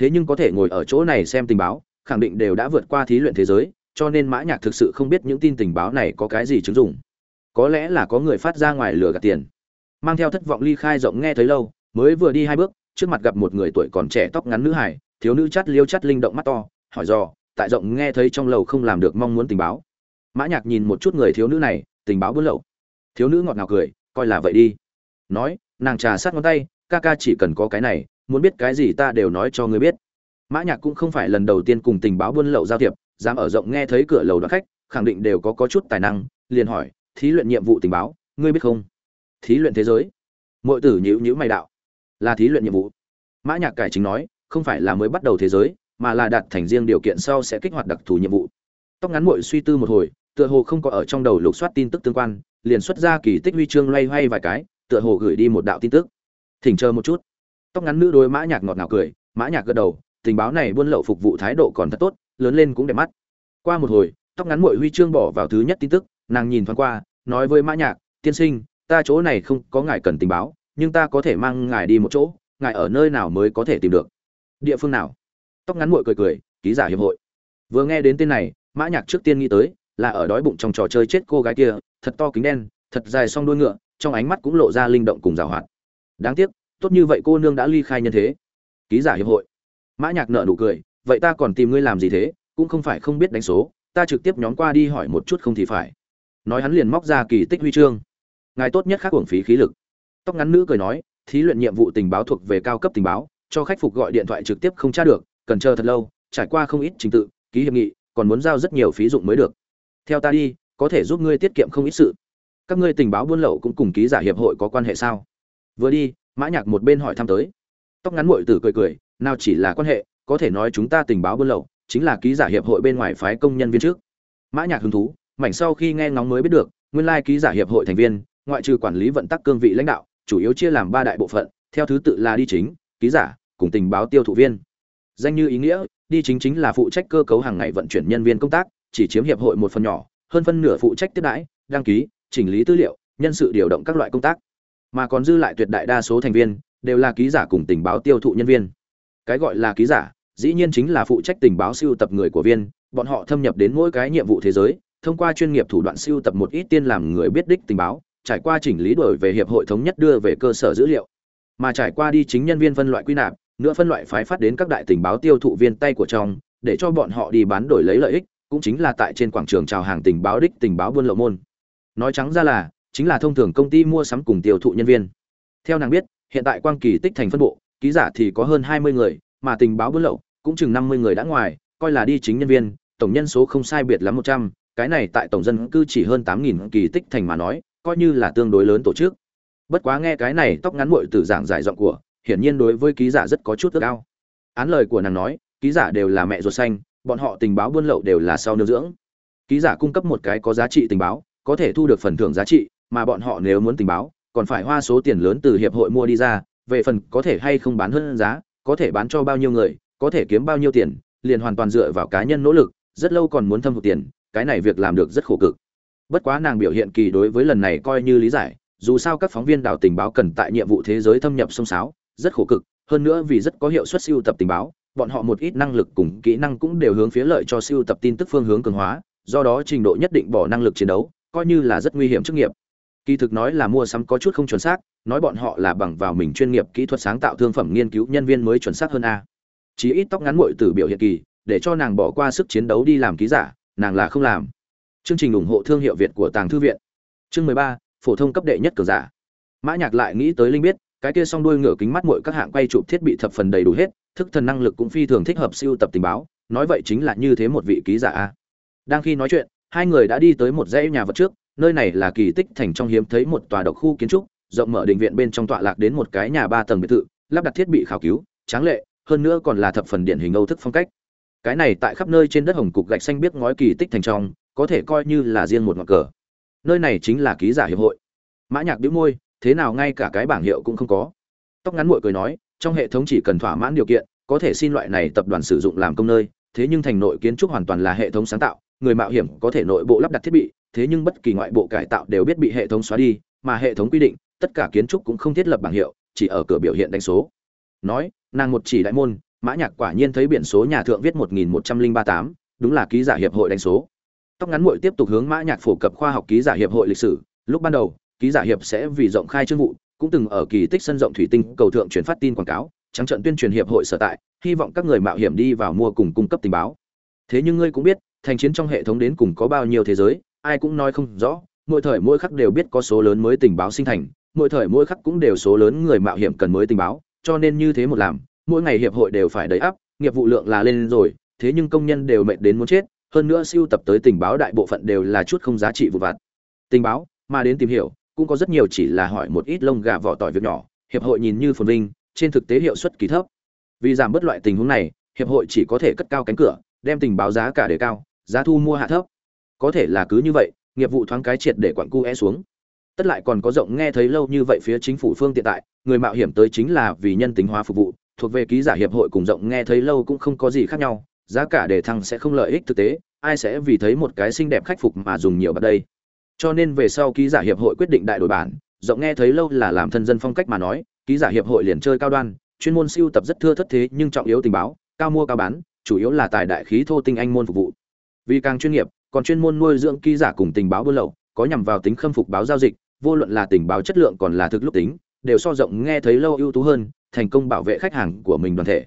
thế nhưng có thể ngồi ở chỗ này xem tình báo, khẳng định đều đã vượt qua thí luyện thế giới, cho nên mã nhạc thực sự không biết những tin tình báo này có cái gì chứng dụng. Có lẽ là có người phát ra ngoài lừa gạt tiền. Mang theo thất vọng ly khai rộng nghe thấy lâu, mới vừa đi hai bước, trước mặt gặp một người tuổi còn trẻ tóc ngắn nữ hải thiếu nữ chắt liêu chắt linh động mắt to, hỏi dò, tại rộng nghe thấy trong lầu không làm được mong muốn tình báo. Mã nhạc nhìn một chút người thiếu nữ này, tình báo buôn lậu. Thiếu nữ ngọt ngào cười, coi là vậy đi. Nói, nàng trà sát ngón tay, ca ca chỉ cần có cái này muốn biết cái gì ta đều nói cho ngươi biết. Mã nhạc cũng không phải lần đầu tiên cùng tình báo buôn lậu giao thiệp, dám ở rộng nghe thấy cửa lầu đón khách, khẳng định đều có có chút tài năng, liền hỏi, thí luyện nhiệm vụ tình báo, ngươi biết không? Thí luyện thế giới. Muội tử nhíu nhíu mày đạo. Là thí luyện nhiệm vụ. Mã nhạc cải chính nói, không phải là mới bắt đầu thế giới, mà là đạt thành riêng điều kiện sau sẽ kích hoạt đặc thù nhiệm vụ. Tóc ngắn muội suy tư một hồi, tựa hồ không có ở trong đầu lục soát tin tức tương quan, liền xuất ra kỳ tích huy chương loay hoay vài cái, tựa hồ gửi đi một đạo tin tức. Thỉnh chờ một chút tóc ngắn nữ đối mã nhạc ngọt ngào cười, mã nhạc gật đầu, tình báo này buôn lậu phục vụ thái độ còn thật tốt, lớn lên cũng đẹp mắt. Qua một hồi, tóc ngắn muội huy chương bỏ vào thứ nhất tin tức, nàng nhìn thoáng qua, nói với mã nhạc, tiên sinh, ta chỗ này không có ngài cần tình báo, nhưng ta có thể mang ngài đi một chỗ, ngài ở nơi nào mới có thể tìm được? Địa phương nào? Tóc ngắn muội cười cười, ký giả hiệp hội. Vừa nghe đến tên này, mã nhạc trước tiên nghĩ tới, là ở đói bụng trong trò chơi chết cô gái kia, thật to kính đen, thật dài song đuôi ngựa, trong ánh mắt cũng lộ ra linh động cùng dào hoạt. Đáng tiếc tốt như vậy cô nương đã ly khai nhân thế. Ký giả hiệp hội. Mã nhạc nợ nụ cười, vậy ta còn tìm ngươi làm gì thế? Cũng không phải không biết đánh số, ta trực tiếp nhóm qua đi hỏi một chút không thì phải. Nói hắn liền móc ra kỳ tích huy chương. Ngài tốt nhất khác uổng phí khí lực. Tóc ngắn nữ cười nói, thí luyện nhiệm vụ tình báo thuộc về cao cấp tình báo, cho khách phục gọi điện thoại trực tiếp không tra được, cần chờ thật lâu, trải qua không ít trình tự, ký hiệp nghị, còn muốn giao rất nhiều phí dụng mới được. Theo ta đi, có thể giúp ngươi tiết kiệm không ít sự. Các ngươi tình báo buôn lậu cũng cùng ký giả hiệp hội có quan hệ sao? Vừa đi mã nhạc một bên hỏi thăm tới. Tóc ngắn muội tử cười cười, nào chỉ là quan hệ, có thể nói chúng ta tình báo buôn lậu, chính là ký giả hiệp hội bên ngoài phái công nhân viên trước. Mã nhạc hứng thú, mảnh sau khi nghe ngóng mới biết được, nguyên lai ký giả hiệp hội thành viên, ngoại trừ quản lý vận tắc cương vị lãnh đạo, chủ yếu chia làm ba đại bộ phận, theo thứ tự là đi chính, ký giả, cùng tình báo tiêu thụ viên. Danh như ý nghĩa, đi chính chính là phụ trách cơ cấu hàng ngày vận chuyển nhân viên công tác, chỉ chiếm hiệp hội một phần nhỏ, hơn phân nửa phụ trách tiếp đãi, đăng ký, chỉnh lý tư liệu, nhân sự điều động các loại công tác mà còn dư lại tuyệt đại đa số thành viên, đều là ký giả cùng tình báo tiêu thụ nhân viên. Cái gọi là ký giả, dĩ nhiên chính là phụ trách tình báo siêu tập người của viên, bọn họ thâm nhập đến mỗi cái nhiệm vụ thế giới, thông qua chuyên nghiệp thủ đoạn siêu tập một ít tiên làm người biết đích tình báo, trải qua chỉnh lý đổi về hiệp hội thống nhất đưa về cơ sở dữ liệu. Mà trải qua đi chính nhân viên phân loại quy nạp, nữa phân loại phái phát đến các đại tình báo tiêu thụ viên tay của trong, để cho bọn họ đi bán đổi lấy lợi ích, cũng chính là tại trên quảng trường chào hàng tình báo đích tình báo buôn lậu môn. Nói trắng ra là chính là thông thường công ty mua sắm cùng tiêu thụ nhân viên. Theo nàng biết, hiện tại quang kỳ tích thành phân bộ, ký giả thì có hơn hai mươi người, mà tình báo buôn lậu, cũng chừng năm mươi người đã ngoài, coi là đi chính nhân viên, tổng nhân số không sai biệt lắm một trăm, cái này tại tổng dân cư chỉ hơn tám nghìn kỳ tích thành mà nói, coi như là tương đối lớn tổ chức. Bất quá nghe cái này tóc ngắn muội tử giảng giải giọng của, hiển nhiên đối với ký giả rất có chút ước ao. Án lời của nàng nói, ký giả đều là mẹ ruột xanh, bọn họ tình báo buôn lậu đều là sau nương dưỡng. Ký giả cung cấp một cái có giá trị tình báo, có thể thu được phần thưởng giá trị mà bọn họ nếu muốn tình báo, còn phải hoa số tiền lớn từ hiệp hội mua đi ra, về phần có thể hay không bán hơn giá, có thể bán cho bao nhiêu người, có thể kiếm bao nhiêu tiền, liền hoàn toàn dựa vào cá nhân nỗ lực, rất lâu còn muốn thâm hụt tiền, cái này việc làm được rất khổ cực. Bất quá nàng biểu hiện kỳ đối với lần này coi như lý giải, dù sao các phóng viên đào tình báo cần tại nhiệm vụ thế giới thâm nhập sông sáo, rất khổ cực, hơn nữa vì rất có hiệu suất siêu tập tình báo, bọn họ một ít năng lực cùng kỹ năng cũng đều hướng phía lợi cho siêu tập tin tức phương hướng cường hóa, do đó trình độ nhất định bỏ năng lực chiến đấu, coi như là rất nguy hiểm chức nghiệp kỳ thực nói là mua sắm có chút không chuẩn xác, nói bọn họ là bằng vào mình chuyên nghiệp kỹ thuật sáng tạo thương phẩm nghiên cứu nhân viên mới chuẩn xác hơn a. Chí ít tóc ngắn muội từ biểu hiện kỳ, để cho nàng bỏ qua sức chiến đấu đi làm ký giả, nàng là không làm. Chương trình ủng hộ thương hiệu việt của tàng thư viện. Chương mười ba, phổ thông cấp đệ nhất cờ giả. Mã nhạc lại nghĩ tới linh biết, cái kia song đuôi ngựa kính mắt muội các hạng quay chụp thiết bị thập phần đầy đủ hết, thức thần năng lực cũng phi thường thích hợp siêu tập tình báo, nói vậy chính là như thế một vị ký giả a. Đang khi nói chuyện, hai người đã đi tới một dãy nhà vật trước nơi này là kỳ tích thành trong hiếm thấy một tòa độc khu kiến trúc, rộng mở đình viện bên trong tọa lạc đến một cái nhà ba tầng biệt thự, lắp đặt thiết bị khảo cứu, tráng lệ, hơn nữa còn là thập phần điển hình âu thức phong cách. Cái này tại khắp nơi trên đất hồng cục gạch xanh biết ngói kỳ tích thành trong, có thể coi như là riêng một ngọn cờ. Nơi này chính là ký giả hiệp hội. Mã nhạc bĩu môi, thế nào ngay cả cái bảng hiệu cũng không có. Tóc ngắn muội cười nói, trong hệ thống chỉ cần thỏa mãn điều kiện, có thể xin loại này tập đoàn sử dụng làm công nơi, thế nhưng thành nội kiến trúc hoàn toàn là hệ thống sáng tạo, người mạo hiểm có thể nội bộ lắp đặt thiết bị thế nhưng bất kỳ ngoại bộ cải tạo đều biết bị hệ thống xóa đi, mà hệ thống quy định, tất cả kiến trúc cũng không thiết lập bảng hiệu, chỉ ở cửa biểu hiện đánh số. Nói, nàng một chỉ đại môn, mã nhạc quả nhiên thấy biển số nhà thượng viết một nghìn một trăm linh ba tám, đúng là ký giả hiệp hội đánh số. Tóc ngắn muội tiếp tục hướng mã nhạc phổ cập khoa học ký giả hiệp hội lịch sử, lúc ban đầu, ký giả hiệp sẽ vì rộng khai chương vụ, cũng từng ở kỳ tích sân rộng thủy tinh cầu thượng truyền phát tin quảng cáo, trắng trận tuyên truyền hiệp hội sở tại, hy vọng các người mạo hiểm đi vào mua cùng cung cấp tình báo. Thế nhưng ngươi cũng biết, thành chiến trong hệ thống đến cùng có bao nhiêu thế giới ai cũng nói không rõ, mỗi thời mỗi khắc đều biết có số lớn mới tình báo sinh thành, mỗi thời mỗi khắc cũng đều số lớn người mạo hiểm cần mới tình báo, cho nên như thế một làm, mỗi ngày hiệp hội đều phải đầy ắp, nghiệp vụ lượng là lên rồi, thế nhưng công nhân đều mệt đến muốn chết, hơn nữa siêu tập tới tình báo đại bộ phận đều là chút không giá trị vụ vặt. Tình báo, mà đến tìm hiểu, cũng có rất nhiều chỉ là hỏi một ít lông gà vỏ tỏi việc nhỏ, hiệp hội nhìn như phồn vinh, trên thực tế hiệu suất kỳ thấp. Vì giảm bớt loại tình huống này, hiệp hội chỉ có thể cất cao cánh cửa, đem tình báo giá cả để cao, giá thu mua hạ thấp có thể là cứ như vậy, nghiệp vụ thoáng cái triệt để quặn cu é xuống. Tất lại còn có rộng nghe thấy lâu như vậy phía chính phủ phương tiện tại, người mạo hiểm tới chính là vì nhân tính hóa phục vụ, thuộc về ký giả hiệp hội cùng rộng nghe thấy lâu cũng không có gì khác nhau, giá cả để thăng sẽ không lợi ích thực tế, ai sẽ vì thấy một cái xinh đẹp khách phục mà dùng nhiều bạc đây. Cho nên về sau ký giả hiệp hội quyết định đại đổi bản, rộng nghe thấy lâu là làm thân dân phong cách mà nói, ký giả hiệp hội liền chơi cao đoan, chuyên môn siêu tập rất thưa thất thế nhưng trọng yếu tình báo, cao mua cao bán, chủ yếu là tài đại khí thô tinh anh môn phục vụ. Vì càng chuyên nghiệp còn chuyên môn nuôi dưỡng ký giả cùng tình báo buôn lậu, có nhằm vào tính khâm phục báo giao dịch, vô luận là tình báo chất lượng còn là thực lúc tính, đều so rộng nghe thấy lâu ưu tú hơn, thành công bảo vệ khách hàng của mình đoàn thể.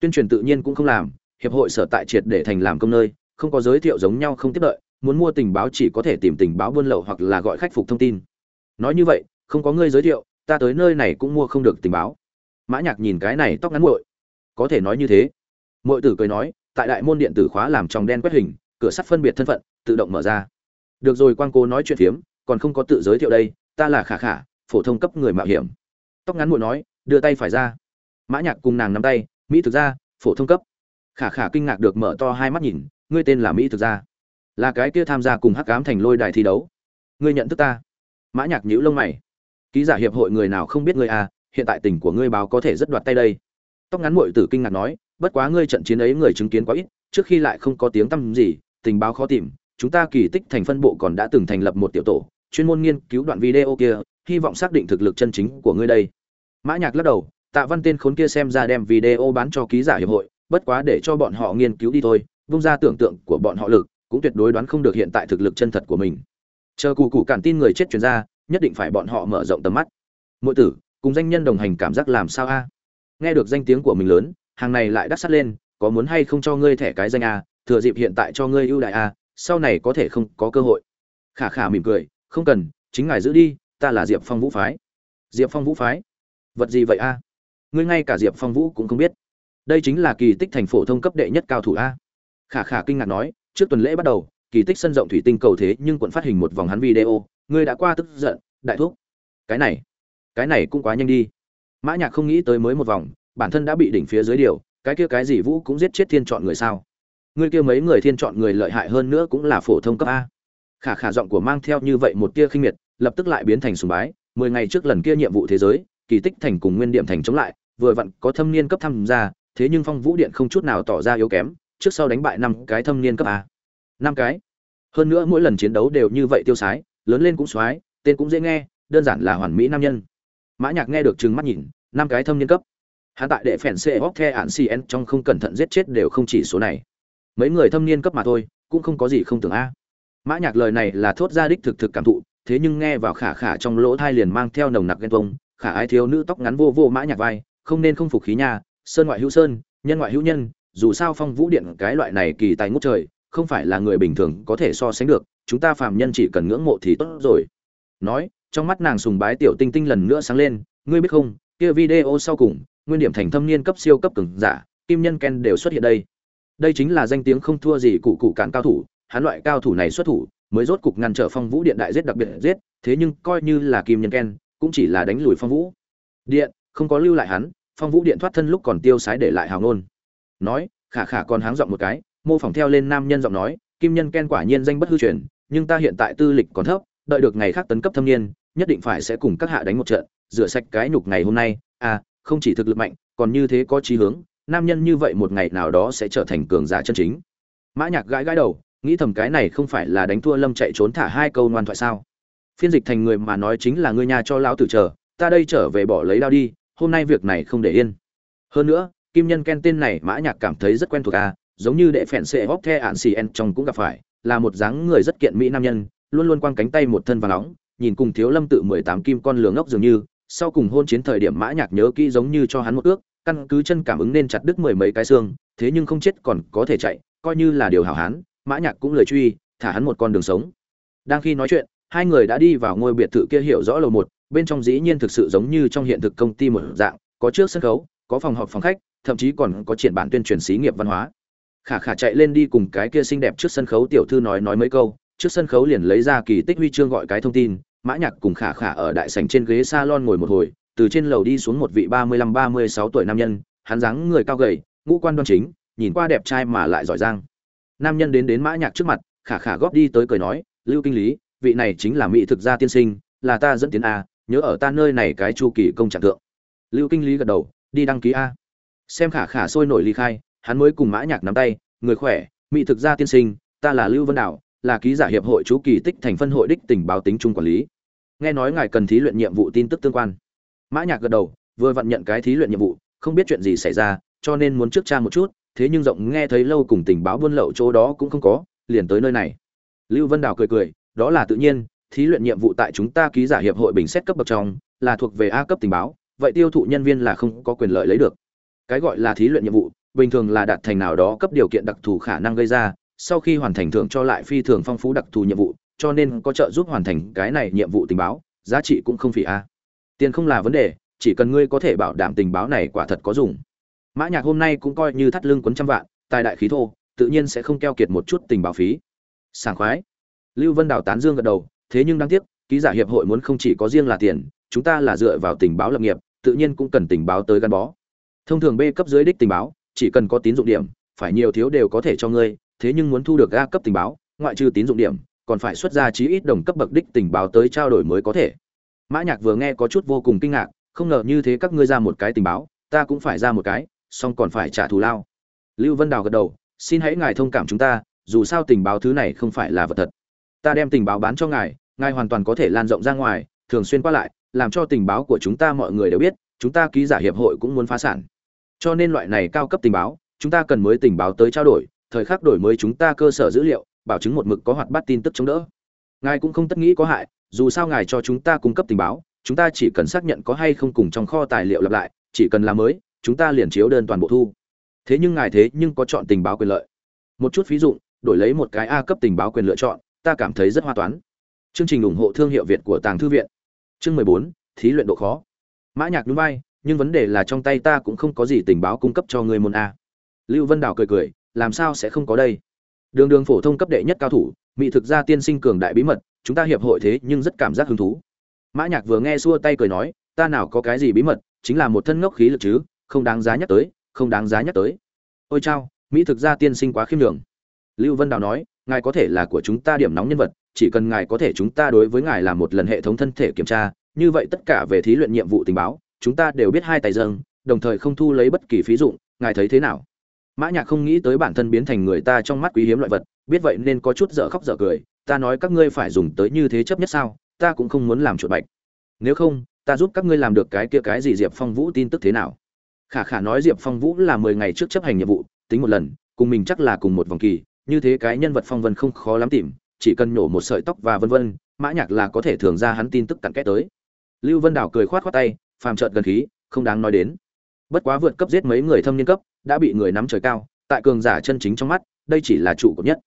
Tuyên truyền tự nhiên cũng không làm, hiệp hội sở tại triệt để thành làm công nơi, không có giới thiệu giống nhau không tiếp đợi, muốn mua tình báo chỉ có thể tìm tình báo buôn lậu hoặc là gọi khách phục thông tin. Nói như vậy, không có người giới thiệu, ta tới nơi này cũng mua không được tình báo. Mã nhạc nhìn cái này tóc ngắn muội. Có thể nói như thế. Muội tử cười nói, tại đại môn điện tử khóa làm tròng đen quét hình cửa sắt phân biệt thân phận, tự động mở ra. Được rồi quan cô nói chuyện phiếm, còn không có tự giới thiệu đây, ta là khả khả, phổ thông cấp người mạo hiểm. Tóc ngắn muội nói, đưa tay phải ra. Mã nhạc cùng nàng nắm tay, mỹ thực ra phổ thông cấp. Khả khả kinh ngạc được mở to hai mắt nhìn, ngươi tên là mỹ thực ra là cái kia tham gia cùng hắc ám thành lôi đài thi đấu. Ngươi nhận thức ta? Mã nhạc nhíu lông mày. Ký giả hiệp hội người nào không biết ngươi à hiện tại tình của ngươi báo có thể rất đoạt tay đây. Tóc ngắn muội tử kinh ngạc nói, bất quá ngươi trận chiến ấy người chứng kiến quá ít, trước khi lại không có tiếng tăm gì tình báo khó tìm, chúng ta kỳ tích thành phân bộ còn đã từng thành lập một tiểu tổ, chuyên môn nghiên cứu đoạn video kia, hy vọng xác định thực lực chân chính của ngươi đây. Mã nhạc lắc đầu, tạ văn tên khốn kia xem ra đem video bán cho ký giả hiệp hội, bất quá để cho bọn họ nghiên cứu đi thôi, vung ra tưởng tượng của bọn họ lực, cũng tuyệt đối đoán không được hiện tại thực lực chân thật của mình. Chờ cụ cụ cản tin người chết truyền ra, nhất định phải bọn họ mở rộng tầm mắt. Muội tử, cùng danh nhân đồng hành cảm giác làm sao a? Nghe được danh tiếng của mình lớn, hàng này lại đắt sắt lên, có muốn hay không cho ngươi thẻ cái danh a? Thừa dịp hiện tại cho ngươi ưu đại a à, sau này có thể không có cơ hội. Khả khả mỉm cười, không cần, chính ngài giữ đi, ta là diệp phong vũ phái. Diệp phong vũ phái? Vật gì vậy a? Ngươi ngay cả diệp phong vũ cũng không biết. Đây chính là kỳ tích thành phổ thông cấp đệ nhất cao thủ a. Khả khả kinh ngạc nói, trước tuần lễ bắt đầu, kỳ tích sân rộng thủy tinh cầu thế nhưng quận phát hình một vòng hắn video, ngươi đã qua tức giận, đại thúc. Cái này cái này cũng quá nhanh đi. Mã nhạc không nghĩ tới mới một vòng, bản thân đã bị đỉnh phía dưới điều, cái kia cái gì vũ cũng giết chết thiên chọn người sao? Ngươi kia mấy người thiên chọn người lợi hại hơn nữa cũng là phổ thông cấp a. Khả khả giọng của mang theo như vậy một tia khinh miệt, lập tức lại biến thành sùng bái, mười ngày trước lần kia nhiệm vụ thế giới, kỳ tích thành cùng nguyên điểm thành chống lại, vừa vặn có thâm niên cấp tham gia, thế nhưng phong vũ điện không chút nào tỏ ra yếu kém, trước sau đánh bại năm cái thâm niên cấp a. Năm cái? Hơn nữa mỗi lần chiến đấu đều như vậy tiêu sái, lớn lên cũng soái, tên cũng dễ nghe, đơn giản là hoàn mỹ nam nhân. Mã nhạc nghe được trừng mắt nhìn, năm cái thâm niên cấp. Hắn tại đệ phèn xe hóc the ạn cn trong không cẩn thận giết chết đều không chỉ số này mấy người thâm niên cấp mà thôi, cũng không có gì không tưởng a. Mã nhạc lời này là thốt ra đích thực thực cảm thụ, thế nhưng nghe vào khả khả trong lỗ thai liền mang theo nồng nặc ghen tuông, khả ai thiếu nữ tóc ngắn vô vô mã nhạc vai, không nên không phục khí nha, sơn ngoại hữu sơn, nhân ngoại hữu nhân, dù sao phong vũ điện cái loại này kỳ tài ngút trời, không phải là người bình thường có thể so sánh được, chúng ta phàm nhân chỉ cần ngưỡng mộ thì tốt rồi. Nói, trong mắt nàng sùng bái tiểu tinh tinh lần nữa sáng lên, ngươi biết không, kia video sau cùng, nguyên điểm thành thâm niên cấp siêu cấp cường giả, kim nhân ken đều xuất hiện đây đây chính là danh tiếng không thua gì cụ cụ cản cao thủ, hắn loại cao thủ này xuất thủ, mới rốt cục ngăn trở phong vũ điện đại giết đặc biệt giết, thế nhưng coi như là kim nhân ken, cũng chỉ là đánh lùi phong vũ. Điện, không có lưu lại hắn, phong vũ điện thoát thân lúc còn tiêu sái để lại hào ngôn. Nói, khả khả còn háng giọng một cái, mô phỏng theo lên nam nhân giọng nói, kim nhân ken quả nhiên danh bất hư truyền, nhưng ta hiện tại tư lịch còn thấp, đợi được ngày khác tấn cấp thâm niên, nhất định phải sẽ cùng các hạ đánh một trận, rửa sạch cái nhục ngày hôm nay. À không chỉ thực lực mạnh, còn như thế có chí hướng nam nhân như vậy một ngày nào đó sẽ trở thành cường giả chân chính. Mã nhạc gãi gãi đầu, nghĩ thầm cái này không phải là đánh thua lâm chạy trốn thả hai câu ngoan thoại sao? Phiên dịch thành người mà nói chính là ngươi nhà cho lão tử chờ, ta đây trở về bỏ lấy đao đi, hôm nay việc này không để yên. Hơn nữa, kim nhân ken tên này mã nhạc cảm thấy rất quen thuộc à giống như đệ phèn xệ hóc the ạn xì en trong cũng gặp phải, là một dáng người rất kiện mỹ nam nhân, luôn luôn quang cánh tay một thân vàng nóng, nhìn cùng thiếu lâm tự mười tám kim con lường ngốc dường như, sau cùng hôn chiến thời điểm mã nhạc nhớ kỹ giống như cho hắn một ước căn cứ chân cảm ứng nên chặt đứt mười mấy cái xương, thế nhưng không chết còn có thể chạy, coi như là điều hảo hán, mã nhạc cũng lời truy, thả hắn một con đường sống. Đang khi nói chuyện, hai người đã đi vào ngôi biệt thự kia hiểu rõ lầu một, bên trong dĩ nhiên thực sự giống như trong hiện thực công ty một dạng, có trước sân khấu, có phòng họp phòng khách, thậm chí còn có triển bản tuyên truyền xí nghiệp văn hóa. Khả khả chạy lên đi cùng cái kia xinh đẹp trước sân khấu tiểu thư nói nói mấy câu, trước sân khấu liền lấy ra kỳ tích huy chương gọi cái thông tin, mã nhạc cùng khả khả ở đại sảnh trên ghế salon ngồi một hồi từ trên lầu đi xuống một vị ba mươi lăm, ba mươi sáu tuổi nam nhân, hắn dáng người cao gầy, ngũ quan đoan chính, nhìn qua đẹp trai mà lại giỏi giang. Nam nhân đến đến mã nhạc trước mặt, khả khả góp đi tới cười nói, lưu kinh lý, vị này chính là mỹ thực gia tiên sinh, là ta dẫn tiến a, nhớ ở ta nơi này cái chu kỳ công trạng thượng. Lưu kinh lý gật đầu, đi đăng ký a. Xem khả khả sôi nổi ly khai, hắn mới cùng mã nhạc nắm tay, người khỏe, mỹ thực gia tiên sinh, ta là lưu vân đảo, là ký giả hiệp hội chú kỳ tích thành phân hội đích tình báo tính trung quản lý. Nghe nói ngài cần thí luyện nhiệm vụ tin tức tương quan mã nhạc gật đầu, vừa vận nhận cái thí luyện nhiệm vụ, không biết chuyện gì xảy ra, cho nên muốn trước tra một chút, thế nhưng rộng nghe thấy lâu cùng tình báo buôn lậu chỗ đó cũng không có, liền tới nơi này. Lưu vân đào cười cười, đó là tự nhiên, thí luyện nhiệm vụ tại chúng ta ký giả hiệp hội bình xét cấp bậc trong, là thuộc về a cấp tình báo, vậy tiêu thụ nhân viên là không có quyền lợi lấy được. Cái gọi là thí luyện nhiệm vụ, bình thường là đạt thành nào đó cấp điều kiện đặc thù khả năng gây ra, sau khi hoàn thành thưởng cho lại phi thường phong phú đặc thù nhiệm vụ, cho nên có trợ giúp hoàn thành cái này nhiệm vụ tình báo, giá trị cũng không phỉ a tiền không là vấn đề, chỉ cần ngươi có thể bảo đảm tình báo này quả thật có dùng. Mã nhạc hôm nay cũng coi như thắt lưng quấn trăm vạn, tài đại khí thô, tự nhiên sẽ không keo kiệt một chút tình báo phí. Sảng khoái. Lưu vân đào tán dương gật đầu, thế nhưng đáng tiếc, ký giả hiệp hội muốn không chỉ có riêng là tiền, chúng ta là dựa vào tình báo lập nghiệp, tự nhiên cũng cần tình báo tới gắn bó. Thông thường b cấp dưới đích tình báo, chỉ cần có tín dụng điểm, phải nhiều thiếu đều có thể cho ngươi, thế nhưng muốn thu được a cấp tình báo, ngoại trừ tín dụng điểm, còn phải xuất ra chí ít đồng cấp bậc đích tình báo tới trao đổi mới có thể mã nhạc vừa nghe có chút vô cùng kinh ngạc, không ngờ như thế các ngươi ra một cái tình báo, ta cũng phải ra một cái song còn phải trả thù lao. Lưu vân đào gật đầu, xin hãy ngài thông cảm chúng ta, dù sao tình báo thứ này không phải là vật thật. Ta đem tình báo bán cho ngài ngài hoàn toàn có thể lan rộng ra ngoài, thường xuyên qua lại, làm cho tình báo của chúng ta mọi người đều biết, chúng ta ký giả hiệp hội cũng muốn phá sản. Cho nên loại này cao cấp tình báo, chúng ta cần mới tình báo tới trao đổi, thời khắc đổi mới chúng ta cơ sở dữ liệu, bảo chứng một mực có hoạt bát tin tức chống đỡ. Ngài cũng không tất nghĩ có hại dù sao ngài cho chúng ta cung cấp tình báo, chúng ta chỉ cần xác nhận có hay không cùng trong kho tài liệu lặp lại, chỉ cần làm mới, chúng ta liền chiếu đơn toàn bộ thu. Thế nhưng ngài thế nhưng có chọn tình báo quyền lợi. Một chút ví dụ, đổi lấy một cái a cấp tình báo quyền lựa chọn, ta cảm thấy rất hoa toán. Chương trình ủng hộ thương hiệu việt của tàng thư viện. Chương mười bốn, thí luyện độ khó. Mã nhạc núi bay nhưng vấn đề là trong tay ta cũng không có gì tình báo cung cấp cho người môn a. Lưu vân đào cười cười, làm sao sẽ không có đây? Đường đường phổ thông cấp đệ nhất cao thủ, mỹ thực ra tiên sinh cường đại bí mật chúng ta hiệp hội thế nhưng rất cảm giác hứng thú. Mã nhạc vừa nghe xua tay cười nói, ta nào có cái gì bí mật, chính là một thân ngốc khí lực chứ, không đáng giá nhắc tới, không đáng giá nhắc tới. Ôi chao, mỹ thực ra tiên sinh quá khiêm nhường. Lưu vân đào nói, ngài có thể là của chúng ta điểm nóng nhân vật, chỉ cần ngài có thể chúng ta đối với ngài làm một lần hệ thống thân thể kiểm tra, như vậy tất cả về thí luyện nhiệm vụ tình báo, chúng ta đều biết hai tài dâng, đồng thời không thu lấy bất kỳ phí dụng, ngài thấy thế nào? Mã nhạc không nghĩ tới bản thân biến thành người ta trong mắt quý hiếm loại vật, biết vậy nên có chút dở khóc dở cười ta nói các ngươi phải dùng tới như thế chấp nhất sao, ta cũng không muốn làm chuột bạch. Nếu không, ta giúp các ngươi làm được cái kia cái gì diệp phong vũ tin tức thế nào? Khả khả nói diệp phong vũ là mười ngày trước chấp hành nhiệm vụ, tính một lần, cùng mình chắc là cùng một vòng kỳ, như thế cái nhân vật phong vân không khó lắm tìm, chỉ cần nhổ một sợi tóc và vân vân, mã nhạc là có thể thường ra hắn tin tức cặn kẽ tới. Lưu vân đảo cười khoát khoát tay, phàm trợn gần khí, không đáng nói đến. Bất quá vượt cấp giết mấy người thâm niên cấp, đã bị người nắm trời cao, tại cường giả chân chính trong mắt, đây chỉ là trụ cột nhất.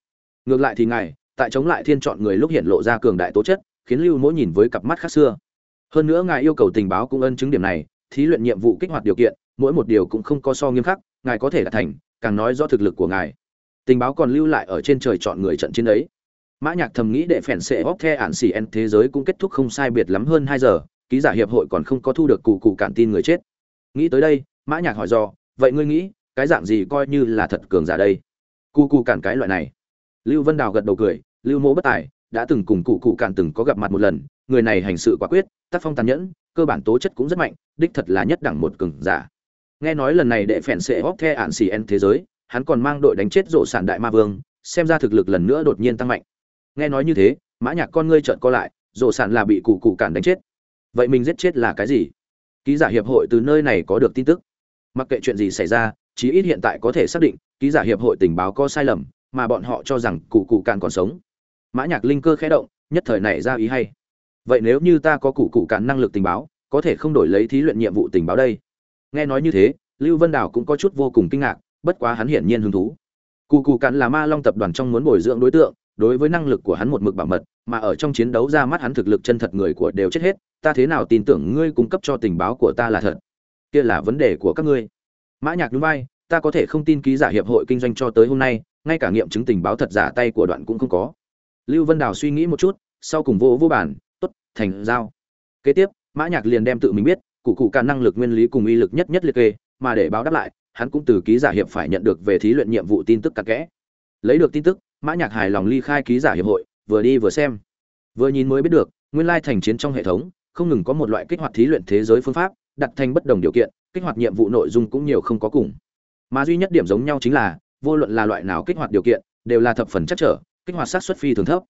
Ngược lại thì ngài tại chống lại thiên chọn người lúc hiện lộ ra cường đại tố chất, khiến lưu mỗi nhìn với cặp mắt khác xưa. Hơn nữa ngài yêu cầu tình báo cũng ân chứng điểm này, thí luyện nhiệm vụ kích hoạt điều kiện, mỗi một điều cũng không có so nghiêm khắc, ngài có thể đạt thành, càng nói rõ thực lực của ngài. Tình báo còn lưu lại ở trên trời chọn người trận chiến ấy. Mã nhạc thầm nghĩ đệ phèn sẽ bóp the ản xì en thế giới cũng kết thúc không sai biệt lắm hơn hai giờ, ký giả hiệp hội còn không có thu được cụ cụ cản tin người chết. Nghĩ tới đây, mã nhạc hỏi do vậy ngươi nghĩ, cái dạng gì coi như là thật cường giả đây? Cụ cụ cản cái loại này lưu vân đào gật đầu cười, lưu mô bất tài, đã từng cùng cụ cụ cản từng có gặp mặt một lần, người này hành sự quả quyết, tác phong tàn nhẫn, cơ bản tố chất cũng rất mạnh, đích thật là nhất đẳng một cường giả. Nghe nói lần này đệ phèn sẽ góp the ản xì en thế giới, hắn còn mang đội đánh chết rộ sản đại ma vương, xem ra thực lực lần nữa đột nhiên tăng mạnh. Nghe nói như thế, mã nhạc con ngươi trợn co lại, rộ sản là bị cụ cụ cản đánh chết. Vậy mình giết chết là cái gì? Ký giả hiệp hội từ nơi này có được tin tức. Mặc kệ chuyện gì xảy ra, chí ít hiện tại có thể xác định, ký giả hiệp hội tình báo có sai lầm mà bọn họ cho rằng cụ cụ càn còn sống. Mã nhạc linh cơ khẽ động, nhất thời này ra ý hay. Vậy nếu như ta có cụ cụ càn năng lực tình báo, có thể không đổi lấy thí luyện nhiệm vụ tình báo đây? Nghe nói như thế, lưu vân đảo cũng có chút vô cùng kinh ngạc, bất quá hắn hiển nhiên hứng thú. Cụ cụ càn là ma long tập đoàn trong muốn bồi dưỡng đối tượng, đối với năng lực của hắn một mực bảo mật, mà ở trong chiến đấu ra mắt hắn thực lực chân thật người của đều chết hết, ta thế nào tin tưởng ngươi cung cấp cho tình báo của ta là thật? Kia là vấn đề của các ngươi. Mã nhạc nhún vai, ta có thể không tin ký giả hiệp hội kinh doanh cho tới hôm nay ngay cả nghiệm chứng tình báo thật giả tay của đoạn cũng không có. Lưu vân đào suy nghĩ một chút, sau cùng vô vô bản, tốt, thành giao. Kế tiếp, mã nhạc liền đem tự mình biết, cụ cụ cả năng lực nguyên lý cùng uy lực nhất nhất liệt kê, mà để báo đáp lại, hắn cũng từ ký giả hiệp phải nhận được về thí luyện nhiệm vụ tin tức cặn kẽ. Lấy được tin tức, mã nhạc hài lòng ly khai ký giả hiệp hội, vừa đi vừa xem. Vừa nhìn mới biết được, nguyên lai thành chiến trong hệ thống, không ngừng có một loại kích hoạt thí luyện thế giới phương pháp, đặt thành bất đồng điều kiện, kích hoạt nhiệm vụ nội dung cũng nhiều không có cùng. Mà duy nhất điểm giống nhau chính là vô luận là loại nào kích hoạt điều kiện, đều là thập phần chắc trở, kích hoạt sát xuất phi thường thấp.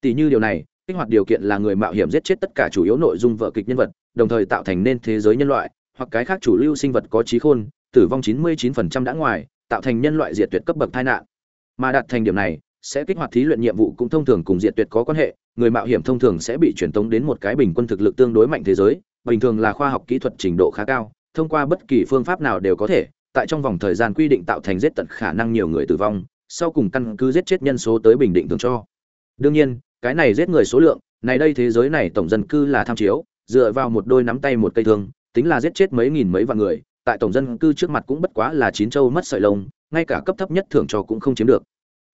Tỷ như điều này, kích hoạt điều kiện là người mạo hiểm giết chết tất cả chủ yếu nội dung vở kịch nhân vật, đồng thời tạo thành nên thế giới nhân loại, hoặc cái khác chủ lưu sinh vật có trí khôn, tử vong 99% đã ngoài, tạo thành nhân loại diệt tuyệt cấp bậc tai nạn. Mà đạt thành điểm này, sẽ kích hoạt thí luyện nhiệm vụ cũng thông thường cùng diệt tuyệt có quan hệ, người mạo hiểm thông thường sẽ bị truyền tống đến một cái bình quân thực lực tương đối mạnh thế giới, bình thường là khoa học kỹ thuật trình độ khá cao, thông qua bất kỳ phương pháp nào đều có thể tại trong vòng thời gian quy định tạo thành giết tận khả năng nhiều người tử vong, sau cùng căn cứ giết chết nhân số tới bình định thường cho. Đương nhiên, cái này giết người số lượng, này đây thế giới này tổng dân cư là tham chiếu, dựa vào một đôi nắm tay một cây thương, tính là giết chết mấy nghìn mấy vạn người, tại tổng dân cư trước mặt cũng bất quá là chín châu mất sợi lông, ngay cả cấp thấp nhất thưởng cho cũng không chiếm được.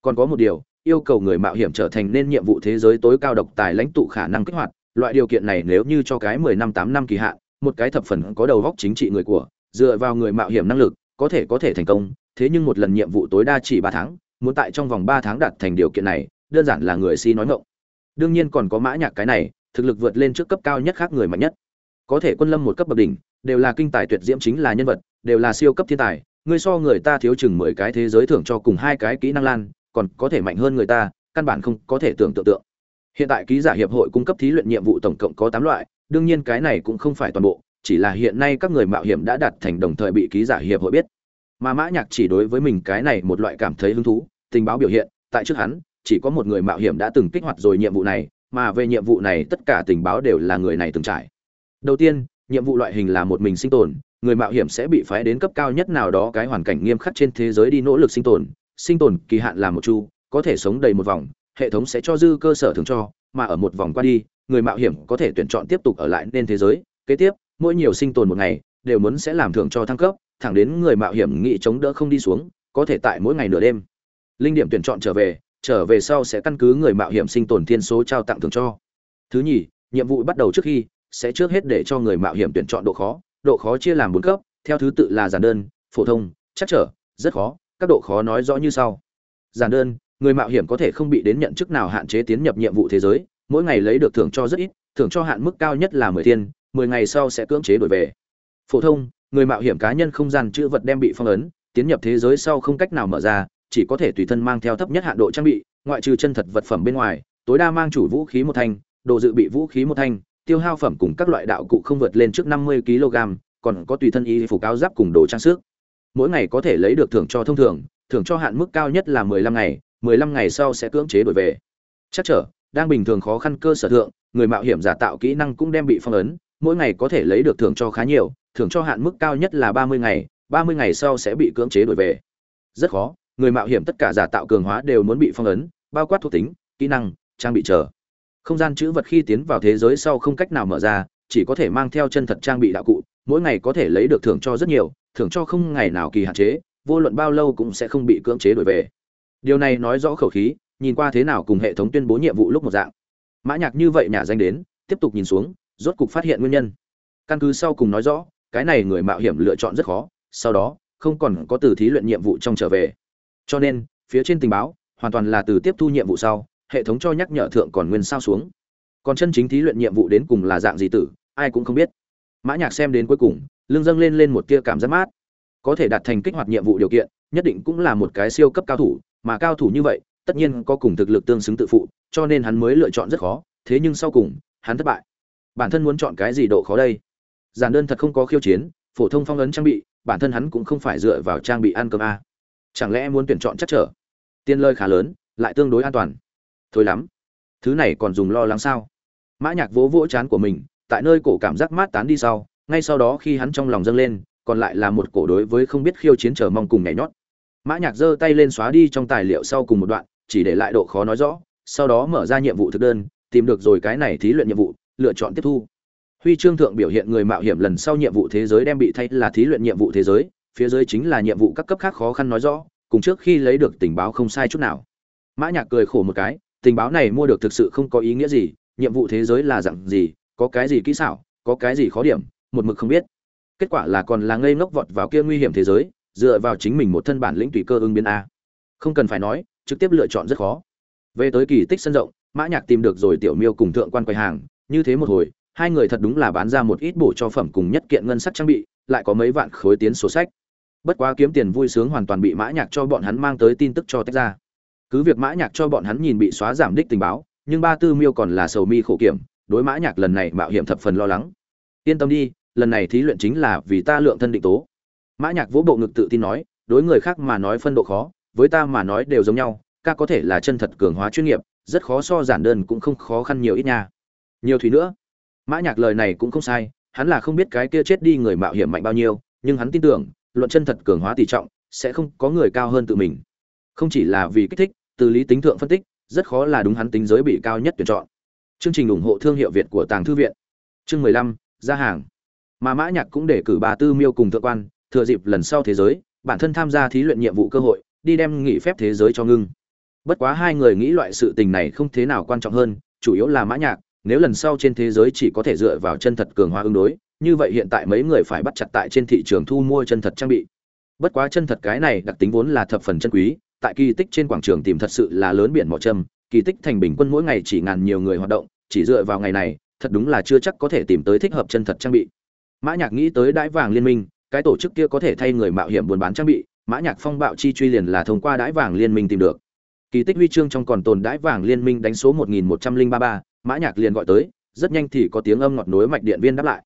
Còn có một điều, yêu cầu người mạo hiểm trở thành nên nhiệm vụ thế giới tối cao độc tài lãnh tụ khả năng kích hoạt, loại điều kiện này nếu như cho cái mười năm tám năm kỳ hạn, một cái thập phần có đầu góc chính trị người của, dựa vào người mạo hiểm năng lực có thể có thể thành công, thế nhưng một lần nhiệm vụ tối đa chỉ ba tháng, muốn tại trong vòng ba tháng đạt thành điều kiện này, đơn giản là người si nói ngộng đương nhiên còn có mã nhạc cái này, thực lực vượt lên trước cấp cao nhất khác người mạnh nhất. Có thể quân lâm một cấp bậc đỉnh, đều là kinh tài tuyệt diễm chính là nhân vật, đều là siêu cấp thiên tài người so người ta thiếu chừng mười cái thế giới thưởng cho cùng hai cái kỹ năng lan, còn có thể mạnh hơn người ta, căn bản không có thể tưởng tượng tượng. Hiện tại ký giả hiệp hội cung cấp thí luyện nhiệm vụ tổng cộng có tám loại, đương nhiên cái này cũng không phải toàn bộ chỉ là hiện nay các người mạo hiểm đã đạt thành đồng thời bị ký giả hiệp hội biết. Mà mã nhạc chỉ đối với mình cái này một loại cảm thấy hứng thú, tình báo biểu hiện, tại trước hắn, chỉ có một người mạo hiểm đã từng kích hoạt rồi nhiệm vụ này, mà về nhiệm vụ này tất cả tình báo đều là người này từng trải. Đầu tiên, nhiệm vụ loại hình là một mình sinh tồn, người mạo hiểm sẽ bị phái đến cấp cao nhất nào đó cái hoàn cảnh nghiêm khắc trên thế giới đi nỗ lực sinh tồn. Sinh tồn kỳ hạn là một chu, có thể sống đầy một vòng, hệ thống sẽ cho dư cơ sở thường cho, mà ở một vòng qua đi, người mạo hiểm có thể tuyển chọn tiếp tục ở lại nên thế giới. Kế tiếp mỗi nhiều sinh tồn một ngày, đều muốn sẽ làm thưởng cho thăng cấp, thẳng đến người mạo hiểm nghị chống đỡ không đi xuống, có thể tại mỗi ngày nửa đêm. Linh điểm tuyển chọn trở về trở về sau sẽ căn cứ người mạo hiểm sinh tồn thiên số trao tặng thưởng cho. Thứ nhì, nhiệm vụ bắt đầu trước khi, sẽ trước hết để cho người mạo hiểm tuyển chọn độ khó độ khó chia làm bốn cấp, theo thứ tự là giản đơn, phổ thông, chắc trở, rất khó, các độ khó nói rõ như sau. Giản đơn, người mạo hiểm có thể không bị đến nhận chức nào hạn chế tiến nhập nhiệm vụ thế giới, mỗi ngày lấy được thưởng cho rất ít, thưởng cho hạn mức cao nhất là mười thiên mười ngày sau sẽ cưỡng chế đổi về. Phổ thông, người mạo hiểm cá nhân không gian chữ vật đem bị phong ấn, tiến nhập thế giới sau không cách nào mở ra, chỉ có thể tùy thân mang theo thấp nhất hạn độ trang bị, ngoại trừ chân thật vật phẩm bên ngoài, tối đa mang chủ vũ khí một thanh, đồ dự bị vũ khí một thanh, tiêu hao phẩm cùng các loại đạo cụ không vượt lên trước năm mươi kg, còn có tùy thân y phục áo giáp cùng đồ trang sức. Mỗi ngày có thể lấy được thưởng cho thông thường, thưởng cho hạn mức cao nhất là mười lăm ngày, mười lăm ngày sau sẽ cưỡng chế đổi về. Chắc trở, đang bình thường khó khăn cơ sở thượng, người mạo hiểm giả tạo kỹ năng cũng đem bị phong ấn mỗi ngày có thể lấy được thưởng cho khá nhiều, thưởng cho hạn mức cao nhất là ba mươi ngày, ba mươi ngày sau sẽ bị cưỡng chế đổi về. Rất khó, người mạo hiểm tất cả giả tạo cường hóa đều muốn bị phong ấn, bao quát thuộc tính, kỹ năng, trang bị chờ. Không gian chữ vật khi tiến vào thế giới sau không cách nào mở ra, chỉ có thể mang theo chân thật trang bị đạo cụ, mỗi ngày có thể lấy được thưởng cho rất nhiều, thưởng cho không ngày nào kỳ hạn chế, vô luận bao lâu cũng sẽ không bị cưỡng chế đổi về. Điều này nói rõ khẩu khí, nhìn qua thế nào cùng hệ thống tuyên bố nhiệm vụ lúc một dạng. Mã nhạc như vậy nhà danh đến, tiếp tục nhìn xuống rốt cục phát hiện nguyên nhân. Căn cứ sau cùng nói rõ, cái này người mạo hiểm lựa chọn rất khó, sau đó, không còn có từ thí luyện nhiệm vụ trong trở về. Cho nên, phía trên tình báo, hoàn toàn là từ tiếp thu nhiệm vụ sau, hệ thống cho nhắc nhở thượng còn nguyên sao xuống. Còn chân chính thí luyện nhiệm vụ đến cùng là dạng gì tử, ai cũng không biết. Mã nhạc xem đến cuối cùng, lưng dâng lên lên một tia cảm giác mát. Có thể đạt thành kích hoạt nhiệm vụ điều kiện, nhất định cũng là một cái siêu cấp cao thủ, mà cao thủ như vậy, tất nhiên có cùng thực lực tương xứng tự phụ, cho nên hắn mới lựa chọn rất khó, thế nhưng sau cùng, hắn thất bại bản thân muốn chọn cái gì độ khó đây? Giản đơn thật không có khiêu chiến, phổ thông phong ấn trang bị, bản thân hắn cũng không phải dựa vào trang bị ăn cơm a. Chẳng lẽ muốn tuyển chọn chắc trở? Tiên lời khá lớn, lại tương đối an toàn. Thôi lắm. Thứ này còn dùng lo lắng sao? Mã nhạc vỗ vỗ chán của mình, tại nơi cổ cảm giác mát tán đi sau, ngay sau đó khi hắn trong lòng dâng lên, còn lại là một cổ đối với không biết khiêu chiến chờ mong cùng nhảy nhót. Mã nhạc giơ tay lên xóa đi trong tài liệu sau cùng một đoạn, chỉ để lại độ khó nói rõ, sau đó mở ra nhiệm vụ thực đơn, tìm được rồi cái này thí luyện nhiệm vụ lựa chọn tiếp thu. Huy chương thượng biểu hiện người mạo hiểm lần sau nhiệm vụ thế giới đem bị thay là thí luyện nhiệm vụ thế giới, phía dưới chính là nhiệm vụ các cấp khác khó khăn nói rõ, cùng trước khi lấy được tình báo không sai chút nào. Mã nhạc cười khổ một cái, tình báo này mua được thực sự không có ý nghĩa gì, nhiệm vụ thế giới là dạng gì, có cái gì kỹ xảo, có cái gì khó điểm, một mực không biết. Kết quả là còn là ngây ngốc vọt vào kia nguy hiểm thế giới, dựa vào chính mình một thân bản lĩnh tùy cơ ứng biến a. Không cần phải nói, trực tiếp lựa chọn rất khó. Về tới kỳ tích sân rộng, mã nhạc tìm được rồi tiểu miêu cùng thượng quan quầy hàng như thế một hồi, hai người thật đúng là bán ra một ít bổ cho phẩm cùng nhất kiện ngân sắc trang bị, lại có mấy vạn khối tiến sổ sách. Bất quá kiếm tiền vui sướng hoàn toàn bị mã nhạc cho bọn hắn mang tới tin tức cho tách ra. Cứ việc mã nhạc cho bọn hắn nhìn bị xóa giảm đích tình báo, nhưng ba tư miêu còn là sầu mi khổ kiểm, đối mã nhạc lần này mạo hiểm thập phần lo lắng. Yên tâm đi, lần này thí luyện chính là vì ta lượng thân định tố. Mã nhạc vỗ bộ ngực tự tin nói, đối người khác mà nói phân độ khó, với ta mà nói đều giống nhau, ca có thể là chân thật cường hóa chuyên nghiệp, rất khó so giản đơn cũng không khó khăn nhiều ít nha nhiều thủy nữa. Mã nhạc lời này cũng không sai, hắn là không biết cái kia chết đi người mạo hiểm mạnh bao nhiêu, nhưng hắn tin tưởng, luận chân thật cường hóa tỷ trọng, sẽ không có người cao hơn tự mình. Không chỉ là vì kích thích, từ lý tính thượng phân tích, rất khó là đúng hắn tính giới bị cao nhất tuyển chọn. Chương trình ủng hộ thương hiệu việt của tàng thư viện. Chương mười lăm, ra hàng. Mà mã nhạc cũng để cử bà tư miêu cùng thượng quan, thừa dịp lần sau thế giới, bản thân tham gia thí luyện nhiệm vụ cơ hội, đi đem nghỉ phép thế giới cho ngưng. Bất quá hai người nghĩ loại sự tình này không thế nào quan trọng hơn, chủ yếu là mã nhạc nếu lần sau trên thế giới chỉ có thể dựa vào chân thật cường hóa ứng đối, như vậy hiện tại mấy người phải bắt chặt tại trên thị trường thu mua chân thật trang bị. Bất quá chân thật cái này đặc tính vốn là thập phần chân quý, tại kỳ tích trên quảng trường tìm thật sự là lớn biển mỏ châm, kỳ tích thành bình quân mỗi ngày chỉ ngàn nhiều người hoạt động, chỉ dựa vào ngày này, thật đúng là chưa chắc có thể tìm tới thích hợp chân thật trang bị. Mã nhạc nghĩ tới đãi vàng liên minh, cái tổ chức kia có thể thay người mạo hiểm buôn bán trang bị, mã nhạc phong bạo chi truy liền là thông qua đãi vàng liên minh tìm được. Kỳ tích huy chương trong còn tồn đãi vàng liên minh đánh số một nghìn một trăm linh ba ba mã nhạc liền gọi tới, rất nhanh thì có tiếng âm ngọt nối mạch điện viên đáp lại.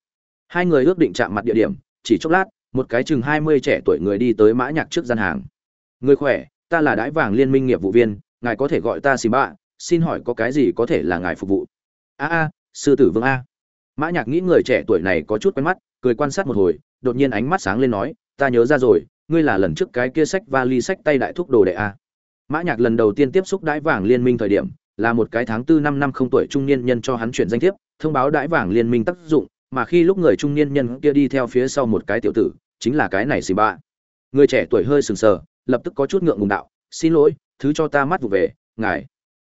Hai người ước định chạm mặt địa điểm, chỉ chốc lát, một cái chừng hai mươi trẻ tuổi người đi tới mã nhạc trước gian hàng. Người khỏe, ta là đãi vàng liên minh nghiệp vụ viên, ngài có thể gọi ta xì bạ xin hỏi có cái gì có thể là ngài phục vụ? A a, sư tử vương a. Mã nhạc nghĩ người trẻ tuổi này có chút quen mắt, cười quan sát một hồi, đột nhiên ánh mắt sáng lên nói, ta nhớ ra rồi, ngươi là lần trước cái kia sách vali sách tay đại thúc đồ đệ a. Mã nhạc lần đầu tiên tiếp xúc đãi vàng liên minh thời điểm là một cái tháng tư năm năm không tuổi trung niên nhân cho hắn chuyển danh thiếp, thông báo đãi vàng liên minh tác dụng, mà khi lúc người trung niên nhân kia đi theo phía sau một cái tiểu tử, chính là cái này xì ba người trẻ tuổi hơi sừng sờ, lập tức có chút ngượng ngùng đạo, xin lỗi, thứ cho ta mắt vụ về, ngài.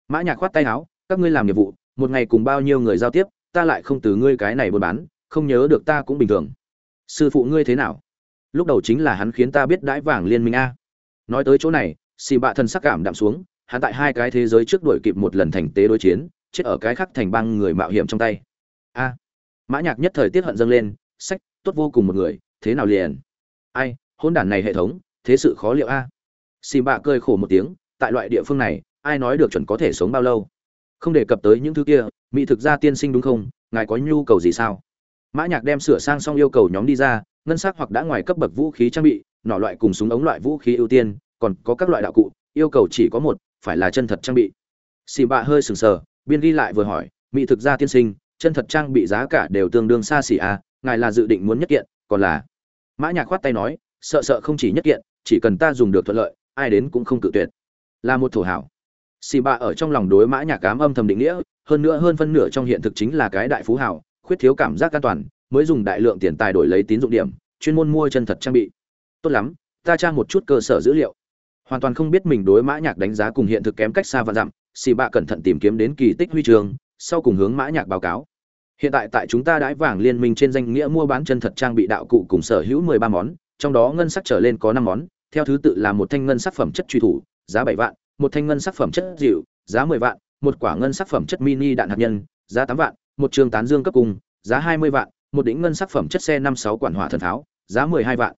Mã nhạc khoát tay áo, các ngươi làm nhiệm vụ, một ngày cùng bao nhiêu người giao tiếp, ta lại không từ ngươi cái này buôn bán, không nhớ được ta cũng bình thường. Sư phụ ngươi thế nào? Lúc đầu chính là hắn khiến ta biết đãi vàng liên minh a. Nói tới chỗ này, xì bạ thân sắc cảm đạm xuống hắn tại hai cái thế giới trước đuổi kịp một lần thành tế đối chiến, chết ở cái khác thành băng người mạo hiểm trong tay. A. Mã nhạc nhất thời tiết hận dâng lên, sách, tốt vô cùng một người, thế nào liền? Ai, hôn đản này hệ thống, thế sự khó liệu a. Xì bạ cười khổ một tiếng, tại loại địa phương này, ai nói được chuẩn có thể sống bao lâu? Không đề cập tới những thứ kia, mỹ thực ra tiên sinh đúng không? Ngài có nhu cầu gì sao? Mã nhạc đem sửa sang xong yêu cầu nhóm đi ra, ngân sắc hoặc đã ngoài cấp bậc vũ khí trang bị, nỏ loại cùng súng ống loại vũ khí ưu tiên, còn có các loại đạo cụ, yêu cầu chỉ có một phải là chân thật trang bị. Xì bạ hơi sừng sờ, biên ghi lại vừa hỏi, mỹ thực ra tiên sinh, chân thật trang bị giá cả đều tương đương xa xỉ à ngài là dự định muốn nhất kiện, còn là mã nhạc khoát tay nói, sợ sợ không chỉ nhất kiện, chỉ cần ta dùng được thuận lợi, ai đến cũng không cự tuyệt. Là một thổ hảo. Xì bạ ở trong lòng đối mã nhạc cám âm thầm định nghĩa, hơn nữa hơn phân nửa trong hiện thực chính là cái đại phú hảo, khuyết thiếu cảm giác an toàn, mới dùng đại lượng tiền tài đổi lấy tín dụng điểm, chuyên môn mua chân thật trang bị. Tốt lắm, ta tra một chút cơ sở dữ liệu hoàn toàn không biết mình đối mã nhạc đánh giá cùng hiện thực kém cách xa và dặm, xì bạ cẩn thận tìm kiếm đến kỳ tích huy trường sau cùng hướng mã nhạc báo cáo. Hiện tại tại chúng ta đãi vàng liên minh trên danh nghĩa mua bán chân thật trang bị đạo cụ cùng sở hữu mười ba món, trong đó ngân sắc trở lên có năm món, theo thứ tự là một thanh ngân sắc phẩm chất truy thủ, giá bảy vạn, một thanh ngân sắc phẩm chất dịu, giá mười vạn, một quả ngân sắc phẩm chất mini đạn hạt nhân, giá tám vạn, một trường tán dương cấp cung giá hai mươi vạn, một đỉnh ngân sắc phẩm chất xe năm sáu quản hỏa thần tháo, giá mười hai vạn.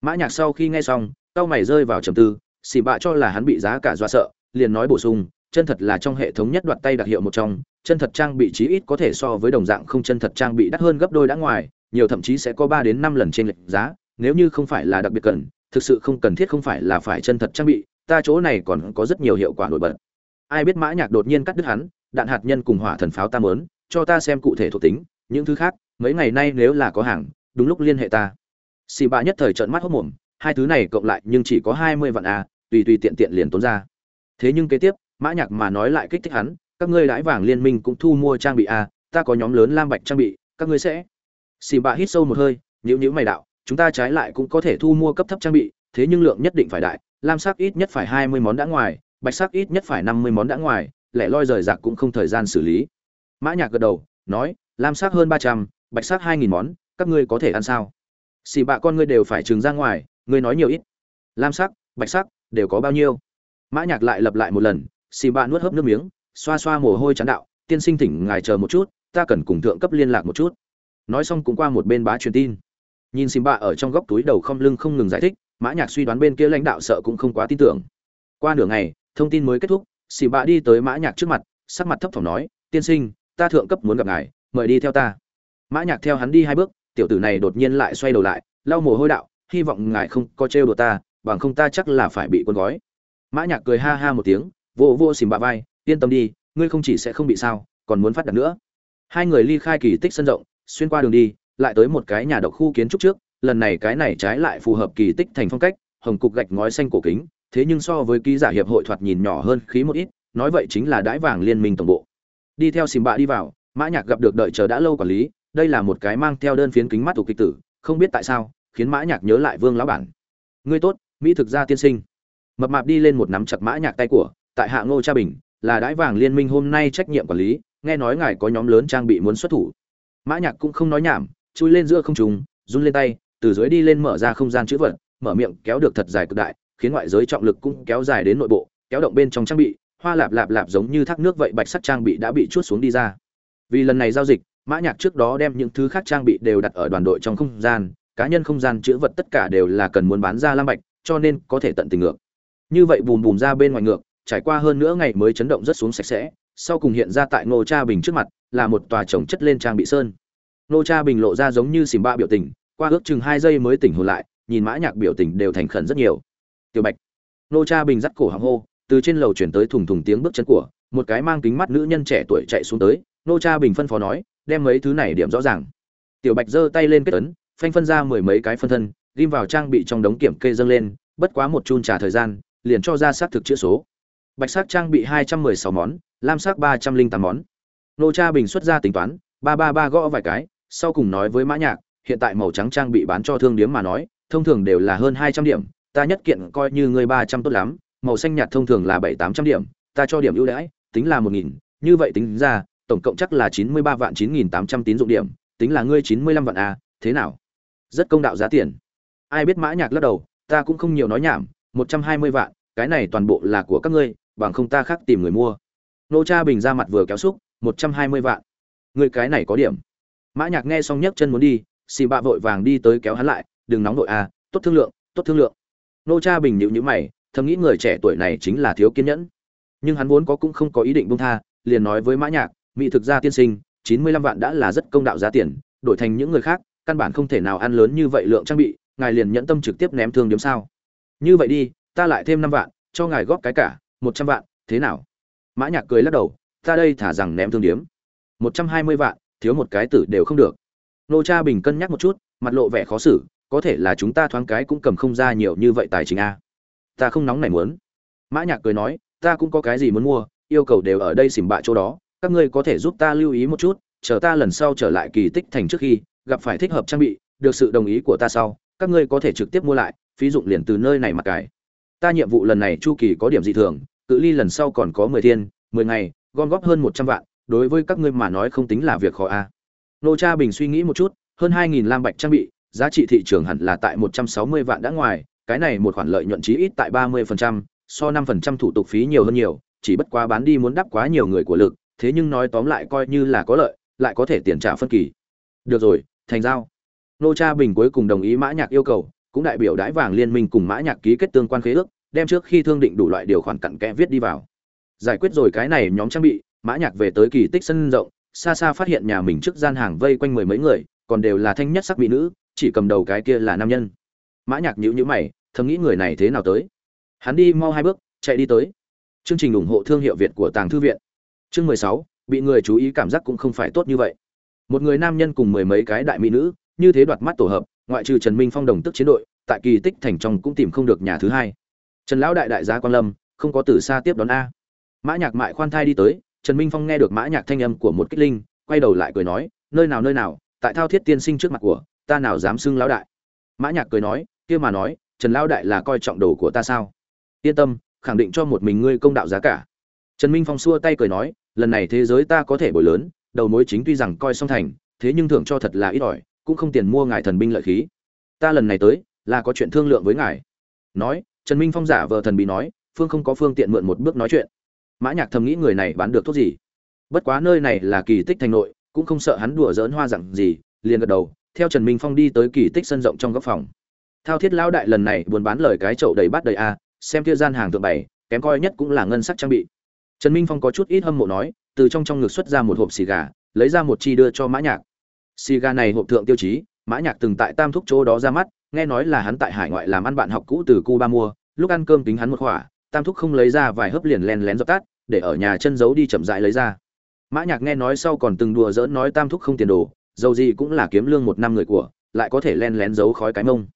Mã nhạc sau khi nghe xong cao mày rơi vào trầm tư xì bạ cho là hắn bị giá cả dọa sợ, liền nói bổ sung, chân thật là trong hệ thống nhất đoạt tay đặc hiệu một trong, chân thật trang bị chí ít có thể so với đồng dạng không chân thật trang bị đắt hơn gấp đôi đã ngoài, nhiều thậm chí sẽ có ba đến năm lần trên lệch giá, nếu như không phải là đặc biệt cần, thực sự không cần thiết không phải là phải chân thật trang bị, ta chỗ này còn có rất nhiều hiệu quả nổi bật. Ai biết mã nhạc đột nhiên cắt đứt hắn, đạn hạt nhân cùng hỏa thần pháo ta mớn cho ta xem cụ thể thuộc tính, những thứ khác, mấy ngày nay nếu là có hàng, đúng lúc liên hệ ta. Xì bạ nhất thời trợn mắt hốt mồm hai thứ này cộng lại nhưng chỉ có hai mươi vạn a tùy tùy tiện tiện liền tốn ra. Thế nhưng kế tiếp, mã nhạc mà nói lại kích thích hắn, các ngươi đãi vàng liên minh cũng thu mua trang bị a ta có nhóm lớn lam bạch trang bị, các ngươi sẽ. Xì bạ hít sâu một hơi, nhíu nhíu mày đạo, chúng ta trái lại cũng có thể thu mua cấp thấp trang bị, thế nhưng lượng nhất định phải đại, lam sắc ít nhất phải hai mươi món đã ngoài, bạch sắc ít nhất phải năm mươi món đã ngoài, lẻ loi rời rạc cũng không thời gian xử lý. Mã nhạc gật đầu, nói, lam sắc hơn ba trăm, bạch sắc hai nghìn món, các ngươi có thể ăn sao? Xì bạ con ngươi đều phải trừng ra ngoài ngươi nói nhiều ít. Lam sắc, bạch sắc, đều có bao nhiêu? Mã nhạc lại lặp lại một lần, xì bạ nuốt hớp nước miếng, xoa xoa mồ hôi chán đạo, tiên sinh thỉnh ngài chờ một chút, ta cần cùng thượng cấp liên lạc một chút. Nói xong cũng qua một bên bá truyền tin. Nhìn xì bạ ở trong góc túi đầu không lưng không ngừng giải thích, mã nhạc suy đoán bên kia lãnh đạo sợ cũng không quá tin tưởng. Qua nửa ngày, thông tin mới kết thúc, xì bạ đi tới mã nhạc trước mặt, sắc mặt thấp thỏm nói, tiên sinh, ta thượng cấp muốn gặp ngài, mời đi theo ta. Mã nhạc theo hắn đi hai bước, tiểu tử này đột nhiên lại xoay đầu lại, lau mồ hôi đạo hy vọng ngài không có trêu đùa ta, bằng không ta chắc là phải bị quân gói. Mã nhạc cười ha ha một tiếng, vô vô xìm bạ vai, yên tâm đi, ngươi không chỉ sẽ không bị sao, còn muốn phát đạt nữa. Hai người ly khai kỳ tích sân rộng, xuyên qua đường đi, lại tới một cái nhà độc khu kiến trúc trước, lần này cái này trái lại phù hợp kỳ tích thành phong cách, hồng cục gạch ngói xanh cổ kính, thế nhưng so với ký giả hiệp hội thoạt nhìn nhỏ hơn khí một ít, nói vậy chính là đãi vàng liên minh tổng bộ. Đi theo xìm bạ đi vào, mã nhạc gặp được đợi chờ đã lâu quản lý, đây là một cái mang theo đơn phiến kính mắt thuộc kịch tử, không biết tại sao khiến mã nhạc nhớ lại vương lão bản. Ngươi tốt, mỹ thực gia tiên sinh. Mập mạp đi lên một nắm chặt mã nhạc tay của, tại hạ ngô cha bình, là đại vàng liên minh hôm nay trách nhiệm quản lý, nghe nói ngài có nhóm lớn trang bị muốn xuất thủ. Mã nhạc cũng không nói nhảm, chui lên giữa không trung, run lên tay, từ dưới đi lên mở ra không gian chữ vật, mở miệng kéo được thật dài cực đại, khiến ngoại giới trọng lực cũng kéo dài đến nội bộ, kéo động bên trong trang bị, hoa lạp lạp lạp giống như thác nước vậy bạch sắc trang bị đã bị chuốt xuống đi ra. Vì lần này giao dịch, mã nhạc trước đó đem những thứ khác trang bị đều đặt ở đoàn đội trong không gian cá nhân không gian chữ vật tất cả đều là cần muốn bán ra lam bạch, cho nên có thể tận tình ngược. Như vậy bùm bùm ra bên ngoài ngược, trải qua hơn nữa ngày mới chấn động rất xuống sạch sẽ, sau cùng hiện ra tại ngô cha bình trước mặt, là một tòa trồng chất lên trang bị sơn. Ngô cha bình lộ ra giống như xìm ba biểu tình, qua ước chừng hai giây mới tỉnh hồn lại, nhìn mã nhạc biểu tình đều thành khẩn rất nhiều. Tiểu bạch. Ngô cha bình dắt cổ hàng hô, từ trên lầu chuyển tới thùng thùng tiếng bước chân của, một cái mang kính mắt nữ nhân trẻ tuổi chạy xuống tới. Ngô cha bình phân phó nói, đem mấy thứ này điểm rõ ràng. Tiểu bạch giơ tay lên kết ấn phanh phân ra mười mấy cái phân thân, ghim vào trang bị trong đống kiểm kê dâng lên, bất quá một chun trả thời gian, liền cho ra xác thực chữ số. Bạch sắc trang bị hai trăm mười sáu món, lam sắc ba trăm linh tám món. Nô cha bình xuất ra tính toán, ba ba ba gõ vài cái, sau cùng nói với mã nhạc, hiện tại màu trắng trang bị bán cho thương điếm mà nói, thông thường đều là hơn hai trăm điểm, ta nhất kiện coi như ngươi ba trăm tốt lắm, màu xanh nhạt thông thường là bảy tám trăm điểm, ta cho điểm ưu đãi, tính là một nghìn, như vậy tính ra, tổng cộng chắc là chín mươi ba vạn chín nghìn tám trăm tín dụng điểm, tính là ngươi chín mươi lăm vạn a thế nào? Rất công đạo giá tiền. Ai biết mã nhạc lắc đầu, ta cũng không nhiều nói nhảm, một trăm hai mươi vạn, cái này toàn bộ là của các ngươi, bằng không ta khác tìm người mua. Nô cha bình ra mặt vừa kéo xúc, một trăm hai mươi vạn. Ngươi cái này có điểm. Mã nhạc nghe xong nhấc chân muốn đi, xì bạ vội vàng đi tới kéo hắn lại, đừng nóng đội à tốt thương lượng, tốt thương lượng. Nô cha bình nhịu nhữ mày, thầm nghĩ người trẻ tuổi này chính là thiếu kiên nhẫn. Nhưng hắn vốn có cũng không có ý định buông tha, liền nói với mã nhạc, mỹ thực gia tiên sinh, chín mươi lăm vạn đã là rất công đạo giá tiền, đổi thành những người khác căn bản không thể nào ăn lớn như vậy lượng trang bị, ngài liền nhẫn tâm trực tiếp ném thương điểm sao? Như vậy đi, ta lại thêm năm vạn, cho ngài góp cái cả, một trăm vạn, thế nào? Mã nhạc cười lắc đầu, ta đây thả rằng ném thương điểm một trăm hai mươi vạn, thiếu một cái tử đều không được. Nô cha bình cân nhắc một chút, mặt lộ vẻ khó xử, có thể là chúng ta thoáng cái cũng cầm không ra nhiều như vậy tài chính a. Ta không nóng này muốn. Mã nhạc cười nói, ta cũng có cái gì muốn mua, yêu cầu đều ở đây xỉm bạ chỗ đó, các ngươi có thể giúp ta lưu ý một chút, chờ ta lần sau trở lại kỳ tích thành trước khi gặp phải thích hợp trang bị được sự đồng ý của ta sau các ngươi có thể trực tiếp mua lại phí dụng liền từ nơi này mặc cải ta nhiệm vụ lần này chu kỳ có điểm dị thường cự ly lần sau còn có mười thiên mười ngày gom góp hơn một trăm vạn đối với các ngươi mà nói không tính là việc khó a. Nô cha bình suy nghĩ một chút hơn hai nghìn lam bạch trang bị giá trị thị trường hẳn là tại một trăm sáu mươi vạn đã ngoài cái này một khoản lợi nhuận chí ít tại ba mươi phần trăm, so năm phần trăm thủ tục phí nhiều hơn nhiều chỉ bất quá bán đi muốn đắp quá nhiều người của lực thế nhưng nói tóm lại coi như là có lợi lại có thể tiền trả phân kỳ. Được rồi thành giao. Nô cha bình cuối cùng đồng ý mã nhạc yêu cầu, cũng đại biểu đái vàng liên minh cùng mã nhạc ký kết tương quan khế ước, đem trước khi thương định đủ loại điều khoản cặn kẽ viết đi vào. Giải quyết rồi cái này nhóm trang bị, mã nhạc về tới kỳ tích sân rộng, xa xa phát hiện nhà mình trước gian hàng vây quanh mười mấy người, còn đều là thanh nhất sắc mỹ nữ, chỉ cầm đầu cái kia là nam nhân. Mã nhạc nhíu nhíu mày, thầm nghĩ người này thế nào tới. Hắn đi mau hai bước, chạy đi tới. Chương trình ủng hộ thương hiệu việt của tàng thư viện. Chương mười sáu, bị người chú ý cảm giác cũng không phải tốt như vậy một người nam nhân cùng mười mấy cái đại mỹ nữ, như thế đoạt mắt tổ hợp, ngoại trừ trần minh phong đồng tức chiến đội, tại kỳ tích thành trong cũng tìm không được nhà thứ hai. Trần lão đại đại gia quan lâm, không có từ xa tiếp đón a. Mã nhạc mại khoan thai đi tới, trần minh phong nghe được mã nhạc thanh âm của một kích linh, quay đầu lại cười nói, nơi nào nơi nào, tại thao thiết tiên sinh trước mặt của, ta nào dám xưng lão đại? Mã nhạc cười nói, kia mà nói, trần lão đại là coi trọng đồ của ta sao? Yên tâm, khẳng định cho một mình ngươi công đạo giá cả. Trần minh phong xua tay cười nói, lần này thế giới ta có thể bồi lớn đầu mối chính tuy rằng coi song thành, thế nhưng thưởng cho thật là ít ỏi, cũng không tiền mua ngài thần binh lợi khí. Ta lần này tới, là có chuyện thương lượng với ngài. Nói, trần minh phong giả vờ thần bí nói, phương không có phương tiện mượn một bước nói chuyện. Mã nhạc thầm nghĩ người này bán được thuốc gì? Bất quá nơi này là kỳ tích thành nội, cũng không sợ hắn đùa giỡn hoa dạng gì, liền gật đầu, theo trần minh phong đi tới kỳ tích sân rộng trong góc phòng. Thao thiết lão đại lần này buồn bán lời cái chậu đầy bát đầy a, xem kia gian hàng thượng bày, kém coi nhất cũng là ngân sắc trang bị. Trần minh phong có chút ít hâm mộ nói từ trong trong ngực xuất ra một hộp xì gà, lấy ra một chi đưa cho mã nhạc. Xì gà này hộp thượng tiêu chí, mã nhạc từng tại tam thúc chỗ đó ra mắt, nghe nói là hắn tại hải ngoại làm ăn bạn học cũ từ cuba mua, lúc ăn cơm tính hắn một khỏa, tam thúc không lấy ra vài hớp liền len lén dập tắt, để ở nhà chân giấu đi chậm rãi lấy ra. Mã nhạc nghe nói sau còn từng đùa giỡn nói tam thúc không tiền đồ, dầu gì cũng là kiếm lương một năm người của, lại có thể len lén giấu khói cái mông.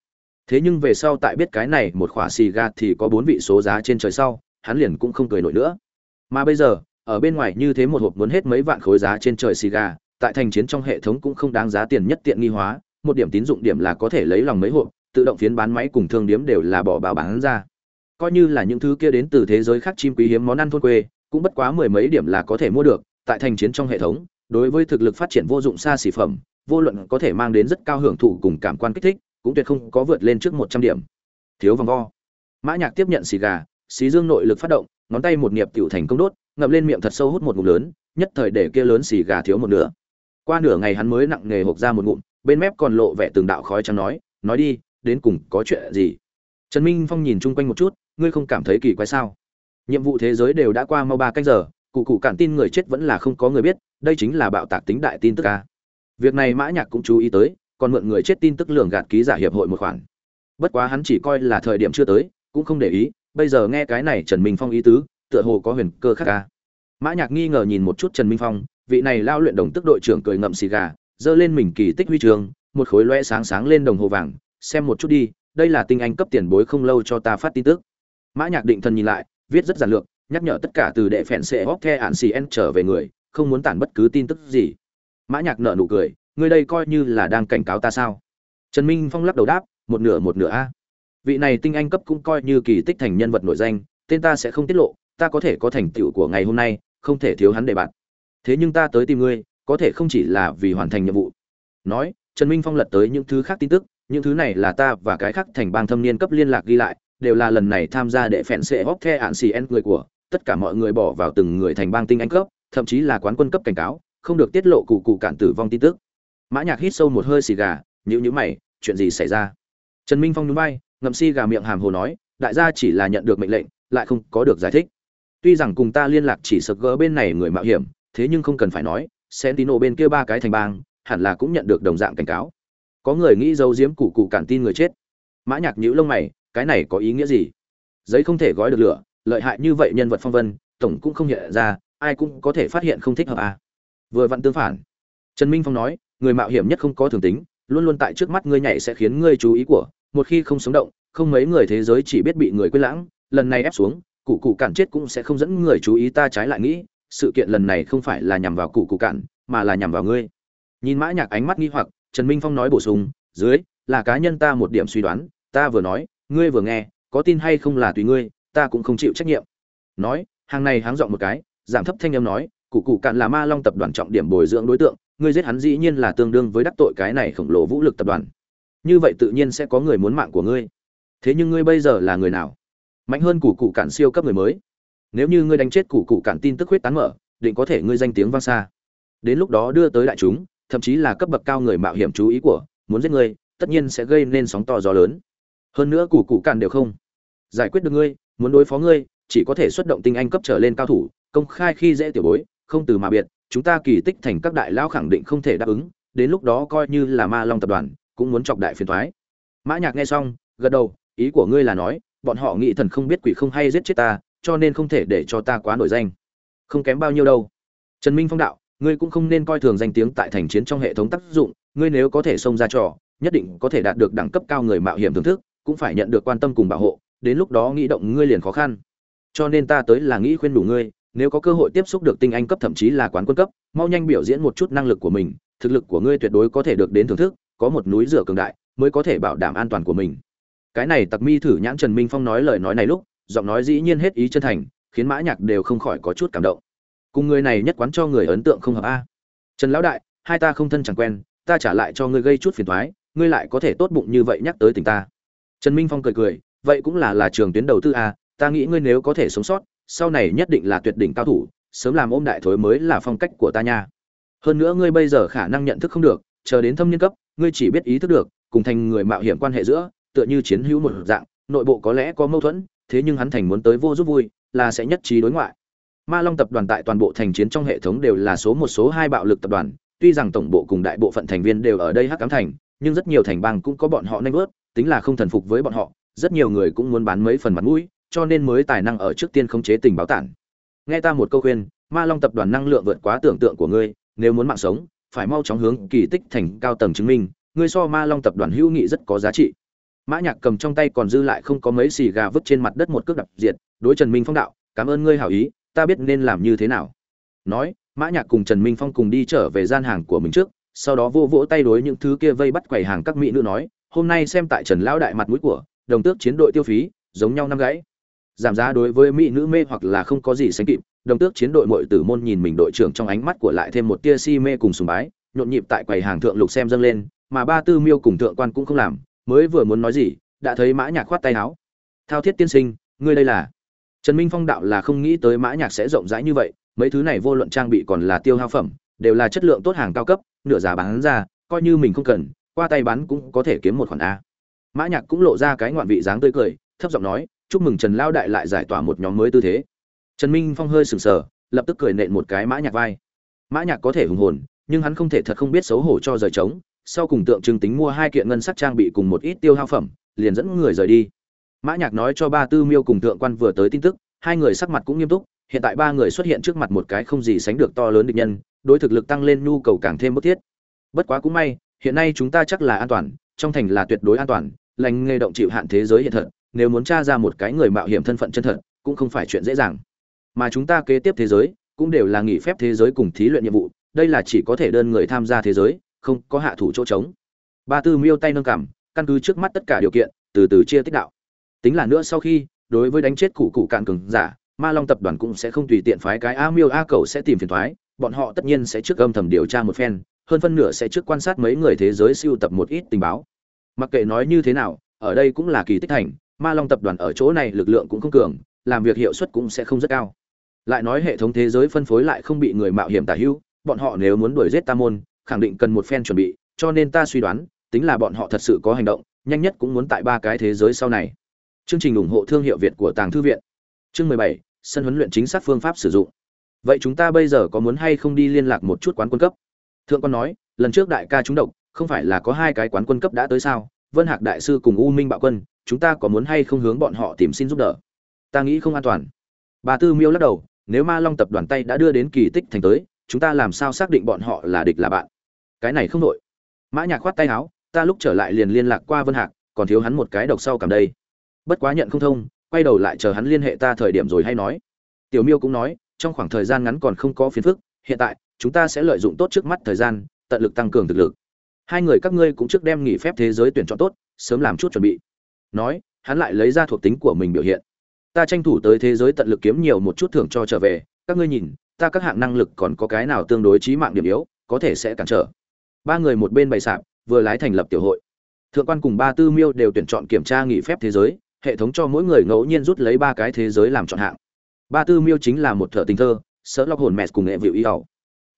Thế nhưng về sau tại biết cái này một khỏa xì gà thì có bốn vị số giá trên trời sau, hắn liền cũng không cười nổi nữa. Mà bây giờ ở bên ngoài như thế một hộp muốn hết mấy vạn khối giá trên trời xì gà, tại thành chiến trong hệ thống cũng không đáng giá tiền nhất tiện nghi hóa, một điểm tín dụng điểm là có thể lấy lòng mấy hộp, tự động phiến bán máy cùng thương điếm đều là bỏ bao bán ra. Coi như là những thứ kia đến từ thế giới khác chim quý hiếm món ăn thôn quê, cũng bất quá mười mấy điểm là có thể mua được, tại thành chiến trong hệ thống, đối với thực lực phát triển vô dụng xa xỉ phẩm, vô luận có thể mang đến rất cao hưởng thụ cùng cảm quan kích thích, cũng tuyệt không có vượt lên trước một trăm điểm. Thiếu vòng vo. Mã nhạc tiếp nhận xì gà xí dương nội lực phát động, ngón tay một niệm tiểu thành công đốt ngậm lên miệng thật sâu hút một ngụm lớn, nhất thời để kia lớn xì gà thiếu một nửa. Qua nửa ngày hắn mới nặng nghề hộc ra một ngụm, bên mép còn lộ vẻ từng đạo khói trắng nói nói đi, đến cùng có chuyện gì? Trần minh phong nhìn chung quanh một chút, ngươi không cảm thấy kỳ quái sao? Nhiệm vụ thế giới đều đã qua mau ba canh giờ, cụ cụ cản tin người chết vẫn là không có người biết, đây chính là bạo tạc tính đại tin tức a. việc này mã nhạc cũng chú ý tới, còn mượn người chết tin tức lường gạt ký giả hiệp hội một khoản. Bất quá hắn chỉ coi là thời điểm chưa tới, cũng không để ý, bây giờ nghe cái này trần minh phong ý tứ tựa hồ có huyền cơ khác ca mã nhạc nghi ngờ nhìn một chút trần minh phong, vị này lao luyện đồng tức đội trưởng cười ngậm xì gà dơ lên mình kỳ tích huy trường một khối loe sáng sáng lên đồng hồ vàng, xem một chút đi, đây là tinh anh cấp tiền bối không lâu cho ta phát tin tức. Mã nhạc định thần nhìn lại, viết rất giản lược, nhắc nhở tất cả từ đệ phèn sẽ hóc the ản xì en trở về người, không muốn tản bất cứ tin tức gì. Mã nhạc nở nụ cười ngươi đây coi như là đang cảnh cáo ta sao? Trần minh phong lắc đầu đáp, một nửa một nửa a. Vị này tinh anh cấp cũng coi như kỳ tích thành nhân vật nổi danh, tên ta sẽ không tiết lộ ta có thể có thành tựu của ngày hôm nay, không thể thiếu hắn để bạn. Thế nhưng ta tới tìm ngươi, có thể không chỉ là vì hoàn thành nhiệm vụ. Nói, trần minh phong lật tới những thứ khác tin tức, những thứ này là ta và cái khác thành bang thâm niên cấp liên lạc ghi lại, đều là lần này tham gia đệ phèn sệ hóc the ạn xì en người của, tất cả mọi người bỏ vào từng người thành bang tinh anh cấp, thậm chí là quán quân cấp cảnh cáo, không được tiết lộ cụ cụ cản tử vong tin tức. Mã nhạc hít sâu một hơi xì gà, nhíu nhíu mày, chuyện gì xảy ra? Trần minh phong nhún vai, ngậm xì gà miệng hàm hồ nói, đại gia chỉ là nhận được mệnh lệnh, lại không có được giải thích tuy rằng cùng ta liên lạc chỉ sực gỡ bên này người mạo hiểm, thế nhưng không cần phải nói sentino bên kia ba cái thành bang, hẳn là cũng nhận được đồng dạng cảnh cáo. Có người nghĩ giấu giếm cụ cụ cản tin người chết. Mã nhạc nhíu lông mày, cái này có ý nghĩa gì? Giấy không thể gói được lửa, lợi hại như vậy nhân vật phong vân, tổng cũng không hiện ra, ai cũng có thể phát hiện không thích hợp à? Vừa vặn tương phản. Trần minh phong nói, người mạo hiểm nhất không có thường tính, luôn luôn tại trước mắt ngươi nhảy sẽ khiến ngươi chú ý của, một khi không sống động, không mấy người thế giới chỉ biết bị người quên lãng, lần này ép xuống cụ cụ cản chết cũng sẽ không dẫn người chú ý ta trái lại nghĩ, sự kiện lần này không phải là nhằm vào cụ cụ cản mà là nhằm vào ngươi. Nhìn mã nhạc ánh mắt nghi hoặc, trần minh phong nói bổ sung, dưới, là cá nhân ta một điểm suy đoán, ta vừa nói, ngươi vừa nghe, có tin hay không là tùy ngươi, ta cũng không chịu trách nhiệm. Nói, hàng này háng dọn một cái, giảm thấp thanh âm nói, cụ cụ cạn là ma long tập đoàn trọng điểm bồi dưỡng đối tượng, ngươi giết hắn dĩ nhiên là tương đương với đắc tội cái này khổng lồ vũ lực tập đoàn. Như vậy tự nhiên sẽ có người muốn mạng của ngươi. Thế nhưng ngươi bây giờ là người nào? Mạnh hơn củ cụ cản siêu cấp người mới. Nếu như ngươi đánh chết củ cụ cản tin tức huyết tán mở, định có thể ngươi danh tiếng vang xa. Đến lúc đó đưa tới đại chúng, thậm chí là cấp bậc cao người mạo hiểm chú ý của, muốn giết ngươi, tất nhiên sẽ gây nên sóng to gió lớn. Hơn nữa củ cụ cản đều không giải quyết được ngươi, muốn đối phó ngươi, chỉ có thể xuất động tinh anh cấp trở lên cao thủ, công khai khi dễ tiểu bối, không từ mà biệt, chúng ta kỳ tích thành các đại lao khẳng định không thể đáp ứng, đến lúc đó coi như là ma long tập đoàn, cũng muốn chọc đại phiền thoái. Mã nhạc nghe xong, gật đầu, ý của ngươi là nói bọn họ nghĩ thần không biết quỷ không hay giết chết ta, cho nên không thể để cho ta quá nổi danh. Không kém bao nhiêu đâu. Trần minh phong đạo, ngươi cũng không nên coi thường danh tiếng tại thành chiến trong hệ thống tác dụng, ngươi nếu có thể xông ra trò, nhất định có thể đạt được đẳng cấp cao người mạo hiểm thưởng thức, cũng phải nhận được quan tâm cùng bảo hộ, đến lúc đó nghĩ động ngươi liền khó khăn. Cho nên ta tới là nghĩ khuyên đủ ngươi, nếu có cơ hội tiếp xúc được tinh anh cấp thậm chí là quán quân cấp, mau nhanh biểu diễn một chút năng lực của mình, thực lực của ngươi tuyệt đối có thể được đến thưởng thức, có một núi rửa cường đại, mới có thể bảo đảm an toàn của mình cái này tặc mi thử nhãn trần minh phong nói lời nói này lúc, giọng nói dĩ nhiên hết ý chân thành, khiến mã nhạc đều không khỏi có chút cảm động. Cùng người này nhất quán cho người ấn tượng không hợp a. Trần lão đại, hai ta không thân chẳng quen, ta trả lại cho ngươi gây chút phiền toái, ngươi lại có thể tốt bụng như vậy nhắc tới tình ta. Trần minh phong cười cười, vậy cũng là là trường tuyến đầu tư a, ta nghĩ ngươi nếu có thể sống sót, sau này nhất định là tuyệt đỉnh cao thủ, sớm làm ôm đại thối mới là phong cách của ta nha. Hơn nữa ngươi bây giờ khả năng nhận thức không được, chờ đến thâm niên cấp, ngươi chỉ biết ý thức được, cùng thành người mạo hiểm quan hệ giữa tựa như chiến hữu một dạng, nội bộ có lẽ có mâu thuẫn, thế nhưng hắn thành muốn tới vô giúp vui, là sẽ nhất trí đối ngoại. Ma long tập đoàn tại toàn bộ thành chiến trong hệ thống đều là số một, số hai bạo lực tập đoàn, tuy rằng tổng bộ cùng đại bộ phận thành viên đều ở đây hắc cám thành, nhưng rất nhiều thành bang cũng có bọn họ nanh vớt, tính là không thần phục với bọn họ, rất nhiều người cũng muốn bán mấy phần mặt mũi, cho nên mới tài năng ở trước tiên khống chế tình báo tản. Nghe ta một câu khuyên, ma long tập đoàn năng lượng vượt quá tưởng tượng của ngươi, nếu muốn mạng sống, phải mau chóng hướng kỳ tích thành cao tầng chứng minh, ngươi so ma long tập đoàn hữu nghị rất có giá trị mã nhạc cầm trong tay còn dư lại không có mấy xì gà vứt trên mặt đất một cước đập diệt, đối trần minh phong đạo, cảm ơn ngươi hảo ý, ta biết nên làm như thế nào. Nói, mã nhạc cùng trần minh phong cùng đi trở về gian hàng của mình trước, sau đó vô vỗ tay đối những thứ kia vây bắt quầy hàng các mỹ nữ nói, hôm nay xem tại trần lão đại mặt mũi của đồng tước chiến đội tiêu phí, giống nhau năm gãy. Giảm giá đối với mỹ nữ mê hoặc là không có gì sánh kịp, đồng tước chiến đội muội tử môn nhìn mình đội trưởng trong ánh mắt của lại thêm một tia si mê cùng sùng bái, nhộn nhịp tại quầy hàng thượng lục xem dâng lên, mà ba tư miêu cùng thượng quan cũng không làm mới vừa muốn nói gì, đã thấy mã nhạc khoát tay áo. Thao thiết tiên sinh, ngươi đây là trần minh phong đạo là không nghĩ tới mã nhạc sẽ rộng rãi như vậy, mấy thứ này vô luận trang bị còn là tiêu hao phẩm, đều là chất lượng tốt hàng cao cấp, nửa giá bán ra, coi như mình không cần, qua tay bán cũng có thể kiếm một khoản a. Mã nhạc cũng lộ ra cái ngoạn vị dáng tươi cười, thấp giọng nói, chúc mừng trần lao đại lại giải tỏa một nhóm mới tư thế. Trần minh phong hơi sừng sờ, lập tức cười nện một cái mã nhạc vai. Mã nhạc có thể hùng hồn, nhưng hắn không thể thật không biết xấu hổ cho rời trống sau cùng tượng trưng tính mua hai kiện ngân sắc trang bị cùng một ít tiêu hao phẩm, liền dẫn người rời đi. Mã nhạc nói cho ba tư miêu cùng thượng quan vừa tới tin tức, hai người sắc mặt cũng nghiêm túc, hiện tại ba người xuất hiện trước mặt một cái không gì sánh được to lớn địch nhân, đối thực lực tăng lên nhu cầu càng thêm bức thiết. Bất quá cũng may, hiện nay chúng ta chắc là an toàn, trong thành là tuyệt đối an toàn, lành nghề động chịu hạn thế giới hiện thật, nếu muốn tra ra một cái người mạo hiểm thân phận chân thật, cũng không phải chuyện dễ dàng. Mà chúng ta kế tiếp thế giới, cũng đều là nghỉ phép thế giới cùng thí luyện nhiệm vụ, đây là chỉ có thể đơn người tham gia thế giới không có hạ thủ chỗ trống. Ba tư miêu tay nâng cảm, căn cứ trước mắt tất cả điều kiện, từ từ chia tích đạo. Tính là nữa sau khi, đối với đánh chết cụ cụ cạn cường giả, ma long tập đoàn cũng sẽ không tùy tiện phái cái a miêu a cầu sẽ tìm phiền thoái, bọn họ tất nhiên sẽ trước âm thầm điều tra một phen, hơn phân nửa sẽ trước quan sát mấy người thế giới siêu tập một ít tình báo. Mặc kệ nói như thế nào, ở đây cũng là kỳ tích thành, ma long tập đoàn ở chỗ này lực lượng cũng không cường, làm việc hiệu suất cũng sẽ không rất cao. Lại nói hệ thống thế giới phân phối lại không bị người mạo hiểm tả hữu, bọn họ nếu muốn đuổi giết tam môn khẳng định cần một phen chuẩn bị, cho nên ta suy đoán, tính là bọn họ thật sự có hành động, nhanh nhất cũng muốn tại ba cái thế giới sau này. Chương trình ủng hộ thương hiệu việt của tàng thư viện. Chương mười bảy, sân huấn luyện chính xác phương pháp sử dụng. Vậy chúng ta bây giờ có muốn hay không đi liên lạc một chút quán quân cấp? Thượng quan nói, lần trước đại ca chúng độc, không phải là có hai cái quán quân cấp đã tới sao? Vân hạc đại sư cùng u minh bạo quân, chúng ta có muốn hay không hướng bọn họ tìm xin giúp đỡ? Ta nghĩ không an toàn. Bà tư miêu lắc đầu, nếu ma long tập đoàn tay đã đưa đến kỳ tích thành tới, chúng ta làm sao xác định bọn họ là địch là bạn? Cái này không đội. Mã nhạc khoát tay áo, ta lúc trở lại liền liên lạc qua vân hạc, còn thiếu hắn một cái độc sau cảm đây. Bất quá nhận không thông, quay đầu lại chờ hắn liên hệ ta thời điểm rồi hay nói. Tiểu miêu cũng nói, trong khoảng thời gian ngắn còn không có phiền phức, hiện tại, chúng ta sẽ lợi dụng tốt trước mắt thời gian, tận lực tăng cường thực lực. Hai người các ngươi cũng trước đem nghỉ phép thế giới tuyển chọn tốt, sớm làm chút chuẩn bị. Nói, hắn lại lấy ra thuộc tính của mình biểu hiện. Ta tranh thủ tới thế giới tận lực kiếm nhiều một chút thưởng cho trở về, các ngươi nhìn, ta các hạng năng lực còn có cái nào tương đối trí mạng điểm yếu, có thể sẽ cản trở ba người một bên bày sạp, vừa lái thành lập tiểu hội. Thượng quan cùng ba tư miêu đều tuyển chọn kiểm tra nghỉ phép thế giới, hệ thống cho mỗi người ngẫu nhiên rút lấy ba cái thế giới làm chọn hạng. Ba tư miêu chính là một thợ tình thơ sợ lọc hồn mẹ cùng nghệ vịu y ẩu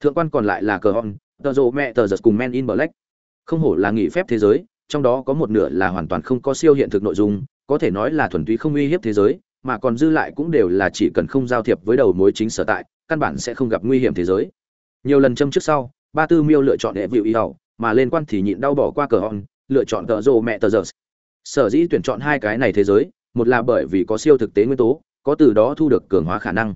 thượng quan còn lại là cờ hòn tờ rộ mẹ tờ giật cùng men in black. Không hổ là nghỉ phép thế giới, trong đó có một nửa là hoàn toàn không có siêu hiện thực nội dung, có thể nói là thuần túy không uy hiếp thế giới, mà còn dư lại cũng đều là chỉ cần không giao thiệp với đầu mối chính sở tại, căn bản sẽ không gặp nguy hiểm thế giới. Nhiều lần châm trước sau ba tư miêu lựa chọn hệ vịu y hầu mà lên quan thì nhịn đau bỏ qua cờ hòn lựa chọn tờ rộ mẹ tờ giờ. Sở dĩ tuyển chọn hai cái này thế giới, một là bởi vì có siêu thực tế nguyên tố, có từ đó thu được cường hóa khả năng.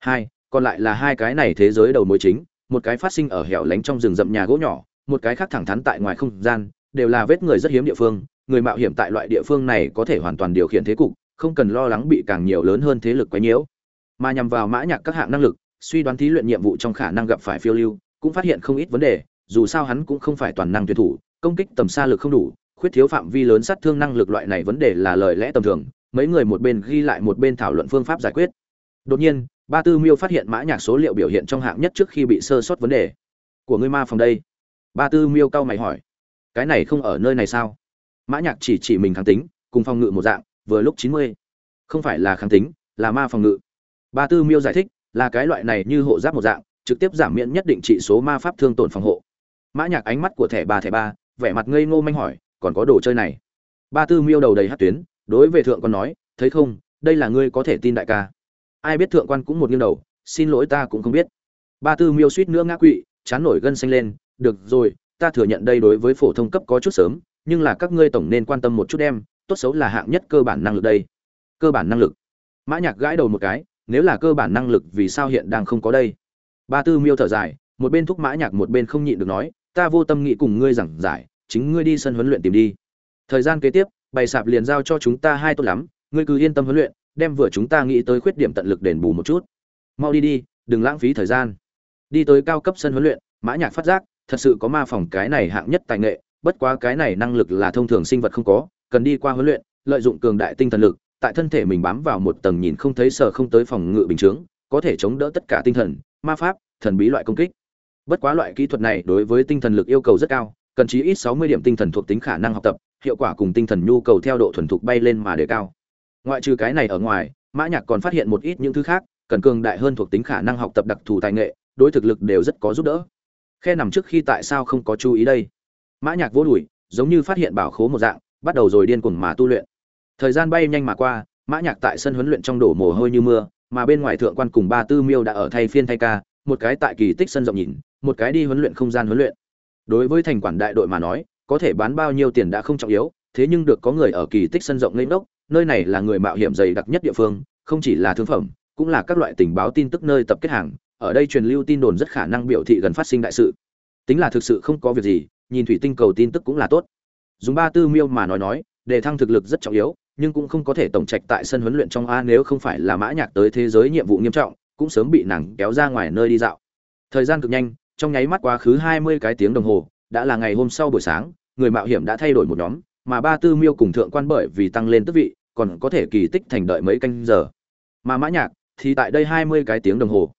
Hai, còn lại là hai cái này thế giới đầu mối chính, một cái phát sinh ở hẻo lánh trong rừng rậm nhà gỗ nhỏ, một cái khác thẳng thắn tại ngoài không gian, đều là vết người rất hiếm địa phương, người mạo hiểm tại loại địa phương này có thể hoàn toàn điều khiển thế cục, không cần lo lắng bị càng nhiều lớn hơn thế lực quấy nhiễu. Mà nhằm vào mã nhạc các hạng năng lực, suy đoán thí luyện nhiệm vụ trong khả năng gặp phải phiêu lưu cũng phát hiện không ít vấn đề, dù sao hắn cũng không phải toàn năng tuyệt thủ, công kích tầm xa lực không đủ, khuyết thiếu phạm vi lớn sát thương năng lực loại này vấn đề là lời lẽ tầm thường, mấy người một bên ghi lại một bên thảo luận phương pháp giải quyết. Đột nhiên, ba tư miêu phát hiện mã nhạc số liệu biểu hiện trong hạng nhất trước khi bị sơ sót vấn đề. Của ngươi ma phòng đây. Ba tư miêu cao mày hỏi. Cái này không ở nơi này sao? Mã nhạc chỉ chỉ mình kháng tính, cùng phòng ngự một dạng, vừa lúc chín mươi. Không phải là kháng tính, là ma phòng ngự. Ba tư miêu giải thích, là cái loại này như hộ giáp một dạng trực tiếp giảm miễn nhất định trị số ma pháp thương tổn phòng hộ. Mã nhạc ánh mắt của thẻ ba thẻ ba, vẻ mặt ngây ngô manh hỏi, còn có đồ chơi này? Ba tư miêu đầu đầy hất tuyến, đối về thượng quan nói, thấy không, đây là ngươi có thể tin đại ca. Ai biết thượng quan cũng một nghiêng đầu, xin lỗi ta cũng không biết. Ba tư miêu suýt nữa ngã quỵ, chán nổi gân xanh lên, được rồi, ta thừa nhận đây đối với phổ thông cấp có chút sớm, nhưng là các ngươi tổng nên quan tâm một chút em, tốt xấu là hạng nhất cơ bản năng lực đây. Cơ bản năng lực. Mã nhạc gãi đầu một cái, nếu là cơ bản năng lực vì sao hiện đang không có đây? Ba tư miêu thở dài, một bên thúc mã nhạc một bên không nhịn được nói, ta vô tâm nghĩ cùng ngươi giảng giải, chính ngươi đi sân huấn luyện tìm đi. Thời gian kế tiếp, bày sạp liền giao cho chúng ta hai tốt lắm, ngươi cứ yên tâm huấn luyện, đem vừa chúng ta nghĩ tới khuyết điểm tận lực đền bù một chút. Mau đi đi, đừng lãng phí thời gian. Đi tới cao cấp sân huấn luyện, mã nhạc phát giác, thật sự có ma phòng cái này hạng nhất tài nghệ, bất quá cái này năng lực là thông thường sinh vật không có, cần đi qua huấn luyện, lợi dụng cường đại tinh thần lực, tại thân thể mình bám vào một tầng nhìn không thấy sở không tới phòng ngự bình chướng, có thể chống đỡ tất cả tinh thần ma pháp, thần bí loại công kích. Bất quá loại kỹ thuật này đối với tinh thần lực yêu cầu rất cao, cần chí ít sáu mươi điểm tinh thần thuộc tính khả năng học tập, hiệu quả cùng tinh thần nhu cầu theo độ thuần thục bay lên mà đề cao. Ngoại trừ cái này ở ngoài, mã nhạc còn phát hiện một ít những thứ khác, cần cường đại hơn thuộc tính khả năng học tập đặc thù tài nghệ, đối thực lực đều rất có giúp đỡ. Khe nằm trước khi tại sao không có chú ý đây? Mã nhạc vô đuổi giống như phát hiện bảo khố một dạng, bắt đầu rồi điên cuồng mà tu luyện. Thời gian bay nhanh mà qua, mã nhạc tại sân huấn luyện trong đổ mồ hôi như mưa mà bên ngoài thượng quan cùng ba tư miêu đã ở thay phiên thay ca, một cái tại kỳ tích sân rộng nhìn, một cái đi huấn luyện không gian huấn luyện. Đối với thành quản đại đội mà nói, có thể bán bao nhiêu tiền đã không trọng yếu, thế nhưng được có người ở kỳ tích sân rộng lên đốc nơi này là người mạo hiểm dày đặc nhất địa phương, không chỉ là thương phẩm, cũng là các loại tình báo tin tức nơi tập kết hàng, ở đây truyền lưu tin đồn rất khả năng biểu thị gần phát sinh đại sự. Tính là thực sự không có việc gì, nhìn thủy tinh cầu tin tức cũng là tốt. Dùng ba tư miêu mà nói nói, đề thăng thực lực rất trọng yếu nhưng cũng không có thể tổng trạch tại sân huấn luyện trong a nếu không phải là mã nhạc tới thế giới nhiệm vụ nghiêm trọng, cũng sớm bị nàng kéo ra ngoài nơi đi dạo. Thời gian cực nhanh, trong nháy mắt quá khứ hai mươi cái tiếng đồng hồ, đã là ngày hôm sau buổi sáng, người mạo hiểm đã thay đổi một nhóm, mà ba tư miêu cùng thượng quan bởi vì tăng lên tước vị, còn có thể kỳ tích thành đợi mấy canh giờ. Mà mã nhạc thì tại đây hai mươi cái tiếng đồng hồ.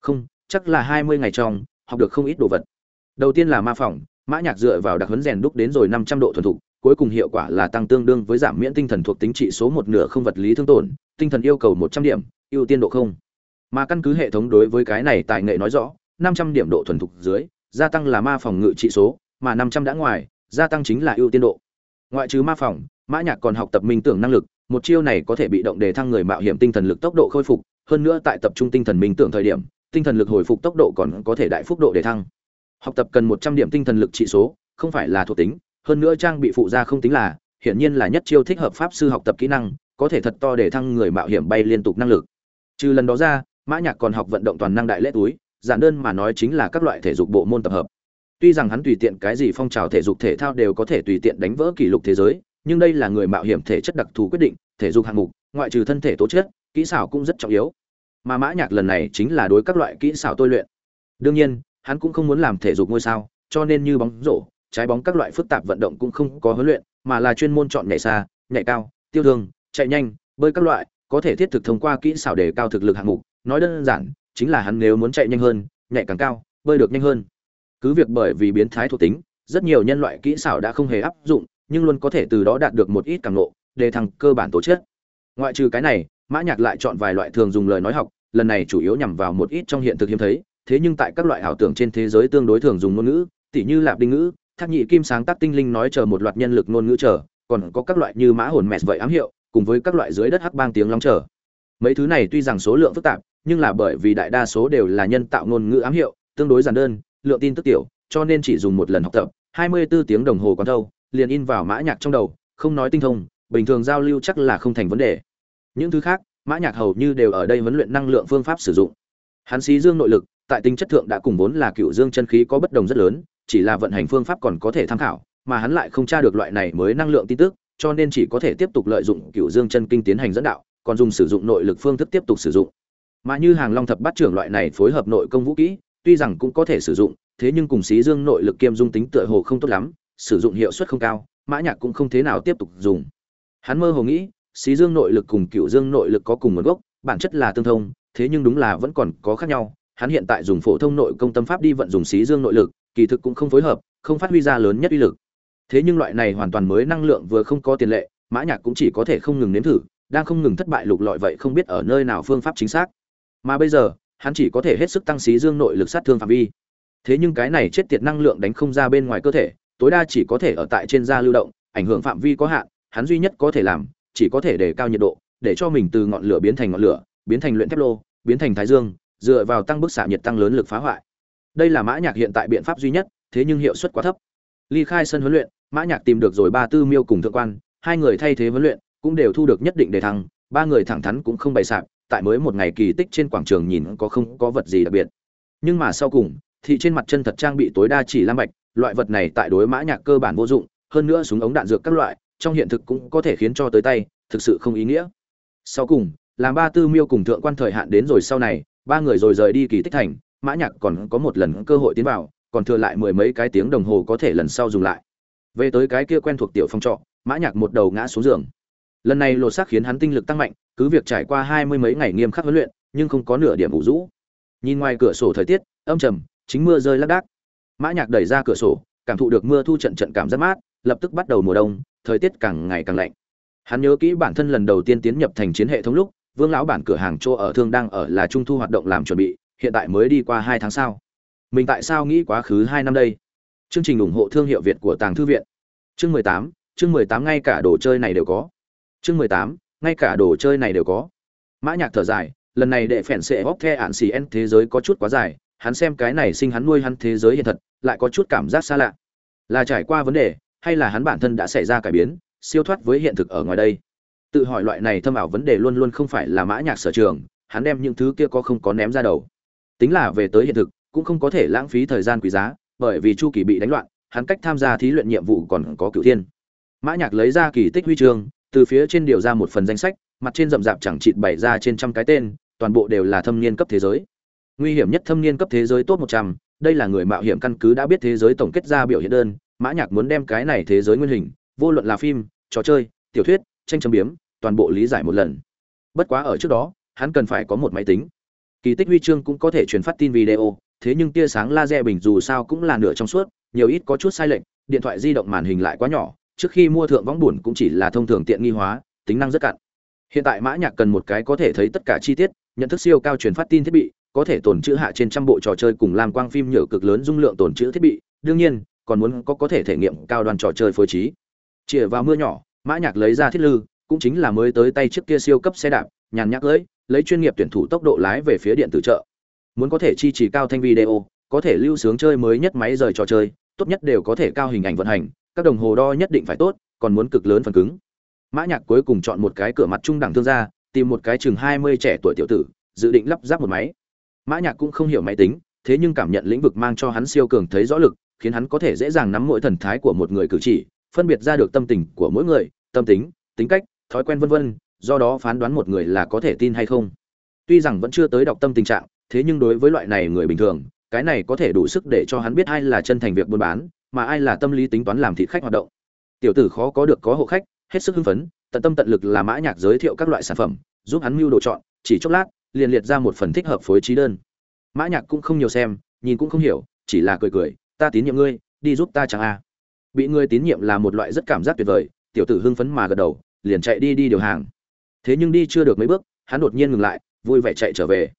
Không, chắc là hai mươi ngày trong, học được không ít đồ vật. Đầu tiên là ma phỏng, mã nhạc dựa vào đặc huấn rèn đúc đến rồi năm trăm độ thuần thục cuối cùng hiệu quả là tăng tương đương với giảm miễn tinh thần thuộc tính trị số một nửa không vật lý thương tổn, tinh thần yêu cầu một trăm điểm, ưu tiên độ không. Mà căn cứ hệ thống đối với cái này tài nghệ nói rõ, năm trăm điểm độ thuần thục dưới, gia tăng là ma phòng ngự trị số, mà năm trăm đã ngoài, gia tăng chính là ưu tiên độ. Ngoại trừ ma phòng, mã nhạc còn học tập minh tưởng năng lực, một chiêu này có thể bị động đề thăng người mạo hiểm tinh thần lực tốc độ khôi phục, hơn nữa tại tập trung tinh thần minh tưởng thời điểm, tinh thần lực hồi phục tốc độ còn có thể đại phúc độ đề thăng. Học tập cần một trăm điểm tinh thần lực trị số, không phải là thuộc tính hơn nữa trang bị phụ gia không tính là, hiển nhiên là nhất chiêu thích hợp pháp sư học tập kỹ năng, có thể thật to để thăng người mạo hiểm bay liên tục năng lực. Trừ lần đó ra, mã nhạc còn học vận động toàn năng đại lễ túi, giản đơn mà nói chính là các loại thể dục bộ môn tập hợp. Tuy rằng hắn tùy tiện cái gì phong trào thể dục thể thao đều có thể tùy tiện đánh vỡ kỷ lục thế giới, nhưng đây là người mạo hiểm thể chất đặc thù quyết định, thể dục hạng mục, ngoại trừ thân thể tố chất, kỹ xảo cũng rất trọng yếu. Mà mã nhạc lần này chính là đối các loại kỹ xảo tôi luyện. Đương nhiên, hắn cũng không muốn làm thể dục ngôi sao, cho nên như bóng rổ trái bóng các loại phức tạp vận động cũng không có huấn luyện, mà là chuyên môn chọn nhảy xa, nhảy cao, tiêu thương, chạy nhanh, bơi các loại, có thể thiết thực thông qua kỹ xảo để cao thực lực hạng mục. Nói đơn giản, chính là hắn nếu muốn chạy nhanh hơn, nhảy càng cao, bơi được nhanh hơn. Cứ việc bởi vì biến thái thuộc tính, rất nhiều nhân loại kỹ xảo đã không hề áp dụng, nhưng luôn có thể từ đó đạt được một ít càng lộ để thăng cơ bản tố chất. Ngoại trừ cái này, mã nhạc lại chọn vài loại thường dùng lời nói học, lần này chủ yếu nhằm vào một ít trong hiện thực hiếm thấy, thế nhưng tại các loại ảo tưởng trên thế giới tương đối thường dùng ngôn ngữ, tỉ như lạp đinh ngữ thác nhị kim sáng tác tinh linh nói chờ một loạt nhân lực ngôn ngữ chờ, còn có các loại như mã hồn mẹ vậy ám hiệu, cùng với các loại dưới đất hắc bang tiếng long chờ. Mấy thứ này tuy rằng số lượng phức tạp, nhưng là bởi vì đại đa số đều là nhân tạo ngôn ngữ ám hiệu, tương đối giản đơn, lượng tin tức tiểu, cho nên chỉ dùng một lần học tập 24 tiếng đồng hồ còn đâu liền in vào mã nhạc trong đầu, không nói tinh thông, bình thường giao lưu chắc là không thành vấn đề. Những thứ khác, mã nhạc hầu như đều ở đây huấn luyện năng lượng phương pháp sử dụng. Hắn xí dương nội lực, tại tính chất thượng đã cùng vốn là cựu dương chân khí có bất đồng rất lớn chỉ là vận hành phương pháp còn có thể tham khảo, mà hắn lại không tra được loại này mới năng lượng tin tức, cho nên chỉ có thể tiếp tục lợi dụng cửu dương chân kinh tiến hành dẫn đạo, còn dùng sử dụng nội lực phương thức tiếp tục sử dụng. Mà như hàng long thập bát trưởng loại này phối hợp nội công vũ kỹ, tuy rằng cũng có thể sử dụng, thế nhưng cùng xí dương nội lực kiêm dung tính tựa hồ không tốt lắm, sử dụng hiệu suất không cao, mã nhạc cũng không thế nào tiếp tục dùng. Hắn mơ hồ nghĩ, xí dương nội lực cùng cửu dương nội lực có cùng nguồn gốc, bản chất là tương thông, thế nhưng đúng là vẫn còn có khác nhau. Hắn hiện tại dùng phổ thông nội công tâm pháp đi vận dùng xí dương nội lực kỳ thực cũng không phối hợp, không phát huy ra lớn nhất uy lực. Thế nhưng loại này hoàn toàn mới năng lượng vừa không có tiền lệ, mã nhạc cũng chỉ có thể không ngừng nếm thử, đang không ngừng thất bại lục lọi vậy không biết ở nơi nào phương pháp chính xác. Mà bây giờ, hắn chỉ có thể hết sức tăng xí dương nội lực sát thương phạm vi. Thế nhưng cái này chết tiệt năng lượng đánh không ra bên ngoài cơ thể, tối đa chỉ có thể ở tại trên da lưu động, ảnh hưởng phạm vi có hạn, hắn duy nhất có thể làm, chỉ có thể để cao nhiệt độ, để cho mình từ ngọn lửa biến thành ngọn lửa, biến thành luyện thép lô, biến thành thái dương, dựa vào tăng bức xạ nhiệt tăng lớn lực phá hoại đây là mã nhạc hiện tại biện pháp duy nhất, thế nhưng hiệu suất quá thấp. Ly khai sân huấn luyện, mã nhạc tìm được rồi ba tư miêu cùng thượng quan, hai người thay thế huấn luyện, cũng đều thu được nhất định đề thăng, ba người thẳng thắn cũng không bày sạp, tại mới một ngày kỳ tích trên quảng trường nhìn có không có vật gì đặc biệt. Nhưng mà sau cùng thị trên mặt chân thật trang bị tối đa chỉ lam bạch, loại vật này tại đối mã nhạc cơ bản vô dụng, hơn nữa súng ống đạn dược các loại, trong hiện thực cũng có thể khiến cho tới tay, thực sự không ý nghĩa. Sau cùng, làm ba tư miêu cùng thượng quan thời hạn đến rồi sau này, ba người rồi rời đi kỳ tích thành mã nhạc còn có một lần cơ hội tiến vào, còn thừa lại mười mấy cái tiếng đồng hồ có thể lần sau dùng lại. Về tới cái kia quen thuộc tiểu phong trọ, mã nhạc một đầu ngã xuống giường. Lần này lột xác khiến hắn tinh lực tăng mạnh, cứ việc trải qua hai mươi mấy ngày nghiêm khắc huấn luyện, nhưng không có nửa điểm ủ rũ. Nhìn ngoài cửa sổ thời tiết, âm trầm, chính mưa rơi lác đác. Mã nhạc đẩy ra cửa sổ, cảm thụ được mưa thu trận trận cảm rất mát, lập tức bắt đầu mùa đông, thời tiết càng ngày càng lạnh. Hắn nhớ kỹ bản thân lần đầu tiên tiến nhập thành chiến hệ thống lúc, vương lão bản cửa hàng chỗ ở thương đang ở là trung thu hoạt động làm chuẩn bị hiện tại mới đi qua hai tháng sau mình tại sao nghĩ quá khứ hai năm đây? Chương trình ủng hộ thương hiệu việt của tàng thư viện. Chương mười tám, chương mười tám ngay cả đồ chơi này đều có. Chương mười tám, ngay cả đồ chơi này đều có. Mã nhạc thở dài, lần này đệ phèn sẽ bóc the ạn xì en thế giới có chút quá dài, hắn xem cái này sinh hắn nuôi hắn thế giới hiện thật, lại có chút cảm giác xa lạ. Là trải qua vấn đề, hay là hắn bản thân đã xảy ra cải biến, siêu thoát với hiện thực ở ngoài đây? Tự hỏi loại này thâm ảo vấn đề luôn luôn không phải là mã nhạc sở trường, hắn đem những thứ kia có không có ném ra đầu tính là về tới hiện thực, cũng không có thể lãng phí thời gian quý giá, bởi vì chu kỳ bị đánh loạn, hắn cách tham gia thí luyện nhiệm vụ còn có cửu thiên. Mã nhạc lấy ra kỳ tích huy chương, từ phía trên điều ra một phần danh sách, mặt trên rậm rạp chẳng chịt bày ra trên trăm cái tên, toàn bộ đều là thâm niên cấp thế giới. Nguy hiểm nhất thâm niên cấp thế giới tốt một trăm, đây là người mạo hiểm căn cứ đã biết thế giới tổng kết ra biểu hiện đơn, mã nhạc muốn đem cái này thế giới nguyên hình, vô luận là phim, trò chơi, tiểu thuyết, tranh châm biếm, toàn bộ lý giải một lần. Bất quá ở trước đó, hắn cần phải có một máy tính kỳ tích huy chương cũng có thể truyền phát tin video, thế nhưng tia sáng laser bình dù sao cũng là nửa trong suốt, nhiều ít có chút sai lệch, điện thoại di động màn hình lại quá nhỏ, trước khi mua thượng võng buồn cũng chỉ là thông thường tiện nghi hóa, tính năng rất cạn hiện tại mã nhạc cần một cái có thể thấy tất cả chi tiết, nhận thức siêu cao truyền phát tin thiết bị, có thể tồn trữ hạ trên trăm bộ trò chơi cùng làm quang phim nhựa cực lớn dung lượng tồn trữ thiết bị, đương nhiên, còn muốn có có thể thể nghiệm cao đoàn trò chơi phối trí chìa vào mưa nhỏ, mã nhạc lấy ra thiết lư, cũng chính là mới tới tay trước kia siêu cấp xe đạp, nhàn nhắc lưỡi lấy chuyên nghiệp tuyển thủ tốc độ lái về phía điện tử chợ. Muốn có thể chi trì cao thanh video, có thể lưu sướng chơi mới nhất máy rời trò chơi, tốt nhất đều có thể cao hình ảnh vận hành, các đồng hồ đo nhất định phải tốt, còn muốn cực lớn phần cứng. Mã nhạc cuối cùng chọn một cái cửa mặt trung đẳng thương gia, tìm một cái chừng mươi trẻ tuổi tiểu tử, dự định lắp ráp một máy. Mã nhạc cũng không hiểu máy tính, thế nhưng cảm nhận lĩnh vực mang cho hắn siêu cường thấy rõ lực, khiến hắn có thể dễ dàng nắm mỗi thần thái của một người cử chỉ, phân biệt ra được tâm tình của mỗi người, tâm tính tính cách, thói quen vân vân do đó phán đoán một người là có thể tin hay không. Tuy rằng vẫn chưa tới đọc tâm tình trạng, thế nhưng đối với loại này người bình thường, cái này có thể đủ sức để cho hắn biết ai là chân thành việc buôn bán, mà ai là tâm lý tính toán làm thịt khách hoạt động. Tiểu tử khó có được có hộ khách, hết sức hưng phấn, tận tâm tận lực là mã nhạc giới thiệu các loại sản phẩm, giúp hắn mưu đồ chọn, chỉ chốc lát, liền liệt ra một phần thích hợp phối trí đơn. Mã nhạc cũng không nhiều xem, nhìn cũng không hiểu, chỉ là cười cười, ta tín nhiệm ngươi, đi giúp ta chẳng a. Bị ngươi tín nhiệm là một loại rất cảm giác tuyệt vời, tiểu tử hưng phấn mà gật đầu, liền chạy đi đi điều hàng thế nhưng đi chưa được mấy bước, hắn đột nhiên ngừng lại, vui vẻ chạy trở về.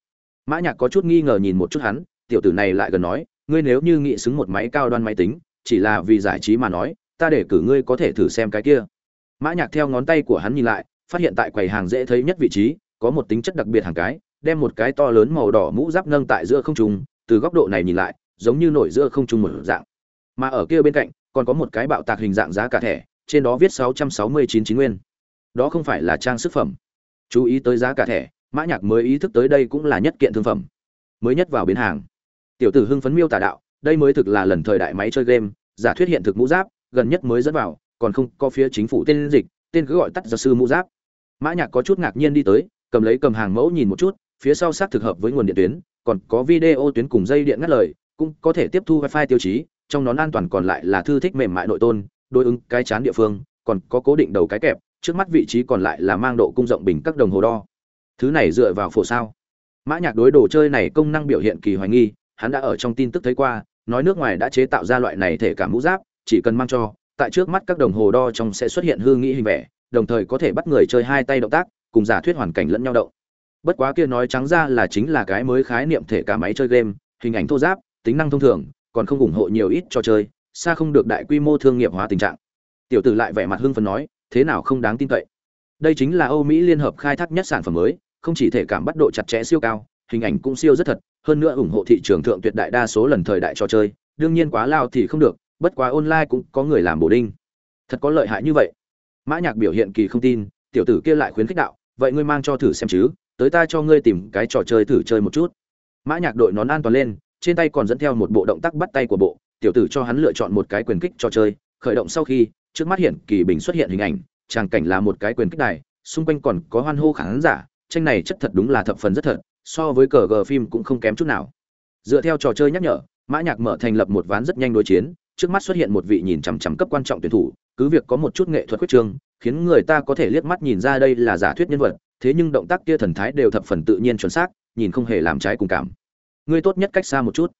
Mã nhạc có chút nghi ngờ nhìn một chút hắn, tiểu tử này lại gần nói, ngươi nếu như nghĩ xứng một máy cao đoan máy tính, chỉ là vì giải trí mà nói, ta để cử ngươi có thể thử xem cái kia. Mã nhạc theo ngón tay của hắn nhìn lại, phát hiện tại quầy hàng dễ thấy nhất vị trí, có một tính chất đặc biệt hàng cái, đem một cái to lớn màu đỏ mũ giáp nâng tại giữa không trung, từ góc độ này nhìn lại, giống như nổi giữa không trung một dạng. Mà ở kia bên cạnh, còn có một cái bạo tạc hình dạng giá cả thẻ, trên đó viết 669 chín nguyên đó không phải là trang sức phẩm. Chú ý tới giá cả thẻ, mã nhạc mới ý thức tới đây cũng là nhất kiện thương phẩm. Mới nhất vào biến hàng. Tiểu tử hưng phấn miêu tả đạo, đây mới thực là lần thời đại máy chơi game, giả thuyết hiện thực mũ giáp, gần nhất mới dẫn vào, còn không có phía chính phủ tên dịch, tên cứ gọi tắt giáo sư mũ giáp. Mã nhạc có chút ngạc nhiên đi tới, cầm lấy cầm hàng mẫu nhìn một chút, phía sau xác thực hợp với nguồn điện tuyến, còn có video tuyến cùng dây điện ngắt lời, cũng có thể tiếp thu wifi tiêu chí, trong nón an toàn còn lại là thư thích mềm mại nội tôn, đối ứng cái chán địa phương, còn có cố định đầu cái kẹp trước mắt vị trí còn lại là mang độ cung rộng bình các đồng hồ đo. Thứ này dựa vào phổ sao. Mã nhạc đối đồ chơi này công năng biểu hiện kỳ hoài nghi, hắn đã ở trong tin tức thấy qua, nói nước ngoài đã chế tạo ra loại này thể cảm mũ giáp, chỉ cần mang cho, tại trước mắt các đồng hồ đo trong sẽ xuất hiện hư nghĩ hình vẽ đồng thời có thể bắt người chơi hai tay động tác, cùng giả thuyết hoàn cảnh lẫn nhau động. Bất quá kia nói trắng ra là chính là cái mới khái niệm thể cả máy chơi game, hình ảnh thô giáp, tính năng thông thường, còn không ủng hộ nhiều ít cho chơi, xa không được đại quy mô thương nghiệp hóa tình trạng. Tiểu tử lại vẻ mặt hưng phấn nói thế nào không đáng tin cậy. Đây chính là âu mỹ liên hợp khai thác nhất sản phẩm mới, không chỉ thể cảm bắt độ chặt chẽ siêu cao, hình ảnh cũng siêu rất thật, hơn nữa ủng hộ thị trường thượng tuyệt đại đa số lần thời đại trò chơi, đương nhiên quá lao thì không được, bất quá online cũng có người làm bổ đinh. Thật có lợi hại như vậy. Mã nhạc biểu hiện kỳ không tin, tiểu tử kia lại khuyến khích đạo, vậy ngươi mang cho thử xem chứ, tới ta cho ngươi tìm cái trò chơi thử chơi một chút. Mã nhạc đội nón an toàn lên, trên tay còn dẫn theo một bộ động tác bắt tay của bộ, tiểu tử cho hắn lựa chọn một cái quyền kích trò chơi, khởi động sau khi trước mắt hiện kỳ bình xuất hiện hình ảnh, tràng cảnh là một cái quyền kích đài, xung quanh còn có hoan hô khán giả, tranh này chất thật đúng là thập phần rất thật, so với cờ gờ phim cũng không kém chút nào. Dựa theo trò chơi nhắc nhở, mã nhạc mở thành lập một ván rất nhanh đối chiến, trước mắt xuất hiện một vị nhìn chằm chằm cấp quan trọng tuyển thủ, cứ việc có một chút nghệ thuật quyết trương, khiến người ta có thể liếc mắt nhìn ra đây là giả thuyết nhân vật, thế nhưng động tác kia thần thái đều thập phần tự nhiên chuẩn xác, nhìn không hề làm trái cùng cảm. Ngươi tốt nhất cách xa một chút.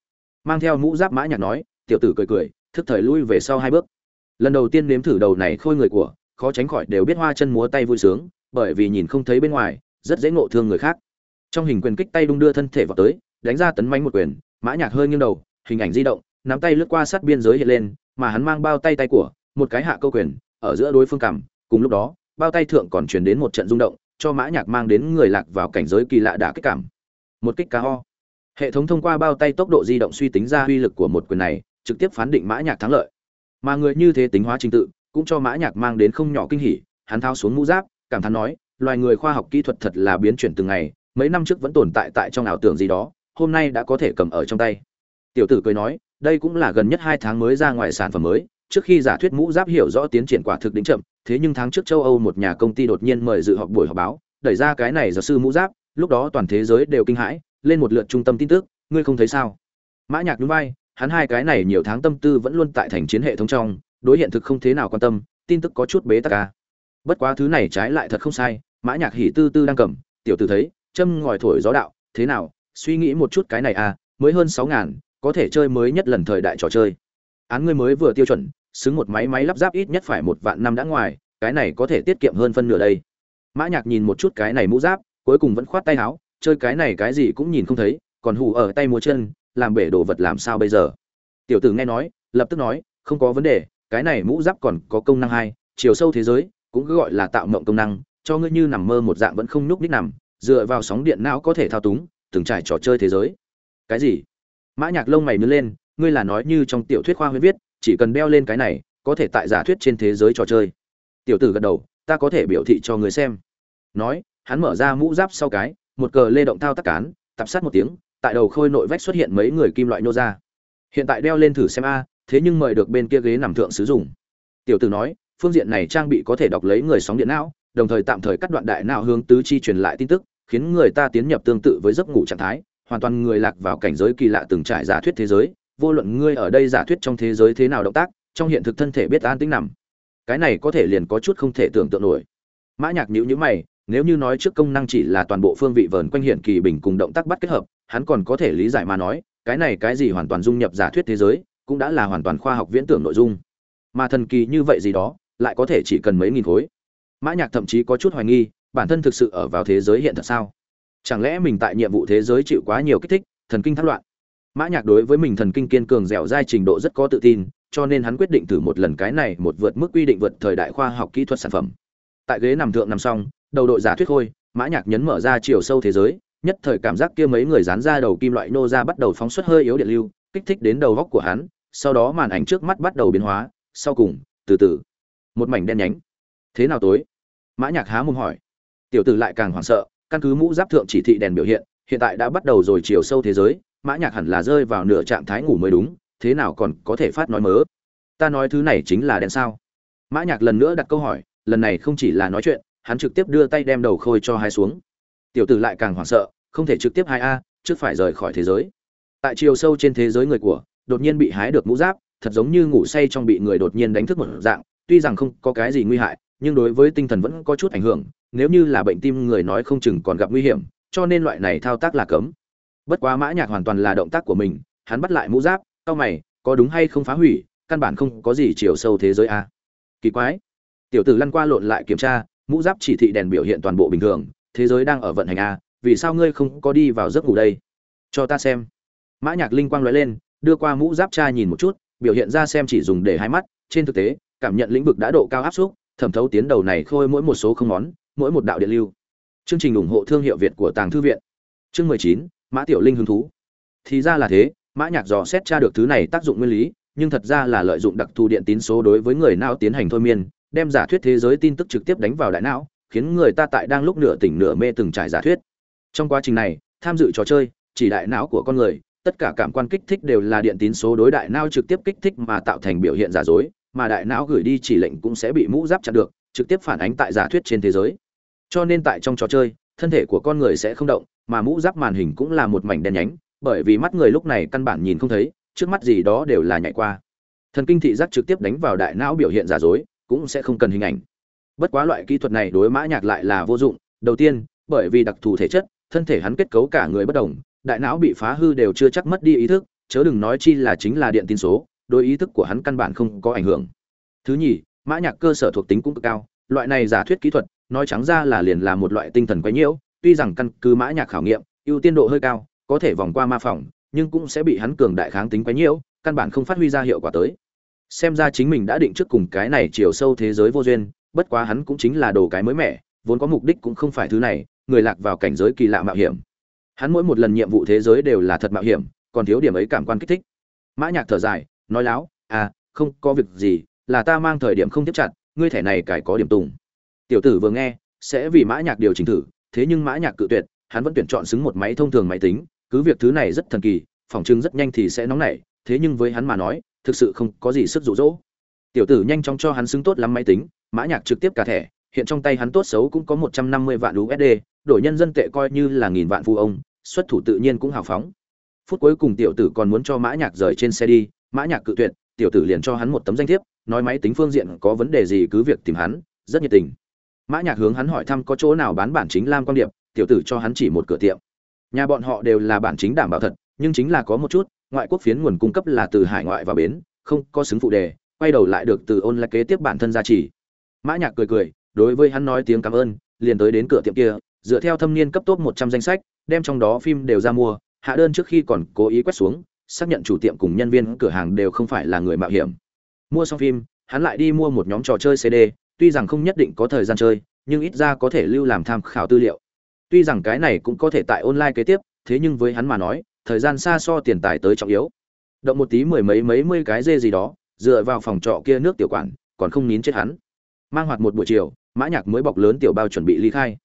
Mang theo mũ giáp mã nhạc nói, tiểu tử cười cười, thức thời lui về sau hai bước lần đầu tiên nếm thử đầu này khôi người của, khó tránh khỏi đều biết hoa chân múa tay vui sướng, bởi vì nhìn không thấy bên ngoài, rất dễ ngộ thương người khác. Trong hình quyền kích tay đung đưa thân thể vào tới, đánh ra tấn mánh một quyền, mã nhạc hơi nghiêng đầu, hình ảnh di động, nắm tay lướt qua sát biên giới hiện lên, mà hắn mang bao tay tay của, một cái hạ câu quyền, ở giữa đối phương cảm cùng lúc đó, bao tay thượng còn truyền đến một trận rung động, cho mã nhạc mang đến người lạc vào cảnh giới kỳ lạ đã kích cảm. Một kích cá ho. Hệ thống thông qua bao tay tốc độ di động suy tính ra uy lực của một quyền này, trực tiếp phán định mã nhạc thắng lợi mà người như thế tính hóa trình tự, cũng cho mã nhạc mang đến không nhỏ kinh hỉ, hắn thao xuống mũ giáp, cảm thán nói, loài người khoa học kỹ thuật thật là biến chuyển từng ngày, mấy năm trước vẫn tồn tại tại trong ảo tưởng gì đó, hôm nay đã có thể cầm ở trong tay. Tiểu tử cười nói, đây cũng là gần nhất hai tháng mới ra ngoài sản phẩm mới, trước khi giả thuyết mũ giáp hiểu rõ tiến triển quả thực đỉnh chậm, thế nhưng tháng trước châu âu một nhà công ty đột nhiên mời dự họp buổi họp báo, đẩy ra cái này giáo sư mũ giáp, lúc đó toàn thế giới đều kinh hãi, lên một lượt trung tâm tin tức, ngươi không thấy sao? Mã nhạc núi vai hắn hai cái này nhiều tháng tâm tư vẫn luôn tại thành chiến hệ thống trong, đối hiện thực không thế nào quan tâm, tin tức có chút bế tắc ca bất quá thứ này trái lại thật không sai, mã nhạc hỉ tư tư đang cầm, tiểu tử thấy, châm ngòi thổi gió đạo, thế nào, suy nghĩ một chút cái này à mới hơn sáu ngàn, có thể chơi mới nhất lần thời đại trò chơi. Án ngươi mới vừa tiêu chuẩn, xứng một máy máy lắp ráp ít nhất phải một vạn năm đã ngoài, cái này có thể tiết kiệm hơn phân nửa đây. Mã nhạc nhìn một chút cái này mũ giáp, cuối cùng vẫn khoát tay áo, chơi cái này cái gì cũng nhìn không thấy, còn hù ở tay múa chân làm bể đồ vật làm sao bây giờ? Tiểu tử nghe nói, lập tức nói, không có vấn đề, cái này mũ giáp còn có công năng hai, chiều sâu thế giới, cũng cứ gọi là tạo mộng công năng, cho ngươi như nằm mơ một dạng vẫn không nhúc ních nằm, dựa vào sóng điện não có thể thao túng, từng trải trò chơi thế giới. Cái gì? Mã nhạc lông mày nhướng lên, ngươi là nói như trong tiểu thuyết khoa huyễn viết, chỉ cần đeo lên cái này, có thể tại giả thuyết trên thế giới trò chơi. Tiểu tử gật đầu, ta có thể biểu thị cho người xem. Nói, hắn mở ra mũ giáp sau cái, một cờ lê động thao tác cán, tập sát một tiếng tại đầu khôi nội vách xuất hiện mấy người kim loại nô ra. Hiện tại đeo lên thử xem a, thế nhưng mời được bên kia ghế nằm thượng sử dụng. Tiểu tử nói, phương diện này trang bị có thể đọc lấy người sóng điện não, đồng thời tạm thời cắt đoạn đại não hướng tứ chi truyền lại tin tức, khiến người ta tiến nhập tương tự với giấc ngủ trạng thái, hoàn toàn người lạc vào cảnh giới kỳ lạ từng trải giả thuyết thế giới, vô luận ngươi ở đây giả thuyết trong thế giới thế nào động tác, trong hiện thực thân thể biết an tĩnh nằm. Cái này có thể liền có chút không thể tưởng tượng nổi. Mã nhạc nhữ nhữ mày, nếu như nói trước công năng chỉ là toàn bộ phương vị vờn quanh hiện kỳ bình cùng động tác bắt kết hợp hắn còn có thể lý giải mà nói, cái này cái gì hoàn toàn dung nhập giả thuyết thế giới, cũng đã là hoàn toàn khoa học viễn tưởng nội dung. Mà thần kỳ như vậy gì đó, lại có thể chỉ cần mấy nghìn khối. Mã nhạc thậm chí có chút hoài nghi, bản thân thực sự ở vào thế giới hiện thật sao? Chẳng lẽ mình tại nhiệm vụ thế giới chịu quá nhiều kích thích, thần kinh thất loạn? Mã nhạc đối với mình thần kinh kiên cường dẻo dai trình độ rất có tự tin, cho nên hắn quyết định thử một lần cái này một vượt mức quy định vượt thời đại khoa học kỹ thuật sản phẩm. Tại ghế nằm thượng nằm xong, đầu đội giả thuyết khôi, mã nhạc nhấn mở ra chiều sâu thế giới nhất thời cảm giác kia mấy người dán ra đầu kim loại nô ra bắt đầu phóng xuất hơi yếu điện lưu, kích thích đến đầu góc của hắn, sau đó màn ảnh trước mắt bắt đầu biến hóa, sau cùng, từ từ, một mảnh đen nhánh. Thế nào tối? Mã nhạc há mồm hỏi. Tiểu tử lại càng hoảng sợ, căn cứ mũ giáp thượng chỉ thị đèn biểu hiện hiện tại đã bắt đầu rồi chiều sâu thế giới, mã nhạc hẳn là rơi vào nửa trạng thái ngủ mới đúng, thế nào còn có thể phát nói mớ? Ta nói thứ này chính là đèn sao? Mã nhạc lần nữa đặt câu hỏi, lần này không chỉ là nói chuyện, hắn trực tiếp đưa tay đem đầu khôi cho hai xuống. Tiểu tử lại càng hoảng sợ không thể trực tiếp hai a, trước phải rời khỏi thế giới. Tại chiều sâu trên thế giới người của, đột nhiên bị hái được mũ giáp, thật giống như ngủ say trong bị người đột nhiên đánh thức một dạng, tuy rằng không có cái gì nguy hại, nhưng đối với tinh thần vẫn có chút ảnh hưởng, nếu như là bệnh tim người nói không chừng còn gặp nguy hiểm, cho nên loại này thao tác là cấm. Bất quá mã nhạc hoàn toàn là động tác của mình, hắn bắt lại mũ giáp cao mày, có đúng hay không phá hủy, căn bản không có gì chiều sâu thế giới a. Kỳ quái. Tiểu tử lăn qua lộn lại kiểm tra, mũ giáp chỉ thị đèn biểu hiện toàn bộ bình thường, thế giới đang ở vận hành a vì sao ngươi không có đi vào giấc ngủ đây? Cho ta xem. Mã nhạc linh quang lóe lên, đưa qua mũ giáp tra nhìn một chút, biểu hiện ra xem chỉ dùng để hai mắt. Trên thực tế, cảm nhận lĩnh vực đã độ cao áp suất, thẩm thấu tiến đầu này khôi mỗi một số không món mỗi một đạo điện lưu. Chương trình ủng hộ thương hiệu việt của tàng thư viện. Chương mười chín, mã tiểu linh hứng thú. Thì ra là thế, mã nhạc dò xét tra được thứ này tác dụng nguyên lý, nhưng thật ra là lợi dụng đặc thù điện tín số đối với người não tiến hành thôi miên, đem giả thuyết thế giới tin tức trực tiếp đánh vào đại não, khiến người ta tại đang lúc nửa tỉnh nửa mê từng trải giả thuyết trong quá trình này, tham dự trò chơi, chỉ đại não của con người, tất cả cảm quan kích thích đều là điện tín số đối đại não trực tiếp kích thích mà tạo thành biểu hiện giả dối, mà đại não gửi đi chỉ lệnh cũng sẽ bị mũ giáp chặn được, trực tiếp phản ánh tại giả thuyết trên thế giới. Cho nên tại trong trò chơi, thân thể của con người sẽ không động, mà mũ giáp màn hình cũng là một mảnh đen nhánh, bởi vì mắt người lúc này căn bản nhìn không thấy, trước mắt gì đó đều là nhảy qua. Thần kinh thị giác trực tiếp đánh vào đại não biểu hiện giả dối, cũng sẽ không cần hình ảnh. Bất quá loại kỹ thuật này đối mã nhạc lại là vô dụng. Đầu tiên, bởi vì đặc thù thể chất thân thể hắn kết cấu cả người bất đồng, đại não bị phá hư đều chưa chắc mất đi ý thức, chớ đừng nói chi là chính là điện tin số đối ý thức của hắn căn bản không có ảnh hưởng. Thứ nhì, mã nhạc cơ sở thuộc tính cũng cực cao, loại này giả thuyết kỹ thuật, nói trắng ra là liền là một loại tinh thần quấy nhiễu, tuy rằng căn cứ mã nhạc khảo nghiệm, ưu tiên độ hơi cao, có thể vòng qua ma phòng nhưng cũng sẽ bị hắn cường đại kháng tính quấy nhiễu, căn bản không phát huy ra hiệu quả tới. Xem ra chính mình đã định trước cùng cái này chiều sâu thế giới vô duyên, bất quá hắn cũng chính là đồ cái mới mẻ, vốn có mục đích cũng không phải thứ này người lạc vào cảnh giới kỳ lạ mạo hiểm. Hắn mỗi một lần nhiệm vụ thế giới đều là thật mạo hiểm, còn thiếu điểm ấy cảm quan kích thích. Mã nhạc thở dài, nói láo à không có việc gì, là ta mang thời điểm không tiếp chặt, ngươi thẻ này cải có điểm tùng. Tiểu tử vừa nghe, sẽ vì mã nhạc điều chỉnh thử, thế nhưng mã nhạc cự tuyệt, hắn vẫn tuyển chọn xứng một máy thông thường máy tính, cứ việc thứ này rất thần kỳ, phòng trưng rất nhanh thì sẽ nóng nảy, thế nhưng với hắn mà nói, thực sự không có gì sức dụ dỗ. Tiểu tử nhanh chóng cho hắn xứng tốt lắm máy tính, mã nhạc trực tiếp cả thẻ hiện trong tay hắn tốt xấu cũng có một trăm năm mươi vạn USD, đổi nhân dân tệ coi như là nghìn vạn phu ông, xuất thủ tự nhiên cũng hào phóng. Phút cuối cùng tiểu tử còn muốn cho Mã Nhạc rời trên xe đi, Mã Nhạc cự tuyệt, tiểu tử liền cho hắn một tấm danh thiếp, nói máy tính phương diện có vấn đề gì cứ việc tìm hắn, rất nhiệt tình. Mã Nhạc hướng hắn hỏi thăm có chỗ nào bán bản chính lam quan điệp, tiểu tử cho hắn chỉ một cửa tiệm. Nhà bọn họ đều là bản chính đảm bảo thật, nhưng chính là có một chút, ngoại quốc phiến nguồn cung cấp là từ hải ngoại vào bến, không có xứng phụ đề, quay đầu lại được từ ôn lại kế tiếp bản thân gia trì. Mã Nhạc cười cười, đối với hắn nói tiếng cảm ơn, liền tới đến cửa tiệm kia, dựa theo thâm niên cấp top 100 danh sách, đem trong đó phim đều ra mua, hạ đơn trước khi còn cố ý quét xuống xác nhận chủ tiệm cùng nhân viên cửa hàng đều không phải là người mạo hiểm. Mua xong phim hắn lại đi mua một nhóm trò chơi cd tuy rằng không nhất định có thời gian chơi nhưng ít ra có thể lưu làm tham khảo tư liệu. Tuy rằng cái này cũng có thể tại online kế tiếp thế nhưng với hắn mà nói thời gian xa so tiền tài tới trọng yếu. Động một tí mười mấy mấy mươi cái dê gì đó dựa vào phòng trọ kia nước tiểu quản còn không nín chết hắn. Mang hoạt một buổi chiều mã nhạc mới bọc lớn tiểu bao chuẩn bị ly khai.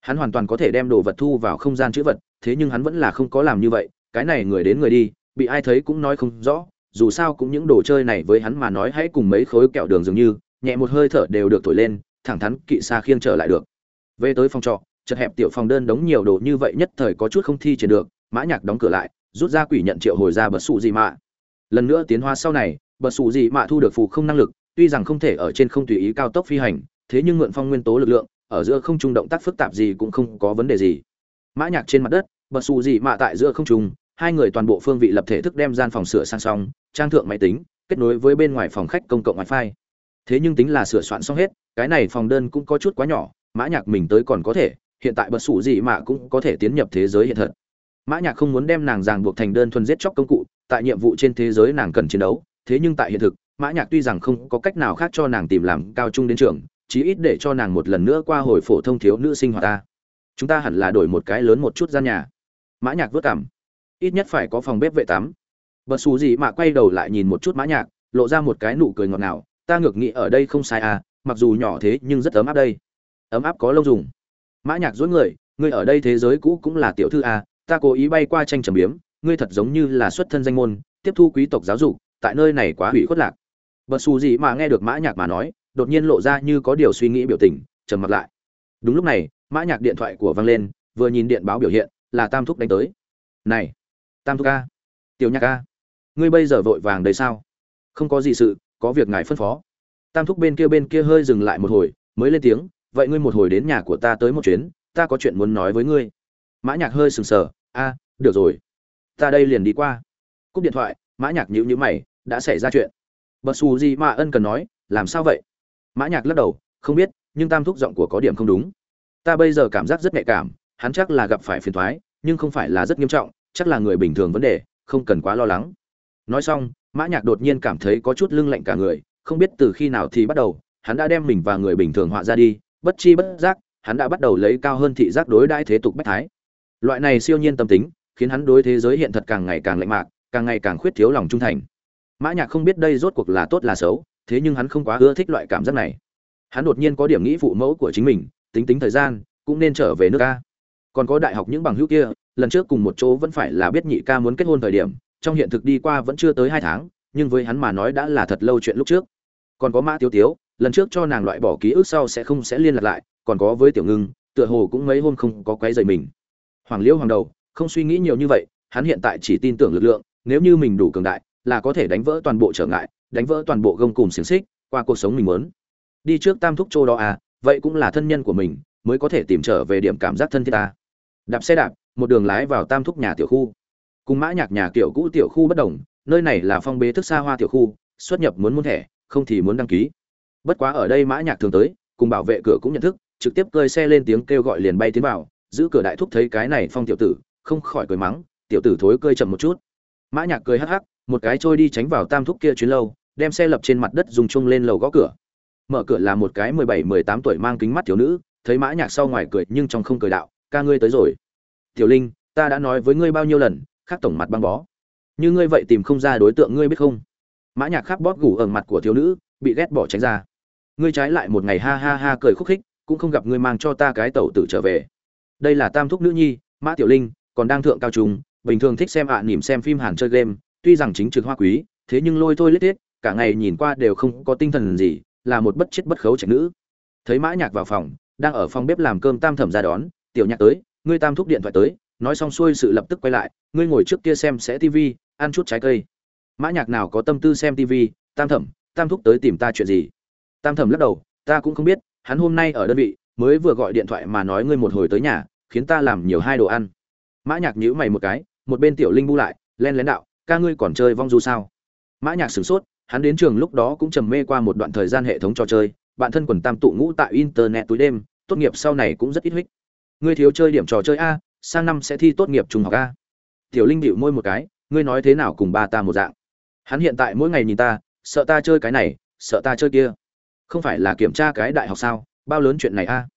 Hắn hoàn toàn có thể đem đồ vật thu vào không gian chữ vật, thế nhưng hắn vẫn là không có làm như vậy, cái này người đến người đi, bị ai thấy cũng nói không rõ, dù sao cũng những đồ chơi này với hắn mà nói hãy cùng mấy khối kẹo đường dường như, nhẹ một hơi thở đều được thổi lên, thẳng thắn kỵ xa khiêng trở lại được. Về tới phòng trọ, chật hẹp tiểu phòng đơn đống nhiều đồ như vậy nhất thời có chút không thi triển được, mã nhạc đóng cửa lại, rút ra quỷ nhận triệu hồi ra bật sụ gì mạ. Lần nữa tiến hóa sau này, bật sụ gì mạ thu được phù không năng lực, tuy rằng không thể ở trên không tùy ý cao tốc phi hành thế nhưng mượn phong nguyên tố lực lượng, ở giữa không trung động tác phức tạp gì cũng không có vấn đề gì. Mã nhạc trên mặt đất, bật xù gì mạ tại giữa không trung, hai người toàn bộ phương vị lập thể thức đem gian phòng sửa sang xong, trang thượng máy tính, kết nối với bên ngoài phòng khách công cộng wifi. Thế nhưng tính là sửa soạn xong hết, cái này phòng đơn cũng có chút quá nhỏ, mã nhạc mình tới còn có thể, hiện tại bật sủ gì mà cũng có thể tiến nhập thế giới hiện thật. Mã nhạc không muốn đem nàng ràng buộc thành đơn thuần giết chóc công cụ, tại nhiệm vụ trên thế giới nàng cần chiến đấu, thế nhưng tại hiện thực, mã nhạc tuy rằng không có cách nào khác cho nàng tìm làm cao trung đến trường chí ít để cho nàng một lần nữa qua hồi phổ thông thiếu nữ sinh hoạt ta. Chúng ta hẳn là đổi một cái lớn một chút gian nhà. Mã nhạc vớt cảm. Ít nhất phải có phòng bếp vệ tắm. Bật xù gì mà quay đầu lại nhìn một chút mã nhạc, lộ ra một cái nụ cười ngọt ngào. Ta ngược nghĩ ở đây không sai à mặc dù nhỏ thế nhưng rất ấm áp đây. Ấm áp có lâu dùng. Mã nhạc dối người ngươi ở đây thế giới cũ cũng là tiểu thư à ta cố ý bay qua tranh trầm biếm, ngươi thật giống như là xuất thân danh môn, tiếp thu quý tộc giáo dục, tại nơi này quá hủy khuất lạc. Bật xù gì mà nghe được mã nhạc mà nói đột nhiên lộ ra như có điều suy nghĩ biểu tình, trầm mặt lại. Đúng lúc này, mã nhạc điện thoại của vang lên, vừa nhìn điện báo biểu hiện, là tam thúc đánh tới. Này, tam thúc ca, tiểu nhạc ca, ngươi bây giờ vội vàng đấy sao? Không có gì sự, có việc ngài phân phó. Tam thúc bên kia bên kia hơi dừng lại một hồi, mới lên tiếng, vậy ngươi một hồi đến nhà của ta tới một chuyến, ta có chuyện muốn nói với ngươi. Mã nhạc hơi sừng sờ, a, được rồi. Ta đây liền đi qua. Cúp điện thoại, mã nhạc nhíu nhíu mày, đã xảy ra chuyện. Bật xù gì mà ân cần nói, làm sao vậy? Mã nhạc lắc đầu, không biết, nhưng tam thúc giọng của có điểm không đúng. Ta bây giờ cảm giác rất nhạy cảm, hắn chắc là gặp phải phiền toái nhưng không phải là rất nghiêm trọng, chắc là người bình thường vấn đề, không cần quá lo lắng. Nói xong, mã nhạc đột nhiên cảm thấy có chút lưng lạnh cả người, không biết từ khi nào thì bắt đầu, hắn đã đem mình và người bình thường họa ra đi, bất chi bất giác, hắn đã bắt đầu lấy cao hơn thị giác đối đãi thế tục bách thái. Loại này siêu nhiên tâm tính, khiến hắn đối thế giới hiện thật càng ngày càng lạnh mạc, càng ngày càng khuyết thiếu lòng trung thành. Mã nhạc không biết đây rốt cuộc là tốt là xấu thế nhưng hắn không quá ưa thích loại cảm giác này. Hắn đột nhiên có điểm nghĩ phụ mẫu của chính mình, tính tính thời gian, cũng nên trở về nước ca. còn có đại học những bằng hữu kia, lần trước cùng một chỗ vẫn phải là biết nhị ca muốn kết hôn thời điểm, trong hiện thực đi qua vẫn chưa tới hai tháng, nhưng với hắn mà nói đã là thật lâu chuyện lúc trước. Còn có mã tiêu tiếu, lần trước cho nàng loại bỏ ký ức sau sẽ không sẽ liên lạc lại, còn có với tiểu ngưng, tựa hồ cũng mấy hôm không có quấy dậy mình. Hoàng liêu hoàng đầu, không suy nghĩ nhiều như vậy, hắn hiện tại chỉ tin tưởng lực lượng, nếu như mình đủ cường đại, là có thể đánh vỡ toàn bộ trở ngại đánh vỡ toàn bộ gông cùm xiềng xích, qua cuộc sống mình muốn. Đi trước tam thúc châu đó à vậy cũng là thân nhân của mình, mới có thể tìm trở về điểm cảm giác thân thiết ta. Đạp xe đạp, một đường lái vào tam thúc nhà tiểu khu. Cùng mã nhạc nhà kiểu cũ tiểu khu bất đồng, nơi này là phong bế thức xa hoa tiểu khu, xuất nhập muốn muốn thẻ, không thì muốn đăng ký. Bất quá ở đây mã nhạc thường tới, cùng bảo vệ cửa cũng nhận thức, trực tiếp cơi xe lên tiếng kêu gọi liền bay tiến vào, giữ cửa đại thúc thấy cái này phong tiểu tử, không khỏi cười mắng, tiểu tử thối cơi chậm một chút. Mã nhạc cười hắc hắc một cái trôi đi tránh vào tam thúc kia chuyến lâu đem xe lập trên mặt đất dùng chung lên lầu gõ cửa. Mở cửa là một cái mười bảy mười tám tuổi mang kính mắt thiếu nữ thấy mã nhạc sau ngoài cười nhưng trong không cười đạo ca ngươi tới rồi. Tiểu linh ta đã nói với ngươi bao nhiêu lần khác tổng mặt băng bó. Như ngươi vậy tìm không ra đối tượng ngươi biết không? Mã nhạc khắp bóp gù ở mặt của thiếu nữ bị ghét bỏ tránh ra. Ngươi trái lại một ngày ha ha ha cười khúc khích cũng không gặp ngươi mang cho ta cái tẩu tử trở về. Đây là tam thúc nữ nhi mã tiểu linh còn đang thượng cao trung bình thường thích xem ạ à, xem phim hàn chơi game tuy rằng chính trực hoa quý, thế nhưng lôi thôi lết thiết cả ngày nhìn qua đều không có tinh thần gì, là một bất chết bất khấu trạch nữ. Thấy mã nhạc vào phòng, đang ở phòng bếp làm cơm tam thẩm ra đón, tiểu nhạc tới, ngươi tam thúc điện thoại tới. Nói xong xuôi sự lập tức quay lại, ngươi ngồi trước kia xem sẽ tivi ăn chút trái cây. Mã nhạc nào có tâm tư xem tivi tam thẩm, tam thúc tới tìm ta chuyện gì? Tam thẩm lắc đầu, ta cũng không biết, hắn hôm nay ở đơn vị, mới vừa gọi điện thoại mà nói ngươi một hồi tới nhà, khiến ta làm nhiều hai đồ ăn. Mã nhạc nhíu mày một cái, một bên tiểu linh bu lại, len lén đạo ca ngươi còn chơi vong du sao? Mã nhạc sửng sốt, hắn đến trường lúc đó cũng trầm mê qua một đoạn thời gian hệ thống trò chơi, bạn thân quần tam tụ ngũ tại internet túi đêm, tốt nghiệp sau này cũng rất ít hích ngươi thiếu chơi điểm trò chơi a, sang năm sẽ thi tốt nghiệp trung học a. Tiểu linh bịu môi một cái, ngươi nói thế nào cùng ba ta một dạng? Hắn hiện tại mỗi ngày nhìn ta, sợ ta chơi cái này, sợ ta chơi kia. Không phải là kiểm tra cái đại học sao, bao lớn chuyện này a.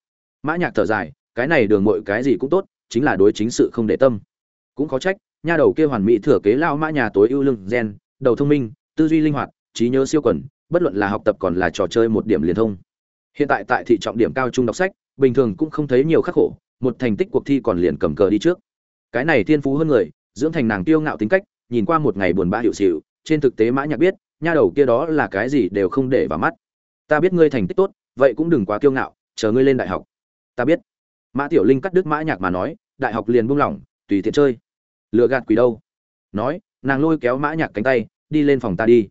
Mã nhạc thở dài, cái này đường mội cái gì cũng tốt, chính là đối chính sự không để tâm. Cũng khó trách nha đầu kia hoàn mỹ thừa kế lao mã nhà tối ưu lương gen, đầu thông minh, tư duy linh hoạt, trí nhớ siêu quần bất luận là học tập còn là trò chơi một điểm liền thông. Hiện tại tại thị trọng điểm cao trung đọc sách, bình thường cũng không thấy nhiều khắc khổ, một thành tích cuộc thi còn liền cầm cờ đi trước. Cái này thiên phú hơn người, dưỡng thành nàng tiêu ngạo tính cách, nhìn qua một ngày buồn bã hiệu xịu, trên thực tế mã nhạc biết, nha đầu kia đó là cái gì đều không để vào mắt. Ta biết ngươi thành tích tốt, vậy cũng đừng quá kiêu ngạo, chờ ngươi lên đại học. Ta biết. Mã tiểu linh cắt đứt mã nhạc mà nói, đại học liền buông lỏng, tùy tiện chơi lựa gạt quỷ đâu? Nói, nàng lôi kéo mã nhạc cánh tay, đi lên phòng ta đi.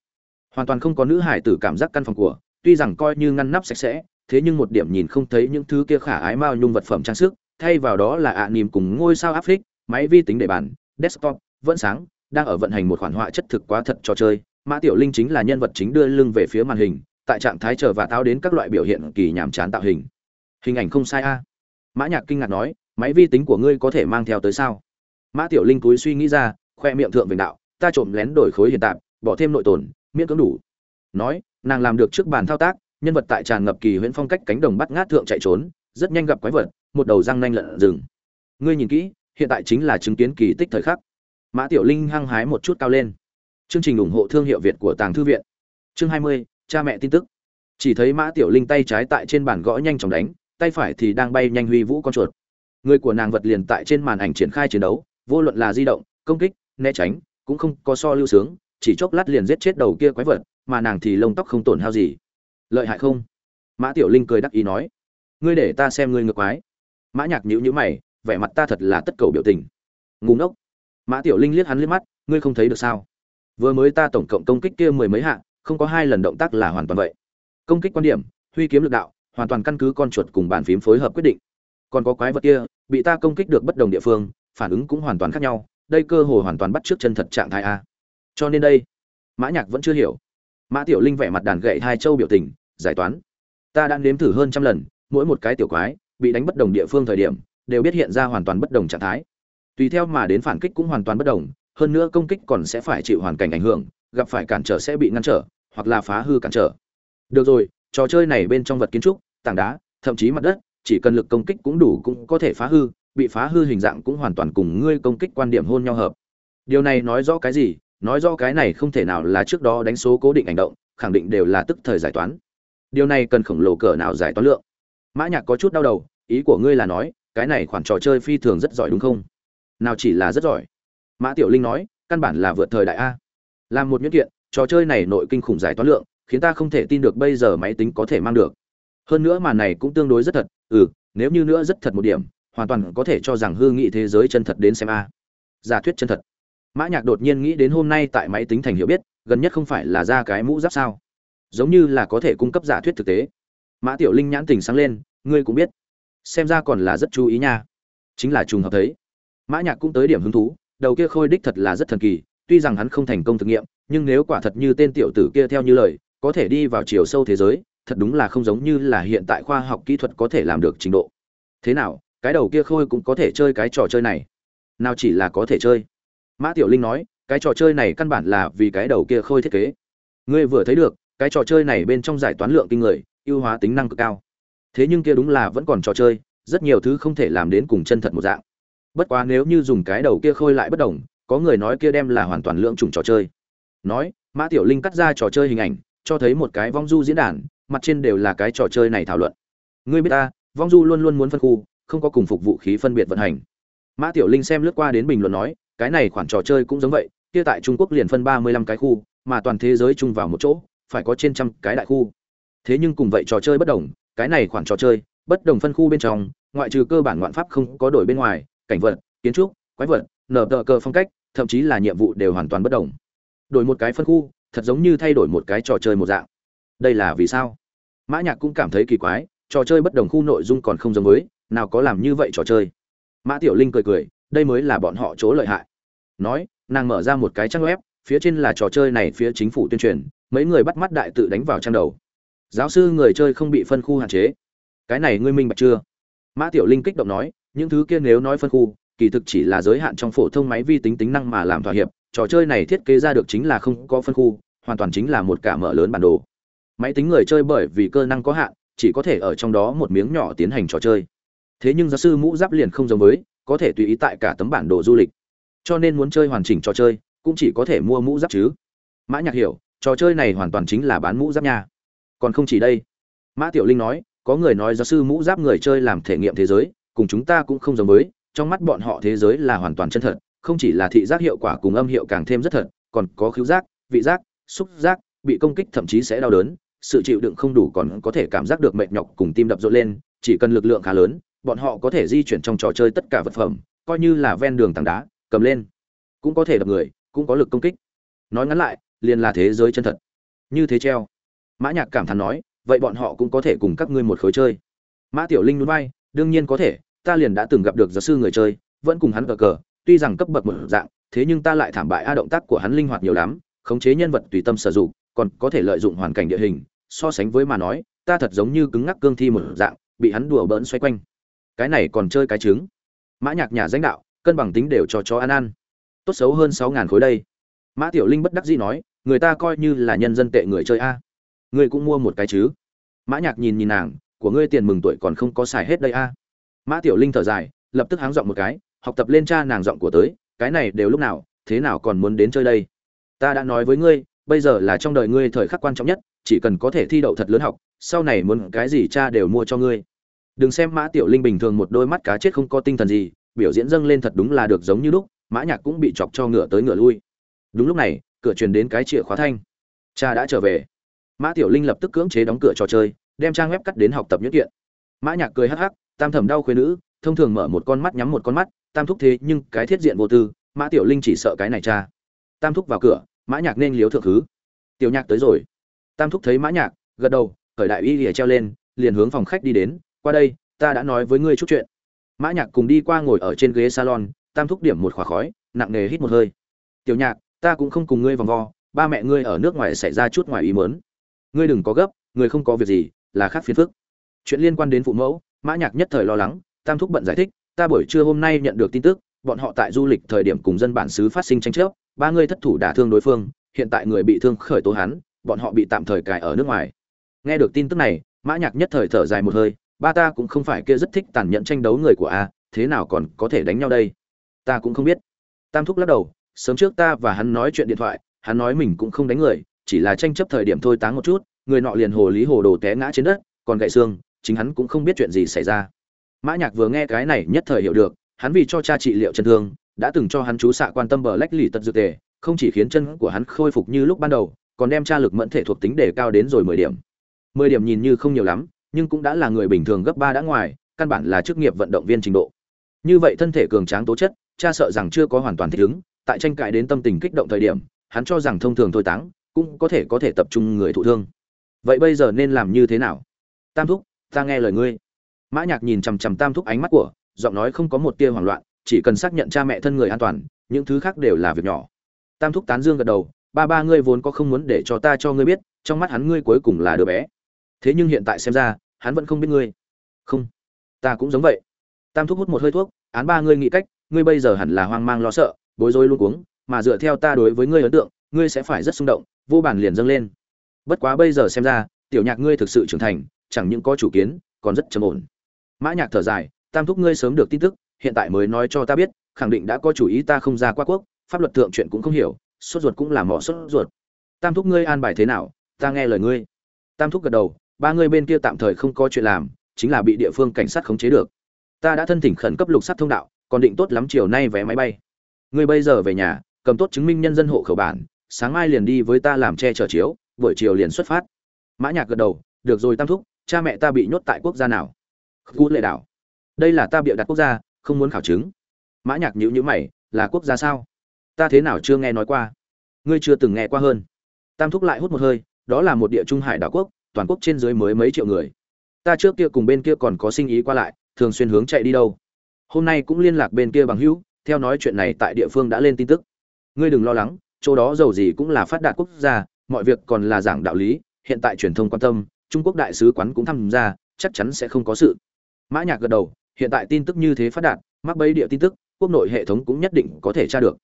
Hoàn toàn không có nữ hải tử cảm giác căn phòng của, tuy rằng coi như ngăn nắp sạch sẽ, thế nhưng một điểm nhìn không thấy những thứ kia khả ái mao nhung vật phẩm trang sức, thay vào đó là ạ à nìm cùng ngôi sao áp phích, máy vi tính để bàn, desktop, vẫn sáng, đang ở vận hành một khoản họa chất thực quá thật trò chơi. Mã tiểu linh chính là nhân vật chính đưa lưng về phía màn hình, tại trạng thái chờ và tao đến các loại biểu hiện kỳ nhàm chán tạo hình. Hình ảnh không sai a. Mã nhạc kinh ngạc nói, máy vi tính của ngươi có thể mang theo tới sao? Mã tiểu linh cúi suy nghĩ ra khoe miệng thượng vịnh đạo ta trộm lén đổi khối hiện tạm bỏ thêm nội tồn miễn cưỡng đủ. Nói nàng làm được trước bàn thao tác nhân vật tại tràn ngập kỳ huyễn phong cách cánh đồng bắt ngát thượng chạy trốn rất nhanh gặp quái vật một đầu răng nanh lợn rừng. Ngươi nhìn kỹ hiện tại chính là chứng kiến kỳ tích thời khắc. Mã tiểu linh hăng hái một chút cao lên. Chương trình ủng hộ thương hiệu việt của tàng thư viện. Chương 20, cha mẹ tin tức. Chỉ thấy mã tiểu linh tay trái tại trên bàn gõ nhanh chóng đánh tay phải thì đang bay nhanh huy vũ con chuột. Người của nàng vật liền tại trên màn ảnh triển khai chiến đấu vô luận là di động, công kích, né tránh, cũng không có so lưu sướng, chỉ chốc lát liền giết chết đầu kia quái vật, mà nàng thì lông tóc không tổn hao gì. Lợi hại không? Mã tiểu linh cười đắc ý nói. Ngươi để ta xem ngươi ngược quái. Mã nhạc nhíu nhíu mày, vẻ mặt ta thật là tất cầu biểu tình. Ngu ngốc. Mã tiểu linh liếc hắn liếc mắt, ngươi không thấy được sao? Vừa mới ta tổng cộng công kích kia mười mấy hạ, không có hai lần động tác là hoàn toàn vậy. Công kích quan điểm, huy kiếm lực đạo, hoàn toàn căn cứ con chuột cùng bàn phím phối hợp quyết định. Còn có quái vật kia, bị ta công kích được bất đồng địa phương phản ứng cũng hoàn toàn khác nhau, đây cơ hồ hoàn toàn bắt trước chân thật trạng thái a. Cho nên đây, mã nhạc vẫn chưa hiểu. Mã tiểu linh vẻ mặt đàn gậy hai châu biểu tình, giải toán. Ta đã nếm thử hơn trăm lần, mỗi một cái tiểu quái, bị đánh bất đồng địa phương thời điểm, đều biết hiện ra hoàn toàn bất đồng trạng thái. Tùy theo mà đến phản kích cũng hoàn toàn bất đồng, hơn nữa công kích còn sẽ phải chịu hoàn cảnh ảnh hưởng, gặp phải cản trở sẽ bị ngăn trở, hoặc là phá hư cản trở. Được rồi, trò chơi này bên trong vật kiến trúc, tảng đá, thậm chí mặt đất, chỉ cần lực công kích cũng đủ cũng có thể phá hư bị phá hư hình dạng cũng hoàn toàn cùng ngươi công kích quan điểm hôn nhau hợp. Điều này nói rõ cái gì? Nói rõ cái này không thể nào là trước đó đánh số cố định hành động, khẳng định đều là tức thời giải toán. Điều này cần khổng lồ cỡ nào giải toán lượng? Mã nhạc có chút đau đầu, ý của ngươi là nói, cái này khoản trò chơi phi thường rất giỏi đúng không? Nào chỉ là rất giỏi. Mã tiểu linh nói, căn bản là vượt thời đại a. Làm một nhuyễn kiện, trò chơi này nội kinh khủng giải toán lượng, khiến ta không thể tin được bây giờ máy tính có thể mang được. Hơn nữa màn này cũng tương đối rất thật ừ nếu như nữa rất thật một điểm hoàn toàn có thể cho rằng hư nghị thế giới chân thật đến xem a. Giả thuyết chân thật. Mã nhạc đột nhiên nghĩ đến hôm nay tại máy tính thành hiểu biết, gần nhất không phải là ra cái mũ giáp sao? Giống như là có thể cung cấp giả thuyết thực tế. Mã tiểu linh nhãn tình sáng lên, ngươi cũng biết. Xem ra còn là rất chú ý nha. Chính là trùng hợp thấy. Mã nhạc cũng tới điểm hứng thú, đầu kia khôi đích thật là rất thần kỳ, tuy rằng hắn không thành công thực nghiệm, nhưng nếu quả thật như tên tiểu tử kia theo như lời, có thể đi vào chiều sâu thế giới, thật đúng là không giống như là hiện tại khoa học kỹ thuật có thể làm được trình độ. Thế nào cái đầu kia khôi cũng có thể chơi cái trò chơi này. Nào chỉ là có thể chơi. Mã tiểu linh nói, cái trò chơi này căn bản là vì cái đầu kia khôi thiết kế. Ngươi vừa thấy được, cái trò chơi này bên trong giải toán lượng kinh người, ưu hóa tính năng cực cao. Thế nhưng kia đúng là vẫn còn trò chơi, rất nhiều thứ không thể làm đến cùng chân thật một dạng. Bất quá nếu như dùng cái đầu kia khôi lại bất đồng, có người nói kia đem là hoàn toàn lượng chủng trò chơi. Nói, mã tiểu linh cắt ra trò chơi hình ảnh, cho thấy một cái vong du diễn đàn, mặt trên đều là cái trò chơi này thảo luận. Ngươi biết ta, vong du luôn luôn muốn phân khu không có cùng phục vũ khí phân biệt vận hành. Mã tiểu linh xem lướt qua đến bình luận nói, cái này khoản trò chơi cũng giống vậy, kia tại trung quốc liền phân ba mươi lăm cái khu, mà toàn thế giới chung vào một chỗ, phải có trên trăm cái đại khu. Thế nhưng cùng vậy trò chơi bất đồng, cái này khoản trò chơi, bất đồng phân khu bên trong, ngoại trừ cơ bản ngoạn pháp không có đổi bên ngoài, cảnh vật, kiến trúc, quái vật, nở tờ cờ phong cách, thậm chí là nhiệm vụ đều hoàn toàn bất đồng. Đổi một cái phân khu, thật giống như thay đổi một cái trò chơi một dạng. Đây là vì sao? Mã nhạc cũng cảm thấy kỳ quái, trò chơi bất đồng khu nội dung còn không giống với nào có làm như vậy trò chơi. Mã tiểu linh cười cười, đây mới là bọn họ chỗ lợi hại. Nói, nàng mở ra một cái trang web, phía trên là trò chơi này phía chính phủ tuyên truyền, mấy người bắt mắt đại tự đánh vào trang đầu. Giáo sư người chơi không bị phân khu hạn chế. Cái này ngươi minh bạch chưa? Mã tiểu linh kích động nói, những thứ kia nếu nói phân khu, kỳ thực chỉ là giới hạn trong phổ thông máy vi tính tính năng mà làm thỏa hiệp, trò chơi này thiết kế ra được chính là không có phân khu, hoàn toàn chính là một cả mở lớn bản đồ. Máy tính người chơi bởi vì cơ năng có hạn, chỉ có thể ở trong đó một miếng nhỏ tiến hành trò chơi thế nhưng giáo sư mũ giáp liền không giống với, có thể tùy ý tại cả tấm bản đồ du lịch. Cho nên muốn chơi hoàn chỉnh trò chơi, cũng chỉ có thể mua mũ giáp chứ. Mã nhạc hiểu, trò chơi này hoàn toàn chính là bán mũ giáp nha. Còn không chỉ đây. Mã tiểu linh nói, có người nói giáo sư mũ giáp người chơi làm thể nghiệm thế giới, cùng chúng ta cũng không giống với, trong mắt bọn họ thế giới là hoàn toàn chân thật, không chỉ là thị giác hiệu quả cùng âm hiệu càng thêm rất thật, còn có khứu giác, vị giác, xúc giác, bị công kích thậm chí sẽ đau đớn, sự chịu đựng không đủ còn có thể cảm giác được mệt nhọc cùng tim đập rộn lên, chỉ cần lực lượng khá lớn bọn họ có thể di chuyển trong trò chơi tất cả vật phẩm, coi như là ven đường tảng đá, cầm lên. Cũng có thể đập người, cũng có lực công kích. Nói ngắn lại, liền là thế giới chân thật. Như thế treo. Mã nhạc cảm thán nói, vậy bọn họ cũng có thể cùng các ngươi một khối chơi. Mã tiểu linh núi bay đương nhiên có thể, ta liền đã từng gặp được giáo sư người chơi, vẫn cùng hắn cờ cờ, tuy rằng cấp bậc một dạng, thế nhưng ta lại thảm bại a động tác của hắn linh hoạt nhiều lắm, khống chế nhân vật tùy tâm sử dụng, còn có thể lợi dụng hoàn cảnh địa hình, so sánh với mà nói, ta thật giống như cứng ngắc cương thi một dạng, bị hắn đùa bỡn xoay quanh cái này còn chơi cái trứng. Mã nhạc nhà danh đạo, cân bằng tính đều cho chó ăn ăn. Tốt xấu hơn sáu ngàn khối đây. Mã tiểu linh bất đắc dĩ nói, người ta coi như là nhân dân tệ người chơi a. Ngươi cũng mua một cái chứ. Mã nhạc nhìn nhìn nàng, của ngươi tiền mừng tuổi còn không có xài hết đây a. Mã tiểu linh thở dài, lập tức háng giọng một cái, học tập lên cha nàng giọng của tới, cái này đều lúc nào, thế nào còn muốn đến chơi đây? Ta đã nói với ngươi, bây giờ là trong đời ngươi thời khắc quan trọng nhất, chỉ cần có thể thi đậu thật lớn học, sau này muốn cái gì cha đều mua cho ngươi đừng xem mã tiểu linh bình thường một đôi mắt cá chết không có tinh thần gì, biểu diễn dâng lên thật đúng là được giống như lúc, mã nhạc cũng bị chọc cho ngựa tới ngựa lui. Đúng lúc này, cửa truyền đến cái chìa khóa thanh. Cha đã trở về. Mã tiểu linh lập tức cưỡng chế đóng cửa trò chơi, đem trang web cắt đến học tập nhất kiện. Mã nhạc cười hắc hắc, tam thẩm đau khuê nữ, thông thường mở một con mắt nhắm một con mắt, tam thúc thế nhưng cái thiết diện vô tư, mã tiểu linh chỉ sợ cái này cha. Tam thúc vào cửa, mã nhạc nên liếu thượng thứ. Tiểu nhạc tới rồi. Tam thúc thấy mã nhạc, gật đầu khởi đại y lìa treo lên, liền hướng phòng khách đi đến qua đây, ta đã nói với ngươi chút chuyện. Mã nhạc cùng đi qua ngồi ở trên ghế salon, tam thúc điểm một khỏa khói, nặng nề hít một hơi. Tiểu nhạc, ta cũng không cùng ngươi vòng vo, ba mẹ ngươi ở nước ngoài xảy ra chút ngoài ý muốn. Ngươi đừng có gấp ngươi không có việc gì, là khác phiền phức. Chuyện liên quan đến phụ mẫu, mã nhạc nhất thời lo lắng, tam thúc bận giải thích, ta buổi trưa hôm nay nhận được tin tức, bọn họ tại du lịch thời điểm cùng dân bản xứ phát sinh tranh chấp, ba người thất thủ đả thương đối phương, hiện tại người bị thương khởi tố hắn, bọn họ bị tạm thời cài ở nước ngoài. Nghe được tin tức này, mã nhạc nhất thời thở dài một hơi ba ta cũng không phải kia rất thích tàn nhẫn tranh đấu người của a, thế nào còn có thể đánh nhau đây? Ta cũng không biết. Tam thúc lắc đầu, sớm trước ta và hắn nói chuyện điện thoại, hắn nói mình cũng không đánh người, chỉ là tranh chấp thời điểm thôi táng một chút, người nọ liền hồ lý hồ đồ té ngã trên đất, còn gậy xương, chính hắn cũng không biết chuyện gì xảy ra. Mã nhạc vừa nghe cái này nhất thời hiểu được, hắn vì cho cha trị liệu chân thương, đã từng cho hắn chú xạ quan tâm bờ lách lì tật dược tề, không chỉ khiến chân của hắn khôi phục như lúc ban đầu, còn đem cha lực mẫn thể thuộc tính đề cao đến rồi mười điểm. Mười điểm nhìn như không nhiều lắm nhưng cũng đã là người bình thường gấp ba đã ngoài, căn bản là chức nghiệp vận động viên trình độ. Như vậy thân thể cường tráng tố chất, cha sợ rằng chưa có hoàn toàn thích ứng, tại tranh cãi đến tâm tình kích động thời điểm, hắn cho rằng thông thường thôi táng, cũng có thể có thể tập trung người thụ thương. Vậy bây giờ nên làm như thế nào? Tam thúc, ta nghe lời ngươi. Mã nhạc nhìn chằm chằm tam thúc ánh mắt của, giọng nói không có một tia hoảng loạn, chỉ cần xác nhận cha mẹ thân người an toàn, những thứ khác đều là việc nhỏ. Tam thúc tán dương gật đầu, ba ba ngươi vốn có không muốn để cho ta cho ngươi biết, trong mắt hắn ngươi cuối cùng là đứa bé thế nhưng hiện tại xem ra, hắn vẫn không biết ngươi. Không, ta cũng giống vậy. Tam thúc hút một hơi thuốc, án ba ngươi nghĩ cách, ngươi bây giờ hẳn là hoang mang lo sợ, bối rối luôn cuống, mà dựa theo ta đối với ngươi ấn tượng, ngươi sẽ phải rất xung động, vô bản liền dâng lên. Bất quá bây giờ xem ra, tiểu nhạc ngươi thực sự trưởng thành, chẳng những có chủ kiến, còn rất trầm ổn. Mã nhạc thở dài, tam thúc ngươi sớm được tin tức, hiện tại mới nói cho ta biết, khẳng định đã có chủ ý ta không ra qua quốc, pháp luật thượng chuyện cũng không hiểu, sốt ruột cũng là mỏ sốt ruột. Tam thúc ngươi an bài thế nào, ta nghe lời ngươi. Tam thúc gật đầu ba người bên kia tạm thời không có chuyện làm, chính là bị địa phương cảnh sát khống chế được. Ta đã thân thỉnh khẩn cấp lục sắt thông đạo, còn định tốt lắm chiều nay vé máy bay. Ngươi bây giờ về nhà, cầm tốt chứng minh nhân dân hộ khẩu bản, sáng mai liền đi với ta làm che chở chiếu, buổi chiều liền xuất phát. Mã nhạc gật đầu, được rồi tam thúc, cha mẹ ta bị nhốt tại quốc gia nào? Khu lệ đảo. Đây là ta bịa đặt quốc gia, không muốn khảo chứng. Mã nhạc nhíu nhíu mày, là quốc gia sao? Ta thế nào chưa nghe nói qua? Ngươi chưa từng nghe qua hơn. Tam thúc lại hút một hơi, đó là một địa trung hải đảo quốc toàn quốc trên dưới mới mấy triệu người. Ta trước kia cùng bên kia còn có sinh ý qua lại, thường xuyên hướng chạy đi đâu. Hôm nay cũng liên lạc bên kia bằng hữu, theo nói chuyện này tại địa phương đã lên tin tức. Ngươi đừng lo lắng, chỗ đó giàu gì cũng là phát đạt quốc gia, mọi việc còn là giảng đạo lý, hiện tại truyền thông quan tâm, trung quốc đại sứ quán cũng tham gia, chắc chắn sẽ không có sự. Mã nhạc gật đầu, hiện tại tin tức như thế phát đạt, mắc bấy địa tin tức, quốc nội hệ thống cũng nhất định có thể tra được.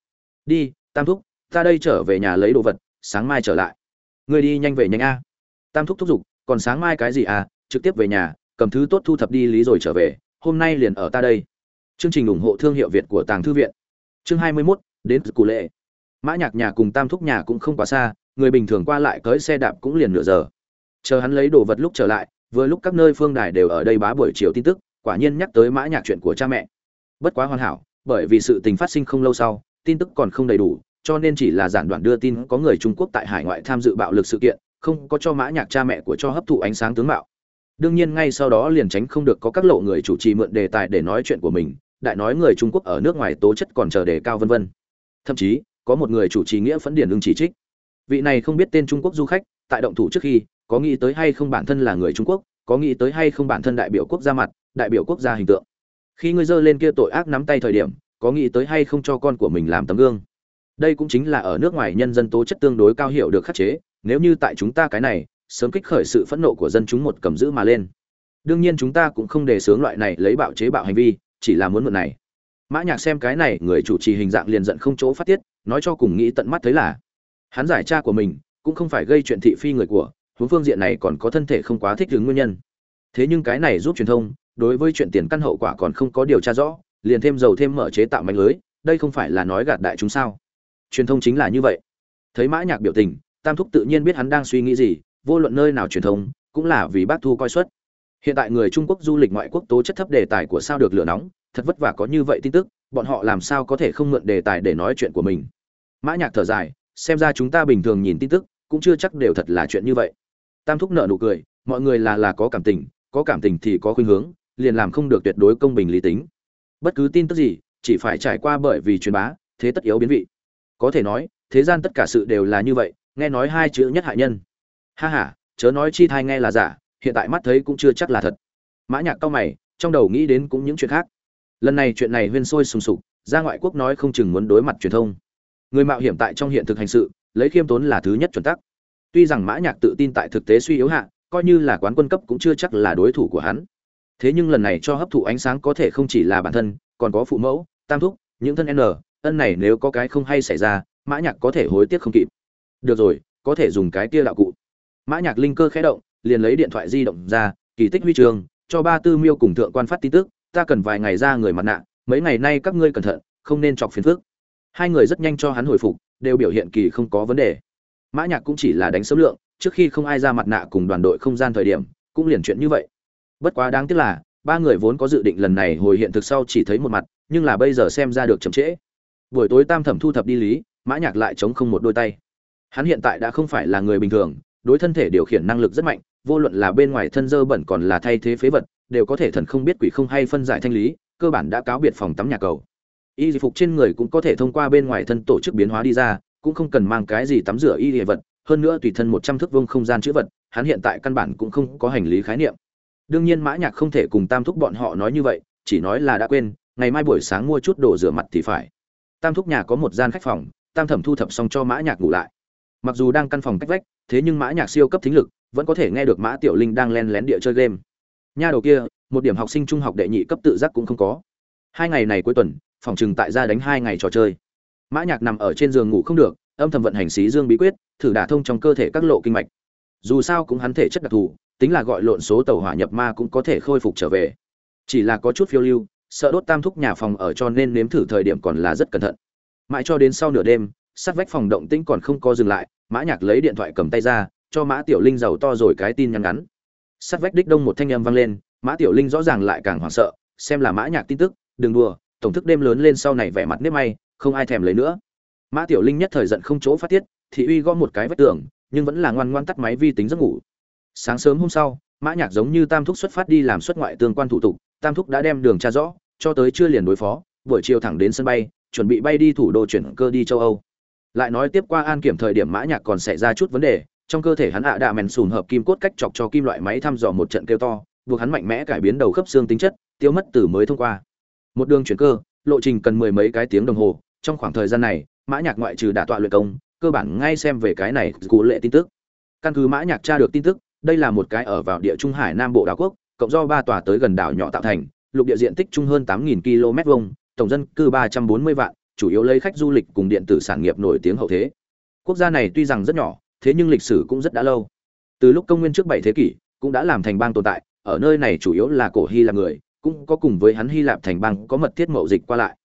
Đi, tam thúc, ta đây trở về nhà lấy đồ vật, sáng mai trở lại. Ngươi đi nhanh về nhanh a tam thúc thúc giục còn sáng mai cái gì à? Trực tiếp về nhà cầm thứ tốt thu thập đi lý rồi trở về hôm nay liền ở ta đây. Chương trình ủng hộ thương hiệu việt của tàng thư viện. Chương hai mươi 21, đến cụ lệ. Mã nhạc nhà cùng tam thúc nhà cũng không quá xa người bình thường qua lại cưỡi xe đạp cũng liền nửa giờ. Chờ hắn lấy đồ vật lúc trở lại vừa lúc các nơi phương đài đều ở đây bá buổi chiều tin tức quả nhiên nhắc tới mã nhạc chuyện của cha mẹ. Bất quá hoàn hảo bởi vì sự tình phát sinh không lâu sau tin tức còn không đầy đủ cho nên chỉ là giản đoạn đưa tin có người trung quốc tại hải ngoại tham dự bạo lực sự kiện không có cho mã nhạc cha mẹ của cho hấp thụ ánh sáng tướng mạo. Đương nhiên ngay sau đó liền tránh không được có các lộ người chủ trì mượn đề tài để nói chuyện của mình, đại nói người trung quốc ở nước ngoài tố chất còn chờ đề cao vân vân. Thậm chí, có một người chủ trì nghĩa phẫn điển ưng chỉ trích. Vị này không biết tên trung quốc du khách, tại động thủ trước khi, có nghĩ tới hay không bản thân là người trung quốc, có nghĩ tới hay không bản thân đại biểu quốc gia mặt, đại biểu quốc gia hình tượng. Khi ngươi dơ lên kia tội ác nắm tay thời điểm, có nghĩ tới hay không cho con của mình làm tấm gương. Đây cũng chính là ở nước ngoài nhân dân tố chất tương đối cao hiệu được khắc chế nếu như tại chúng ta cái này, sớm kích khởi sự phẫn nộ của dân chúng một cầm giữ mà lên. Đương nhiên chúng ta cũng không đề xướng loại này lấy bạo chế bạo hành vi, chỉ là muốn mượn này. Mã nhạc xem cái này, người chủ trì hình dạng liền giận không chỗ phát tiết, nói cho cùng nghĩ tận mắt thấy là, hắn giải cha của mình, cũng không phải gây chuyện thị phi người của, huống phương diện này còn có thân thể không quá thích ứng nguyên nhân. Thế nhưng cái này giúp truyền thông, đối với chuyện tiền căn hậu quả còn không có điều tra rõ, liền thêm dầu thêm mở chế tạo mạnh lưới, đây không phải là nói gạt đại chúng sao? Truyền thông chính là như vậy. Thấy mã nhạc biểu tình tam thúc tự nhiên biết hắn đang suy nghĩ gì, vô luận nơi nào truyền thông, cũng là vì bác thu coi suất. Hiện tại người trung quốc du lịch ngoại quốc tố chất thấp đề tài của sao được lửa nóng, thật vất vả có như vậy tin tức, bọn họ làm sao có thể không mượn đề tài để nói chuyện của mình? Mã nhạc thở dài, xem ra chúng ta bình thường nhìn tin tức, cũng chưa chắc đều thật là chuyện như vậy. Tam thúc nợ nụ cười, mọi người là là có cảm tình, có cảm tình thì có khuynh hướng, liền làm không được tuyệt đối công bình lý tính. Bất cứ tin tức gì, chỉ phải trải qua bởi vì truyền bá, thế tất yếu biến vị. Có thể nói, thế gian tất cả sự đều là như vậy nghe nói hai chữ nhất hại nhân. Ha ha, chớ nói chi thai nghe là giả, hiện tại mắt thấy cũng chưa chắc là thật. Mã nhạc cao mày, trong đầu nghĩ đến cũng những chuyện khác. Lần này chuyện này huyên sôi sùng sục ra ngoại quốc nói không chừng muốn đối mặt truyền thông. Người mạo hiểm tại trong hiện thực hành sự, lấy khiêm tốn là thứ nhất chuẩn tắc. Tuy rằng mã nhạc tự tin tại thực tế suy yếu hạ, coi như là quán quân cấp cũng chưa chắc là đối thủ của hắn. Thế nhưng lần này cho hấp thụ ánh sáng có thể không chỉ là bản thân, còn có phụ mẫu, tam thúc, những thân n, ân này nếu có cái không hay xảy ra, mã nhạc có thể hối tiếc không kịp được rồi, có thể dùng cái kia đạo cụ. Mã nhạc linh cơ khẽ động, liền lấy điện thoại di động ra, kỳ tích huy trường, cho ba tư miêu cùng thượng quan phát tin tức, ta cần vài ngày ra người mặt nạ, mấy ngày nay các ngươi cẩn thận, không nên chọc phiền phức. Hai người rất nhanh cho hắn hồi phục, đều biểu hiện kỳ không có vấn đề. Mã nhạc cũng chỉ là đánh số lượng, trước khi không ai ra mặt nạ cùng đoàn đội không gian thời điểm, cũng liền chuyện như vậy. Bất quá đáng tiếc là, ba người vốn có dự định lần này hồi hiện thực sau chỉ thấy một mặt, nhưng là bây giờ xem ra được chậm trễ. Buổi tối tam thẩm thu thập đi lý, mã nhạc lại chống không một đôi tay hắn hiện tại đã không phải là người bình thường, đối thân thể điều khiển năng lực rất mạnh, vô luận là bên ngoài thân dơ bẩn còn là thay thế phế vật, đều có thể thần không biết quỷ không hay phân giải thanh lý, cơ bản đã cáo biệt phòng tắm nhà cầu. Y phục trên người cũng có thể thông qua bên ngoài thân tổ chức biến hóa đi ra, cũng không cần mang cái gì tắm rửa y vật, hơn nữa tùy thân một trăm thước vông không gian chữ vật, hắn hiện tại căn bản cũng không có hành lý khái niệm. Đương nhiên mã nhạc không thể cùng tam thúc bọn họ nói như vậy, chỉ nói là đã quên, ngày mai buổi sáng mua chút đồ rửa mặt thì phải. Tam thúc nhà có một gian khách phòng, tam thẩm thu thập xong cho mã nhạc ngủ lại mặc dù đang căn phòng cách vách, thế nhưng mã nhạc siêu cấp thính lực vẫn có thể nghe được mã tiểu linh đang len lén địa chơi game. Nha đầu kia, một điểm học sinh trung học đệ nhị cấp tự giác cũng không có. Hai ngày này cuối tuần, phòng trừng tại gia đánh hai ngày trò chơi. Mã nhạc nằm ở trên giường ngủ không được, âm thầm vận hành xí dương bí quyết, thử đả thông trong cơ thể các lộ kinh mạch. Dù sao cũng hắn thể chất đặc thù, tính là gọi lộn số tàu hỏa nhập ma cũng có thể khôi phục trở về. Chỉ là có chút phiêu lưu, sợ đốt tam thúc nhà phòng ở cho nên nếm thử thời điểm còn là rất cẩn thận. Mãi cho đến sau nửa đêm, sát vách phòng động tĩnh còn không có dừng lại mã nhạc lấy điện thoại cầm tay ra, cho mã tiểu linh giàu to rồi cái tin nhắn ngắn. Sát vách đích đông một thanh âm vang lên, mã tiểu linh rõ ràng lại càng hoảng sợ, xem là mã nhạc tin tức, đừng đùa, tổng thức đêm lớn lên sau này vẻ mặt nếp may, không ai thèm lấy nữa. Mã tiểu linh nhất thời giận không chỗ phát tiết, thị uy gõ một cái vách tường, nhưng vẫn là ngoan ngoan tắt máy vi tính giấc ngủ. Sáng sớm hôm sau, mã nhạc giống như tam thúc xuất phát đi làm xuất ngoại tương quan thủ tục, tam thúc đã đem đường tra rõ, cho tới chưa liền đối phó, buổi chiều thẳng đến sân bay, chuẩn bị bay đi thủ đô chuyển cơ đi châu âu lại nói tiếp qua an kiểm thời điểm mã nhạc còn xảy ra chút vấn đề, trong cơ thể hắn ạ à đạ mèn sùn hợp kim cốt cách chọc cho kim loại máy thăm dò một trận kêu to, buộc hắn mạnh mẽ cải biến đầu khớp xương tính chất, tiêu mất từ mới thông qua. Một đường chuyển cơ, lộ trình cần mười mấy cái tiếng đồng hồ, trong khoảng thời gian này, mã nhạc ngoại trừ đả tọa luyện công, cơ bản ngay xem về cái này cụ lệ tin tức. Căn cứ mã nhạc tra được tin tức, đây là một cái ở vào địa trung hải nam bộ đảo quốc, cộng do ba tòa tới gần đảo nhỏ tạo thành, lục địa diện tích chung hơn tám nghìn km vuông, tổng dân cư ba trăm bốn mươi vạn chủ yếu lấy khách du lịch cùng điện tử sản nghiệp nổi tiếng hậu thế. Quốc gia này tuy rằng rất nhỏ, thế nhưng lịch sử cũng rất đã lâu. Từ lúc công nguyên trước bảy thế kỷ, cũng đã làm thành bang tồn tại, ở nơi này chủ yếu là cổ hy lạp người, cũng có cùng với hắn hy lạp thành bang có mật thiết mậu dịch qua lại.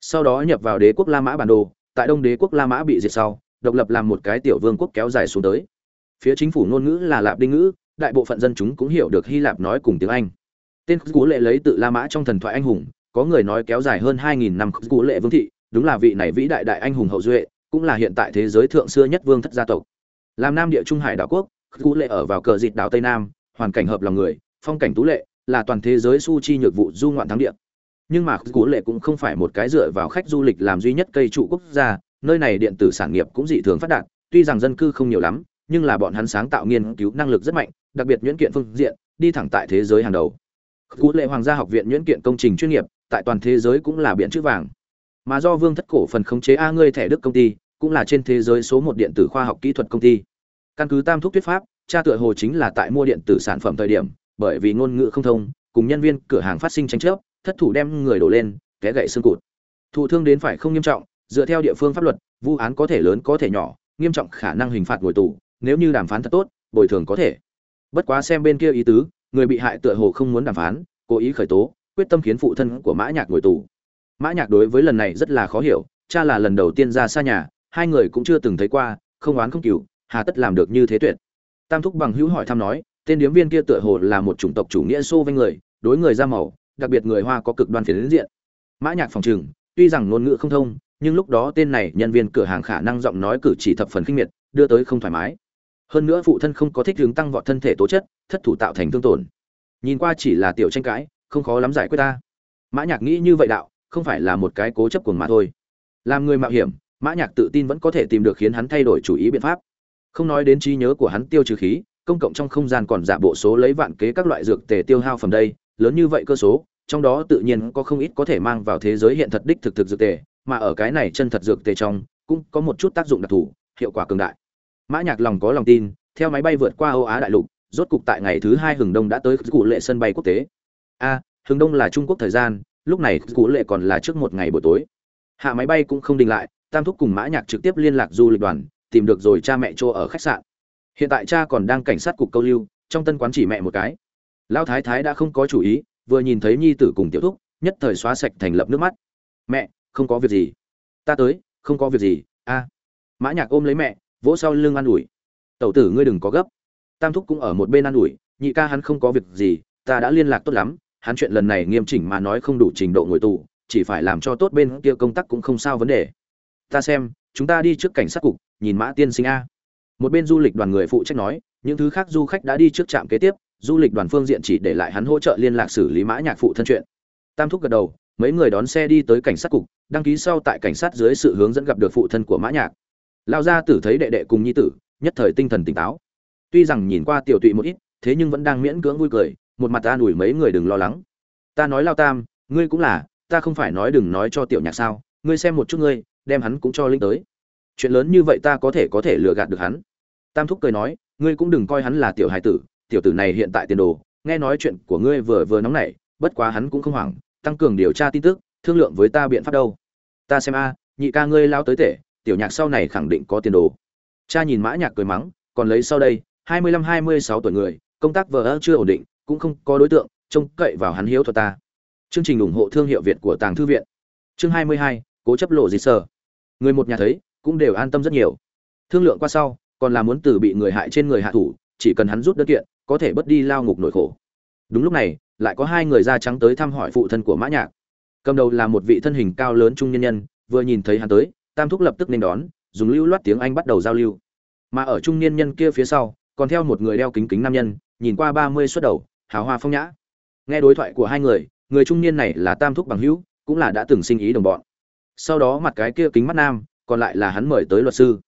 Sau đó nhập vào đế quốc la mã bản đồ, tại đông đế quốc la mã bị diệt sau, độc lập làm một cái tiểu vương quốc kéo dài xuống tới. Phía chính phủ ngôn ngữ là lạp đinh ngữ, đại bộ phận dân chúng cũng hiểu được hy lạp nói cùng tiếng anh. Tên cú lệ lấy tự la mã trong thần thoại anh hùng, có người nói kéo dài hơn 2.000 năm cú lệ vương thị đúng là vị này vĩ đại đại anh hùng hậu duệ, cũng là hiện tại thế giới thượng xưa nhất vương thất gia tộc. Làm nam địa trung hải đảo quốc cú lệ ở vào cờ dịt đảo tây nam, hoàn cảnh hợp lòng người, phong cảnh tú lệ, là toàn thế giới su chi nhược vụ du ngoạn thắng địa. Nhưng mà cú lệ cũng không phải một cái dựa vào khách du lịch làm duy nhất cây trụ quốc gia, nơi này điện tử sản nghiệp cũng dị thường phát đạt, tuy rằng dân cư không nhiều lắm, nhưng là bọn hắn sáng tạo nghiên cứu năng lực rất mạnh, đặc biệt nhuyễn kiện phương diện, đi thẳng tại thế giới hàng đầu. Cú lệ hoàng gia học viện nhuyễn kiện công trình chuyên nghiệp, tại toàn thế giới cũng là biện chữ vàng mà do vương thất cổ phần khống chế a ngươi thẻ đức công ty, cũng là trên thế giới số một điện tử khoa học kỹ thuật công ty. Căn cứ tam thúc thuyết pháp, cha tựa hồ chính là tại mua điện tử sản phẩm thời điểm, bởi vì ngôn ngữ không thông, cùng nhân viên cửa hàng phát sinh tranh chấp, thất thủ đem người đổ lên, té gậy xương cụt. Thụ thương đến phải không nghiêm trọng, dựa theo địa phương pháp luật, vụ án có thể lớn có thể nhỏ, nghiêm trọng khả năng hình phạt ngồi tù, nếu như đàm phán thật tốt, bồi thường có thể. Bất quá xem bên kia ý tứ, người bị hại tựa hồ không muốn đàm phán, cố ý khởi tố, quyết tâm khiến phụ thân của mã nhạc ngồi tù mã nhạc đối với lần này rất là khó hiểu, cha là lần đầu tiên ra xa nhà, hai người cũng chưa từng thấy qua, không oán không cừu, hà tất làm được như thế tuyệt. Tam thúc bằng hữu hỏi thăm nói, tên điếm viên kia tựa hồ là một chủng tộc chủ nghĩa xô với người, đối người da màu, đặc biệt người hoa có cực đoan phiến diện. Mã nhạc phòng trường tuy rằng ngôn ngữ không thông, nhưng lúc đó tên này nhân viên cửa hàng khả năng giọng nói cử chỉ thập phần khinh miệt, đưa tới không thoải mái. Hơn nữa phụ thân không có thích hướng tăng vọt thân thể tố chất, thất thủ tạo thành thương tổn. Nhìn qua chỉ là tiểu tranh cãi, không khó lắm giải quyết ta. Mã nhạc nghĩ như vậy đạo không phải là một cái cố chấp cuồng mà thôi. Làm người mạo hiểm, mã nhạc tự tin vẫn có thể tìm được khiến hắn thay đổi chủ ý biện pháp. Không nói đến trí nhớ của hắn tiêu trừ khí, công cộng trong không gian còn giả bộ số lấy vạn kế các loại dược tề tiêu hao phẩm đây, lớn như vậy cơ số, trong đó tự nhiên có không ít có thể mang vào thế giới hiện thật đích thực thực dược tề, mà ở cái này chân thật dược tề trong, cũng có một chút tác dụng đặc thù, hiệu quả cường đại. Mã nhạc lòng có lòng tin, theo máy bay vượt qua âu á đại lục, rốt cục tại ngày thứ hai hừng đông đã tới cụ lệ sân bay quốc tế. A, hừng đông là trung quốc thời gian lúc này cụ lệ còn là trước một ngày buổi tối. Hạ máy bay cũng không đình lại, tam thúc cùng mã nhạc trực tiếp liên lạc du lịch đoàn, tìm được rồi cha mẹ chỗ ở khách sạn. Hiện tại cha còn đang cảnh sát cục câu lưu, trong tân quán chỉ mẹ một cái. Lão thái thái đã không có chủ ý, vừa nhìn thấy nhi tử cùng tiểu thúc, nhất thời xóa sạch thành lập nước mắt. Mẹ, không có việc gì. Ta tới, không có việc gì, a. Mã nhạc ôm lấy mẹ, vỗ sau lưng an ủi. Tẩu tử ngươi đừng có gấp. Tam thúc cũng ở một bên an ủi, nhị ca hắn không có việc gì, ta đã liên lạc tốt lắm hắn chuyện lần này nghiêm chỉnh mà nói không đủ trình độ ngồi tù, chỉ phải làm cho tốt bên kia công tác cũng không sao vấn đề. Ta xem, chúng ta đi trước cảnh sát cục, nhìn mã tiên sinh a. Một bên du lịch đoàn người phụ trách nói, những thứ khác du khách đã đi trước trạm kế tiếp, du lịch đoàn phương diện chỉ để lại hắn hỗ trợ liên lạc xử lý mã nhạc phụ thân chuyện. Tam thúc gật đầu, mấy người đón xe đi tới cảnh sát cục, đăng ký sau tại cảnh sát dưới sự hướng dẫn gặp được phụ thân của mã nhạc. Lao gia tử thấy đệ đệ cùng nhi tử, nhất thời tinh thần tỉnh táo. Tuy rằng nhìn qua tiểu tụy một ít, thế nhưng vẫn đang miễn cưỡng vui cười một mặt ta đuổi mấy người đừng lo lắng. Ta nói lao tam, ngươi cũng là, ta không phải nói đừng nói cho tiểu nhạc sao, ngươi xem một chút ngươi, đem hắn cũng cho linh tới. Chuyện lớn như vậy ta có thể có thể lừa gạt được hắn. Tam thúc cười nói, ngươi cũng đừng coi hắn là tiểu hài tử, tiểu tử này hiện tại tiền đồ, nghe nói chuyện của ngươi vừa vừa nóng nảy, bất quá hắn cũng không hoảng, tăng cường điều tra tin tức, thương lượng với ta biện pháp đâu. Ta xem a, nhị ca ngươi lao tới tể tiểu nhạc sau này khẳng định có tiền đồ. Cha nhìn mã nhạc cười mắng, còn lấy sau đây, hai mươi lăm, hai mươi sáu tuổi người, công tác vợ chưa ổn định cũng không có đối tượng, trông cậy vào hắn hiếu thuật ta. Chương trình ủng hộ thương hiệu việt của tàng thư viện. Chương hai mươi hai, cố chấp lộ gì sở. Người một nhà thấy, cũng đều an tâm rất nhiều. Thương lượng qua sau, còn là muốn từ bị người hại trên người hạ thủ, chỉ cần hắn rút đơn kiện, có thể bớt đi lao ngục nỗi khổ. Đúng lúc này, lại có hai người da trắng tới thăm hỏi phụ thân của mã nhạc. Cầm đầu là một vị thân hình cao lớn trung nhân nhân, vừa nhìn thấy hắn tới, tam thúc lập tức nên đón, dùng lưu loát tiếng anh bắt đầu giao lưu. Mà ở trung niên nhân kia phía sau, còn theo một người đeo kính kính nam nhân, nhìn qua ba mươi xuất đầu hào hoa phong nhã. Nghe đối thoại của hai người người trung niên này là tam thúc bằng hữu, cũng là đã từng sinh ý đồng bọn. Sau đó mặt cái kia kính mắt nam, còn lại là hắn mời tới luật sư.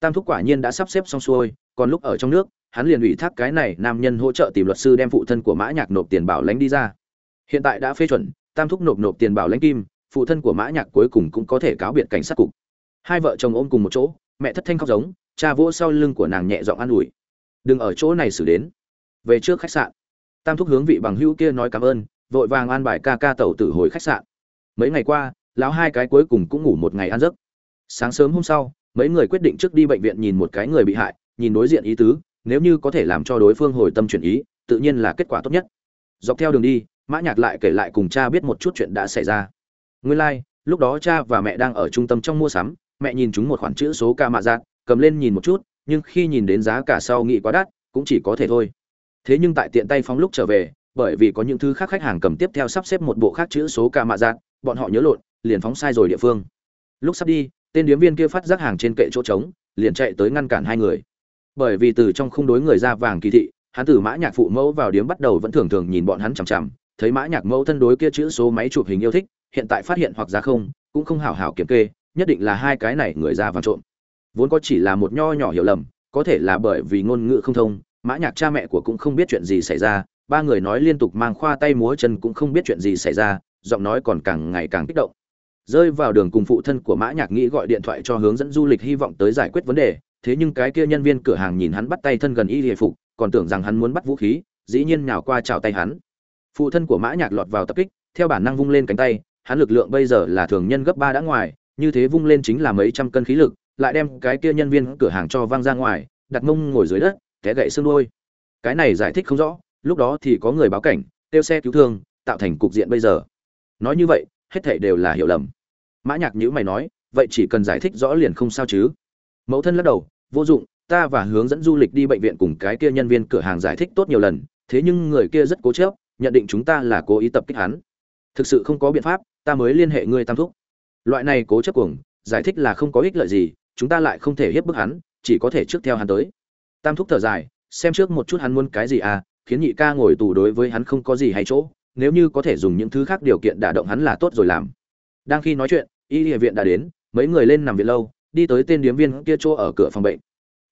Tam thúc quả nhiên đã sắp xếp xong xuôi, còn lúc ở trong nước, hắn liền ủy thác cái này nam nhân hỗ trợ tìm luật sư đem phụ thân của mã nhạc nộp tiền bảo lãnh đi ra. Hiện tại đã phê chuẩn, tam thúc nộp nộp tiền bảo lãnh kim, phụ thân của mã nhạc cuối cùng cũng có thể cáo biệt cảnh sát cục. Hai vợ chồng ôm cùng một chỗ, mẹ thất thanh khóc giống, cha vỗ sau lưng của nàng nhẹ giọng an ủi. Đừng ở chỗ này xử đến. Về trước khách sạn tam thúc hướng vị bằng hữu kia nói cảm ơn vội vàng an bài ca ca tẩu tử hồi khách sạn. Mấy ngày qua lão hai cái cuối cùng cũng ngủ một ngày ăn giấc. Sáng sớm hôm sau mấy người quyết định trước đi bệnh viện nhìn một cái người bị hại nhìn đối diện ý tứ nếu như có thể làm cho đối phương hồi tâm chuyển ý tự nhiên là kết quả tốt nhất. Dọc theo đường đi mã nhạc lại kể lại cùng cha biết một chút chuyện đã xảy ra. Nguyên lai like, lúc đó cha và mẹ đang ở trung tâm trong mua sắm mẹ nhìn chúng một khoản chữ số ca mạ dạng, cầm lên nhìn một chút nhưng khi nhìn đến giá cả sau nghĩ quá đắt cũng chỉ có thể thôi thế nhưng tại tiện tay phóng lúc trở về bởi vì có những thứ khác khách hàng cầm tiếp theo sắp xếp một bộ khác chữ số ca mạ dạng, bọn họ nhớ lộn liền phóng sai rồi địa phương. Lúc sắp đi tên điếm viên kia phát giác hàng trên kệ chỗ trống liền chạy tới ngăn cản hai người. Bởi vì từ trong khung đối người ra vàng kỳ thị hắn từ mã nhạc phụ mẫu vào điếm bắt đầu vẫn thường thường nhìn bọn hắn chằm chằm thấy mã nhạc mẫu thân đối kia chữ số máy chụp hình yêu thích hiện tại phát hiện hoặc ra không cũng không hảo hảo kiểm kê nhất định là hai cái này người ra vàng trộm. Vốn có chỉ là một nho nhỏ hiểu lầm có thể là bởi vì ngôn ngữ không thông mã nhạc cha mẹ của cũng không biết chuyện gì xảy ra, ba người nói liên tục mang khoa tay múa chân cũng không biết chuyện gì xảy ra, giọng nói còn càng ngày càng kích động. Rơi vào đường cùng phụ thân của mã nhạc nghĩ gọi điện thoại cho hướng dẫn du lịch hy vọng tới giải quyết vấn đề, thế nhưng cái kia nhân viên cửa hàng nhìn hắn bắt tay thân gần y hề phục, còn tưởng rằng hắn muốn bắt vũ khí, dĩ nhiên nhào qua chào tay hắn. Phụ thân của mã nhạc lọt vào tập kích, theo bản năng vung lên cánh tay, hắn lực lượng bây giờ là thường nhân gấp ba đã ngoài, như thế vung lên chính là mấy trăm cân khí lực, lại đem cái kia nhân viên cửa hàng cho văng ra ngoài, đặt mông ngồi dưới đất té gãy xương đuôi. Cái này giải thích không rõ, lúc đó thì có người báo cảnh tiêu xe cứu thương, tạo thành cục diện bây giờ. Nói như vậy, hết thảy đều là hiểu lầm. Mã nhạc nhữ mày nói, vậy chỉ cần giải thích rõ liền không sao chứ. Mẫu thân lắc đầu, vô dụng, ta và hướng dẫn du lịch đi bệnh viện cùng cái kia nhân viên cửa hàng giải thích tốt nhiều lần, thế nhưng người kia rất cố chấp, nhận định chúng ta là cố ý tập kích hắn. Thực sự không có biện pháp, ta mới liên hệ ngươi tam thúc. Loại này cố chấp cuồng, giải thích là không có ích lợi gì, chúng ta lại không thể hiếp bức hắn, chỉ có thể trước theo hắn tới tam thúc thở dài, xem trước một chút hắn muốn cái gì à khiến nhị ca ngồi tù đối với hắn không có gì hay chỗ, nếu như có thể dùng những thứ khác điều kiện đả động hắn là tốt rồi làm. Đang khi nói chuyện, y địa viện đã đến, mấy người lên nằm viện lâu, đi tới tên điếm viên kia chỗ ở cửa phòng bệnh.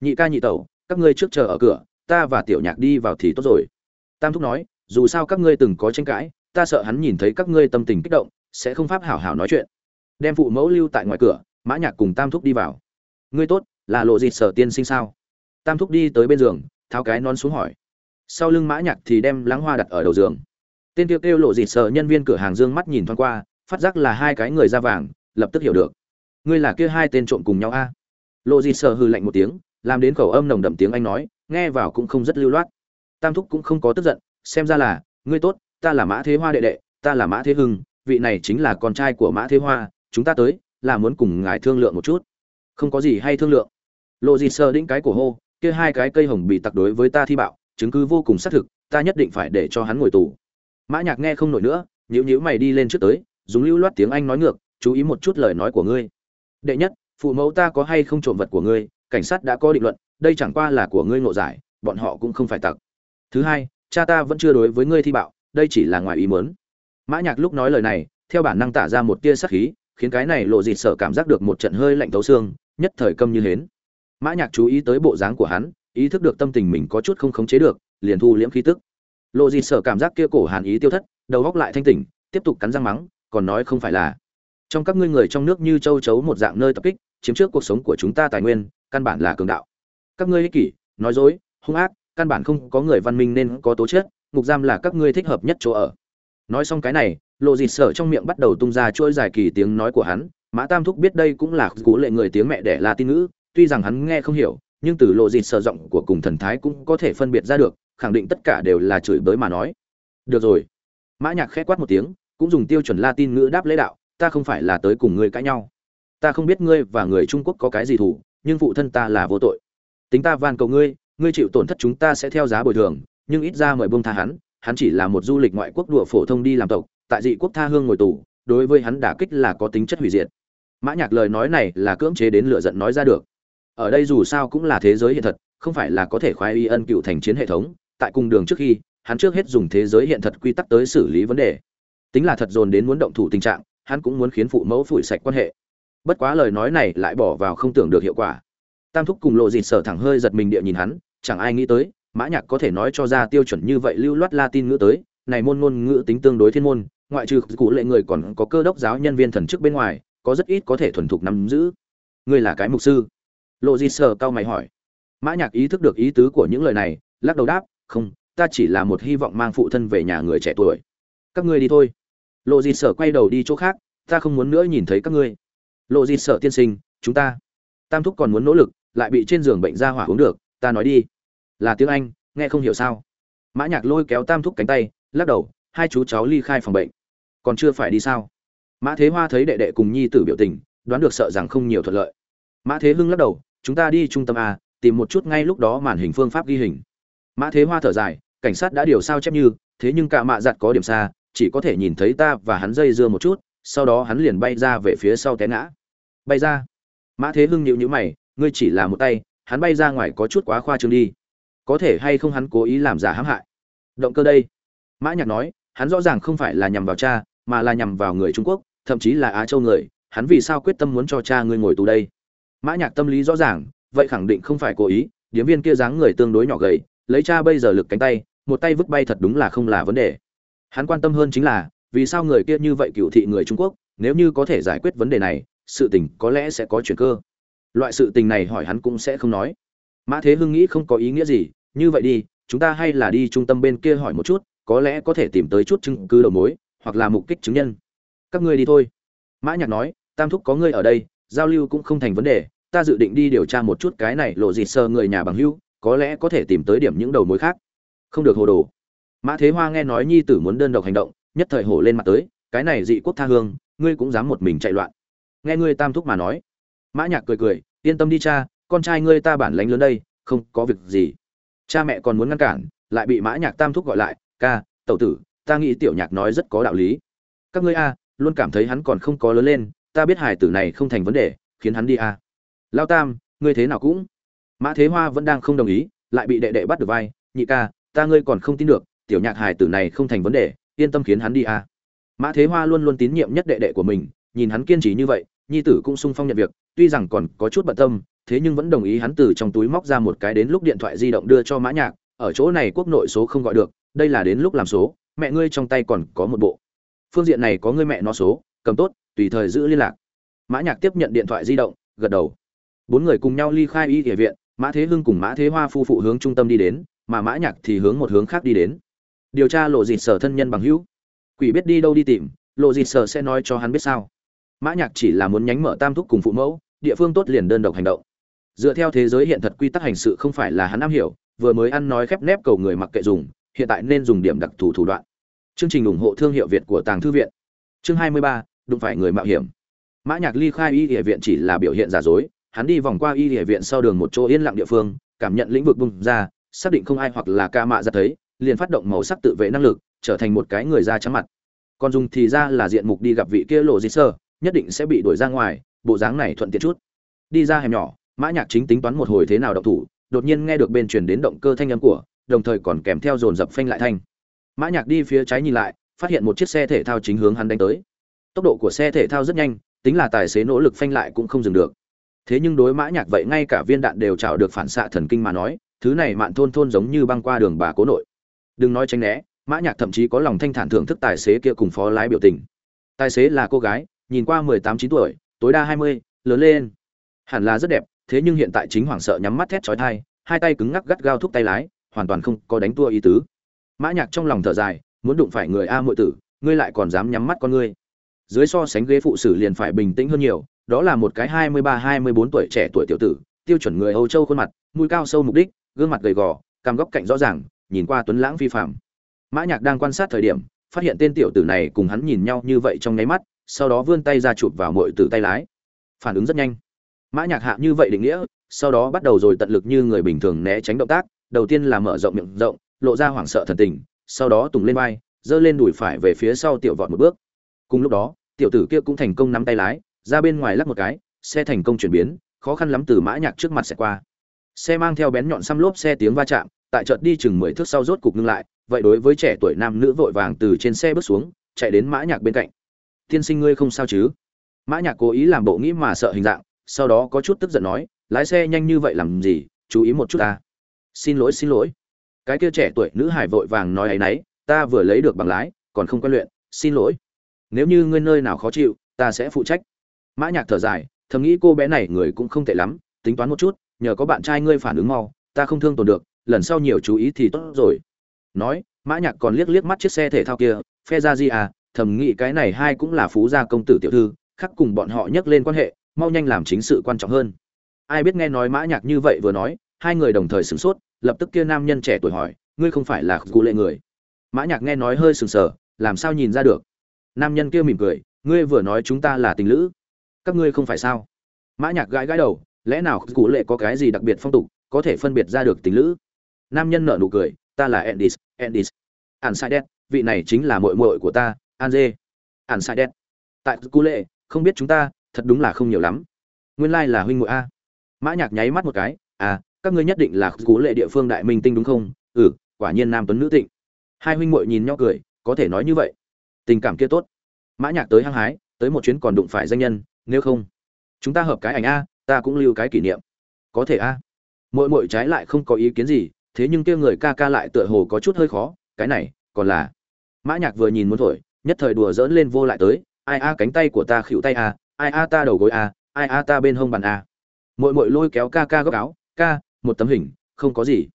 Nhị ca nhị tẩu, các ngươi trước chờ ở cửa, ta và tiểu nhạc đi vào thì tốt rồi. Tam thúc nói, dù sao các ngươi từng có tranh cãi, ta sợ hắn nhìn thấy các ngươi tâm tình kích động, sẽ không pháp hảo hảo nói chuyện. Đem phụ mẫu lưu tại ngoài cửa, mã nhạc cùng tam thúc đi vào. Ngươi tốt, là lộ dịt sở tiên sinh sao? Tam thúc đi tới bên giường, tháo cái nón xuống hỏi. Sau lưng mã nhạc thì đem lãng hoa đặt ở đầu giường. Tên kêu kêu lộ dịt sợ nhân viên cửa hàng dương mắt nhìn thoáng qua, phát giác là hai cái người da vàng, lập tức hiểu được. Ngươi là kia hai tên trộm cùng nhau a? Lộ dịt sợ hừ lạnh một tiếng, làm đến khẩu âm nồng đậm tiếng anh nói, nghe vào cũng không rất lưu loát. Tam thúc cũng không có tức giận, xem ra là, ngươi tốt, ta là mã thế hoa đệ đệ, ta là mã thế hưng, vị này chính là con trai của mã thế hoa, chúng ta tới, là muốn cùng ngài thương lượng một chút. Không có gì hay thương lượng. Lộ dịt sợ đĩnh cái cổ hô kia hai cái cây hồng bị tặc đối với ta thi bạo, chứng cứ vô cùng xác thực, ta nhất định phải để cho hắn ngồi tù. Mã nhạc nghe không nổi nữa, nhíu nhíu mày đi lên trước tới, dùng lưu loát tiếng anh nói ngược, chú ý một chút lời nói của ngươi. Đệ nhất, phụ mẫu ta có hay không trộm vật của ngươi, cảnh sát đã có định luận, đây chẳng qua là của ngươi ngộ giải, bọn họ cũng không phải tặc. Thứ hai, cha ta vẫn chưa đối với ngươi thi bạo, đây chỉ là ngoài ý muốn. Mã nhạc lúc nói lời này, theo bản năng tả ra một tia sát khí, khiến cái này lộ dịt sợ cảm giác được một trận hơi lạnh thấu xương, nhất thời câm như hến mã nhạc chú ý tới bộ dáng của hắn ý thức được tâm tình mình có chút không khống chế được liền thu liễm khí tức. Lộ dịt sợ cảm giác kia cổ hàn ý tiêu thất đầu góc lại thanh tỉnh tiếp tục cắn răng mắng còn nói không phải là trong các ngươi người trong nước như châu chấu một dạng nơi tập kích chiếm trước cuộc sống của chúng ta tài nguyên căn bản là cường đạo. Các ngươi ích kỷ nói dối hung ác căn bản không có người văn minh nên có tố chết, ngục giam là các ngươi thích hợp nhất chỗ ở. Nói xong cái này lộ dịt sợ trong miệng bắt đầu tung ra chuỗi dài kỳ tiếng nói của hắn mã tam thúc biết đây cũng là cú lệ người tiếng mẹ đẻ latin ngữ tuy rằng hắn nghe không hiểu, nhưng từ lộ dịt sợ giọng của cùng thần thái cũng có thể phân biệt ra được, khẳng định tất cả đều là chửi bới mà nói. Được rồi. Mã nhạc khẽ quát một tiếng, cũng dùng tiêu chuẩn latin ngữ đáp lễ đạo, ta không phải là tới cùng ngươi cãi nhau. Ta không biết ngươi và người trung quốc có cái gì thủ nhưng phụ thân ta là vô tội. Tính ta van cầu ngươi ngươi chịu tổn thất chúng ta sẽ theo giá bồi thường, nhưng ít ra mời buông tha hắn hắn chỉ là một du lịch ngoại quốc đùa phổ thông đi làm tộc, tại dị quốc tha hương ngồi tù, đối với hắn đả kích là có tính chất hủy diệt. Mã nhạc lời nói này là cưỡng chế đến lựa giận nói ra được ở đây dù sao cũng là thế giới hiện thật, không phải là có thể khoái y ân cựu thành chiến hệ thống, tại cùng đường trước khi, hắn trước hết dùng thế giới hiện thật quy tắc tới xử lý vấn đề. Tính là thật dồn đến muốn động thủ tình trạng, hắn cũng muốn khiến phụ mẫu phủi sạch quan hệ. Bất quá lời nói này lại bỏ vào không tưởng được hiệu quả. Tam thúc cùng lộ dịt sở thẳng hơi giật mình địa nhìn hắn, chẳng ai nghĩ tới, mã nhạc có thể nói cho ra tiêu chuẩn như vậy lưu loát latin ngữ tới, này môn ngôn ngữ tính tương đối thiên môn, ngoại trừ cụ lệ người còn có cơ đốc giáo nhân viên thần chức bên ngoài, có rất ít có thể thuần thục nắm giữ. Ngươi là cái mục sư lộ di sờ cao mày hỏi. Mã nhạc ý thức được ý tứ của những lời này, lắc đầu đáp, không, ta chỉ là một hy vọng mang phụ thân về nhà người trẻ tuổi. Các ngươi đi thôi. Lộ di sở quay đầu đi chỗ khác, ta không muốn nữa nhìn thấy các ngươi. Lộ Di sợ tiên sinh, chúng ta. Tam thúc còn muốn nỗ lực, lại bị trên giường bệnh ra hỏa uống được, ta nói đi. Là tiếng anh, nghe không hiểu sao? Mã nhạc lôi kéo tam thúc cánh tay, lắc đầu, hai chú cháu ly khai phòng bệnh, còn chưa phải đi sao? Mã thế hoa thấy đệ đệ cùng nhi tử biểu tình, đoán được sợ rằng không nhiều thuận lợi. Mã thế hưng lắc đầu chúng ta đi trung tâm a, tìm một chút ngay lúc đó màn hình phương pháp ghi hình. Mã thế hoa thở dài, cảnh sát đã điều sao chép như, thế nhưng cả mạ giặt có điểm xa, chỉ có thể nhìn thấy ta và hắn dây dưa một chút, sau đó hắn liền bay ra về phía sau té ngã. Bay ra. Mã thế hưng nhịu nhữ mày, ngươi chỉ là một tay, hắn bay ra ngoài có chút quá khoa trương đi. Có thể hay không hắn cố ý làm giả hãm hại? Động cơ đây. Mã nhạc nói, hắn rõ ràng không phải là nhằm vào cha, mà là nhằm vào người trung quốc, thậm chí là á châu người, hắn vì sao quyết tâm muốn cho cha ngươi ngồi tù đây? Mã nhạc tâm lý rõ ràng, vậy khẳng định không phải cố ý, điếm viên kia dáng người tương đối nhỏ gầy, lấy cha bây giờ lực cánh tay, một tay vứt bay thật đúng là không là vấn đề. Hắn quan tâm hơn chính là, vì sao người kia như vậy cựu thị người trung quốc, nếu như có thể giải quyết vấn đề này, sự tình có lẽ sẽ có chuyển cơ. Loại sự tình này hỏi hắn cũng sẽ không nói. Mã thế hưng nghĩ không có ý nghĩa gì, như vậy đi, chúng ta hay là đi trung tâm bên kia hỏi một chút, có lẽ có thể tìm tới chút chứng cứ đầu mối, hoặc là mục kích chứng nhân. Các ngươi đi thôi. Mã nhạc nói, tam thúc có ngươi ở đây, giao lưu cũng không thành vấn đề ta dự định đi điều tra một chút cái này lộ dịt sơ người nhà bằng hữu, có lẽ có thể tìm tới điểm những đầu mối khác. Không được hồ đồ. Mã thế hoa nghe nói nhi tử muốn đơn độc hành động, nhất thời hổ lên mặt tới, cái này dị quốc tha hương, ngươi cũng dám một mình chạy loạn. Nghe ngươi tam thúc mà nói. Mã nhạc cười cười, yên tâm đi cha, con trai ngươi ta bản lãnh lớn đây, không có việc gì. Cha mẹ còn muốn ngăn cản, lại bị mã nhạc tam thúc gọi lại, ca, tẩu tử, ta nghĩ tiểu nhạc nói rất có đạo lý. Các ngươi a, luôn cảm thấy hắn còn không có lớn lên, ta biết hài tử này không thành vấn đề, khiến hắn đi a lao tam, ngươi thế nào cũng mã thế hoa vẫn đang không đồng ý, lại bị đệ đệ bắt được vai. Nhị ca, ta ngươi còn không tin được, tiểu nhạc hài tử này không thành vấn đề, yên tâm khiến hắn đi à? mã thế hoa luôn luôn tín nhiệm nhất đệ đệ của mình, nhìn hắn kiên trì như vậy, nhi tử cũng sung phong nhận việc, tuy rằng còn có chút bận tâm, thế nhưng vẫn đồng ý hắn từ trong túi móc ra một cái đến lúc điện thoại di động đưa cho mã nhạc, ở chỗ này quốc nội số không gọi được, đây là đến lúc làm số, mẹ ngươi trong tay còn có một bộ. Phương diện này có ngươi mẹ nó số, cầm tốt, tùy thời giữ liên lạc. Mã nhạc tiếp nhận điện thoại di động, gật đầu bốn người cùng nhau ly khai y địa viện mã thế hưng cùng mã thế hoa phu phụ hướng trung tâm đi đến mà mã nhạc thì hướng một hướng khác đi đến. Điều tra lộ dịt sở thân nhân bằng hữu. Quỷ biết đi đâu đi tìm lộ dịt sở sẽ nói cho hắn biết sao. Mã nhạc chỉ là muốn nhánh mở tam thúc cùng phụ mẫu địa phương tốt liền đơn độc hành động. Dựa theo thế giới hiện thật quy tắc hành sự không phải là hắn am hiểu vừa mới ăn nói khép nép cầu người mặc kệ dùng hiện tại nên dùng điểm đặc thù thủ đoạn. Chương trình ủng hộ thương hiệu việt của tàng thư viện. Chương 23, đụng phải người mạo hiểm. Mã nhạc ly khai y địa viện chỉ là biểu hiện giả dối hắn đi vòng qua y địa viện sau đường một chỗ yên lặng địa phương, cảm nhận lĩnh vực bung ra, xác định không ai hoặc là ca mạ ra thấy, liền phát động màu sắc tự vệ năng lực, trở thành một cái người da trắng mặt. Còn dùng thì ra là diện mục đi gặp vị kia lộ di sơ, nhất định sẽ bị đuổi ra ngoài, bộ dáng này thuận tiện chút. Đi ra hẻm nhỏ, mã nhạc chính tính toán một hồi thế nào động thủ, đột nhiên nghe được bên truyền đến động cơ thanh âm của, đồng thời còn kèm theo dồn dập phanh lại thanh. Mã nhạc đi phía trái nhìn lại, phát hiện một chiếc xe thể thao chính hướng hắn đánh tới. Tốc độ của xe thể thao rất nhanh, tính là tài xế nỗ lực phanh lại cũng không dừng được thế nhưng đối mã nhạc vậy ngay cả viên đạn đều chảo được phản xạ thần kinh mà nói, thứ này mạn thôn thôn giống như băng qua đường bà cố nội. Đừng nói tránh né, mã nhạc thậm chí có lòng thanh thản thưởng thức tài xế kia cùng phó lái biểu tình. Tài xế là cô gái, nhìn qua mười tám, chín tuổi, tối đa hai mươi, lớn lên. Hẳn là rất đẹp, thế nhưng hiện tại chính hoảng sợ nhắm mắt thét chói tai, hai tay cứng ngắc gắt gao thúc tay lái, hoàn toàn không có đánh tua ý tứ. Mã nhạc trong lòng thở dài, muốn đụng phải người a muội tử, ngươi lại còn dám nhắm mắt con ngươi. Dưới so sánh ghế phụ sử liền phải bình tĩnh hơn nhiều đó là một cái hai mươi ba, hai mươi bốn tuổi trẻ tuổi tiểu tử, tiêu chuẩn người âu châu khuôn mặt, mũi cao sâu mục đích, gương mặt gầy gò, cằm góc cạnh rõ ràng, nhìn qua tuấn lãng phi phàm. Mã nhạc đang quan sát thời điểm, phát hiện tên tiểu tử này cùng hắn nhìn nhau như vậy trong nháy mắt, sau đó vươn tay ra chụp vào muội tử tay lái. Phản ứng rất nhanh. Mã nhạc hạ như vậy định nghĩa, sau đó bắt đầu rồi tận lực như người bình thường né tránh động tác, đầu tiên là mở rộng miệng rộng, lộ ra hoảng sợ thần tình, sau đó tùng lên vai, giơ lên đùi phải về phía sau tiểu vọt một bước. Cùng lúc đó, tiểu tử kia cũng thành công nắm tay lái ra bên ngoài lắc một cái, xe thành công chuyển biến, khó khăn lắm từ mã nhạc trước mặt sẽ qua. Xe mang theo bén nhọn xăm lốp xe tiếng va chạm, tại chợt đi chừng mười thước sau rốt cục ngưng lại, vậy đối với trẻ tuổi nam nữ vội vàng từ trên xe bước xuống, chạy đến mã nhạc bên cạnh. Tiên sinh ngươi không sao chứ? Mã nhạc cố ý làm bộ nghĩ mà sợ hình dạng, sau đó có chút tức giận nói, lái xe nhanh như vậy làm gì, chú ý một chút ta. Xin lỗi xin lỗi. Cái kia trẻ tuổi nữ hải vội vàng nói, ấy nấy, ta vừa lấy được bằng lái, còn không quen luyện, xin lỗi. Nếu như ngươi nơi nào khó chịu, ta sẽ phụ trách mã nhạc thở dài, thầm nghĩ cô bé này người cũng không tệ lắm, tính toán một chút, nhờ có bạn trai ngươi phản ứng mau, ta không thương tổn được, lần sau nhiều chú ý thì tốt rồi. Nói, mã nhạc còn liếc liếc mắt chiếc xe thể thao kia, phe ra gì à thầm nghĩ cái này hai cũng là phú gia công tử tiểu thư, khắc cùng bọn họ nhắc lên quan hệ, mau nhanh làm chính sự quan trọng hơn. Ai biết nghe nói mã nhạc như vậy vừa nói, hai người đồng thời sửng sốt, lập tức kia nam nhân trẻ tuổi hỏi, ngươi không phải là cụ lệ người? Mã nhạc nghe nói hơi sừng sờ, làm sao nhìn ra được? Nam nhân kia mỉm cười, ngươi vừa nói chúng ta là tình lữ các ngươi không phải sao? Mã nhạc gãi gãi đầu lẽ nào cụ lệ có cái gì đặc biệt phong tục có thể phân biệt ra được tình lữ? Nam nhân nở nụ cười ta là endis endis ản sai đen, vị này chính là muội muội của ta an dê. Ản sai đen, tại cụ lệ không biết chúng ta thật đúng là không nhiều lắm. Nguyên lai like là huynh muội a. Mã nhạc nháy mắt một cái à các ngươi nhất định là cụ lệ địa phương đại minh tinh đúng không? Ừ quả nhiên nam tuấn nữ tịnh. Hai huynh muội nhìn nhau cười có thể nói như vậy. Tình cảm kia tốt. Mã nhạc tới hăng hái tới một chuyến còn đụng phải danh nhân nếu không, chúng ta hợp cái ảnh a, ta cũng lưu cái kỷ niệm. Có thể a. Mỗi mỗi trái lại không có ý kiến gì, thế nhưng kia người ca ca lại tựa hồ có chút hơi khó, cái này, còn là mã nhạc vừa nhìn muốn thổi, nhất thời đùa dỡn lên vô lại tới, ai a, cánh tay của ta khựu tay a, ai a, ta đầu gối a, ai a, ta bên hông bàn a. Mỗi mỗi lôi kéo ca ca góc áo, ca, một tấm hình, không có gì.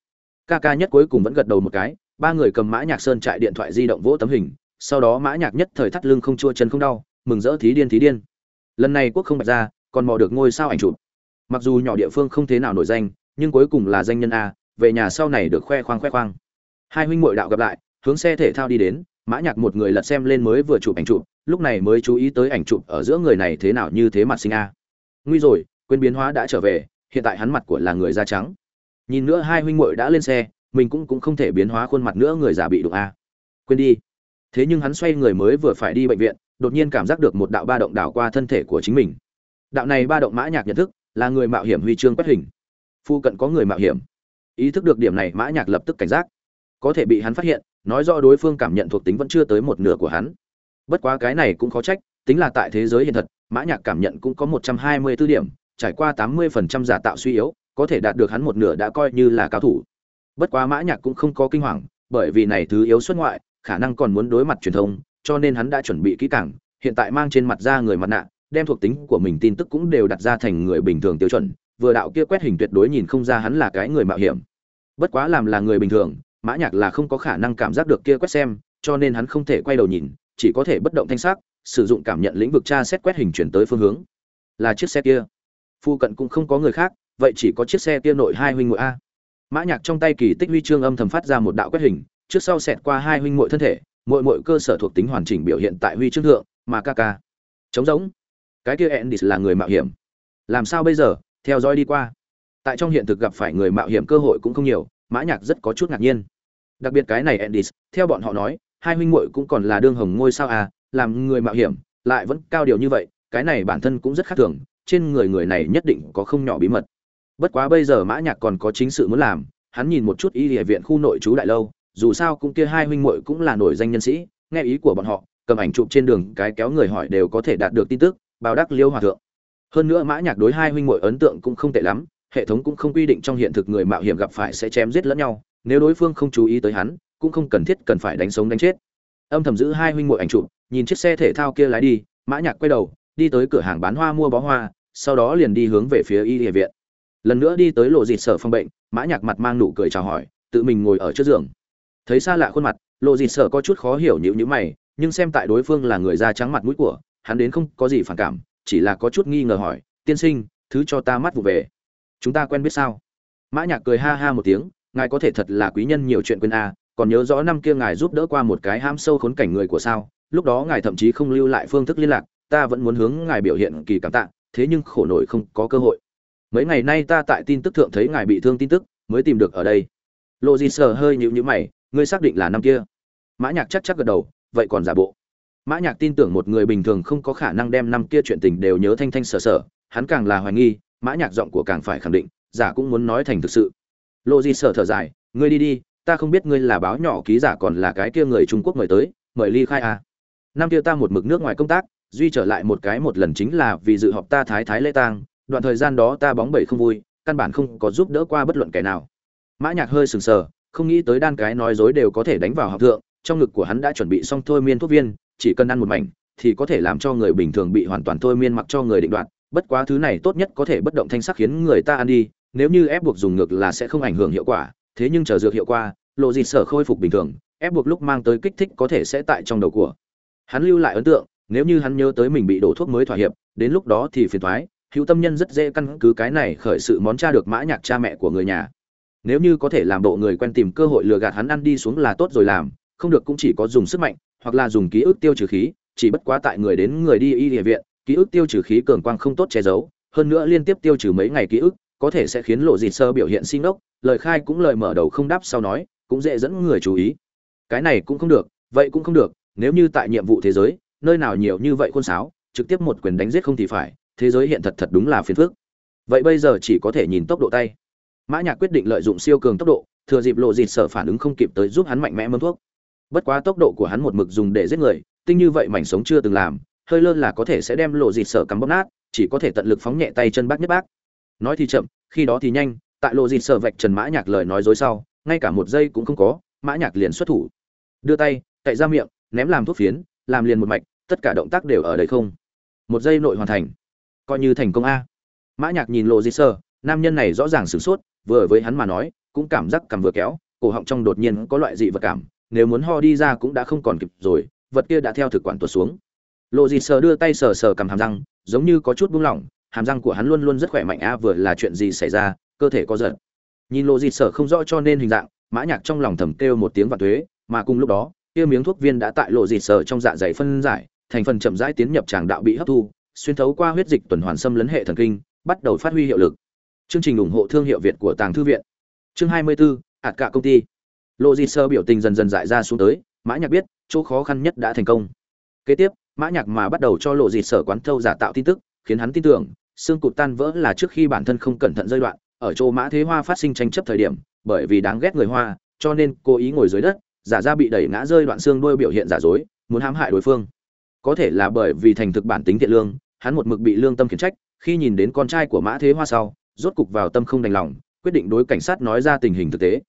Ca ca nhất cuối cùng vẫn gật đầu một cái, ba người cầm mã nhạc sơn chạy điện thoại di động vỗ tấm hình, sau đó mã nhạc nhất thời thắt lưng không chua chân không đau, mừng rỡ thí điên thí điên lần này quốc không bạch ra, còn mò được ngôi sao ảnh chụp. Mặc dù nhỏ địa phương không thế nào nổi danh, nhưng cuối cùng là danh nhân a, về nhà sau này được khoe khoang khoe khoang. Hai huynh muội đạo gặp lại, hướng xe thể thao đi đến, mã nhạc một người lật xem lên mới vừa chụp ảnh chụp, lúc này mới chú ý tới ảnh chụp ở giữa người này thế nào như thế mặt sinh a. Nguy rồi, quên biến hóa đã trở về, hiện tại hắn mặt của là người da trắng. Nhìn nữa hai huynh muội đã lên xe, mình cũng cũng không thể biến hóa khuôn mặt nữa người già bị đụng a. Quên đi. Thế nhưng hắn xoay người mới vừa phải đi bệnh viện đột nhiên cảm giác được một đạo ba động đảo qua thân thể của chính mình. Đạo này ba động mã nhạc nhận thức, là người mạo hiểm huy chương quét hình. Phu cận có người mạo hiểm. Ý thức được điểm này, mã nhạc lập tức cảnh giác. Có thể bị hắn phát hiện, nói rõ đối phương cảm nhận thuộc tính vẫn chưa tới một nửa của hắn. Bất quá cái này cũng khó trách, tính là tại thế giới hiện thật, mã nhạc cảm nhận cũng có một trăm hai mươi 124 điểm, trải qua tám mươi phần trăm giả tạo suy yếu, có thể đạt được hắn một nửa đã coi như là cao thủ. Bất quá mã nhạc cũng không có kinh hoàng, bởi vì này thứ yếu xuất ngoại, khả năng còn muốn đối mặt truyền thông cho nên hắn đã chuẩn bị kỹ càng, hiện tại mang trên mặt ra người mặt nạ, đem thuộc tính của mình tin tức cũng đều đặt ra thành người bình thường tiêu chuẩn, vừa đạo kia quét hình tuyệt đối nhìn không ra hắn là cái người mạo hiểm. Bất quá làm là người bình thường, mã nhạc là không có khả năng cảm giác được kia quét xem, cho nên hắn không thể quay đầu nhìn, chỉ có thể bất động thanh sắc, sử dụng cảm nhận lĩnh vực tra xét quét hình chuyển tới phương hướng. Là chiếc xe kia. Phu cận cũng không có người khác, vậy chỉ có chiếc xe kia nội hai huynh muội a. Mã nhạc trong tay kỳ tích huy chương âm thầm phát ra một đạo quét hình, trước sau xẹt qua hai huynh muội thân thể Mỗi mỗi cơ sở thuộc tính hoàn chỉnh biểu hiện tại huy chương thượng, mà ca ca. Chống giống cái kia Endis là người mạo hiểm. Làm sao bây giờ? Theo dõi đi qua. Tại trong hiện thực gặp phải người mạo hiểm cơ hội cũng không nhiều, mã nhạc rất có chút ngạc nhiên. Đặc biệt cái này Endis theo bọn họ nói, hai huynh muội cũng còn là đương hồng ngôi sao à làm người mạo hiểm, lại vẫn cao điều như vậy, cái này bản thân cũng rất khác thường, trên người người này nhất định có không nhỏ bí mật. Bất quá bây giờ mã nhạc còn có chính sự muốn làm, hắn nhìn một chút y địa viện khu nội trú đại lâu dù sao cũng kia hai huynh muội cũng là nổi danh nhân sĩ, nghe ý của bọn họ, cầm ảnh chụp trên đường cái kéo người hỏi đều có thể đạt được tin tức, báo đắc liêu hòa thượng. Hơn nữa mã nhạc đối hai huynh muội ấn tượng cũng không tệ lắm, hệ thống cũng không quy định trong hiện thực người mạo hiểm gặp phải sẽ chém giết lẫn nhau, nếu đối phương không chú ý tới hắn, cũng không cần thiết cần phải đánh sống đánh chết. Âm thầm giữ hai huynh muội ảnh chụp, nhìn chiếc xe thể thao kia lái đi, mã nhạc quay đầu, đi tới cửa hàng bán hoa mua bó hoa, sau đó liền đi hướng về phía y y viện. Lần nữa đi tới lộ dịch sở phòng bệnh, mã nhạc mặt mang nụ cười chào hỏi, tự mình ngồi ở trước giường thấy xa lạ khuôn mặt, lộ dịt sở có chút khó hiểu nhíu nhữ mày, nhưng xem tại đối phương là người da trắng mặt mũi của, hắn đến không có gì phản cảm, chỉ là có chút nghi ngờ hỏi, tiên sinh, thứ cho ta mắt vụ về. Chúng ta quen biết sao? Mã nhạc cười ha ha một tiếng, ngài có thể thật là quý nhân nhiều chuyện quên a còn nhớ rõ năm kia ngài giúp đỡ qua một cái ham sâu khốn cảnh người của sao, lúc đó ngài thậm chí không lưu lại phương thức liên lạc, ta vẫn muốn hướng ngài biểu hiện kỳ cảm tạ, thế nhưng khổ nổi không có cơ hội. Mấy ngày nay ta tại tin tức thượng thấy ngài bị thương tin tức, mới tìm được ở đây. Lộ gì sờ hơi nhịu nhữ mày ngươi xác định là năm kia. Mã nhạc chắc chắc gật đầu, vậy còn giả bộ? Mã nhạc tin tưởng một người bình thường không có khả năng đem năm kia chuyện tình đều nhớ thanh thanh sở sở, hắn càng là hoài nghi, mã nhạc giọng của càng phải khẳng định, giả cũng muốn nói thành thực sự. Lộ gì sở thở dài, ngươi đi đi, ta không biết ngươi là báo nhỏ ký giả còn là cái kia người trung quốc mời tới, mời ly khai à. năm kia ta một mực nước ngoài công tác, duy trở lại một cái một lần chính là vì dự họp ta thái thái lễ tang, đoạn thời gian đó ta bóng bẩy không vui, căn bản không có giúp đỡ qua bất luận kẻ nào. Mã nhạc hơi sừng sờ không nghĩ tới đan cái nói dối đều có thể đánh vào học thượng, trong ngực của hắn đã chuẩn bị xong thôi miên thuốc viên, chỉ cần ăn một mảnh, thì có thể làm cho người bình thường bị hoàn toàn thôi miên mặc cho người định đoạt, bất quá thứ này tốt nhất có thể bất động thanh sắc khiến người ta ăn đi, nếu như ép buộc dùng ngược là sẽ không ảnh hưởng hiệu quả, thế nhưng chờ dược hiệu quả lộ gì sở khôi phục bình thường, ép buộc lúc mang tới kích thích có thể sẽ tại trong đầu của hắn lưu lại ấn tượng, nếu như hắn nhớ tới mình bị đổ thuốc mới thỏa hiệp, đến lúc đó thì phiền thoái, hữu tâm nhân rất dễ căn cứ cái này khởi sự món cha được mã nhạc cha mẹ của người nhà nếu như có thể làm bộ người quen tìm cơ hội lừa gạt hắn ăn đi xuống là tốt rồi làm, không được cũng chỉ có dùng sức mạnh, hoặc là dùng ký ức tiêu trừ khí, chỉ bất quá tại người đến người đi y địa viện, ký ức tiêu trừ khí cường quang không tốt che giấu, hơn nữa liên tiếp tiêu trừ mấy ngày ký ức, có thể sẽ khiến lộ dịt sơ biểu hiện sinh đốc lời khai cũng lời mở đầu không đáp sau nói, cũng dễ dẫn người chú ý. Cái này cũng không được, vậy cũng không được, nếu như tại nhiệm vụ thế giới, nơi nào nhiều như vậy khôn sáo, trực tiếp một quyền đánh giết không thì phải, thế giới hiện thật thật đúng là phiền phức. Vậy bây giờ chỉ có thể nhìn tốc độ tay mã nhạc quyết định lợi dụng siêu cường tốc độ, thừa dịp lộ dịt sở phản ứng không kịp tới giúp hắn mạnh mẽ mâm thuốc. Bất quá tốc độ của hắn một mực dùng để giết người, tinh như vậy mảnh sống chưa từng làm, hơi lơ là có thể sẽ đem lộ dịt sở cắm bóp nát, chỉ có thể tận lực phóng nhẹ tay chân bác nhất bác. Nói thì chậm, khi đó thì nhanh, tại lộ dịt sở vạch trần mã nhạc lời nói dối sau, ngay cả một giây cũng không có, mã nhạc liền xuất thủ. Đưa tay, cậy ra miệng, ném làm thuốc phiến, làm liền một mạch, tất cả động tác đều ở đây không. Một giây nội hoàn thành. Coi như thành công a. Mã nhạc nhìn lộ dịt sở, nam nhân này rõ ràng sửng sốt vừa với hắn mà nói, cũng cảm giác cầm vừa kéo, cổ họng trong đột nhiên có loại dị vật cảm, nếu muốn ho đi ra cũng đã không còn kịp rồi, vật kia đã theo thực quản tuột xuống. Lộ dị sờ đưa tay sờ sờ cầm hàm răng, giống như có chút buông lỏng, hàm răng của hắn luôn luôn rất khỏe mạnh a vừa là chuyện gì xảy ra, cơ thể có giật. Nhìn lộ dị sờ không rõ cho nên hình dạng, mã nhạc trong lòng thầm kêu một tiếng vạn thuế, mà cùng lúc đó, kia miếng thuốc viên đã tại lộ dị sờ trong dạ dày phân giải, thành phần chậm rãi tiến nhập tràng đạo bị hấp thu, xuyên thấu qua huyết dịch tuần hoàn xâm lấn hệ thần kinh, bắt đầu phát huy hiệu lực chương trình ủng hộ thương hiệu việt của tàng thư viện. Chương 24, ạt cả công ty. Lộ Di Sơ biểu tình dần dần dại ra xuống tới mã nhạc biết chỗ khó khăn nhất đã thành công. Kế tiếp mã nhạc mà bắt đầu cho lộ Di sở quán thâu giả tạo tin tức khiến hắn tin tưởng xương cụt tan vỡ là trước khi bản thân không cẩn thận rơi đoạn ở chỗ mã thế hoa phát sinh tranh chấp thời điểm bởi vì đáng ghét người hoa cho nên cố ý ngồi dưới đất giả ra bị đẩy ngã rơi đoạn xương đuôi biểu hiện giả dối muốn hãm hại đối phương. Có thể là bởi vì thành thực bản tính thiện lương hắn một mực bị lương tâm khiển trách khi nhìn đến con trai của mã thế hoa sau rốt cục vào tâm không đành lòng, quyết định đối cảnh sát nói ra tình hình thực tế.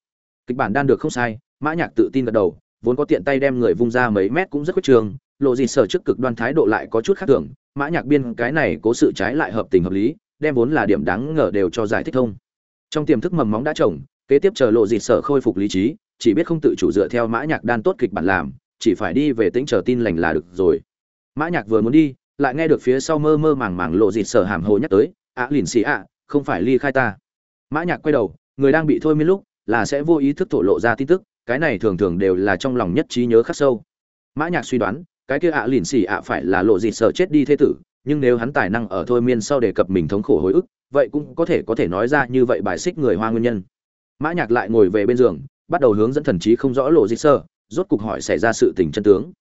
Kịch bản đan được không sai, mã nhạc tự tin gật đầu, vốn có tiện tay đem người vung ra mấy mét cũng rất quyết trường, lộ gì sở trước cực đoan thái độ lại có chút khác thường, mã nhạc biên cái này cố sự trái lại hợp tình hợp lý, đem vốn là điểm đáng ngờ đều cho giải thích thông. Trong tiềm thức mầm móng đã trồng, kế tiếp chờ lộ gì sở khôi phục lý trí, chỉ biết không tự chủ dựa theo mã nhạc đan tốt kịch bản làm, chỉ phải đi về tĩnh chờ tin lành là được rồi. Mã nhạc vừa muốn đi, lại nghe được phía sau mơ mơ màng màng lộ gì sở hàm hồ nhắc tới ạ lìn xì ạ không phải ly khai ta. Mã nhạc quay đầu người đang bị thôi miên lúc là sẽ vô ý thức thổ lộ ra tin tức cái này thường thường đều là trong lòng nhất trí nhớ khắc sâu. Mã nhạc suy đoán cái kia ạ lìn xì ạ phải là lộ gì sợ chết đi thế tử nhưng nếu hắn tài năng ở thôi miên sau đề cập mình thống khổ hồi ức vậy cũng có thể có thể nói ra như vậy bài xích người hoa nguyên nhân. Mã nhạc lại ngồi về bên giường bắt đầu hướng dẫn thần trí không rõ lộ gì sợ rốt cục hỏi xảy ra sự tình chân tướng.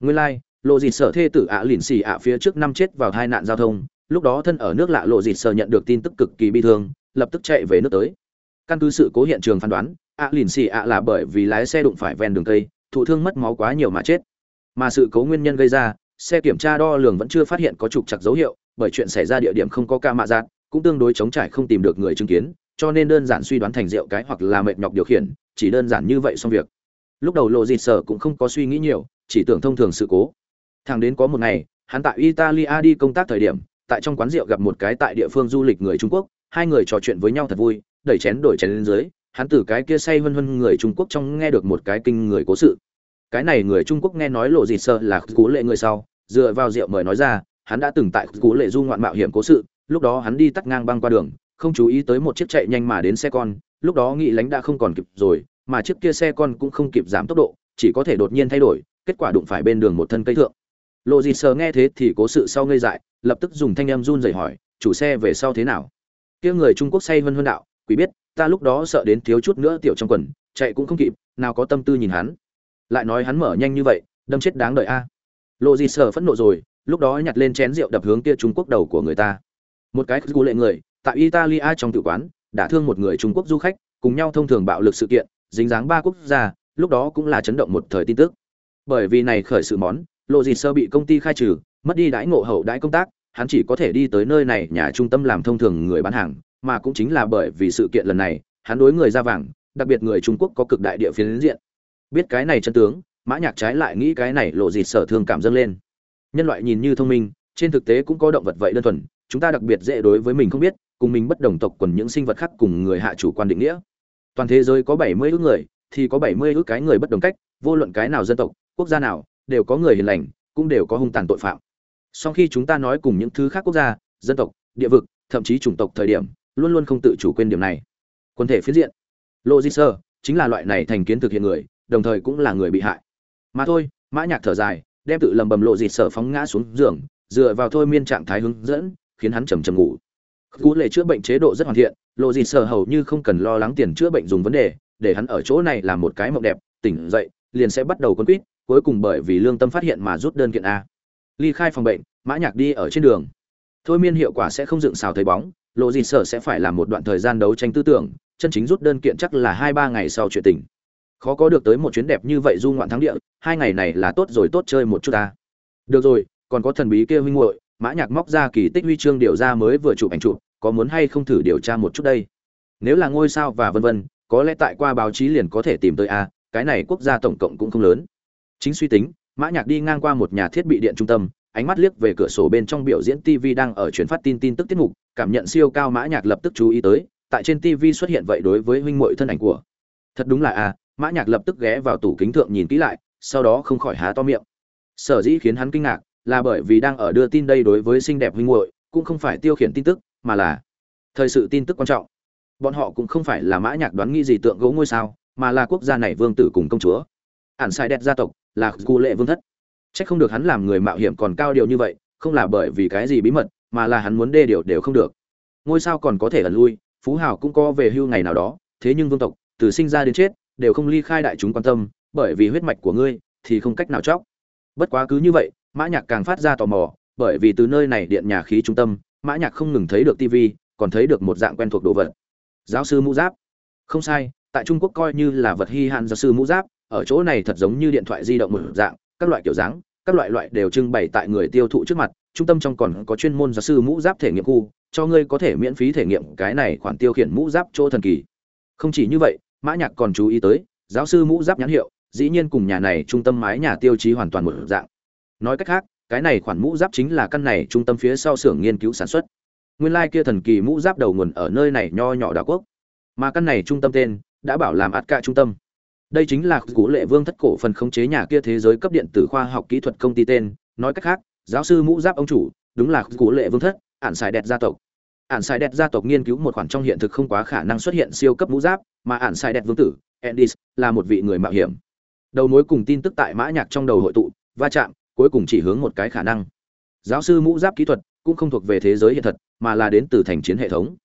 Nguyên lai like, lộ gì sợ thê tử ạ lìn xì ạ phía trước năm chết vào hai nạn giao thông lúc đó thân ở nước lạ lộ dịt sợ nhận được tin tức cực kỳ bi thương, lập tức chạy về nước tới. Căn cứ sự cố hiện trường phán đoán, ạ lìn xì ạ là bởi vì lái xe đụng phải ven đường cây, thụ thương mất máu quá nhiều mà chết. Mà sự cố nguyên nhân gây ra, xe kiểm tra đo lường vẫn chưa phát hiện có trục chặt dấu hiệu, bởi chuyện xảy ra địa điểm không có ca mạ dạn cũng tương đối chống trải không tìm được người chứng kiến, cho nên đơn giản suy đoán thành rượu cái hoặc là mệt nhọc điều khiển, chỉ đơn giản như vậy xong việc. Lúc đầu lộ dịt sở cũng không có suy nghĩ nhiều, chỉ tưởng thông thường sự cố. Thằng đến có một ngày, hắn tại italia đi công tác thời điểm tại trong quán rượu gặp một cái tại địa phương du lịch người trung quốc, hai người trò chuyện với nhau thật vui, đẩy chén đổi chén lên dưới, hắn từ cái kia say vân vân người trung quốc trong nghe được một cái kinh người cố sự. Cái này người trung quốc nghe nói lộ gì sơ là cú lệ người sau, dựa vào rượu mời nói ra, hắn đã từng tại cú lệ du ngoạn mạo hiểm cố sự, lúc đó hắn đi tắt ngang băng qua đường, không chú ý tới một chiếc chạy nhanh mà đến xe con, lúc đó nghị lánh đã không còn kịp rồi, mà chiếc kia xe con cũng không kịp giảm tốc độ, chỉ có thể đột nhiên thay đổi, kết quả đụng phải bên đường một thân cây thượng lộ dịt sơ nghe thế thì cố sự sau ngây dại, lập tức dùng thanh em run rẩy hỏi, chủ xe về sau thế nào? Kia người trung quốc say vân vân đạo quý biết, ta lúc đó sợ đến thiếu chút nữa tiểu trong quần, chạy cũng không kịp, nào có tâm tư nhìn hắn. Lại nói hắn mở nhanh như vậy, đâm chết đáng đợi a. Lộ gì sờ phẫn nộ rồi, lúc đó nhặt lên chén rượu đập hướng kia trung quốc đầu của người ta. Một cái cú lệ người, tại italia trong tự quán, đã thương một người trung quốc du khách, cùng nhau thông thường bạo lực sự kiện, dính dáng ba quốc gia, lúc đó cũng là chấn động một thời tin tức. Bởi vì này khởi sự món lộ gì sơ bị công ty khai trừ, mất đi đãi ngộ hậu đãi công tác, hắn chỉ có thể đi tới nơi này nhà trung tâm làm thông thường người bán hàng, mà cũng chính là bởi vì sự kiện lần này, hắn đối người ra vàng, đặc biệt người trung quốc có cực đại địa phiến diện. Biết cái này chân tướng, mã nhạc trái lại nghĩ cái này lộ dịt sở thương cảm dâng lên. Nhân loại nhìn như thông minh, trên thực tế cũng có động vật vậy đơn thuần, chúng ta đặc biệt dễ đối với mình không biết, cùng mình bất đồng tộc quần những sinh vật khác cùng người hạ chủ quan định nghĩa. Toàn thế giới có 70 ước người, thì có 70 ước cái người bất đồng cách, vô luận cái nào dân tộc, quốc gia nào đều có người hiền lành, cũng đều có hung tàn tội phạm. Sau khi chúng ta nói cùng những thứ khác quốc gia, dân tộc, địa vực, thậm chí chủng tộc thời điểm, luôn luôn không tự chủ quên điểm này. Quân thể phiến diện. Lộ di sơ chính là loại này thành kiến thực hiện người, đồng thời cũng là người bị hại. Mà thôi, mã nhạc thở dài, đem tự lầm bầm lộ di sơ phóng ngã xuống giường, dựa vào thôi miên trạng thái hướng dẫn, khiến hắn trầm trầm ngủ. Cú lệ chữa bệnh chế độ rất hoàn thiện lộ di sơ hầu như không cần lo lắng tiền chữa bệnh dùng vấn đề, để hắn ở chỗ này làm một cái mộng đẹp, tỉnh dậy liền sẽ bắt đầu quân quýt, cuối cùng bởi vì lương tâm phát hiện mà rút đơn kiện a. Ly khai phòng bệnh, mã nhạc đi ở trên đường. Thôi miên hiệu quả sẽ không dựng xào thấy bóng, lộ gì sở sẽ phải làm một đoạn thời gian đấu tranh tư tưởng, chân chính rút đơn kiện chắc là hai ba ngày sau chuyện tình. Khó có được tới một chuyến đẹp như vậy du ngoạn thắng địa, hai ngày này là tốt rồi tốt chơi một chút ta. Được rồi, còn có thần bí kia huynh muội, mã nhạc móc ra kỳ tích huy chương điều ra mới vừa chụp ảnh chụp, có muốn hay không thử điều tra một chút đây? Nếu là ngôi sao và vân vân, có lẽ tại qua báo chí liền có thể tìm tới a cái này quốc gia tổng cộng cũng không lớn chính suy tính mã nhạc đi ngang qua một nhà thiết bị điện trung tâm ánh mắt liếc về cửa sổ bên trong biểu diễn TV đang ở truyền phát tin tin tức tiết mục, cảm nhận siêu cao mã nhạc lập tức chú ý tới, tại trên TV xuất hiện vậy đối với huynh muội thân ảnh của. Thật đúng là a, mã nhạc lập tức ghé vào tủ kính thượng nhìn kỹ lại, sau đó không khỏi há to miệng. Sở dĩ khiến hắn kinh ngạc, là bởi vì đang ở đưa tin đây đối với xinh đẹp huynh muội, cũng không phải tiêu khiển tin tức, mà là thời sự tin tức quan trọng. Bọn họ cũng không phải là mã nhạc đoán nghi gì tượng gấu ngôi sao, mà là quốc gia này vương tử cùng công chúa. Ản sai đẹp gia tộc, là cụ lệ vương thất. Chắc không được hắn làm người mạo hiểm còn cao điều như vậy, không là bởi vì cái gì bí mật, mà là hắn muốn đê điều đều không được. Ngôi sao còn có thể ẩn lui, phú hào cũng có về hưu ngày nào đó, thế nhưng vương tộc, từ sinh ra đến chết, đều không ly khai đại chúng quan tâm, bởi vì huyết mạch của ngươi thì không cách nào chóc. Bất quá cứ như vậy, Mã Nhạc càng phát ra tò mò, bởi vì từ nơi này điện nhà khí trung tâm, Mã Nhạc không ngừng thấy được tivi, còn thấy được một dạng quen thuộc đồ vật. Giáo sư mũ giáp. Không sai, tại Trung Quốc coi như là vật hi hạn giáo sư mũ giáp, ở chỗ này thật giống như điện thoại di động một dạng, các loại kiểu dáng các loại loại đều trưng bày tại người tiêu thụ trước mặt trung tâm trong còn có chuyên môn giáo sư mũ giáp thể nghiệm khu cho ngươi có thể miễn phí thể nghiệm cái này khoản tiêu khiển mũ giáp chỗ thần kỳ. Không chỉ như vậy mã nhạc còn chú ý tới giáo sư mũ giáp nhãn hiệu dĩ nhiên cùng nhà này trung tâm mái nhà tiêu chí hoàn toàn một dạng. Nói cách khác cái này khoản mũ giáp chính là căn này trung tâm phía sau xưởng nghiên cứu sản xuất. Nguyên lai like kia thần kỳ mũ giáp đầu nguồn ở nơi này nho nhỏ đảo quốc. Mà căn này trung tâm tên đã bảo làm ạt cả trung tâm. Đây chính là cú lệ vương thất cổ phần khống chế nhà kia thế giới cấp điện tử khoa học kỹ thuật công ty tên. Nói cách khác, giáo sư mũ giáp ông chủ, đúng là cú lệ vương thất, ản xài đẹp gia tộc. Ản xài đẹp gia tộc nghiên cứu một khoản trong hiện thực không quá khả năng xuất hiện siêu cấp mũ giáp, mà ản xài đẹp vương tử endis là một vị người mạo hiểm. Đầu mối cùng tin tức tại mã nhạc trong đầu hội tụ, va chạm, cuối cùng chỉ hướng một cái khả năng. Giáo sư mũ giáp kỹ thuật cũng không thuộc về thế giới hiện thật, mà là đến từ thành chiến hệ thống.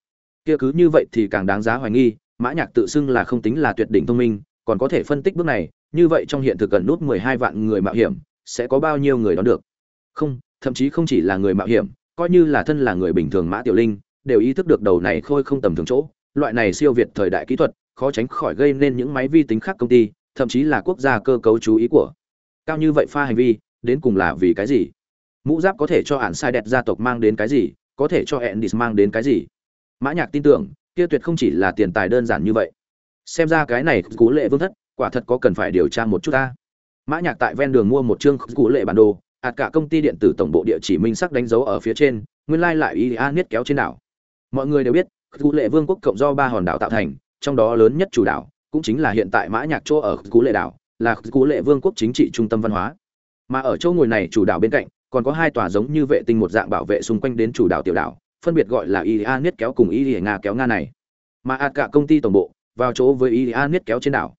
Kia cứ như vậy thì càng đáng giá hoài nghi mã nhạc tự xưng là không tính là tuyệt đỉnh thông minh còn có thể phân tích bước này, như vậy trong hiện thực cần nút 12 vạn người mạo hiểm, sẽ có bao nhiêu người đón được? Không, thậm chí không chỉ là người mạo hiểm, coi như là thân là người bình thường Mã Tiểu Linh, đều ý thức được đầu này khôi không tầm thường chỗ, loại này siêu việt thời đại kỹ thuật, khó tránh khỏi gây nên những máy vi tính khác công ty, thậm chí là quốc gia cơ cấu chú ý của. Cao như vậy pha hành vi, đến cùng là vì cái gì? Mũ giáp có thể cho ản sai đẹp gia tộc mang đến cái gì, có thể cho Endis mang đến cái gì? Mã Nhạc tin tưởng, kia tuyệt không chỉ là tiền tài đơn giản như vậy. Xem ra cái này cú lệ vương thất, quả thật có cần phải điều tra một chút ta. Mã nhạc tại ven đường mua một chương cú lệ bản đồ ạt cả công ty điện tử tổng bộ địa chỉ minh sắc đánh dấu ở phía trên, nguyên lai lại ý a niết kéo trên đảo. Mọi người đều biết, cú lệ vương quốc cộng do ba hòn đảo tạo thành, trong đó lớn nhất chủ đảo cũng chính là hiện tại mã nhạc chỗ ở cú lệ đảo, là cú lệ vương quốc chính trị trung tâm văn hóa. Mà ở chỗ ngồi này chủ đảo bên cạnh, còn có hai tòa giống như vệ tinh một dạng bảo vệ xung quanh đến chủ đảo tiểu đảo phân biệt gọi là Ilya niết kéo cùng Ilya nga kéo nga này mà ạt cả công ty tổng bộ vào chỗ với Ilya Niết kéo trên đảo.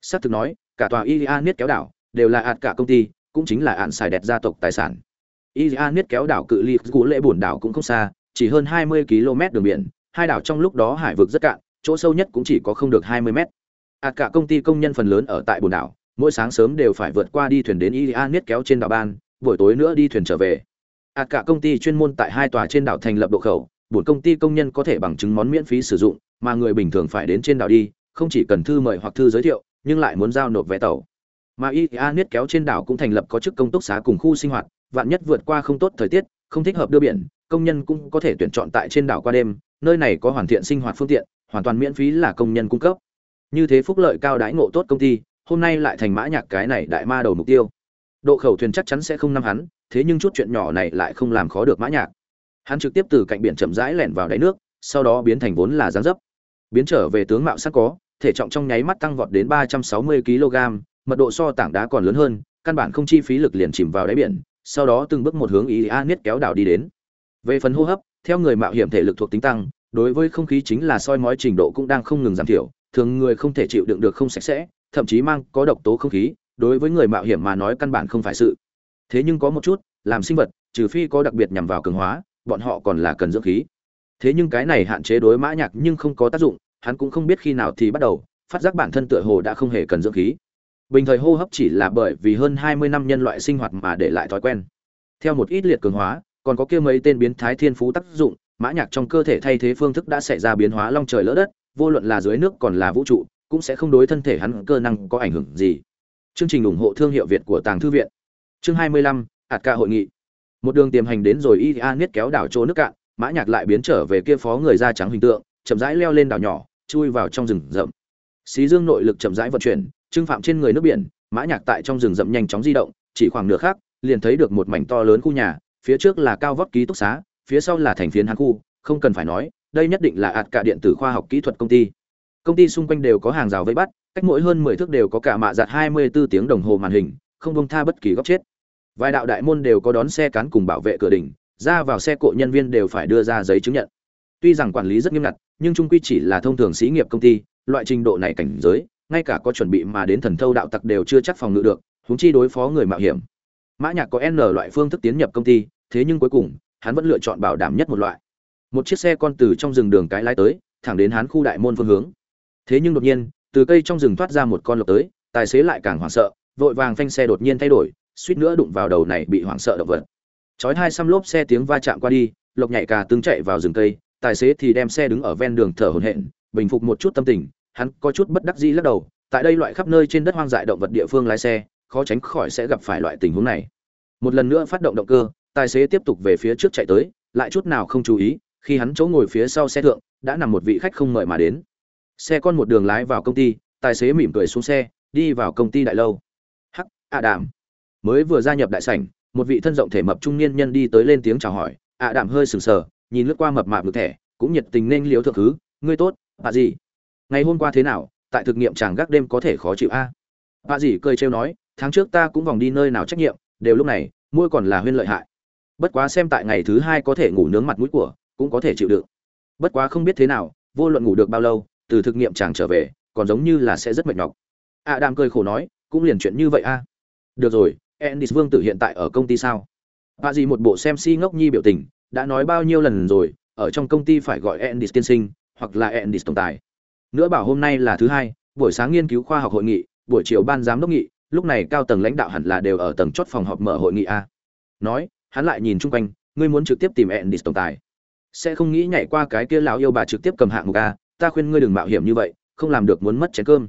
Sát thực nói, cả tòa Ilya Niết kéo đảo đều là ạt cả công ty, cũng chính là ạn xài đẹp gia tộc tài sản. Ilya Niết kéo đảo cự ly của lễ buồn đảo cũng không xa, chỉ hơn 20 km đường biển, hai đảo trong lúc đó hải vực rất cạn, chỗ sâu nhất cũng chỉ có không được 20 mét. ạt cả công ty công nhân phần lớn ở tại buồn đảo, mỗi sáng sớm đều phải vượt qua đi thuyền đến Ilya Niết kéo trên đảo ban, buổi tối nữa đi thuyền trở về ạt cả công ty chuyên môn tại hai tòa trên đảo thành lập độ khẩu, buồn công ty công nhân có thể bằng chứng món miễn phí sử dụng, mà người bình thường phải đến trên đảo đi không chỉ cần thư mời hoặc thư giới thiệu nhưng lại muốn giao nộp vé tàu. Mà y a niết kéo trên đảo cũng thành lập có chức công túc xá cùng khu sinh hoạt vạn nhất vượt qua không tốt thời tiết không thích hợp đưa biển công nhân cũng có thể tuyển chọn tại trên đảo qua đêm nơi này có hoàn thiện sinh hoạt phương tiện hoàn toàn miễn phí là công nhân cung cấp. Như thế phúc lợi cao đãi ngộ tốt công ty hôm nay lại thành mã nhạc cái này đại ma đầu mục tiêu. Độ khẩu thuyền chắc chắn sẽ không nắm hắn thế nhưng chút chuyện nhỏ này lại không làm khó được mã nhạc. Hắn trực tiếp từ cạnh biển chậm rãi lẻn vào đáy nước, sau đó biến thành vốn là dáng dấp. Biến trở về tướng mạo sắc có, thể trọng trong nháy mắt tăng vọt đến ba trăm sáu mươi kg, mật độ so tảng đá còn lớn hơn, căn bản không chi phí lực liền chìm vào đáy biển, sau đó từng bước một hướng ý a niết kéo đảo đi đến. Về phần hô hấp, theo người mạo hiểm thể lực thuộc tính tăng, đối với không khí chính là soi mói trình độ cũng đang không ngừng giảm thiểu, thường người không thể chịu đựng được không sạch sẽ, thậm chí mang có độc tố không khí, đối với người mạo hiểm mà nói căn bản không phải sự thế nhưng có một chút, làm sinh vật, trừ phi có đặc biệt nhằm vào cường hóa, bọn họ còn là cần dưỡng khí. Thế nhưng cái này hạn chế đối mã nhạc nhưng không có tác dụng, hắn cũng không biết khi nào thì bắt đầu, phát giác bản thân tựa hồ đã không hề cần dưỡng khí. Bình thời hô hấp chỉ là bởi vì hơn 20 năm nhân loại sinh hoạt mà để lại thói quen. Theo một ít liệt cường hóa, còn có kia mấy tên biến thái thiên phú tác dụng, mã nhạc trong cơ thể thay thế phương thức đã xảy ra biến hóa long trời lỡ đất, vô luận là dưới nước còn là vũ trụ, cũng sẽ không đối thân thể hắn cơ năng có ảnh hưởng gì. Chương trình ủng hộ thương hiệu việt của tàng thư viện chương 25, ạt ca hội nghị. Một đường tiềm hành đến rồi y a niết kéo đảo chỗ nước cạn mã nhạc lại biến trở về kia phó người da trắng hình tượng chậm rãi leo lên đảo nhỏ chui vào trong rừng rậm. Xí dương nội lực chậm rãi vận chuyển trưng phạm trên người nước biển mã nhạc tại trong rừng rậm nhanh chóng di động chỉ khoảng nửa khắc liền thấy được một mảnh to lớn khu nhà phía trước là cao vóc ký túc xá phía sau là thành phiến hán khu không cần phải nói đây nhất định là ạt cả điện tử khoa học kỹ thuật công ty. Công ty xung quanh đều có hàng rào vây bắt cách mỗi hơn mười thước đều có cả mạ giặt hai mươi 24 tiếng đồng hồ màn hình không bông tha bất kỳ góc chết vài đạo đại môn đều có đón xe cán cùng bảo vệ cửa đỉnh, ra vào xe cộ nhân viên đều phải đưa ra giấy chứng nhận. Tuy rằng quản lý rất nghiêm ngặt, nhưng trung quy chỉ là thông thường xí nghiệp công ty, loại trình độ này cảnh giới, ngay cả có chuẩn bị mà đến thần thâu đạo tặc đều chưa chắc phòng ngự được, huống chi đối phó người mạo hiểm. Mã nhạc có n loại phương thức tiến nhập công ty, thế nhưng cuối cùng, hắn vẫn lựa chọn bảo đảm nhất một loại. Một chiếc xe con từ trong rừng đường cái lái tới, thẳng đến hắn khu đại môn phương hướng. Thế nhưng đột nhiên, từ cây trong rừng thoát ra một con lộc tới, tài xế lại càng hoảng sợ, vội vàng phanh xe đột nhiên thay đổi suýt nữa đụng vào đầu này bị hoảng sợ động vật. Chói hai xăm lốp xe tiếng va chạm qua đi, lộc nhảy cà tương chạy vào rừng cây, tài xế thì đem xe đứng ở ven đường thở hổn hển, bình phục một chút tâm tình, hắn có chút bất đắc dĩ lắc đầu, tại đây loại khắp nơi trên đất hoang dại động vật địa phương lái xe, khó tránh khỏi sẽ gặp phải loại tình huống này. Một lần nữa phát động động cơ, tài xế tiếp tục về phía trước chạy tới, lại chút nào không chú ý, khi hắn chỗ ngồi phía sau xe thượng, đã nằm một vị khách không mời mà đến. Xe con một đường lái vào công ty, tài xế mỉm cười xuống xe, đi vào công ty đại lâu. Hắc, ạ đàm mới vừa gia nhập đại sảnh một vị thân rộng thể mập trung niên nhân đi tới lên tiếng chào hỏi ạ đảm hơi sừng sờ nhìn lướt qua mập mạp được thẻ cũng nhiệt tình nên liếu thượng thứ ngươi tốt bà gì ngày hôm qua thế nào? Tại thực nghiệm chàng gác đêm có thể khó chịu a? À? bà gì cười trêu nói tháng trước ta cũng vòng đi nơi nào trách nhiệm đều lúc này môi còn là huyên lợi hại. Bất quá xem tại ngày thứ hai có thể ngủ nướng mặt mũi của cũng có thể chịu đựng. Bất quá không biết thế nào vô luận ngủ được bao lâu từ thực nghiệm chàng trở về còn giống như là sẽ rất mệt nhọc. Ạ à, cười khổ nói cũng liền chuyện như vậy a. Được rồi Ennis Vương tử hiện tại ở công ty sao? Bà gì một bộ xem si ngốc nhi biểu tình, đã nói bao nhiêu lần rồi, ở trong công ty phải gọi Ennis tiên sinh, hoặc là Ennis tổng tài. Nữa bảo hôm nay là thứ hai, buổi sáng nghiên cứu khoa học hội nghị, buổi chiều ban giám đốc nghị, lúc này cao tầng lãnh đạo hẳn là đều ở tầng chốt phòng họp mở hội nghị a. Nói, hắn lại nhìn chung quanh, ngươi muốn trực tiếp tìm Ennis tổng tài, sẽ không nghĩ nhảy qua cái kia lão yêu bà trực tiếp cầm hạng mục a, ta khuyên ngươi đừng mạo hiểm như vậy, không làm được muốn mất chén cơm.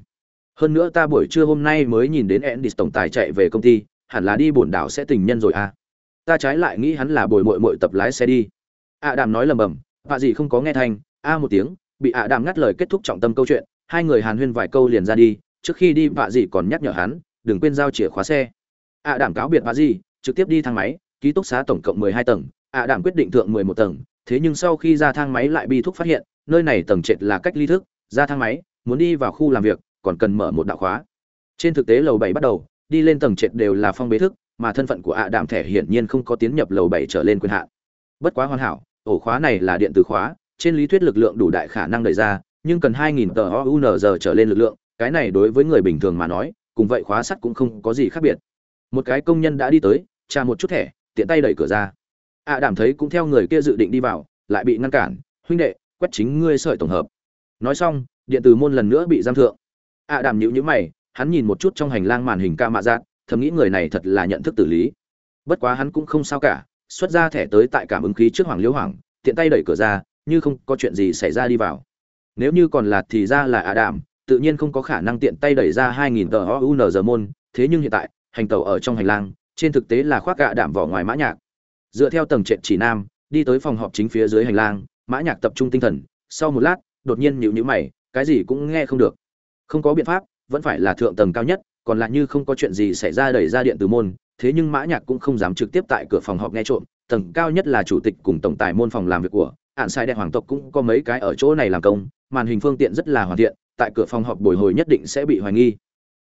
Hơn nữa ta buổi trưa hôm nay mới nhìn đến Ennis tổng tài chạy về công ty, hẳn là đi bổn đảo sẽ tình nhân rồi à. Ta trái lại nghĩ hắn là bồi mội mội tập lái xe đi. Ạ đàm nói lầm bầm, vạ gì không có nghe thanh, a một tiếng, bị ạ đàm ngắt lời kết thúc trọng tâm câu chuyện, hai người hàn huyên vài câu liền ra đi, trước khi đi vạ gì còn nhắc nhở hắn, đừng quên giao chìa khóa xe. Ạ đàm cáo biệt vạ gì, trực tiếp đi thang máy, ký túc xá tổng cộng mười hai tầng ạ đàm quyết định thượng mười một tầng, thế nhưng sau khi ra thang máy lại bi thúc phát hiện, nơi này tầng trệt là cách ly thức, ra thang máy, muốn đi vào khu làm việc, còn cần mở một đạo khóa. Trên thực tế lầu bảy bắt đầu đi lên tầng trệt đều là phong bế thức, mà thân phận của ạ đạm thẻ hiển nhiên không có tiến nhập lầu bảy trở lên quyền hạn. Bất quá hoàn hảo, ổ khóa này là điện tử khóa, trên lý thuyết lực lượng đủ đại khả năng đẩy ra, nhưng cần 2000 tờ OUNZ trở lên lực lượng, cái này đối với người bình thường mà nói, cùng vậy khóa sắt cũng không có gì khác biệt. Một cái công nhân đã đi tới, tra một chút thẻ, tiện tay đẩy cửa ra. Ạ đảm thấy cũng theo người kia dự định đi vào, lại bị ngăn cản, huynh đệ, quét chính ngươi sợi tổng hợp. Nói xong, điện tử môn lần nữa bị giam thượng. Ạ đảm nhíu nhíu mày hắn nhìn một chút trong hành lang màn hình ca mạ giác thầm nghĩ người này thật là nhận thức tử lý. Bất quá hắn cũng không sao cả xuất ra thẻ tới tại cảm ứng khí trước hoàng liễu hoàng tiện tay đẩy cửa ra như không có chuyện gì xảy ra đi vào. Nếu như còn là thì ra là ả đảm, tự nhiên không có khả năng tiện tay đẩy ra 2000 tờ OUN môn thế nhưng hiện tại hành tàu ở trong hành lang trên thực tế là khoác gạ đảm vỏ ngoài mã nhạc. Dựa theo tầng trệt chỉ nam đi tới phòng họp chính phía dưới hành lang mã nhạc tập trung tinh thần sau một lát đột nhiên nhíu nhíu mày cái gì cũng nghe không được. Không có biện pháp vẫn phải là thượng tầng cao nhất, còn lại như không có chuyện gì xảy ra đẩy ra điện từ môn, thế nhưng mã nhạc cũng không dám trực tiếp tại cửa phòng họp nghe trộm, tầng cao nhất là chủ tịch cùng tổng tài môn phòng làm việc của ạn sai đại hoàng tộc cũng có mấy cái ở chỗ này làm công, màn hình phương tiện rất là hoàn thiện, tại cửa phòng họp bồi hồi nhất định sẽ bị hoài nghi.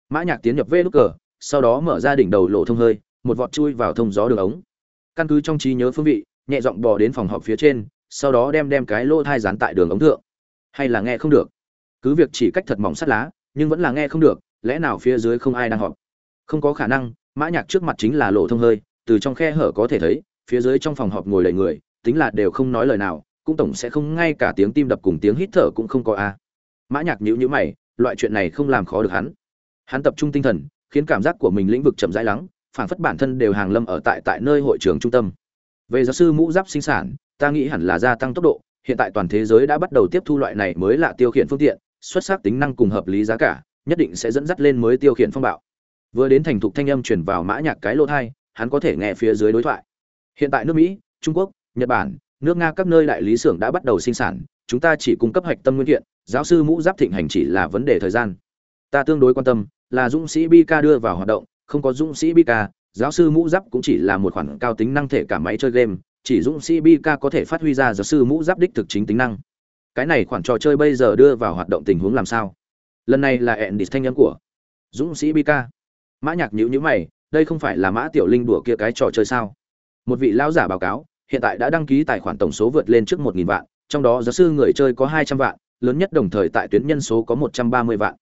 Mã nhạc tiến nhập vê lúc cờ, sau đó mở ra đỉnh đầu lộ thông hơi, một vọt chui vào thông gió đường ống. Căn cứ trong trí nhớ phương vị, nhẹ giọng bò đến phòng họp phía trên, sau đó đem đem cái lỗ thai dán tại đường ống thượng. Hay là nghe không được? Cứ việc chỉ cách thật mỏng sắt lá nhưng vẫn là nghe không được, lẽ nào phía dưới không ai đang họp? Không có khả năng, mã nhạc trước mặt chính là lỗ thông hơi, từ trong khe hở có thể thấy, phía dưới trong phòng họp ngồi đầy người, tính là đều không nói lời nào, cũng tổng sẽ không ngay cả tiếng tim đập cùng tiếng hít thở cũng không có a. Mã nhạc nhíu nhíu mày, loại chuyện này không làm khó được hắn. Hắn tập trung tinh thần, khiến cảm giác của mình lĩnh vực chậm rãi lắng, phảng phất bản thân đều hàng lâm ở tại tại nơi hội trường trung tâm. Về giáo sư mũ giáp sinh sản, ta nghĩ hẳn là gia tăng tốc độ, hiện tại toàn thế giới đã bắt đầu tiếp thu loại này mới là tiêu khiển phương tiện xuất sắc tính năng cùng hợp lý giá cả nhất định sẽ dẫn dắt lên mới tiêu khiển phong bạo. Vừa đến thành thục thanh âm truyền vào mã nhạc cái lỗ tai, hắn có thể nghe phía dưới đối thoại. Hiện tại nước mỹ trung quốc nhật bản nước nga các nơi đại lý xưởng đã bắt đầu sinh sản chúng ta chỉ cung cấp hạch tâm nguyên kiện giáo sư mũ giáp thịnh hành chỉ là vấn đề thời gian. Ta tương đối quan tâm là dũng sĩ Bika đưa vào hoạt động không có dũng sĩ Bika, giáo sư mũ giáp cũng chỉ là một khoản cao tính năng thể cả máy chơi game chỉ dũng sĩ Bika có thể phát huy ra giáo sư mũ giáp đích thực chính tính năng cái này khoản trò chơi bây giờ đưa vào hoạt động tình huống làm sao? Lần này là ẹn đi thanh nhắn của dũng sĩ bk mã nhạc nhữ nhữ mày, đây không phải là mã tiểu linh đùa kia cái trò chơi sao? Một vị lão giả báo cáo, hiện tại đã đăng ký tài khoản tổng số vượt lên trước một nghìn vạn, trong đó giáo sư người chơi có hai trăm vạn, lớn nhất đồng thời tại tuyến nhân số có một trăm ba mươi vạn.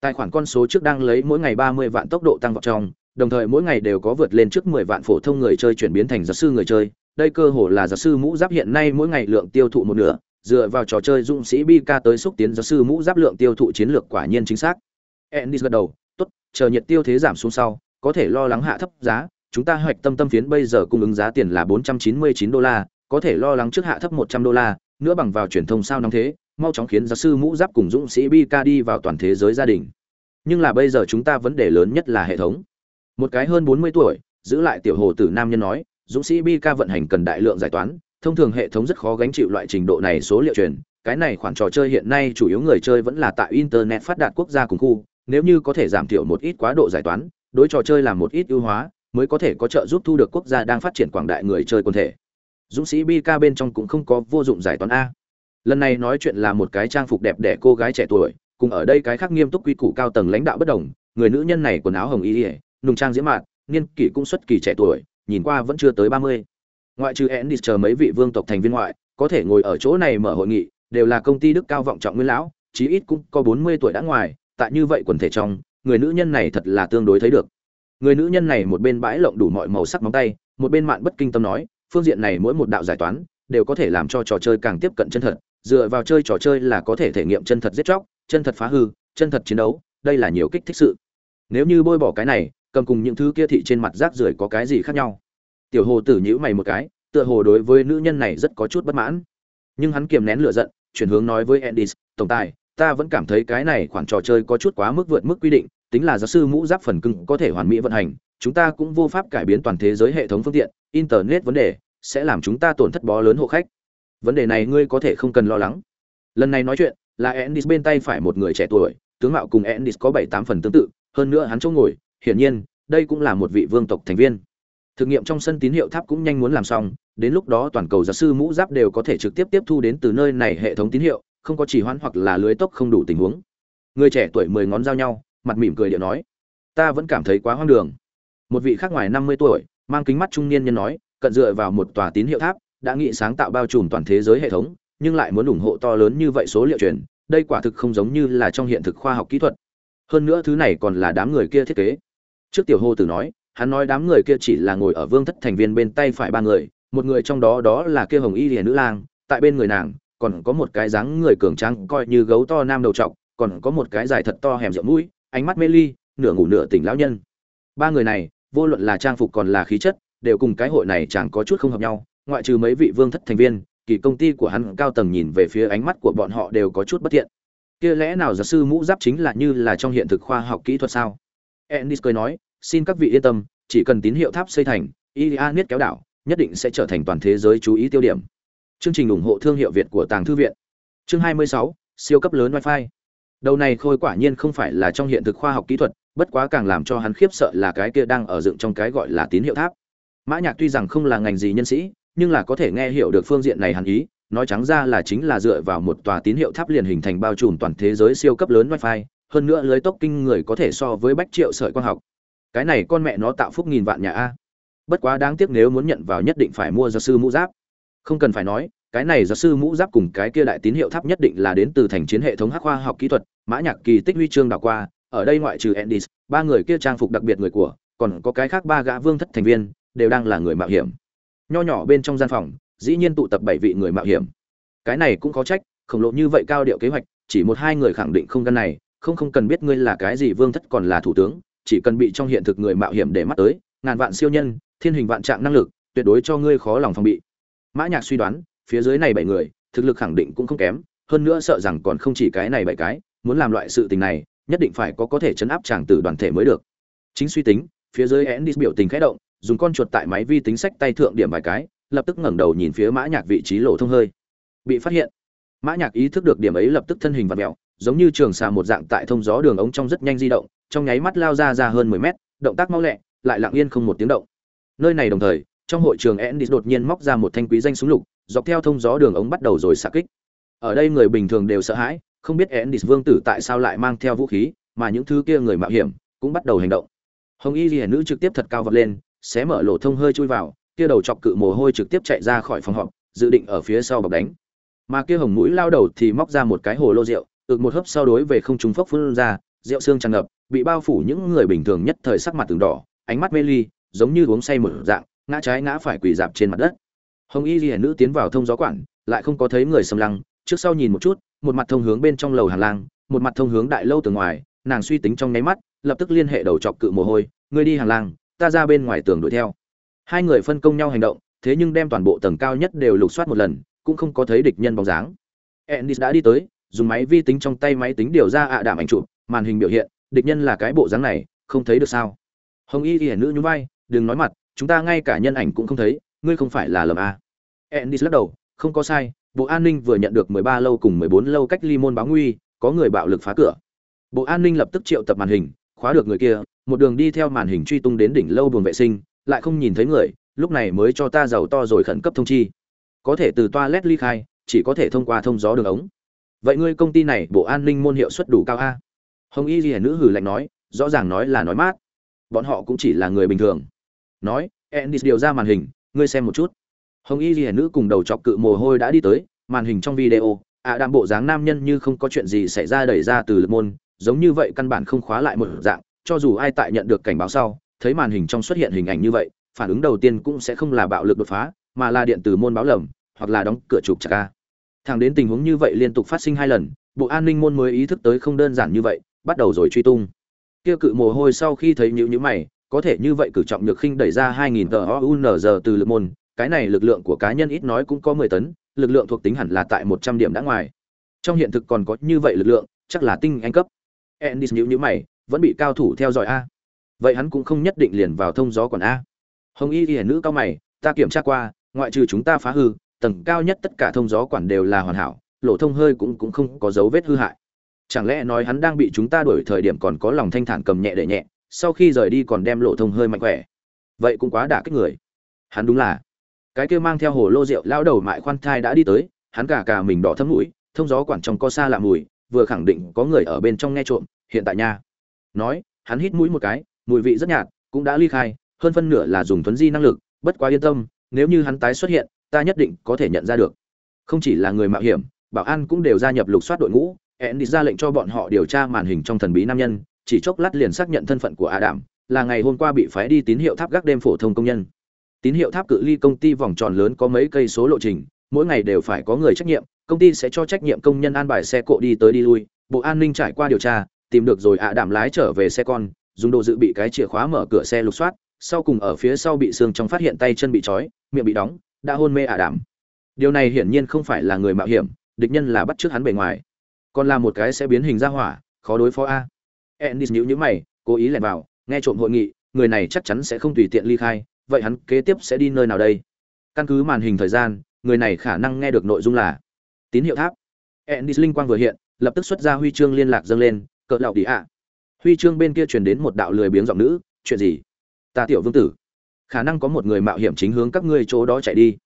Tài khoản con số trước đang lấy mỗi ngày ba mươi vạn tốc độ tăng vọt trong, đồng thời mỗi ngày đều có vượt lên trước mười vạn phổ thông người chơi chuyển biến thành giáo sư người chơi. Đây cơ hồ là giáo sư mũ giáp hiện nay mỗi ngày lượng tiêu thụ một nửa dựa vào trò chơi dũng sĩ bi ca tới xúc tiến giáo sư mũ giáp lượng tiêu thụ chiến lược quả nhiên chính xác. Ennis gật đầu, tốt, chờ nhiệt tiêu thế giảm xuống sau, có thể lo lắng hạ thấp giá, chúng ta hoạch tâm tâm phiến bây giờ cung ứng giá tiền là 499 đô la, có thể lo lắng trước hạ thấp 100 đô la, nữa bằng vào truyền thông sao nóng thế, mau chóng khiến giáo sư mũ giáp cùng dũng sĩ bi ca đi vào toàn thế giới gia đình. Nhưng là bây giờ chúng ta vấn đề lớn nhất là hệ thống. Một cái hơn 40 tuổi, giữ lại tiểu hồ tử nam nhân nói, dũng sĩ bi ca vận hành cần đại lượng giải toán thông thường hệ thống rất khó gánh chịu loại trình độ này số liệu truyền. Cái này khoản trò chơi hiện nay chủ yếu người chơi vẫn là tại internet phát đạt quốc gia cùng khu. Nếu như có thể giảm thiểu một ít quá độ giải toán, đối trò chơi làm một ít ưu hóa, mới có thể có trợ giúp thu được quốc gia đang phát triển quảng đại người chơi quần thể. Dũng sĩ bk bên trong cũng không có vô dụng giải toán a. Lần này nói chuyện là một cái trang phục đẹp đẽ cô gái trẻ tuổi, cùng ở đây cái khác nghiêm túc quy củ cao tầng lãnh đạo bất đồng. Người nữ nhân này quần áo hồng y ỉa nùng trang diễm mạn niên kỷ cũng xuất kỳ trẻ tuổi, nhìn qua vẫn chưa tới ba mươi ngoại trừ én đi chờ mấy vị vương tộc thành viên ngoại, có thể ngồi ở chỗ này mở hội nghị, đều là công ty đức cao vọng trọng nguyên lão, chí ít cũng có bốn mươi tuổi đã ngoài, tại như vậy quần thể trong, người nữ nhân này thật là tương đối thấy được. Người nữ nhân này một bên bãi lộng đủ mọi màu sắc móng tay, một bên mạn bất kinh tâm nói, phương diện này mỗi một đạo giải toán, đều có thể làm cho trò chơi càng tiếp cận chân thật, dựa vào chơi trò chơi là có thể thể nghiệm chân thật giết chóc, chân thật phá hư, chân thật chiến đấu, đây là nhiều kích thích sự. Nếu như bôi bỏ cái này, cầm cùng những thứ kia thị trên mặt rác rưởi có cái gì khác nhau? Tiểu hồ tử nhữ mày một cái tựa hồ đối với nữ nhân này rất có chút bất mãn. Nhưng hắn kiềm nén lửa giận chuyển hướng nói với Endis, tổng tài ta vẫn cảm thấy cái này khoản trò chơi có chút quá mức vượt mức quy định tính là giáo sư mũ giáp phần cưng có thể hoàn mỹ vận hành chúng ta cũng vô pháp cải biến toàn thế giới hệ thống phương tiện internet vấn đề sẽ làm chúng ta tổn thất bó lớn hộ khách. Vấn đề này ngươi có thể không cần lo lắng. Lần này nói chuyện là Endis bên tay phải một người trẻ tuổi tướng mạo cùng Endis có bảy tám phần tương tự hơn nữa hắn chỗ ngồi hiển nhiên đây cũng là một vị vương tộc thành viên thực nghiệm trong sân tín hiệu tháp cũng nhanh muốn làm xong, đến lúc đó toàn cầu giáo sư mũ giáp đều có thể trực tiếp tiếp thu đến từ nơi này hệ thống tín hiệu, không có chỉ hoãn hoặc là lưới tốc không đủ tình huống. Người trẻ tuổi mười ngón giao nhau, mặt mỉm cười điệu nói, ta vẫn cảm thấy quá hoang đường. Một vị khác ngoài năm mươi tuổi, mang kính mắt trung niên nhân nói, cận dựa vào một tòa tín hiệu tháp, đã nghị sáng tạo bao trùm toàn thế giới hệ thống, nhưng lại muốn ủng hộ to lớn như vậy số liệu truyền, đây quả thực không giống như là trong hiện thực khoa học kỹ thuật. Hơn nữa thứ này còn là đám người kia thiết kế. Trước tiểu hô tử nói hắn nói đám người kia chỉ là ngồi ở vương thất thành viên bên tay phải ba người, một người trong đó đó là kia hồng y lìa nữ lang, tại bên người nàng, còn có một cái dáng người cường tráng coi như gấu to nam đầu trọc, còn có một cái dài thật to hẻm rượu mũi, ánh mắt mê ly, nửa ngủ nửa tỉnh lão nhân. Ba người này, vô luận là trang phục còn là khí chất, đều cùng cái hội này chẳng có chút không hợp nhau, ngoại trừ mấy vị vương thất thành viên, kỳ công ty của hắn cao tầng nhìn về phía ánh mắt của bọn họ đều có chút bất thiện. Kia lẽ nào giáo sư mũ giáp chính là như là trong hiện thực khoa học kỹ thuật sao? Ennis cười nói xin các vị yên tâm chỉ cần tín hiệu tháp xây thành ilia niết kéo đảo nhất định sẽ trở thành toàn thế giới chú ý tiêu điểm. Chương trình ủng hộ thương hiệu việt của tàng thư viện. Chương 26, siêu cấp lớn wifi. Đầu này khôi quả nhiên không phải là trong hiện thực khoa học kỹ thuật bất quá càng làm cho hắn khiếp sợ là cái kia đang ở dựng trong cái gọi là tín hiệu tháp. Mã nhạc tuy rằng không là ngành gì nhân sĩ nhưng là có thể nghe hiểu được phương diện này hẳn ý nói trắng ra là chính là dựa vào một tòa tín hiệu tháp liền hình thành bao trùm toàn thế giới siêu cấp lớn wifi hơn nữa lưới tốc kinh người có thể so với bách triệu sợi quang học cái này con mẹ nó tạo phúc nghìn vạn nhà a. Bất quá đáng tiếc nếu muốn nhận vào nhất định phải mua giáo sư mũ giáp. Không cần phải nói cái này giáo sư mũ giáp cùng cái kia đại tín hiệu tháp nhất định là đến từ thành chiến hệ thống hắc khoa học kỹ thuật mã nhạc kỳ tích huy chương đảo qua ở đây ngoại trừ Endis, ba người kia trang phục đặc biệt người của còn có cái khác ba gã vương thất thành viên đều đang là người mạo hiểm. Nho nhỏ bên trong gian phòng dĩ nhiên tụ tập bảy vị người mạo hiểm. Cái này cũng có trách khổng lồ như vậy cao điệu kế hoạch chỉ một hai người khẳng định không căn này không không cần biết ngươi là cái gì vương thất còn là thủ tướng chỉ cần bị trong hiện thực người mạo hiểm để mắt tới, ngàn vạn siêu nhân, thiên hình vạn trạng năng lực, tuyệt đối cho ngươi khó lòng phòng bị. Mã nhạc suy đoán, phía dưới này bảy người, thực lực khẳng định cũng không kém, hơn nữa sợ rằng còn không chỉ cái này bảy cái, muốn làm loại sự tình này, nhất định phải có có thể chấn áp chàng tử đoàn thể mới được. Chính suy tính, phía dưới Endis biểu tình khẽ động, dùng con chuột tại máy vi tính sách tay thượng điểm vài cái, lập tức ngẩng đầu nhìn phía mã nhạc vị trí lỗ thông hơi. Bị phát hiện. Mã nhạc ý thức được điểm ấy lập tức thân hình vặn mèo, giống như trường xà một dạng tại thông gió đường ống trong rất nhanh di động trong nháy mắt lao ra ra hơn 10 mét, động tác mau lẹ, lại lặng yên không một tiếng động. Nơi này đồng thời, trong hội trường Ennis đột nhiên móc ra một thanh quý danh súng lục, dọc theo thông gió đường ống bắt đầu rồi xạ kích. Ở đây người bình thường đều sợ hãi, không biết Ennis vương tử tại sao lại mang theo vũ khí, mà những thứ kia người mạo hiểm cũng bắt đầu hành động. Hồng y Liễu nữ trực tiếp thật cao vọt lên, xé mở lỗ thông hơi chui vào, kia đầu chọc cự mồ hôi trực tiếp chạy ra khỏi phòng họp, dự định ở phía sau bọc đánh. Mà kia hồng mũi lao đầu thì móc ra một cái hồ lô rượu, ực một hớp sau đối về không trung phốc phun ra rượu xương tràn ngập, bị bao phủ những người bình thường nhất thời sắc mặt từng đỏ, ánh mắt mê ly, giống như uống say một dạng, ngã trái ngã phải quỳ dạp trên mặt đất. Hồng y Liễu nữ tiến vào thông gió quản lại không có thấy người xâm lăng, trước sau nhìn một chút, một mặt thông hướng bên trong lầu hàng lang, một mặt thông hướng đại lâu từ ngoài, nàng suy tính trong nháy mắt, lập tức liên hệ đầu chọc cự mồ hôi, ngươi đi hàng lang, ta ra bên ngoài tường đuổi theo. Hai người phân công nhau hành động, thế nhưng đem toàn bộ tầng cao nhất đều lục soát một lần, cũng không có thấy địch nhân bóng dáng. Ennis đã đi tới, dùng máy vi tính trong tay máy tính điều ra ạ đảm ảnh chụp màn hình biểu hiện, địch nhân là cái bộ dáng này, không thấy được sao? Hồng y ghi nữ nhún vai, đừng nói mặt, chúng ta ngay cả nhân ảnh cũng không thấy, ngươi không phải là lầm à. Ennis lắc đầu, không có sai, bộ an ninh vừa nhận được 13 lâu cùng 14 lâu cách ly môn báo nguy, có người bạo lực phá cửa. Bộ an ninh lập tức triệu tập màn hình, khóa được người kia, một đường đi theo màn hình truy tung đến đỉnh lâu buồng vệ sinh, lại không nhìn thấy người, lúc này mới cho ta giàu to rồi khẩn cấp thông chi. Có thể từ toilet ly khai, chỉ có thể thông qua thông gió đường ống. Vậy ngươi công ty này bộ an ninh môn hiệu suất đủ cao a? Hồng y ghi nữ hử lạnh nói, rõ ràng nói là nói mát. Bọn họ cũng chỉ là người bình thường. Nói Endis điều ra màn hình, ngươi xem một chút. Hồng y ghi nữ cùng đầu chọc cự mồ hôi đã đi tới, màn hình trong video, ạ à đạm bộ dáng nam nhân như không có chuyện gì xảy ra đẩy ra từ lực môn, giống như vậy căn bản không khóa lại một dạng, cho dù ai tại nhận được cảnh báo sau, thấy màn hình trong xuất hiện hình ảnh như vậy, phản ứng đầu tiên cũng sẽ không là bạo lực đột phá, mà là điện từ môn báo lầm, hoặc là đóng cửa trục chặt ca thẳng đến tình huống như vậy liên tục phát sinh hai lần, bộ an ninh môn mới ý thức tới không đơn giản như vậy bắt đầu rồi truy tung kia cự mồ hôi sau khi thấy nhữ nhữ mày có thể như vậy cử trọng nhược khinh đẩy ra 2000 tờ giờ từ lực môn, cái này lực lượng của cá nhân ít nói cũng có 10 tấn, lực lượng thuộc tính hẳn là tại 100 điểm đã ngoài. Trong hiện thực còn có như vậy lực lượng, chắc là tinh anh cấp. Endis nhíu nhíu mày, vẫn bị cao thủ theo dõi a. Vậy hắn cũng không nhất định liền vào thông gió còn a. Hồng Y Y nữ cao mày, ta kiểm tra qua, ngoại trừ chúng ta phá hư, tầng cao nhất tất cả thông gió quản đều là hoàn hảo, lỗ thông hơi cũng cũng không có dấu vết hư hại. Chẳng lẽ nói hắn đang bị chúng ta đuổi thời điểm còn có lòng thanh thản cầm nhẹ để nhẹ, sau khi rời đi còn đem lộ thông hơi mạnh khỏe? Vậy cũng quá đả kích người. Hắn đúng là. Cái kia mang theo hồ lô rượu lao đầu mại khoan thai đã đi tới hắn cả cả mình đỏ thấm mũi thông gió quản trong có xa lạ mùi vừa khẳng định có người ở bên trong nghe trộm hiện tại nha. Nói hắn hít mũi một cái mùi vị rất nhạt cũng đã ly khai hơn phân nửa là dùng thuấn di năng lực bất quá yên tâm nếu như hắn tái xuất hiện ta nhất định có thể nhận ra được. Không chỉ là người mạo hiểm bảo an cũng đều gia nhập lục soát đội ngũ Andy đi ra lệnh cho bọn họ điều tra màn hình trong thần bí nam nhân chỉ chốc lát liền xác nhận thân phận của Adam, là ngày hôm qua bị phái đi tín hiệu tháp gác đêm phổ thông công nhân. Tín hiệu tháp cự ly công ty vòng tròn lớn có mấy cây số lộ trình, mỗi ngày đều phải có người trách nhiệm, công ty sẽ cho trách nhiệm công nhân an bài xe cộ đi tới đi lui, bộ an ninh trải qua điều tra, tìm được rồi Adam lái trở về xe con, dùng đồ dự bị cái chìa khóa mở cửa xe lục soát, sau cùng ở phía sau bị xương trong phát hiện tay chân bị trói, miệng bị đóng, đã hôn mê Adam. Điều này hiển nhiên không phải là người mạo hiểm, địch nhân là bắt trước hắn bề ngoài, còn là một cái sẽ biến hình ra hỏa, khó đối phó a. endis nhữ nhữ mày, cố ý lẻn vào, nghe trộm hội nghị, người này chắc chắn sẽ không tùy tiện ly khai, vậy hắn kế tiếp sẽ đi nơi nào đây? Căn cứ màn hình thời gian, người này khả năng nghe được nội dung là tín hiệu tháp. endis linh quang vừa hiện, lập tức xuất ra huy chương liên lạc dâng lên, cỡ lạo đi ạ. Huy chương bên kia truyền đến một đạo lười biếng giọng nữ, chuyện gì? Ta tiểu vương tử. Khả năng có một người mạo hiểm chính hướng các ngươi chỗ đó chạy đi.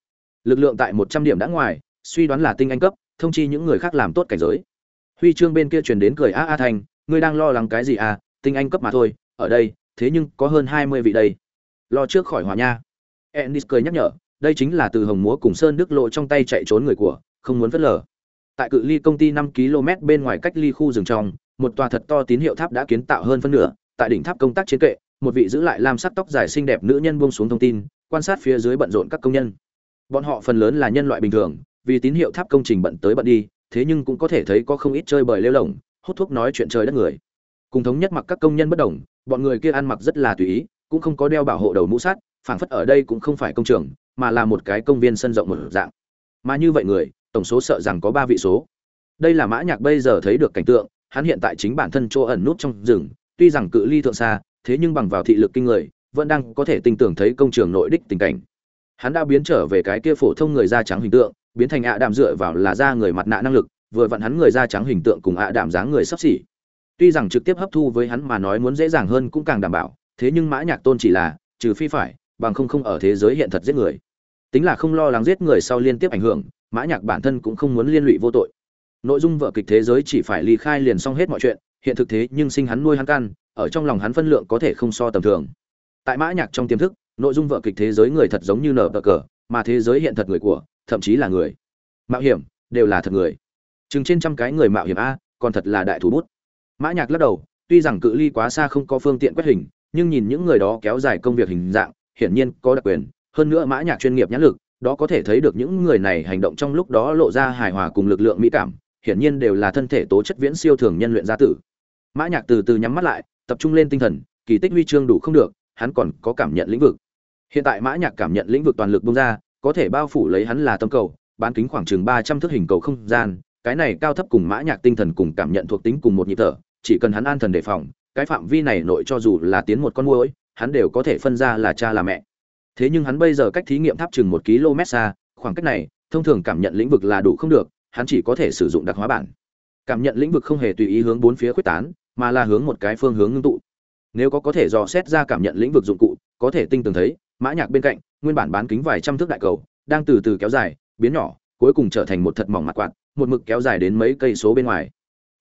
Lực lượng tại 100 điểm đã ngoài, suy đoán là tinh anh cấp, thông chi những người khác làm tốt cảnh giới. Huy chương bên kia truyền đến cười a a thành, ngươi đang lo lắng cái gì à tinh anh cấp mà thôi ở đây thế nhưng có hơn hai mươi vị đây. Lo trước khỏi hòa nha. Ennis cười nhắc nhở đây chính là từ hồng múa cùng sơn đức lộ trong tay chạy trốn người của không muốn phớt lờ. Tại cự ly công ty năm km bên ngoài cách ly khu rừng trong một tòa thật to tín hiệu tháp đã kiến tạo hơn phân nửa tại đỉnh tháp công tác chiến kệ một vị giữ lại lam sắc tóc dài xinh đẹp nữ nhân buông xuống thông tin quan sát phía dưới bận rộn các công nhân. Bọn họ phần lớn là nhân loại bình thường vì tín hiệu tháp công trình bận tới bận đi thế nhưng cũng có thể thấy có không ít chơi bời lêu lỏng, hút thuốc nói chuyện trời đất người. Cùng thống nhất mặc các công nhân bất đồng, bọn người kia ăn mặc rất là tùy ý, cũng không có đeo bảo hộ đầu mũ sát phảng phất ở đây cũng không phải công trường, mà là một cái công viên sân rộng một dạng. Mà như vậy người, tổng số sợ rằng có ba vị số. Đây là mã nhạc bây giờ thấy được cảnh tượng, hắn hiện tại chính bản thân chỗ ẩn nút trong rừng, tuy rằng cự ly thượng xa, thế nhưng bằng vào thị lực kinh người, vẫn đang có thể tinh tưởng thấy công trường nội đích tình cảnh. Hắn đã biến trở về cái kia phổ thông người da trắng hình tượng biến thành ạ đạm dựa vào là da người mặt nạ năng lực, vừa vặn hắn người da trắng hình tượng cùng ạ đạm dáng người sắp xỉ. Tuy rằng trực tiếp hấp thu với hắn mà nói muốn dễ dàng hơn cũng càng đảm bảo, thế nhưng mã nhạc tôn chỉ là, trừ phi phải, bằng không không ở thế giới hiện thật giết người. Tính là không lo lắng giết người sau liên tiếp ảnh hưởng, mã nhạc bản thân cũng không muốn liên lụy vô tội. Nội dung vở kịch thế giới chỉ phải ly khai liền xong hết mọi chuyện, hiện thực thế nhưng sinh hắn nuôi hắn căn, ở trong lòng hắn phân lượng có thể không so tầm thường. Tại mã nhạc trong tiềm thức, nội dung vở kịch thế giới người thật giống như nở bờ cờ, mà thế giới hiện thật người của thậm chí là người. Mạo hiểm, đều là thật người. Chừng trên trăm cái người mạo hiểm a, còn thật là đại thủ bút. Mã nhạc lắc đầu, tuy rằng cự ly quá xa không có phương tiện quét hình, nhưng nhìn những người đó kéo dài công việc hình dạng, hiển nhiên có đặc quyền. Hơn nữa mã nhạc chuyên nghiệp nhãn lực, đó có thể thấy được những người này hành động trong lúc đó lộ ra hài hòa cùng lực lượng mỹ cảm, hiển nhiên đều là thân thể tố chất viễn siêu thường nhân luyện gia tử. Mã nhạc từ từ nhắm mắt lại, tập trung lên tinh thần, kỳ tích huy chương đủ không được, hắn còn có cảm nhận lĩnh vực. Hiện tại mã nhạc cảm nhận lĩnh vực toàn lực bung ra có thể bao phủ lấy hắn là tâm cầu, bán kính khoảng chừng ba trăm thước hình cầu không gian, cái này cao thấp cùng mã nhạc tinh thần cùng cảm nhận thuộc tính cùng một nhịp thở, chỉ cần hắn an thần đề phòng, cái phạm vi này nội cho dù là tiến một con muỗi, hắn đều có thể phân ra là cha là mẹ. Thế nhưng hắn bây giờ cách thí nghiệm tháp chừng một km xa, khoảng cách này, thông thường cảm nhận lĩnh vực là đủ không được, hắn chỉ có thể sử dụng đặc hóa bản. Cảm nhận lĩnh vực không hề tùy ý hướng bốn phía khuếch tán, mà là hướng một cái phương hướng ngưng tụ. Nếu có có thể dò xét ra cảm nhận lĩnh vực dụng cụ, có thể tinh tường thấy, mã nhạc bên cạnh nguyên bản bán kính vài trăm thước đại cầu, đang từ từ kéo dài, biến nhỏ, cuối cùng trở thành một thật mỏng mặt quạt, một mực kéo dài đến mấy cây số bên ngoài.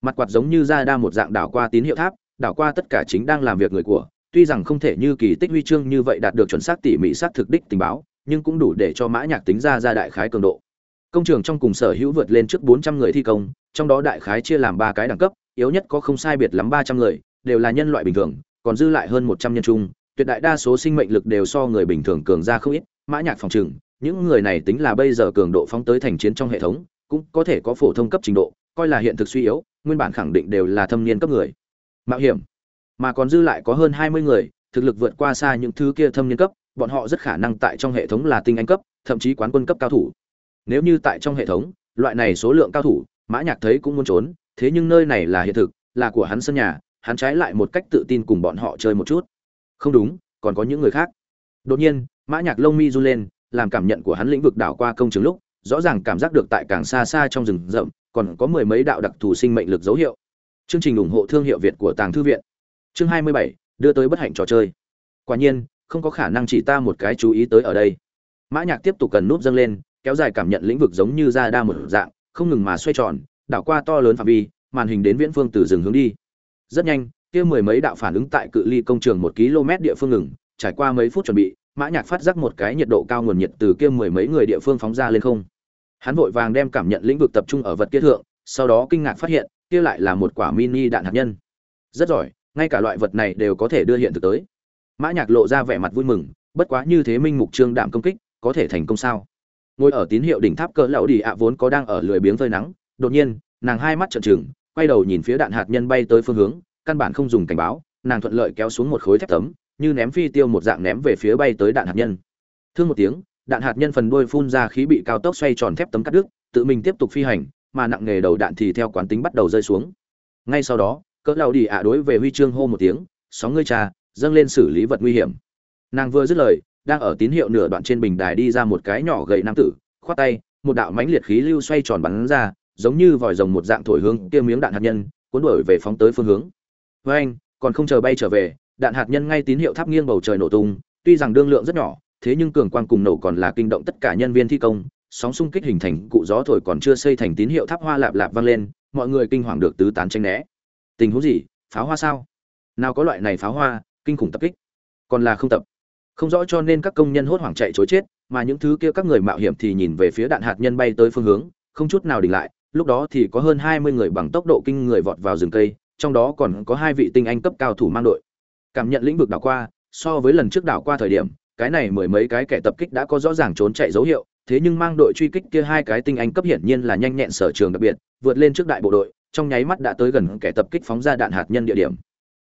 Mặt quạt giống như ra đa một dạng đảo qua tín hiệu tháp, đảo qua tất cả chính đang làm việc người của, tuy rằng không thể như kỳ tích huy chương như vậy đạt được chuẩn xác tỉ mỉ xác thực đích tình báo, nhưng cũng đủ để cho mã nhạc tính ra ra đại khái cường độ. Công trường trong cùng sở hữu vượt lên trước 400 người thi công, trong đó đại khái chia làm ba cái đẳng cấp, yếu nhất có không sai biệt lắm 300 người, đều là nhân loại bình thường, còn dư lại hơn 100 nhân trung tuyệt đại đa số sinh mệnh lực đều so người bình thường cường ra không ít, mã nhạc phòng trường những người này tính là bây giờ cường độ phóng tới thành chiến trong hệ thống, cũng có thể có phổ thông cấp trình độ, coi là hiện thực suy yếu, nguyên bản khẳng định đều là thâm niên cấp người. Mạo hiểm, mà còn dư lại có hơn hai mươi người, thực lực vượt qua xa những thứ kia thâm niên cấp, bọn họ rất khả năng tại trong hệ thống là tinh anh cấp, thậm chí quán quân cấp cao thủ. Nếu như tại trong hệ thống, loại này số lượng cao thủ, mã nhạc thấy cũng muốn trốn, thế nhưng nơi này là hiện thực, là của hắn sân nhà, hắn trái lại một cách tự tin cùng bọn họ chơi một chút không đúng, còn có những người khác. Đột nhiên, mã nhạc lông mi run lên, làm cảm nhận của hắn lĩnh vực đảo qua công trường lúc, rõ ràng cảm giác được tại càng xa xa trong rừng rậm, còn có mười mấy đạo đặc thù sinh mệnh lực dấu hiệu. Chương trình ủng hộ thương hiệu việt của tàng thư viện. Chương hai mươi bảy, đưa tới bất hạnh trò chơi. Quả nhiên, không có khả năng chỉ ta một cái chú ý tới ở đây. Mã nhạc tiếp tục cần nút dâng lên, kéo dài cảm nhận lĩnh vực giống như ra đa một dạng, không ngừng mà xoay tròn, đảo qua to lớn phạm vi, màn hình đến viễn phương từ rừng hướng đi. Rất nhanh kia mười mấy đạo phản ứng tại cự ly công trường một km địa phương ngừng, trải qua mấy phút chuẩn bị, mã nhạc phát giác một cái nhiệt độ cao nguồn nhiệt từ kia mười mấy người địa phương phóng ra lên không. Hắn vội vàng đem cảm nhận lĩnh vực tập trung ở vật kia thượng, sau đó kinh ngạc phát hiện, kia lại là một quả mini đạn hạt nhân. Rất giỏi, ngay cả loại vật này đều có thể đưa hiện thực tới. Mã nhạc lộ ra vẻ mặt vui mừng, bất quá như thế minh mục trương đạm công kích, có thể thành công sao? Ngồi ở tín hiệu đỉnh tháp cỡ lão đi ạ vốn có đang ở lười biếng phơi nắng, đột nhiên, nàng hai mắt trợn trừng, quay đầu nhìn phía đạn hạt nhân bay tới phương hướng căn bản không dùng cảnh báo, nàng thuận lợi kéo xuống một khối thép tấm, như ném phi tiêu một dạng ném về phía bay tới đạn hạt nhân. Thương một tiếng, đạn hạt nhân phần đuôi phun ra khí bị cao tốc xoay tròn thép tấm cắt đứt, tự mình tiếp tục phi hành, mà nặng nghề đầu đạn thì theo quán tính bắt đầu rơi xuống. Ngay sau đó, cỡ lao đi ạ đối về huy chương hô một tiếng, sóng ngươi trà, dâng lên xử lý vật nguy hiểm. Nàng vừa dứt lời, đang ở tín hiệu nửa đoạn trên bình đài đi ra một cái nhỏ gậy nam tử, khoát tay, một đạo mãnh liệt khí lưu xoay tròn bắn ra, giống như vòi rồng một dạng thổi hướng kia miếng đạn hạt nhân, cuốn đuổi về phóng tới phương hướng với anh, còn không chờ bay trở về, đạn hạt nhân ngay tín hiệu tháp nghiêng bầu trời nổ tung, tuy rằng đương lượng rất nhỏ, thế nhưng cường quang cùng nổ còn là kinh động tất cả nhân viên thi công, sóng xung kích hình thành cụ gió thổi còn chưa xây thành tín hiệu tháp hoa lạp lạp vang lên, mọi người kinh hoàng được tứ tán tranh né. Tình huống gì? Pháo hoa sao? Nào có loại này pháo hoa, kinh khủng tập kích. Còn là không tập. Không rõ cho nên các công nhân hốt hoảng chạy chối chết, mà những thứ kia các người mạo hiểm thì nhìn về phía đạn hạt nhân bay tới phương hướng, không chút nào đình lại, lúc đó thì có hơn hai mươi người bằng tốc độ kinh người vọt vào rừng cây trong đó còn có hai vị tinh anh cấp cao thủ mang đội. Cảm nhận lĩnh vực đảo qua, so với lần trước đảo qua thời điểm, cái này mười mấy cái kẻ tập kích đã có rõ ràng trốn chạy dấu hiệu, thế nhưng mang đội truy kích kia hai cái tinh anh cấp hiển nhiên là nhanh nhẹn sở trường đặc biệt, vượt lên trước đại bộ đội, trong nháy mắt đã tới gần kẻ tập kích phóng ra đạn hạt nhân địa điểm.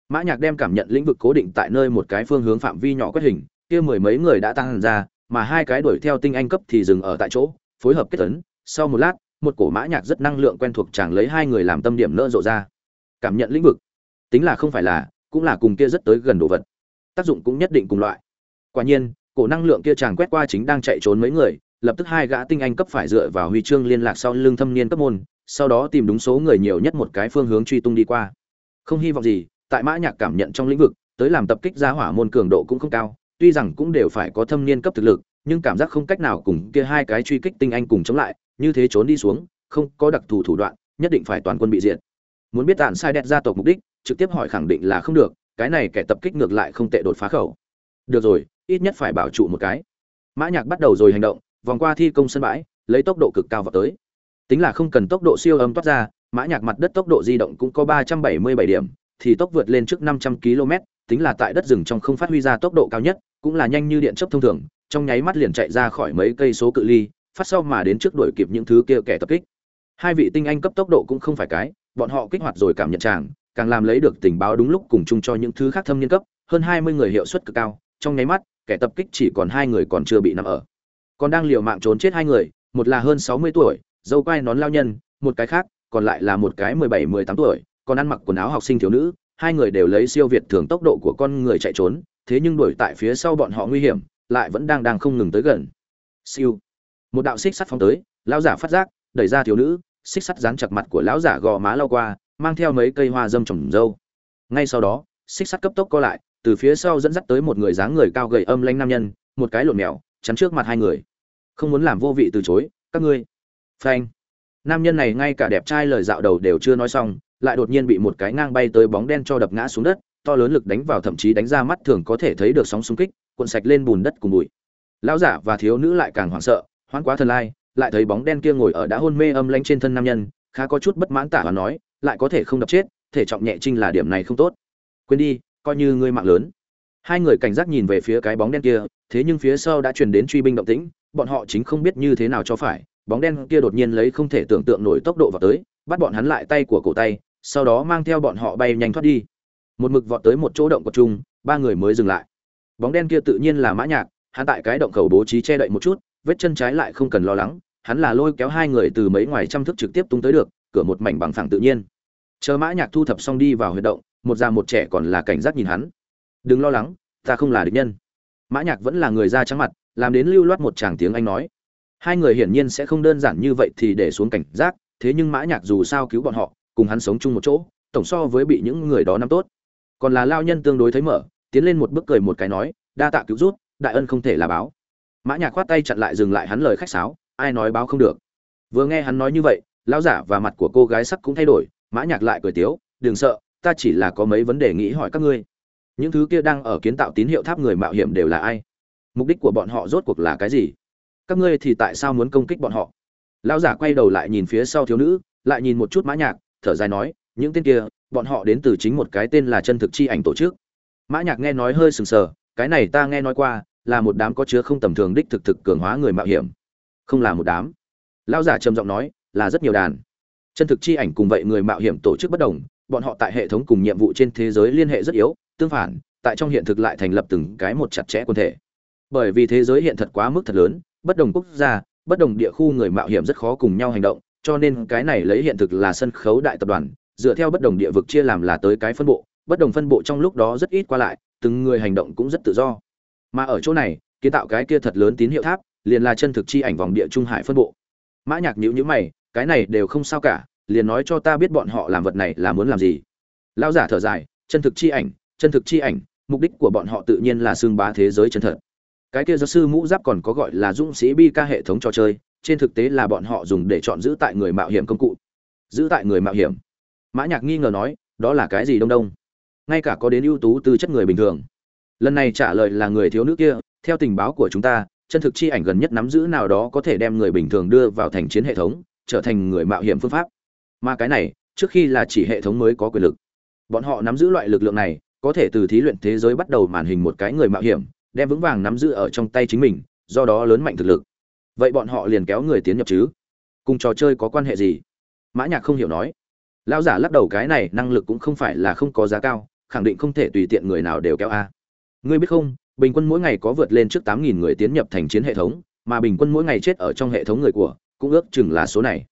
Mã nhạc đem cảm nhận lĩnh vực cố định tại nơi một cái phương hướng phạm vi nhỏ quét hình, kia mười mấy người đã tăng ra, mà hai cái đuổi theo tinh anh cấp thì dừng ở tại chỗ, phối hợp kết tấn. Sau một lát, một cổ mã nhạc rất năng lượng quen thuộc chàng lấy hai người làm tâm điểm nỡ rộ ra cảm nhận lĩnh vực. Tính là không phải là, cũng là cùng kia rất tới gần đồ vật. Tác dụng cũng nhất định cùng loại. Quả nhiên, cổ năng lượng kia chàng quét qua chính đang chạy trốn mấy người, lập tức hai gã tinh anh cấp phải dựa vào huy chương liên lạc sau lưng thâm niên cấp môn, sau đó tìm đúng số người nhiều nhất một cái phương hướng truy tung đi qua. Không hy vọng gì, tại mã nhạc cảm nhận trong lĩnh vực, tới làm tập kích ra hỏa môn cường độ cũng không cao, tuy rằng cũng đều phải có thâm niên cấp thực lực, nhưng cảm giác không cách nào cùng kia hai cái truy kích tinh anh cùng chống lại, như thế trốn đi xuống, không có đặc thù thủ đoạn, nhất định phải toàn quân bị diệt muốn biết tàn sai đẹp gia tộc mục đích, trực tiếp hỏi khẳng định là không được, cái này kẻ tập kích ngược lại không tệ đột phá khẩu. Được rồi, ít nhất phải bảo trụ một cái. Mã nhạc bắt đầu rồi hành động, vòng qua thi công sân bãi, lấy tốc độ cực cao vào tới. Tính là không cần tốc độ siêu âm toát ra, mã nhạc mặt đất tốc độ di động cũng có ba trăm bảy mươi bảy điểm, thì tốc vượt lên trước năm trăm km tính là tại đất rừng trong không phát huy ra tốc độ cao nhất, cũng là nhanh như điện chớp thông thường, trong nháy mắt liền chạy ra khỏi mấy cây số cự ly, phát sau mà đến trước đuổi kịp những thứ kia kẻ tập kích. Hai vị tinh anh cấp tốc độ cũng không phải cái bọn họ kích hoạt rồi cảm nhận chàng càng làm lấy được tình báo đúng lúc cùng chung cho những thứ khác thâm niên cấp, hơn hai mươi người hiệu suất cực cao, trong nháy mắt, kẻ tập kích chỉ còn hai người còn chưa bị nằm ở. Còn đang liều mạng trốn chết hai người, một là hơn sáu mươi tuổi, dâu quai nón lao nhân, một cái khác, còn lại là một cái mười bảy, mười tám tuổi, còn ăn mặc quần áo học sinh thiếu nữ, hai người đều lấy siêu việt thường tốc độ của con người chạy trốn, thế nhưng đuổi tại phía sau bọn họ nguy hiểm, lại vẫn đang đang không ngừng tới gần. Siêu. Một đạo xích sắt phóng tới lao giả phát giác, đẩy ra thiếu nữ xích sắt dán chặt mặt của lão giả gò má lao qua, mang theo mấy cây hoa dâm trồng dâu. Ngay sau đó, xích sắt cấp tốc co lại, từ phía sau dẫn dắt tới một người dáng người cao gầy âm lanh nam nhân, một cái lộn mèo, chắn trước mặt hai người. Không muốn làm vô vị từ chối, các ngươi. Phanh. Nam nhân này ngay cả đẹp trai lời dạo đầu đều chưa nói xong, lại đột nhiên bị một cái ngang bay tới bóng đen cho đập ngã xuống đất, to lớn lực đánh vào thậm chí đánh ra mắt thường có thể thấy được sóng xung kích, cuộn sạch lên bùn đất cùng bụi. Lão giả và thiếu nữ lại càng hoảng sợ hoãn quá thần lai lại thấy bóng đen kia ngồi ở đã hôn mê âm lanh trên thân nam nhân, khá có chút bất mãn tả và nói, lại có thể không đập chết, thể trọng nhẹ trinh là điểm này không tốt. Quên đi, coi như ngươi mạng lớn. Hai người cảnh giác nhìn về phía cái bóng đen kia, thế nhưng phía sau đã truyền đến truy binh động tĩnh, bọn họ chính không biết như thế nào cho phải, bóng đen kia đột nhiên lấy không thể tưởng tượng nổi tốc độ vào tới, bắt bọn hắn lại tay của cổ tay, sau đó mang theo bọn họ bay nhanh thoát đi. Một mực vọt tới một chỗ động của chung, ba người mới dừng lại. Bóng đen kia tự nhiên là mã nhạc, hắn tại cái động khẩu bố trí che đậy một chút vết chân trái lại không cần lo lắng, hắn là lôi kéo hai người từ mấy ngoài trăm thước trực tiếp tung tới được, cửa một mảnh bằng phẳng tự nhiên. Chờ mã nhạc thu thập xong đi vào huyệt động, một già một trẻ còn là cảnh giác nhìn hắn. Đừng lo lắng, ta không là địch nhân. Mã nhạc vẫn là người da trắng mặt, làm đến lưu loát một tràng tiếng anh nói. Hai người hiển nhiên sẽ không đơn giản như vậy thì để xuống cảnh giác, thế nhưng mã nhạc dù sao cứu bọn họ, cùng hắn sống chung một chỗ, tổng so với bị những người đó nắm tốt. Còn là lao nhân tương đối thấy mở, tiến lên một bước cười một cái nói, đa tạ cứu rút đại ân không thể là báo mã nhạc khoát tay chặn lại dừng lại hắn lời khách sáo, ai nói báo không được. Vừa nghe hắn nói như vậy, lão giả và mặt của cô gái sắc cũng thay đổi, mã nhạc lại cười tiếu, đừng sợ, ta chỉ là có mấy vấn đề nghĩ hỏi các ngươi. Những thứ kia đang ở kiến tạo tín hiệu tháp người mạo hiểm đều là ai? Mục đích của bọn họ rốt cuộc là cái gì? Các ngươi thì tại sao muốn công kích bọn họ? Lão giả quay đầu lại nhìn phía sau thiếu nữ, lại nhìn một chút mã nhạc, thở dài nói, những tên kia, bọn họ đến từ chính một cái tên là chân thực chi ảnh tổ chức. Mã nhạc nghe nói hơi sừng sờ, cái này ta nghe nói qua là một đám có chứa không tầm thường đích thực thực cường hóa người mạo hiểm. Không là một đám. Lão giả trầm giọng nói, là rất nhiều đàn. Chân thực chi ảnh cùng vậy người mạo hiểm tổ chức bất đồng, bọn họ tại hệ thống cùng nhiệm vụ trên thế giới liên hệ rất yếu, tương phản, tại trong hiện thực lại thành lập từng cái một chặt chẽ quân thể. Bởi vì thế giới hiện thật quá mức thật lớn, bất đồng quốc gia, bất đồng địa khu người mạo hiểm rất khó cùng nhau hành động, cho nên cái này lấy hiện thực là sân khấu đại tập đoàn, dựa theo bất đồng địa vực chia làm là tới cái phân bộ, bất đồng phân bộ trong lúc đó rất ít qua lại, từng người hành động cũng rất tự do mà ở chỗ này, kiến tạo cái kia thật lớn tín hiệu tháp, liền là chân thực chi ảnh vòng địa trung hải phân bộ. Mã nhạc nhíu nhíu mày, cái này đều không sao cả, liền nói cho ta biết bọn họ làm vật này là muốn làm gì. Lão giả thở dài, chân thực chi ảnh, chân thực chi ảnh, mục đích của bọn họ tự nhiên là xương bá thế giới chân thật. Cái kia giáo sư mũ giáp còn có gọi là dũng sĩ bi ca hệ thống trò chơi, trên thực tế là bọn họ dùng để chọn giữ tại người mạo hiểm công cụ. Giữ tại người mạo hiểm. Mã nhạc nghi ngờ nói, đó là cái gì đông đông? Ngay cả có đến ưu tú tư chất người bình thường lần này trả lời là người thiếu nữ kia, theo tình báo của chúng ta, chân thực chi ảnh gần nhất nắm giữ nào đó có thể đem người bình thường đưa vào thành chiến hệ thống, trở thành người mạo hiểm phương pháp. Mà cái này, trước khi là chỉ hệ thống mới có quyền lực. Bọn họ nắm giữ loại lực lượng này, có thể từ thí luyện thế giới bắt đầu màn hình một cái người mạo hiểm, đem vững vàng nắm giữ ở trong tay chính mình, do đó lớn mạnh thực lực. Vậy bọn họ liền kéo người tiến nhập chứ? Cùng trò chơi có quan hệ gì? Mã nhạc không hiểu nói. Lão giả lắc đầu cái này năng lực cũng không phải là không có giá cao, khẳng định không thể tùy tiện người nào đều kéo a ngươi biết không, bình quân mỗi ngày có vượt lên trước tám nghìn người tiến nhập thành chiến hệ thống, mà bình quân mỗi ngày chết ở trong hệ thống người của, cũng ước chừng là số này.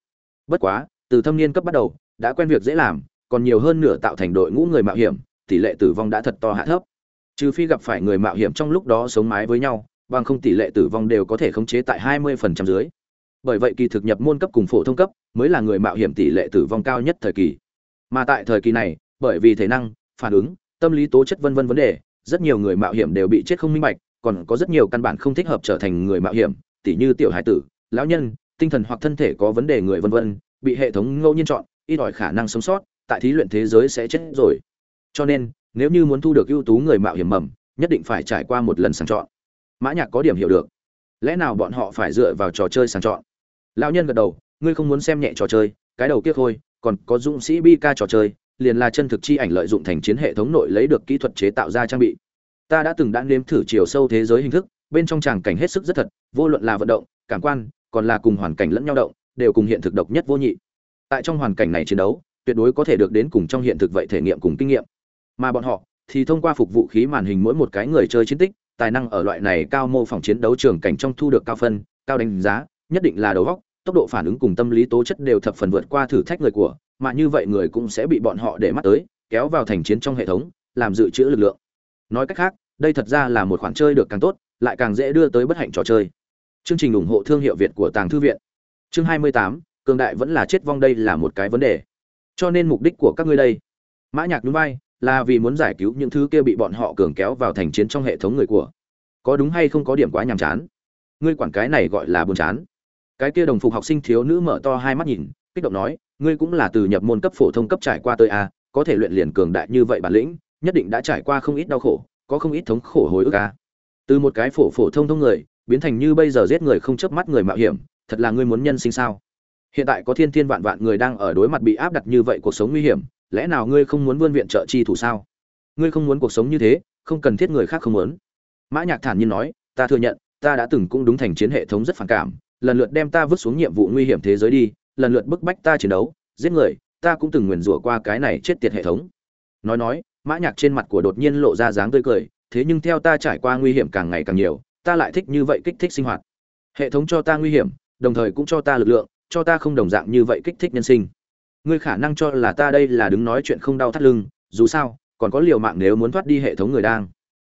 Bất quá, từ thâm niên cấp bắt đầu, đã quen việc dễ làm, còn nhiều hơn nửa tạo thành đội ngũ người mạo hiểm, tỷ lệ tử vong đã thật to hạ thấp. Trừ phi gặp phải người mạo hiểm trong lúc đó sống mái với nhau, bằng không tỷ lệ tử vong đều có thể khống chế tại 20% dưới. Bởi vậy kỳ thực nhập môn cấp cùng phổ thông cấp mới là người mạo hiểm tỷ lệ tử vong cao nhất thời kỳ. Mà tại thời kỳ này, bởi vì thể năng, phản ứng, tâm lý tố chất vân vân vấn đề rất nhiều người mạo hiểm đều bị chết không minh bạch, còn có rất nhiều căn bản không thích hợp trở thành người mạo hiểm tỷ như tiểu hải tử, lão nhân, tinh thần hoặc thân thể có vấn đề người vân vân, bị hệ thống ngẫu nhiên chọn, ít đòi khả năng sống sót, tại thí luyện thế giới sẽ chết rồi. Cho nên, nếu như muốn thu được ưu tú người mạo hiểm mầm, nhất định phải trải qua một lần sàng chọn. Mã nhạc có điểm hiểu được. Lẽ nào bọn họ phải dựa vào trò chơi sàng chọn? Lão nhân gật đầu, ngươi không muốn xem nhẹ trò chơi, cái đầu kia thôi còn có dũng sĩ bi ca trò chơi liền là chân thực chi ảnh lợi dụng thành chiến hệ thống nội lấy được kỹ thuật chế tạo ra trang bị. Ta đã từng đã nếm thử chiều sâu thế giới hình thức, bên trong tràng cảnh hết sức rất thật, vô luận là vận động, cảm quan, còn là cùng hoàn cảnh lẫn nhau động, đều cùng hiện thực độc nhất vô nhị. Tại trong hoàn cảnh này chiến đấu, tuyệt đối có thể được đến cùng trong hiện thực vậy thể nghiệm cùng kinh nghiệm. Mà bọn họ thì thông qua phục vụ khí màn hình mỗi một cái người chơi chiến tích, tài năng ở loại này cao mô phỏng chiến đấu trường cảnh trong thu được cao phân, cao đánh giá, nhất định là đầu góc tốc độ phản ứng cùng tâm lý tố chất đều thập phần vượt qua thử thách người của mà như vậy người cũng sẽ bị bọn họ để mắt tới kéo vào thành chiến trong hệ thống làm dự trữ lực lượng. Nói cách khác đây thật ra là một khoản chơi được càng tốt lại càng dễ đưa tới bất hạnh trò chơi. Chương trình ủng hộ thương hiệu việt của tàng thư viện. Chương 28, cường đại vẫn là chết vong đây là một cái vấn đề. Cho nên mục đích của các ngươi đây. Mã nhạc nhún vai là vì muốn giải cứu những thứ kia bị bọn họ cường kéo vào thành chiến trong hệ thống người của. Có đúng hay không có điểm quá nhàm chán? Ngươi quản cái này gọi là buồn chán. Cái kia đồng phục học sinh thiếu nữ mở to hai mắt nhìn kích động nói ngươi cũng là từ nhập môn cấp phổ thông cấp trải qua tới a, có thể luyện liền cường đại như vậy bản lĩnh, nhất định đã trải qua không ít đau khổ, có không ít thống khổ hồi ức a. Từ một cái phổ phổ thông thông người, biến thành như bây giờ giết người không chớp mắt người mạo hiểm, thật là ngươi muốn nhân sinh sao? Hiện tại có thiên thiên vạn vạn người đang ở đối mặt bị áp đặt như vậy cuộc sống nguy hiểm, lẽ nào ngươi không muốn vươn viện trợ chi thủ sao? Ngươi không muốn cuộc sống như thế, không cần thiết người khác không muốn. Mã nhạc thản nhiên nói, ta thừa nhận, ta đã từng cũng đúng thành chiến hệ thống rất phản cảm, lần lượt đem ta vứt xuống nhiệm vụ nguy hiểm thế giới đi lần lượt bức bách ta chiến đấu, giết người, ta cũng từng nguyền rủa qua cái này chết tiệt hệ thống. Nói nói, mã nhạc trên mặt của đột nhiên lộ ra dáng tươi cười, thế nhưng theo ta trải qua nguy hiểm càng ngày càng nhiều, ta lại thích như vậy kích thích sinh hoạt. Hệ thống cho ta nguy hiểm, đồng thời cũng cho ta lực lượng, cho ta không đồng dạng như vậy kích thích nhân sinh. Ngươi khả năng cho là ta đây là đứng nói chuyện không đau thắt lưng, dù sao, còn có liều mạng nếu muốn thoát đi hệ thống người đang.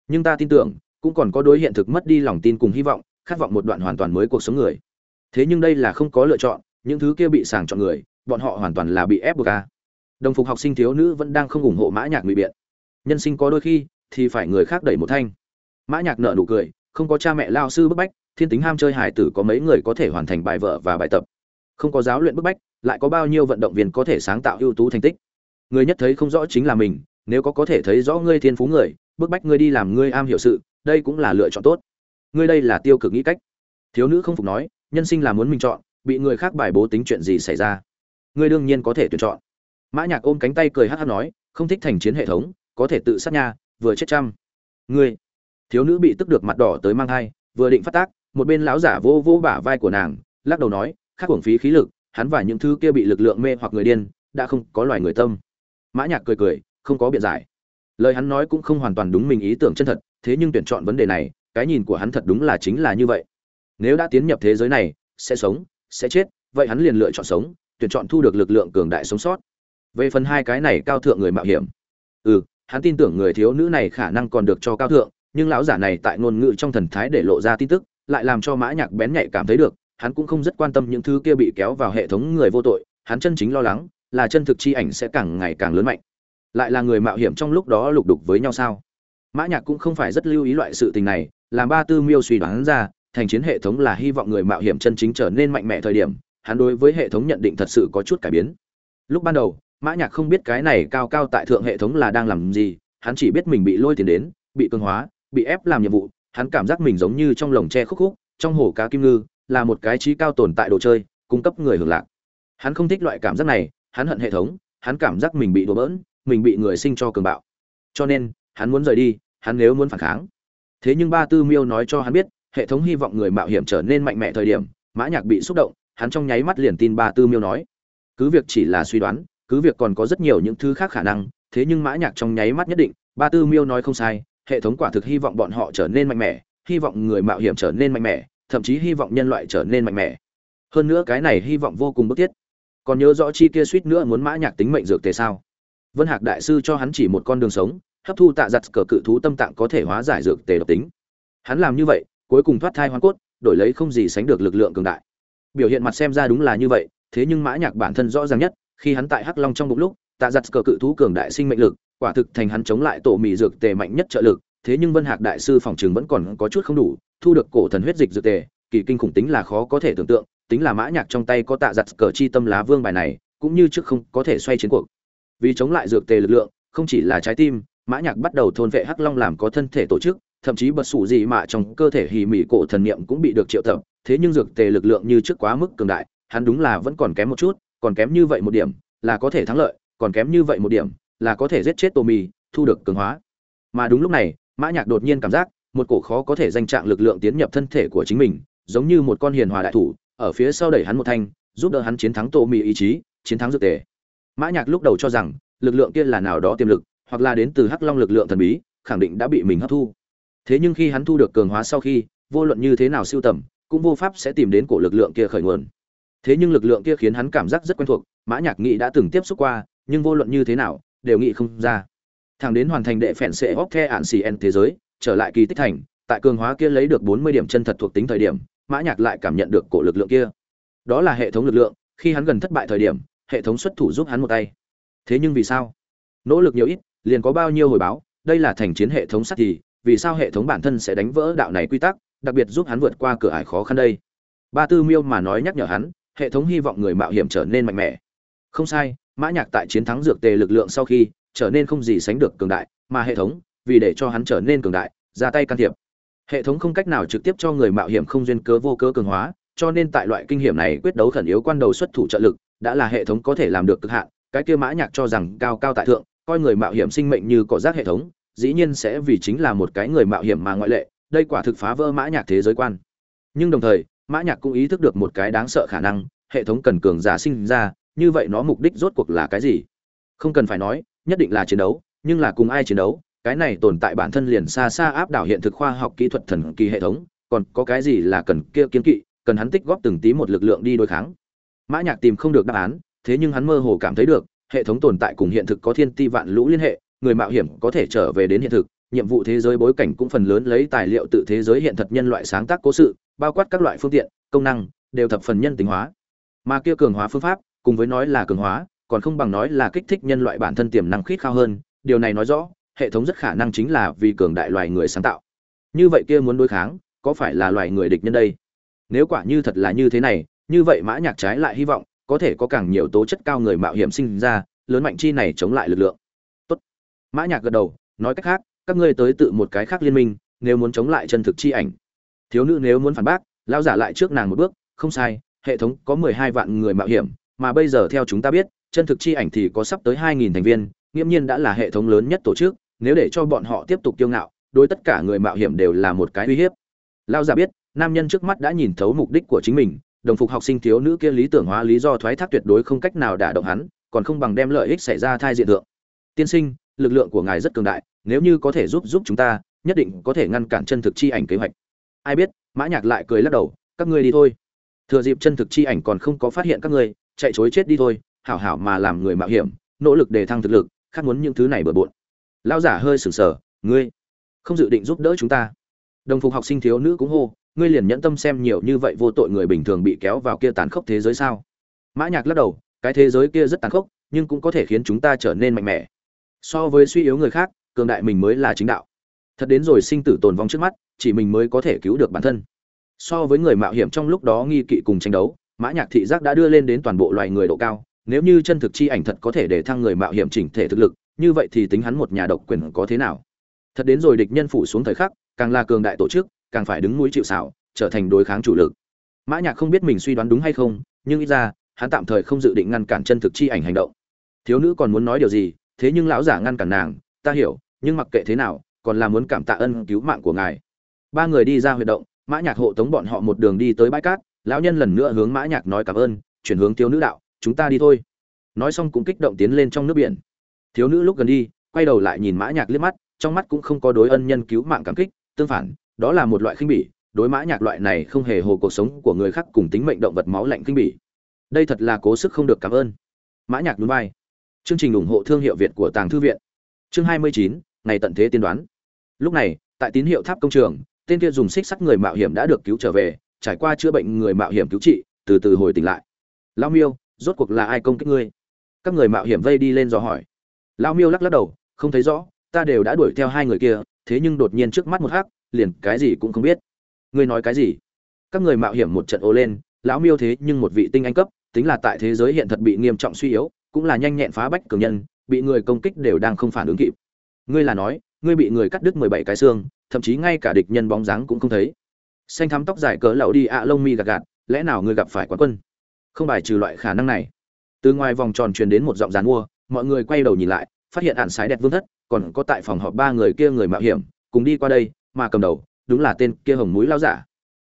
Nhưng ta tin tưởng, cũng còn có đối hiện thực mất đi lòng tin cùng hy vọng, khát vọng một đoạn hoàn toàn mới cuộc sống người. Thế nhưng đây là không có lựa chọn những thứ kia bị sàng chọn người, bọn họ hoàn toàn là bị ép buộc ca đồng phục học sinh thiếu nữ vẫn đang không ủng hộ mã nhạc ngụy biện. Nhân sinh có đôi khi, thì phải người khác đẩy một thanh. Mã nhạc nở nụ cười, không có cha mẹ lao sư bức bách, thiên tính ham chơi hải tử có mấy người có thể hoàn thành bài vở và bài tập. Không có giáo luyện bức bách, lại có bao nhiêu vận động viên có thể sáng tạo ưu tú thành tích. Người nhất thấy không rõ chính là mình, nếu có có thể thấy rõ ngươi thiên phú người, bức bách ngươi đi làm ngươi am hiểu sự, đây cũng là lựa chọn tốt. Ngươi đây là tiêu cực nghĩ cách. Thiếu nữ không phục nói, nhân sinh là muốn mình chọn bị người khác bài bố tính chuyện gì xảy ra? Ngươi đương nhiên có thể tuyển chọn. Mã nhạc ôm cánh tay cười hắt hắt nói, không thích thành chiến hệ thống, có thể tự sát nha, vừa chết trăm. Ngươi thiếu nữ bị tức được mặt đỏ tới mang hai vừa định phát tác, một bên lão giả vô vô bả vai của nàng, lắc đầu nói khác uổng phí khí lực, hắn và những thứ kia bị lực lượng mê hoặc người điên, đã không có loài người tâm. Mã nhạc cười cười, không có biện giải. Lời hắn nói cũng không hoàn toàn đúng mình ý tưởng chân thật, thế nhưng tuyển chọn vấn đề này, cái nhìn của hắn thật đúng là chính là như vậy. Nếu đã tiến nhập thế giới này, sẽ sống sẽ chết, vậy hắn liền lựa chọn sống, tuyển chọn thu được lực lượng cường đại sống sót. Về phần hai cái này cao thượng người mạo hiểm. Ừ hắn tin tưởng người thiếu nữ này khả năng còn được cho cao thượng, nhưng lão giả này tại ngôn ngữ trong thần thái để lộ ra tin tức, lại làm cho mã nhạc bén nhạy cảm thấy được, hắn cũng không rất quan tâm những thứ kia bị kéo vào hệ thống người vô tội, hắn chân chính lo lắng là chân thực chi ảnh sẽ càng ngày càng lớn mạnh. Lại là người mạo hiểm trong lúc đó lục đục với nhau sao? Mã nhạc cũng không phải rất lưu ý loại sự tình này, làm ba tư miêu suy đoán ra thành chiến hệ thống là hy vọng người mạo hiểm chân chính trở nên mạnh mẽ thời điểm, hắn đối với hệ thống nhận định thật sự có chút cải biến. Lúc ban đầu, mã nhạc không biết cái này cao cao tại thượng hệ thống là đang làm gì, hắn chỉ biết mình bị lôi tiền đến, bị cường hóa, bị ép làm nhiệm vụ, hắn cảm giác mình giống như trong lồng tre khúc khúc, trong hồ cá kim ngư, là một cái trí cao tồn tại đồ chơi, cung cấp người hưởng lạc. Hắn không thích loại cảm giác này, hắn hận hệ thống, hắn cảm giác mình bị đùa bỡn, mình bị người sinh cho cường bạo. Cho nên, hắn muốn rời đi, hắn nếu muốn phản kháng. Thế nhưng ba tư miêu nói cho hắn biết hệ thống hy vọng người mạo hiểm trở nên mạnh mẽ thời điểm, mã nhạc bị xúc động, hắn trong nháy mắt liền tin ba tư miêu nói. Cứ việc chỉ là suy đoán, cứ việc còn có rất nhiều những thứ khác khả năng, thế nhưng mã nhạc trong nháy mắt nhất định, ba tư miêu nói không sai, hệ thống quả thực hy vọng bọn họ trở nên mạnh mẽ, hy vọng người mạo hiểm trở nên mạnh mẽ, thậm chí hy vọng nhân loại trở nên mạnh mẽ. Hơn nữa cái này hy vọng vô cùng bức thiết. Còn nhớ rõ chi kia suýt nữa muốn mã nhạc tính mệnh dược tề sao? Vân hạc đại sư cho hắn chỉ một con đường sống, hấp thu tạ giặt cờ cự thú tâm tạng có thể hóa giải dược tề độc tính. Hắn làm như vậy cuối cùng thoát thai hoàn cốt, đổi lấy không gì sánh được lực lượng cường đại. Biểu hiện mặt xem ra đúng là như vậy, thế nhưng mã nhạc bản thân rõ ràng nhất, khi hắn tại hắc long trong bụng lúc, tạ giặt cờ cự thú cường đại sinh mệnh lực, quả thực thành hắn chống lại tổ mì dược tề mạnh nhất trợ lực, thế nhưng vân hạc đại sư phòng trường vẫn còn có chút không đủ, thu được cổ thần huyết dịch dược tề, kỳ kinh khủng tính là khó có thể tưởng tượng, tính là mã nhạc trong tay có tạ giặt cờ chi tâm lá vương bài này, cũng như trước không có thể xoay chiến cuộc. Vì chống lại dược tề lực lượng, không chỉ là trái tim, mã nhạc bắt đầu thôn vệ hắc long làm có thân thể tổ chức thậm chí bật sủ gì mà trong cơ thể hỉ mỉ cổ thần niệm cũng bị được triệu tập, thế nhưng dược tề lực lượng như trước quá mức cường đại, hắn đúng là vẫn còn kém một chút, còn kém như vậy một điểm, là có thể thắng lợi, còn kém như vậy một điểm, là có thể giết chết tô mì, thu được cường hóa. Mà đúng lúc này, mã nhạc đột nhiên cảm giác, một cổ khó có thể danh trạng lực lượng tiến nhập thân thể của chính mình, giống như một con hiền hòa đại thủ, ở phía sau đẩy hắn một thanh, giúp đỡ hắn chiến thắng tô mì ý chí, chiến thắng dược tề. Mã nhạc lúc đầu cho rằng, lực lượng kia là nào đó tiềm lực, hoặc là đến từ hắc long lực lượng thần bí, khẳng định đã bị mình hấp thu thế nhưng khi hắn thu được cường hóa sau khi, vô luận như thế nào siêu tầm, cũng vô pháp sẽ tìm đến cổ lực lượng kia khởi nguồn. Thế nhưng lực lượng kia khiến hắn cảm giác rất quen thuộc, mã nhạc nghị đã từng tiếp xúc qua, nhưng vô luận như thế nào, đều nghĩ không ra. Thằng đến hoàn thành đệ phèn sẽ hóc the ạn xì en thế giới, trở lại kỳ tích thành, tại cường hóa kia lấy được bốn mươi điểm chân thật thuộc tính thời điểm, mã nhạc lại cảm nhận được cổ lực lượng kia. Đó là hệ thống lực lượng, khi hắn gần thất bại thời điểm, hệ thống xuất thủ giúp hắn một tay. Thế nhưng vì sao? Nỗ lực nhiều ít, liền có bao nhiêu hồi báo, đây là thành chiến hệ thống sắt thì vì sao hệ thống bản thân sẽ đánh vỡ đạo này quy tắc, đặc biệt giúp hắn vượt qua cửa ải khó khăn đây. Ba tư miêu mà nói nhắc nhở hắn, hệ thống hy vọng người mạo hiểm trở nên mạnh mẽ. Không sai, mã nhạc tại chiến thắng dược tề lực lượng sau khi, trở nên không gì sánh được cường đại, mà hệ thống, vì để cho hắn trở nên cường đại, ra tay can thiệp. Hệ thống không cách nào trực tiếp cho người mạo hiểm không duyên cớ vô cớ cường hóa, cho nên tại loại kinh hiểm này quyết đấu khẩn yếu quan đầu xuất thủ trợ lực, đã là hệ thống có thể làm được cực hạn. Cái kia mã nhạc cho rằng cao cao tại thượng, coi người mạo hiểm sinh mệnh như cỏ rác hệ thống dĩ nhiên sẽ vì chính là một cái người mạo hiểm mà ngoại lệ, đây quả thực phá vỡ mã nhạc thế giới quan. Nhưng đồng thời, mã nhạc cũng ý thức được một cái đáng sợ khả năng, hệ thống cần cường giả sinh ra, như vậy nó mục đích rốt cuộc là cái gì? Không cần phải nói, nhất định là chiến đấu, nhưng là cùng ai chiến đấu, cái này tồn tại bản thân liền xa xa áp đảo hiện thực khoa học kỹ thuật thần kỳ hệ thống, còn có cái gì là cần kia kiến kỵ, cần hắn tích góp từng tí một lực lượng đi đối kháng? Mã nhạc tìm không được đáp án, thế nhưng hắn mơ hồ cảm thấy được, hệ thống tồn tại cùng hiện thực có thiên ti vạn lũ liên hệ người mạo hiểm có thể trở về đến hiện thực, nhiệm vụ thế giới bối cảnh cũng phần lớn lấy tài liệu tự thế giới hiện thật nhân loại sáng tác cố sự, bao quát các loại phương tiện, công năng, đều thập phần nhân tính hóa. Mà kia cường hóa phương pháp, cùng với nói là cường hóa, còn không bằng nói là kích thích nhân loại bản thân tiềm năng khít khao hơn, điều này nói rõ, hệ thống rất khả năng chính là vì cường đại loài người sáng tạo. Như vậy kia muốn đối kháng, có phải là loài người địch nhân đây? Nếu quả như thật là như thế này, như vậy mã nhạc trái lại hy vọng, có thể có càng nhiều tố chất cao người mạo hiểm sinh ra, lớn mạnh chi này chống lại lực lượng mã nhạc gật đầu, nói cách khác, các ngươi tới tự một cái khác liên minh, nếu muốn chống lại chân thực chi ảnh. Thiếu nữ nếu muốn phản bác lao giả lại trước nàng một bước, không sai, hệ thống có mười hai vạn người mạo hiểm, mà bây giờ theo chúng ta biết, chân thực chi ảnh thì có sắp tới hai nghìn thành viên, nghiễm nhiên đã là hệ thống lớn nhất tổ chức, nếu để cho bọn họ tiếp tục kiêu ngạo, đối tất cả người mạo hiểm đều là một cái uy hiếp. Lao giả biết, nam nhân trước mắt đã nhìn thấu mục đích của chính mình, đồng phục học sinh thiếu nữ kia lý tưởng hóa lý do thoái thác tuyệt đối không cách nào đả động hắn, còn không bằng đem lợi ích xảy ra thai diện thượng. Tiên sinh lực lượng của ngài rất cường đại, nếu như có thể giúp giúp chúng ta, nhất định có thể ngăn cản chân thực chi ảnh kế hoạch. Ai biết? Mã nhạc lại cười lắc đầu, các ngươi đi thôi. Thừa dịp chân thực chi ảnh còn không có phát hiện các ngươi, chạy chối chết đi thôi, hảo hảo mà làm người mạo hiểm, nỗ lực để thăng thực lực khát muốn những thứ này bừa bộn. Lão giả hơi sừng sờ, ngươi không dự định giúp đỡ chúng ta? Đồng phục học sinh thiếu nữ cũng hô, ngươi liền nhẫn tâm xem nhiều như vậy vô tội người bình thường bị kéo vào kia tàn khốc thế giới sao? Mã nhạc lắc đầu, cái thế giới kia rất tàn khốc, nhưng cũng có thể khiến chúng ta trở nên mạnh mẽ so với suy yếu người khác cường đại mình mới là chính đạo. Thật đến rồi sinh tử tồn vong trước mắt chỉ mình mới có thể cứu được bản thân. So với người mạo hiểm trong lúc đó nghi kỵ cùng tranh đấu mã nhạc thị giác đã đưa lên đến toàn bộ loài người độ cao nếu như chân thực chi ảnh thật có thể để thăng người mạo hiểm chỉnh thể thực lực như vậy thì tính hắn một nhà độc quyền có thế nào? Thật đến rồi địch nhân phủ xuống thời khắc càng là cường đại tổ chức càng phải đứng mũi chịu sạo, trở thành đối kháng chủ lực. Mã nhạc không biết mình suy đoán đúng hay không nhưng ít ra hắn tạm thời không dự định ngăn cản chân thực chi ảnh hành động. Thiếu nữ còn muốn nói điều gì thế nhưng lão giả ngăn cản nàng, ta hiểu, nhưng mặc kệ thế nào, còn là muốn cảm tạ ân cứu mạng của ngài. Ba người đi ra huy động, mã nhạc hộ tống bọn họ một đường đi tới bãi cát, lão nhân lần nữa hướng mã nhạc nói cảm ơn, chuyển hướng thiếu nữ đạo, chúng ta đi thôi. Nói xong cũng kích động tiến lên trong nước biển. Thiếu nữ lúc gần đi, quay đầu lại nhìn mã nhạc liếc mắt, trong mắt cũng không có đối ân nhân cứu mạng cảm kích, tương phản, đó là một loại khinh bỉ, đối mã nhạc loại này không hề hồ cuộc sống của người khác cùng tính mệnh động vật máu lạnh khinh bỉ. Đây thật là cố sức không được cảm ơn. Mã nhạc nhún vai chương trình ủng hộ thương hiệu việt của tàng thư viện. Chương 29, ngày tận thế tiên đoán. Lúc này tại tín hiệu tháp công trường tên kia dùng xích sắt người mạo hiểm đã được cứu trở về trải qua chữa bệnh người mạo hiểm cứu trị từ từ hồi tỉnh lại. Lao miêu rốt cuộc là ai công kích ngươi? Các người mạo hiểm vây đi lên dò hỏi. Lao miêu lắc lắc đầu không thấy rõ ta đều đã đuổi theo hai người kia thế nhưng đột nhiên trước mắt một hắc liền cái gì cũng không biết. Ngươi nói cái gì? Các người mạo hiểm một trận ô lên lão miêu thế nhưng một vị tinh anh cấp tính là tại thế giới hiện thật bị nghiêm trọng suy yếu cũng là nhanh nhẹn phá bách cường nhân, bị người công kích đều đang không phản ứng kịp. Ngươi là nói, ngươi bị người cắt đứt mười bảy cái xương, thậm chí ngay cả địch nhân bóng dáng cũng không thấy. Xanh thắm tóc dài cỡ lậu đi ạ, lông mi gạt gạt, lẽ nào ngươi gặp phải quán quân? Không bài trừ loại khả năng này. Từ ngoài vòng tròn truyền đến một giọng dàn mua, mọi người quay đầu nhìn lại, phát hiện ạn sái đẹp vương thất, còn có tại phòng họp ba người kia người mạo hiểm, cùng đi qua đây, mà cầm đầu, đúng là tên kia hồng mũi lao giả.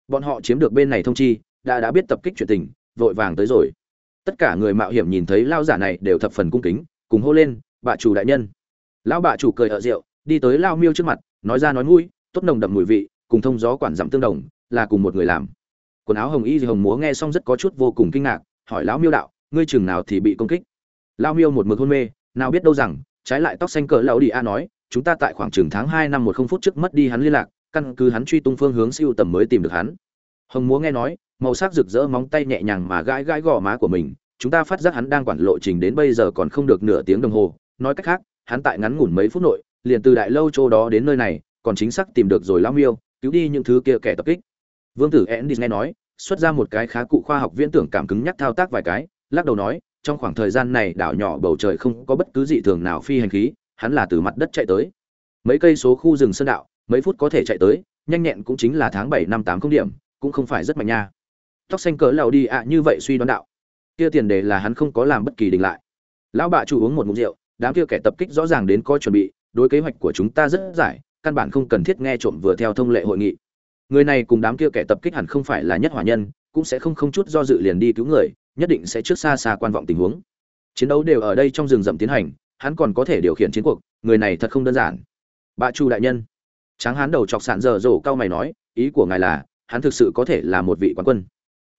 Bọn họ chiếm được bên này thông chi, đã đã biết tập kích chuyện tình, vội vàng tới rồi tất cả người mạo hiểm nhìn thấy lao giả này đều thập phần cung kính, cùng hô lên, bạ chủ đại nhân. Lão bạ chủ cười ở rượu, đi tới lao miêu trước mặt, nói ra nói mũi, tốt nồng đậm mùi vị, cùng thông gió quản dặm tương đồng, là cùng một người làm. Quần áo hồng y thì hồng múa nghe xong rất có chút vô cùng kinh ngạc, hỏi lão miêu đạo, ngươi chừng nào thì bị công kích? Lao miêu một mực hôn mê, nào biết đâu rằng, trái lại tóc xanh cỡ lão đi a nói, chúng ta tại khoảng chừng tháng hai năm một không phút trước mất đi hắn liên lạc, căn cứ hắn truy tung phương hướng siêu tầm mới tìm được hắn. Hồng múa nghe nói màu sắc rực rỡ móng tay nhẹ nhàng mà gãi gãi gò má của mình, chúng ta phát giác hắn đang quản lộ trình đến bây giờ còn không được nửa tiếng đồng hồ. Nói cách khác, hắn tại ngắn ngủn mấy phút nội, liền từ đại lâu châu đó đến nơi này, còn chính xác tìm được rồi lao miêu, cứu đi những thứ kia kẻ tập kích. Vương tử endy nghe nói, xuất ra một cái khá cụ khoa học viễn tưởng cảm cứng nhắc thao tác vài cái, lắc đầu nói, trong khoảng thời gian này đảo nhỏ bầu trời không có bất cứ dị thường nào phi hành khí, hắn là từ mặt đất chạy tới. Mấy cây số khu rừng sơn đạo, mấy phút có thể chạy tới, nhanh nhẹn cũng chính là tháng bảy năm tám không điểm, cũng không phải rất mạnh nha tóc xanh cỡ lầu đi ạ, như vậy suy đoán đạo. Kia tiền đề là hắn không có làm bất kỳ đình lại. Lão bạ chủ uống một ngụm rượu, đám kia kẻ tập kích rõ ràng đến có chuẩn bị, đối kế hoạch của chúng ta rất giải, căn bản không cần thiết nghe trộm vừa theo thông lệ hội nghị. Người này cùng đám kia kẻ tập kích hẳn không phải là nhất hỏa nhân, cũng sẽ không không chút do dự liền đi cứu người, nhất định sẽ trước xa xa quan vọng tình huống. Chiến đấu đều ở đây trong rừng rậm tiến hành, hắn còn có thể điều khiển chiến cuộc, người này thật không đơn giản. Bạ chu đại nhân. Tráng hán đầu chọc sạn dở dổ cao mày nói, ý của ngài là, hắn thực sự có thể là một vị quán quân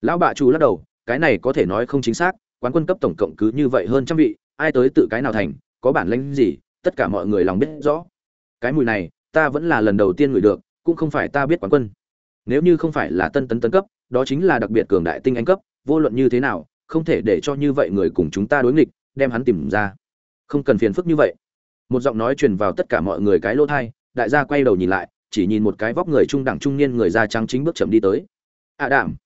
lão bạ chủ lắc đầu, cái này có thể nói không chính xác, quán quân cấp tổng cộng cứ như vậy hơn trăm vị, ai tới tự cái nào thành, có bản lĩnh gì, tất cả mọi người lòng biết rõ. Cái mùi này, ta vẫn là lần đầu tiên ngửi được, cũng không phải ta biết quán quân. Nếu như không phải là tân tấn tấn cấp, đó chính là đặc biệt cường đại tinh anh cấp, vô luận như thế nào, không thể để cho như vậy người cùng chúng ta đối nghịch, đem hắn tìm ra. Không cần phiền phức như vậy. Một giọng nói truyền vào tất cả mọi người cái lỗ thai đại gia quay đầu nhìn lại, chỉ nhìn một cái vóc người trung đẳng trung niên người da trắng chính bước chậm đi tới. Ạ à đảm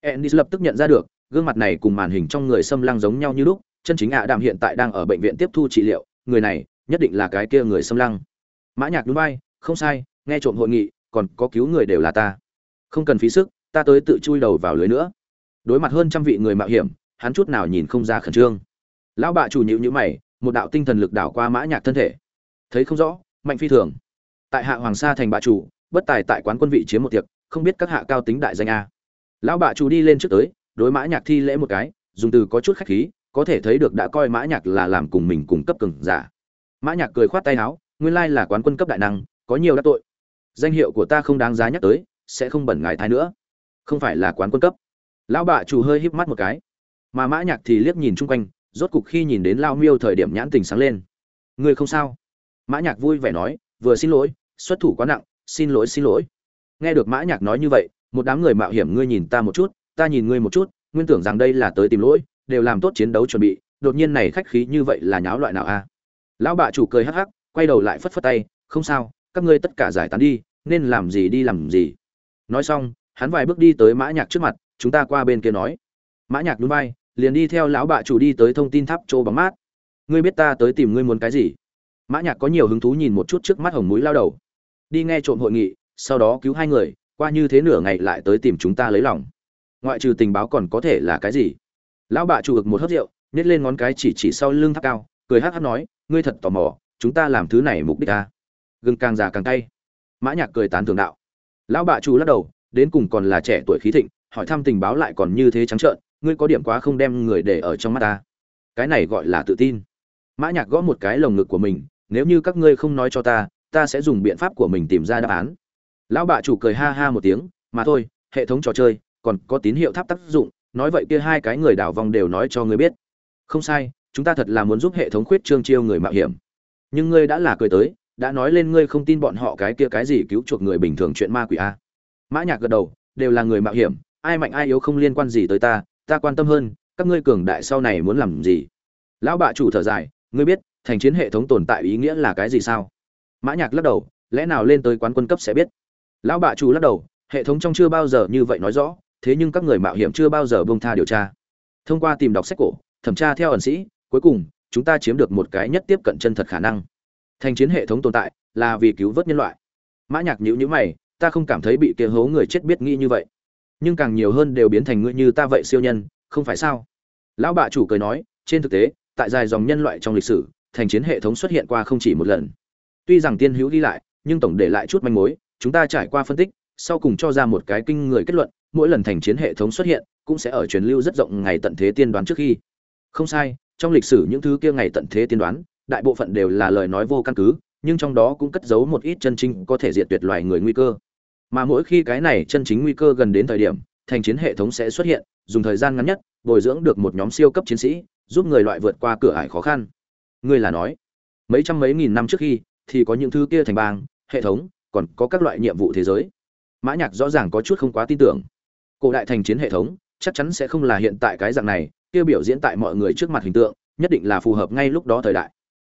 ennis lập tức nhận ra được gương mặt này cùng màn hình trong người xâm lăng giống nhau như lúc chân chính ạ à hiện tại đang ở bệnh viện tiếp thu trị liệu người này nhất định là cái kia người xâm lăng. Mã nhạc đúng vai, không sai nghe trộm hội nghị còn có cứu người đều là ta. Không cần phí sức ta tới tự chui đầu vào lưới nữa. Đối mặt hơn trăm vị người mạo hiểm hắn chút nào nhìn không ra khẩn trương. Lão bạ chủ nhíu nhữ mày một đạo tinh thần lực đảo qua mã nhạc thân thể. Thấy không rõ mạnh phi thường. Tại hạ hoàng sa thành bạ chủ bất tài tại quán quân vị chiếm một tiệc không biết các hạ cao tính đại danh a lão bạ chủ đi lên trước tới, đối mã nhạc thi lễ một cái, dùng từ có chút khách khí, có thể thấy được đã coi mã nhạc là làm cùng mình cùng cấp cường giả. Mã nhạc cười khoát tay áo, nguyên lai là quán quân cấp đại năng, có nhiều đã tội. Danh hiệu của ta không đáng giá nhắc tới, sẽ không bẩn ngài thái nữa. Không phải là quán quân cấp. Lão bạ chủ hơi híp mắt một cái. Mà mã nhạc thì liếc nhìn chung quanh, rốt cục khi nhìn đến lao miêu thời điểm nhãn tình sáng lên. Người không sao? Mã nhạc vui vẻ nói, vừa xin lỗi, xuất thủ quá nặng, xin lỗi xin lỗi. Nghe được mã nhạc nói như vậy một đám người mạo hiểm ngươi nhìn ta một chút, ta nhìn ngươi một chút, nguyên tưởng rằng đây là tới tìm lỗi, đều làm tốt chiến đấu chuẩn bị, đột nhiên này khách khí như vậy là nháo loại nào a? Lão bạ chủ cười hắc hắc, quay đầu lại phất phất tay, không sao, các ngươi tất cả giải tán đi, nên làm gì đi làm gì. Nói xong, hắn vài bước đi tới mã nhạc trước mặt, chúng ta qua bên kia nói. Mã nhạc nhún vai, liền đi theo lão bạ chủ đi tới thông tin tháp chỗ bóng mát. Ngươi biết ta tới tìm ngươi muốn cái gì? Mã nhạc có nhiều hứng thú nhìn một chút trước mắt hồng mũi lao đầu. Đi nghe trộm hội nghị, sau đó cứu hai người qua như thế nửa ngày lại tới tìm chúng ta lấy lòng. Ngoại trừ tình báo còn có thể là cái gì? Lão bạ chủ ực một hớt rượu, nhét lên ngón cái chỉ chỉ sau lưng tháp cao, cười hát hát nói, ngươi thật tò mò, chúng ta làm thứ này mục đích ta gừng càng già càng cay. Mã nhạc cười tán thưởng đạo. Lão bạ chủ lắc đầu, đến cùng còn là trẻ tuổi khí thịnh, hỏi thăm tình báo lại còn như thế trắng trợn, ngươi có điểm quá không đem người để ở trong mắt ta? Cái này gọi là tự tin. Mã nhạc gõ một cái lồng ngực của mình, nếu như các ngươi không nói cho ta ta sẽ dùng biện pháp của mình tìm ra đáp án lão bạ chủ cười ha ha một tiếng, mà thôi, hệ thống trò chơi còn có tín hiệu tháp tác dụng, nói vậy kia hai cái người đảo vòng đều nói cho ngươi biết. Không sai, chúng ta thật là muốn giúp hệ thống khuyết trương chiêu người mạo hiểm. Nhưng ngươi đã là cười tới, đã nói lên ngươi không tin bọn họ cái kia cái gì cứu chuộc người bình thường chuyện ma quỷ a. Mã nhạc gật đầu, đều là người mạo hiểm, ai mạnh ai yếu không liên quan gì tới ta ta quan tâm hơn, các ngươi cường đại sau này muốn làm gì? Lão bạ chủ thở dài, ngươi biết, thành chiến hệ thống tồn tại ý nghĩa là cái gì sao? Mã nhạc lắc đầu, lẽ nào lên tới quán quân cấp sẽ biết? Lão bạ chủ lắc đầu, hệ thống trong chưa bao giờ như vậy nói rõ, thế nhưng các người mạo hiểm chưa bao giờ buông tha điều tra. Thông qua tìm đọc sách cổ, thẩm tra theo ẩn sĩ, cuối cùng, chúng ta chiếm được một cái nhất tiếp cận chân thật khả năng. Thành chiến hệ thống tồn tại, là vì cứu vớt nhân loại. Mã nhạc nhíu nhíu mày, ta không cảm thấy bị kia hố người chết biết nghĩ như vậy. Nhưng càng nhiều hơn đều biến thành ngươi như ta vậy siêu nhân, không phải sao? Lão bạ chủ cười nói, trên thực tế, tại dài dòng nhân loại trong lịch sử, thành chiến hệ thống xuất hiện qua không chỉ một lần. Tuy rằng tiên hữu đi lại, nhưng tổng để lại chút manh mối chúng ta trải qua phân tích, sau cùng cho ra một cái kinh người kết luận, mỗi lần thành chiến hệ thống xuất hiện, cũng sẽ ở truyền lưu rất rộng ngày tận thế tiên đoán trước khi. Không sai, trong lịch sử những thứ kia ngày tận thế tiên đoán, đại bộ phận đều là lời nói vô căn cứ, nhưng trong đó cũng cất giấu một ít chân chính có thể diệt tuyệt loài người nguy cơ. Mà mỗi khi cái này chân chính nguy cơ gần đến thời điểm, thành chiến hệ thống sẽ xuất hiện, dùng thời gian ngắn nhất, bồi dưỡng được một nhóm siêu cấp chiến sĩ, giúp người loại vượt qua cửa ải khó khăn. Ngươi là nói, mấy trăm mấy nghìn năm trước khi, thì có những thứ kia thành bang, hệ thống còn có các loại nhiệm vụ thế giới. Mã nhạc rõ ràng có chút không quá tin tưởng. Cổ đại thành chiến hệ thống, chắc chắn sẽ không là hiện tại cái dạng này, kia biểu diễn tại mọi người trước mặt hình tượng, nhất định là phù hợp ngay lúc đó thời đại.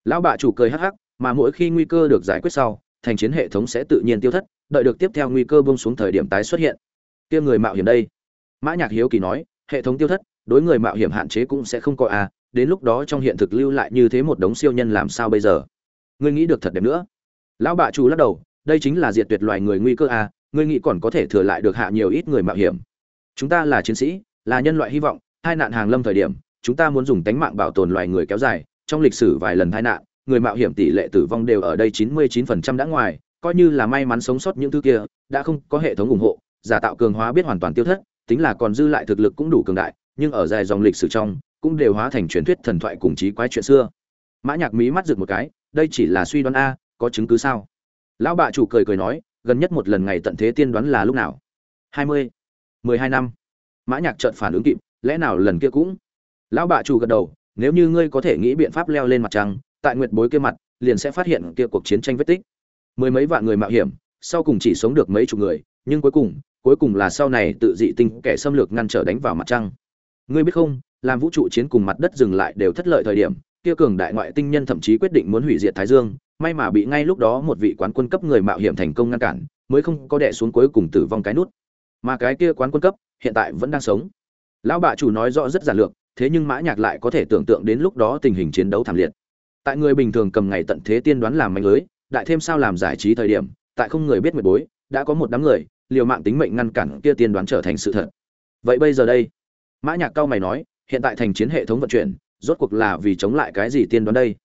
Lão bạ chủ cười hắc hắc, mà mỗi khi nguy cơ được giải quyết sau, thành chiến hệ thống sẽ tự nhiên tiêu thất, đợi được tiếp theo nguy cơ buông xuống thời điểm tái xuất hiện. Kia người mạo hiểm đây. Mã nhạc hiếu kỳ nói, hệ thống tiêu thất, đối người mạo hiểm hạn chế cũng sẽ không có à đến lúc đó trong hiện thực lưu lại như thế một đống siêu nhân làm sao bây giờ? Ngươi nghĩ được thật đẹp nữa. Lão bạ chủ lắc đầu đây chính là diệt tuyệt loài người nguy cơ à ngươi nghĩ còn có thể thừa lại được hạ nhiều ít người mạo hiểm. Chúng ta là chiến sĩ, là nhân loại hy vọng, hai nạn hàng lâm thời điểm, chúng ta muốn dùng tánh mạng bảo tồn loài người kéo dài, trong lịch sử vài lần tai nạn, người mạo hiểm tỷ lệ tử vong đều ở đây 99% đã ngoài, coi như là may mắn sống sót những thứ kia, đã không có hệ thống ủng hộ, giả tạo cường hóa biết hoàn toàn tiêu thất, tính là còn dư lại thực lực cũng đủ cường đại, nhưng ở dài dòng lịch sử trong, cũng đều hóa thành truyền thuyết thần thoại cùng trí quái chuyện xưa. Mã nhạc mí mắt rực một cái, đây chỉ là suy đoán a, có chứng cứ sao? Lão bạ chủ cười cười nói, gần nhất một lần ngày tận thế tiên đoán là lúc nào? Hai mươi, mười hai năm. Mã nhạc chợt phản ứng kịp, lẽ nào lần kia cũng? Lão bạ chủ gật đầu, nếu như ngươi có thể nghĩ biện pháp leo lên mặt trăng, tại nguyệt bối kia mặt, liền sẽ phát hiện kia cuộc chiến tranh vết tích. Mười mấy vạn người mạo hiểm, sau cùng chỉ sống được mấy chục người, nhưng cuối cùng cuối cùng là sau này tự dị tinh kẻ xâm lược ngăn trở đánh vào mặt trăng. Ngươi biết không, làm vũ trụ chiến cùng mặt đất dừng lại đều thất lợi thời điểm, kia cường đại ngoại tinh nhân thậm chí quyết định muốn hủy diệt thái dương may mà bị ngay lúc đó một vị quán quân cấp người mạo hiểm thành công ngăn cản, mới không có đè xuống cuối cùng tử vong cái nút. Mà cái kia quán quân cấp, hiện tại vẫn đang sống. Lão bạ chủ nói rõ rất giản lược, thế nhưng mã nhạc lại có thể tưởng tượng đến lúc đó tình hình chiến đấu thảm liệt. Tại người bình thường cầm ngày tận thế tiên đoán làm manh lưới, đại thêm sao làm giải trí thời điểm, tại không người biết nguyệt bối, đã có một đám người, liều mạng tính mệnh ngăn cản kia tiên đoán trở thành sự thật. Vậy bây giờ đây? Mã nhạc cao mày nói, hiện tại thành chiến hệ thống vận chuyển, rốt cuộc là vì chống lại cái gì tiên đoán đây?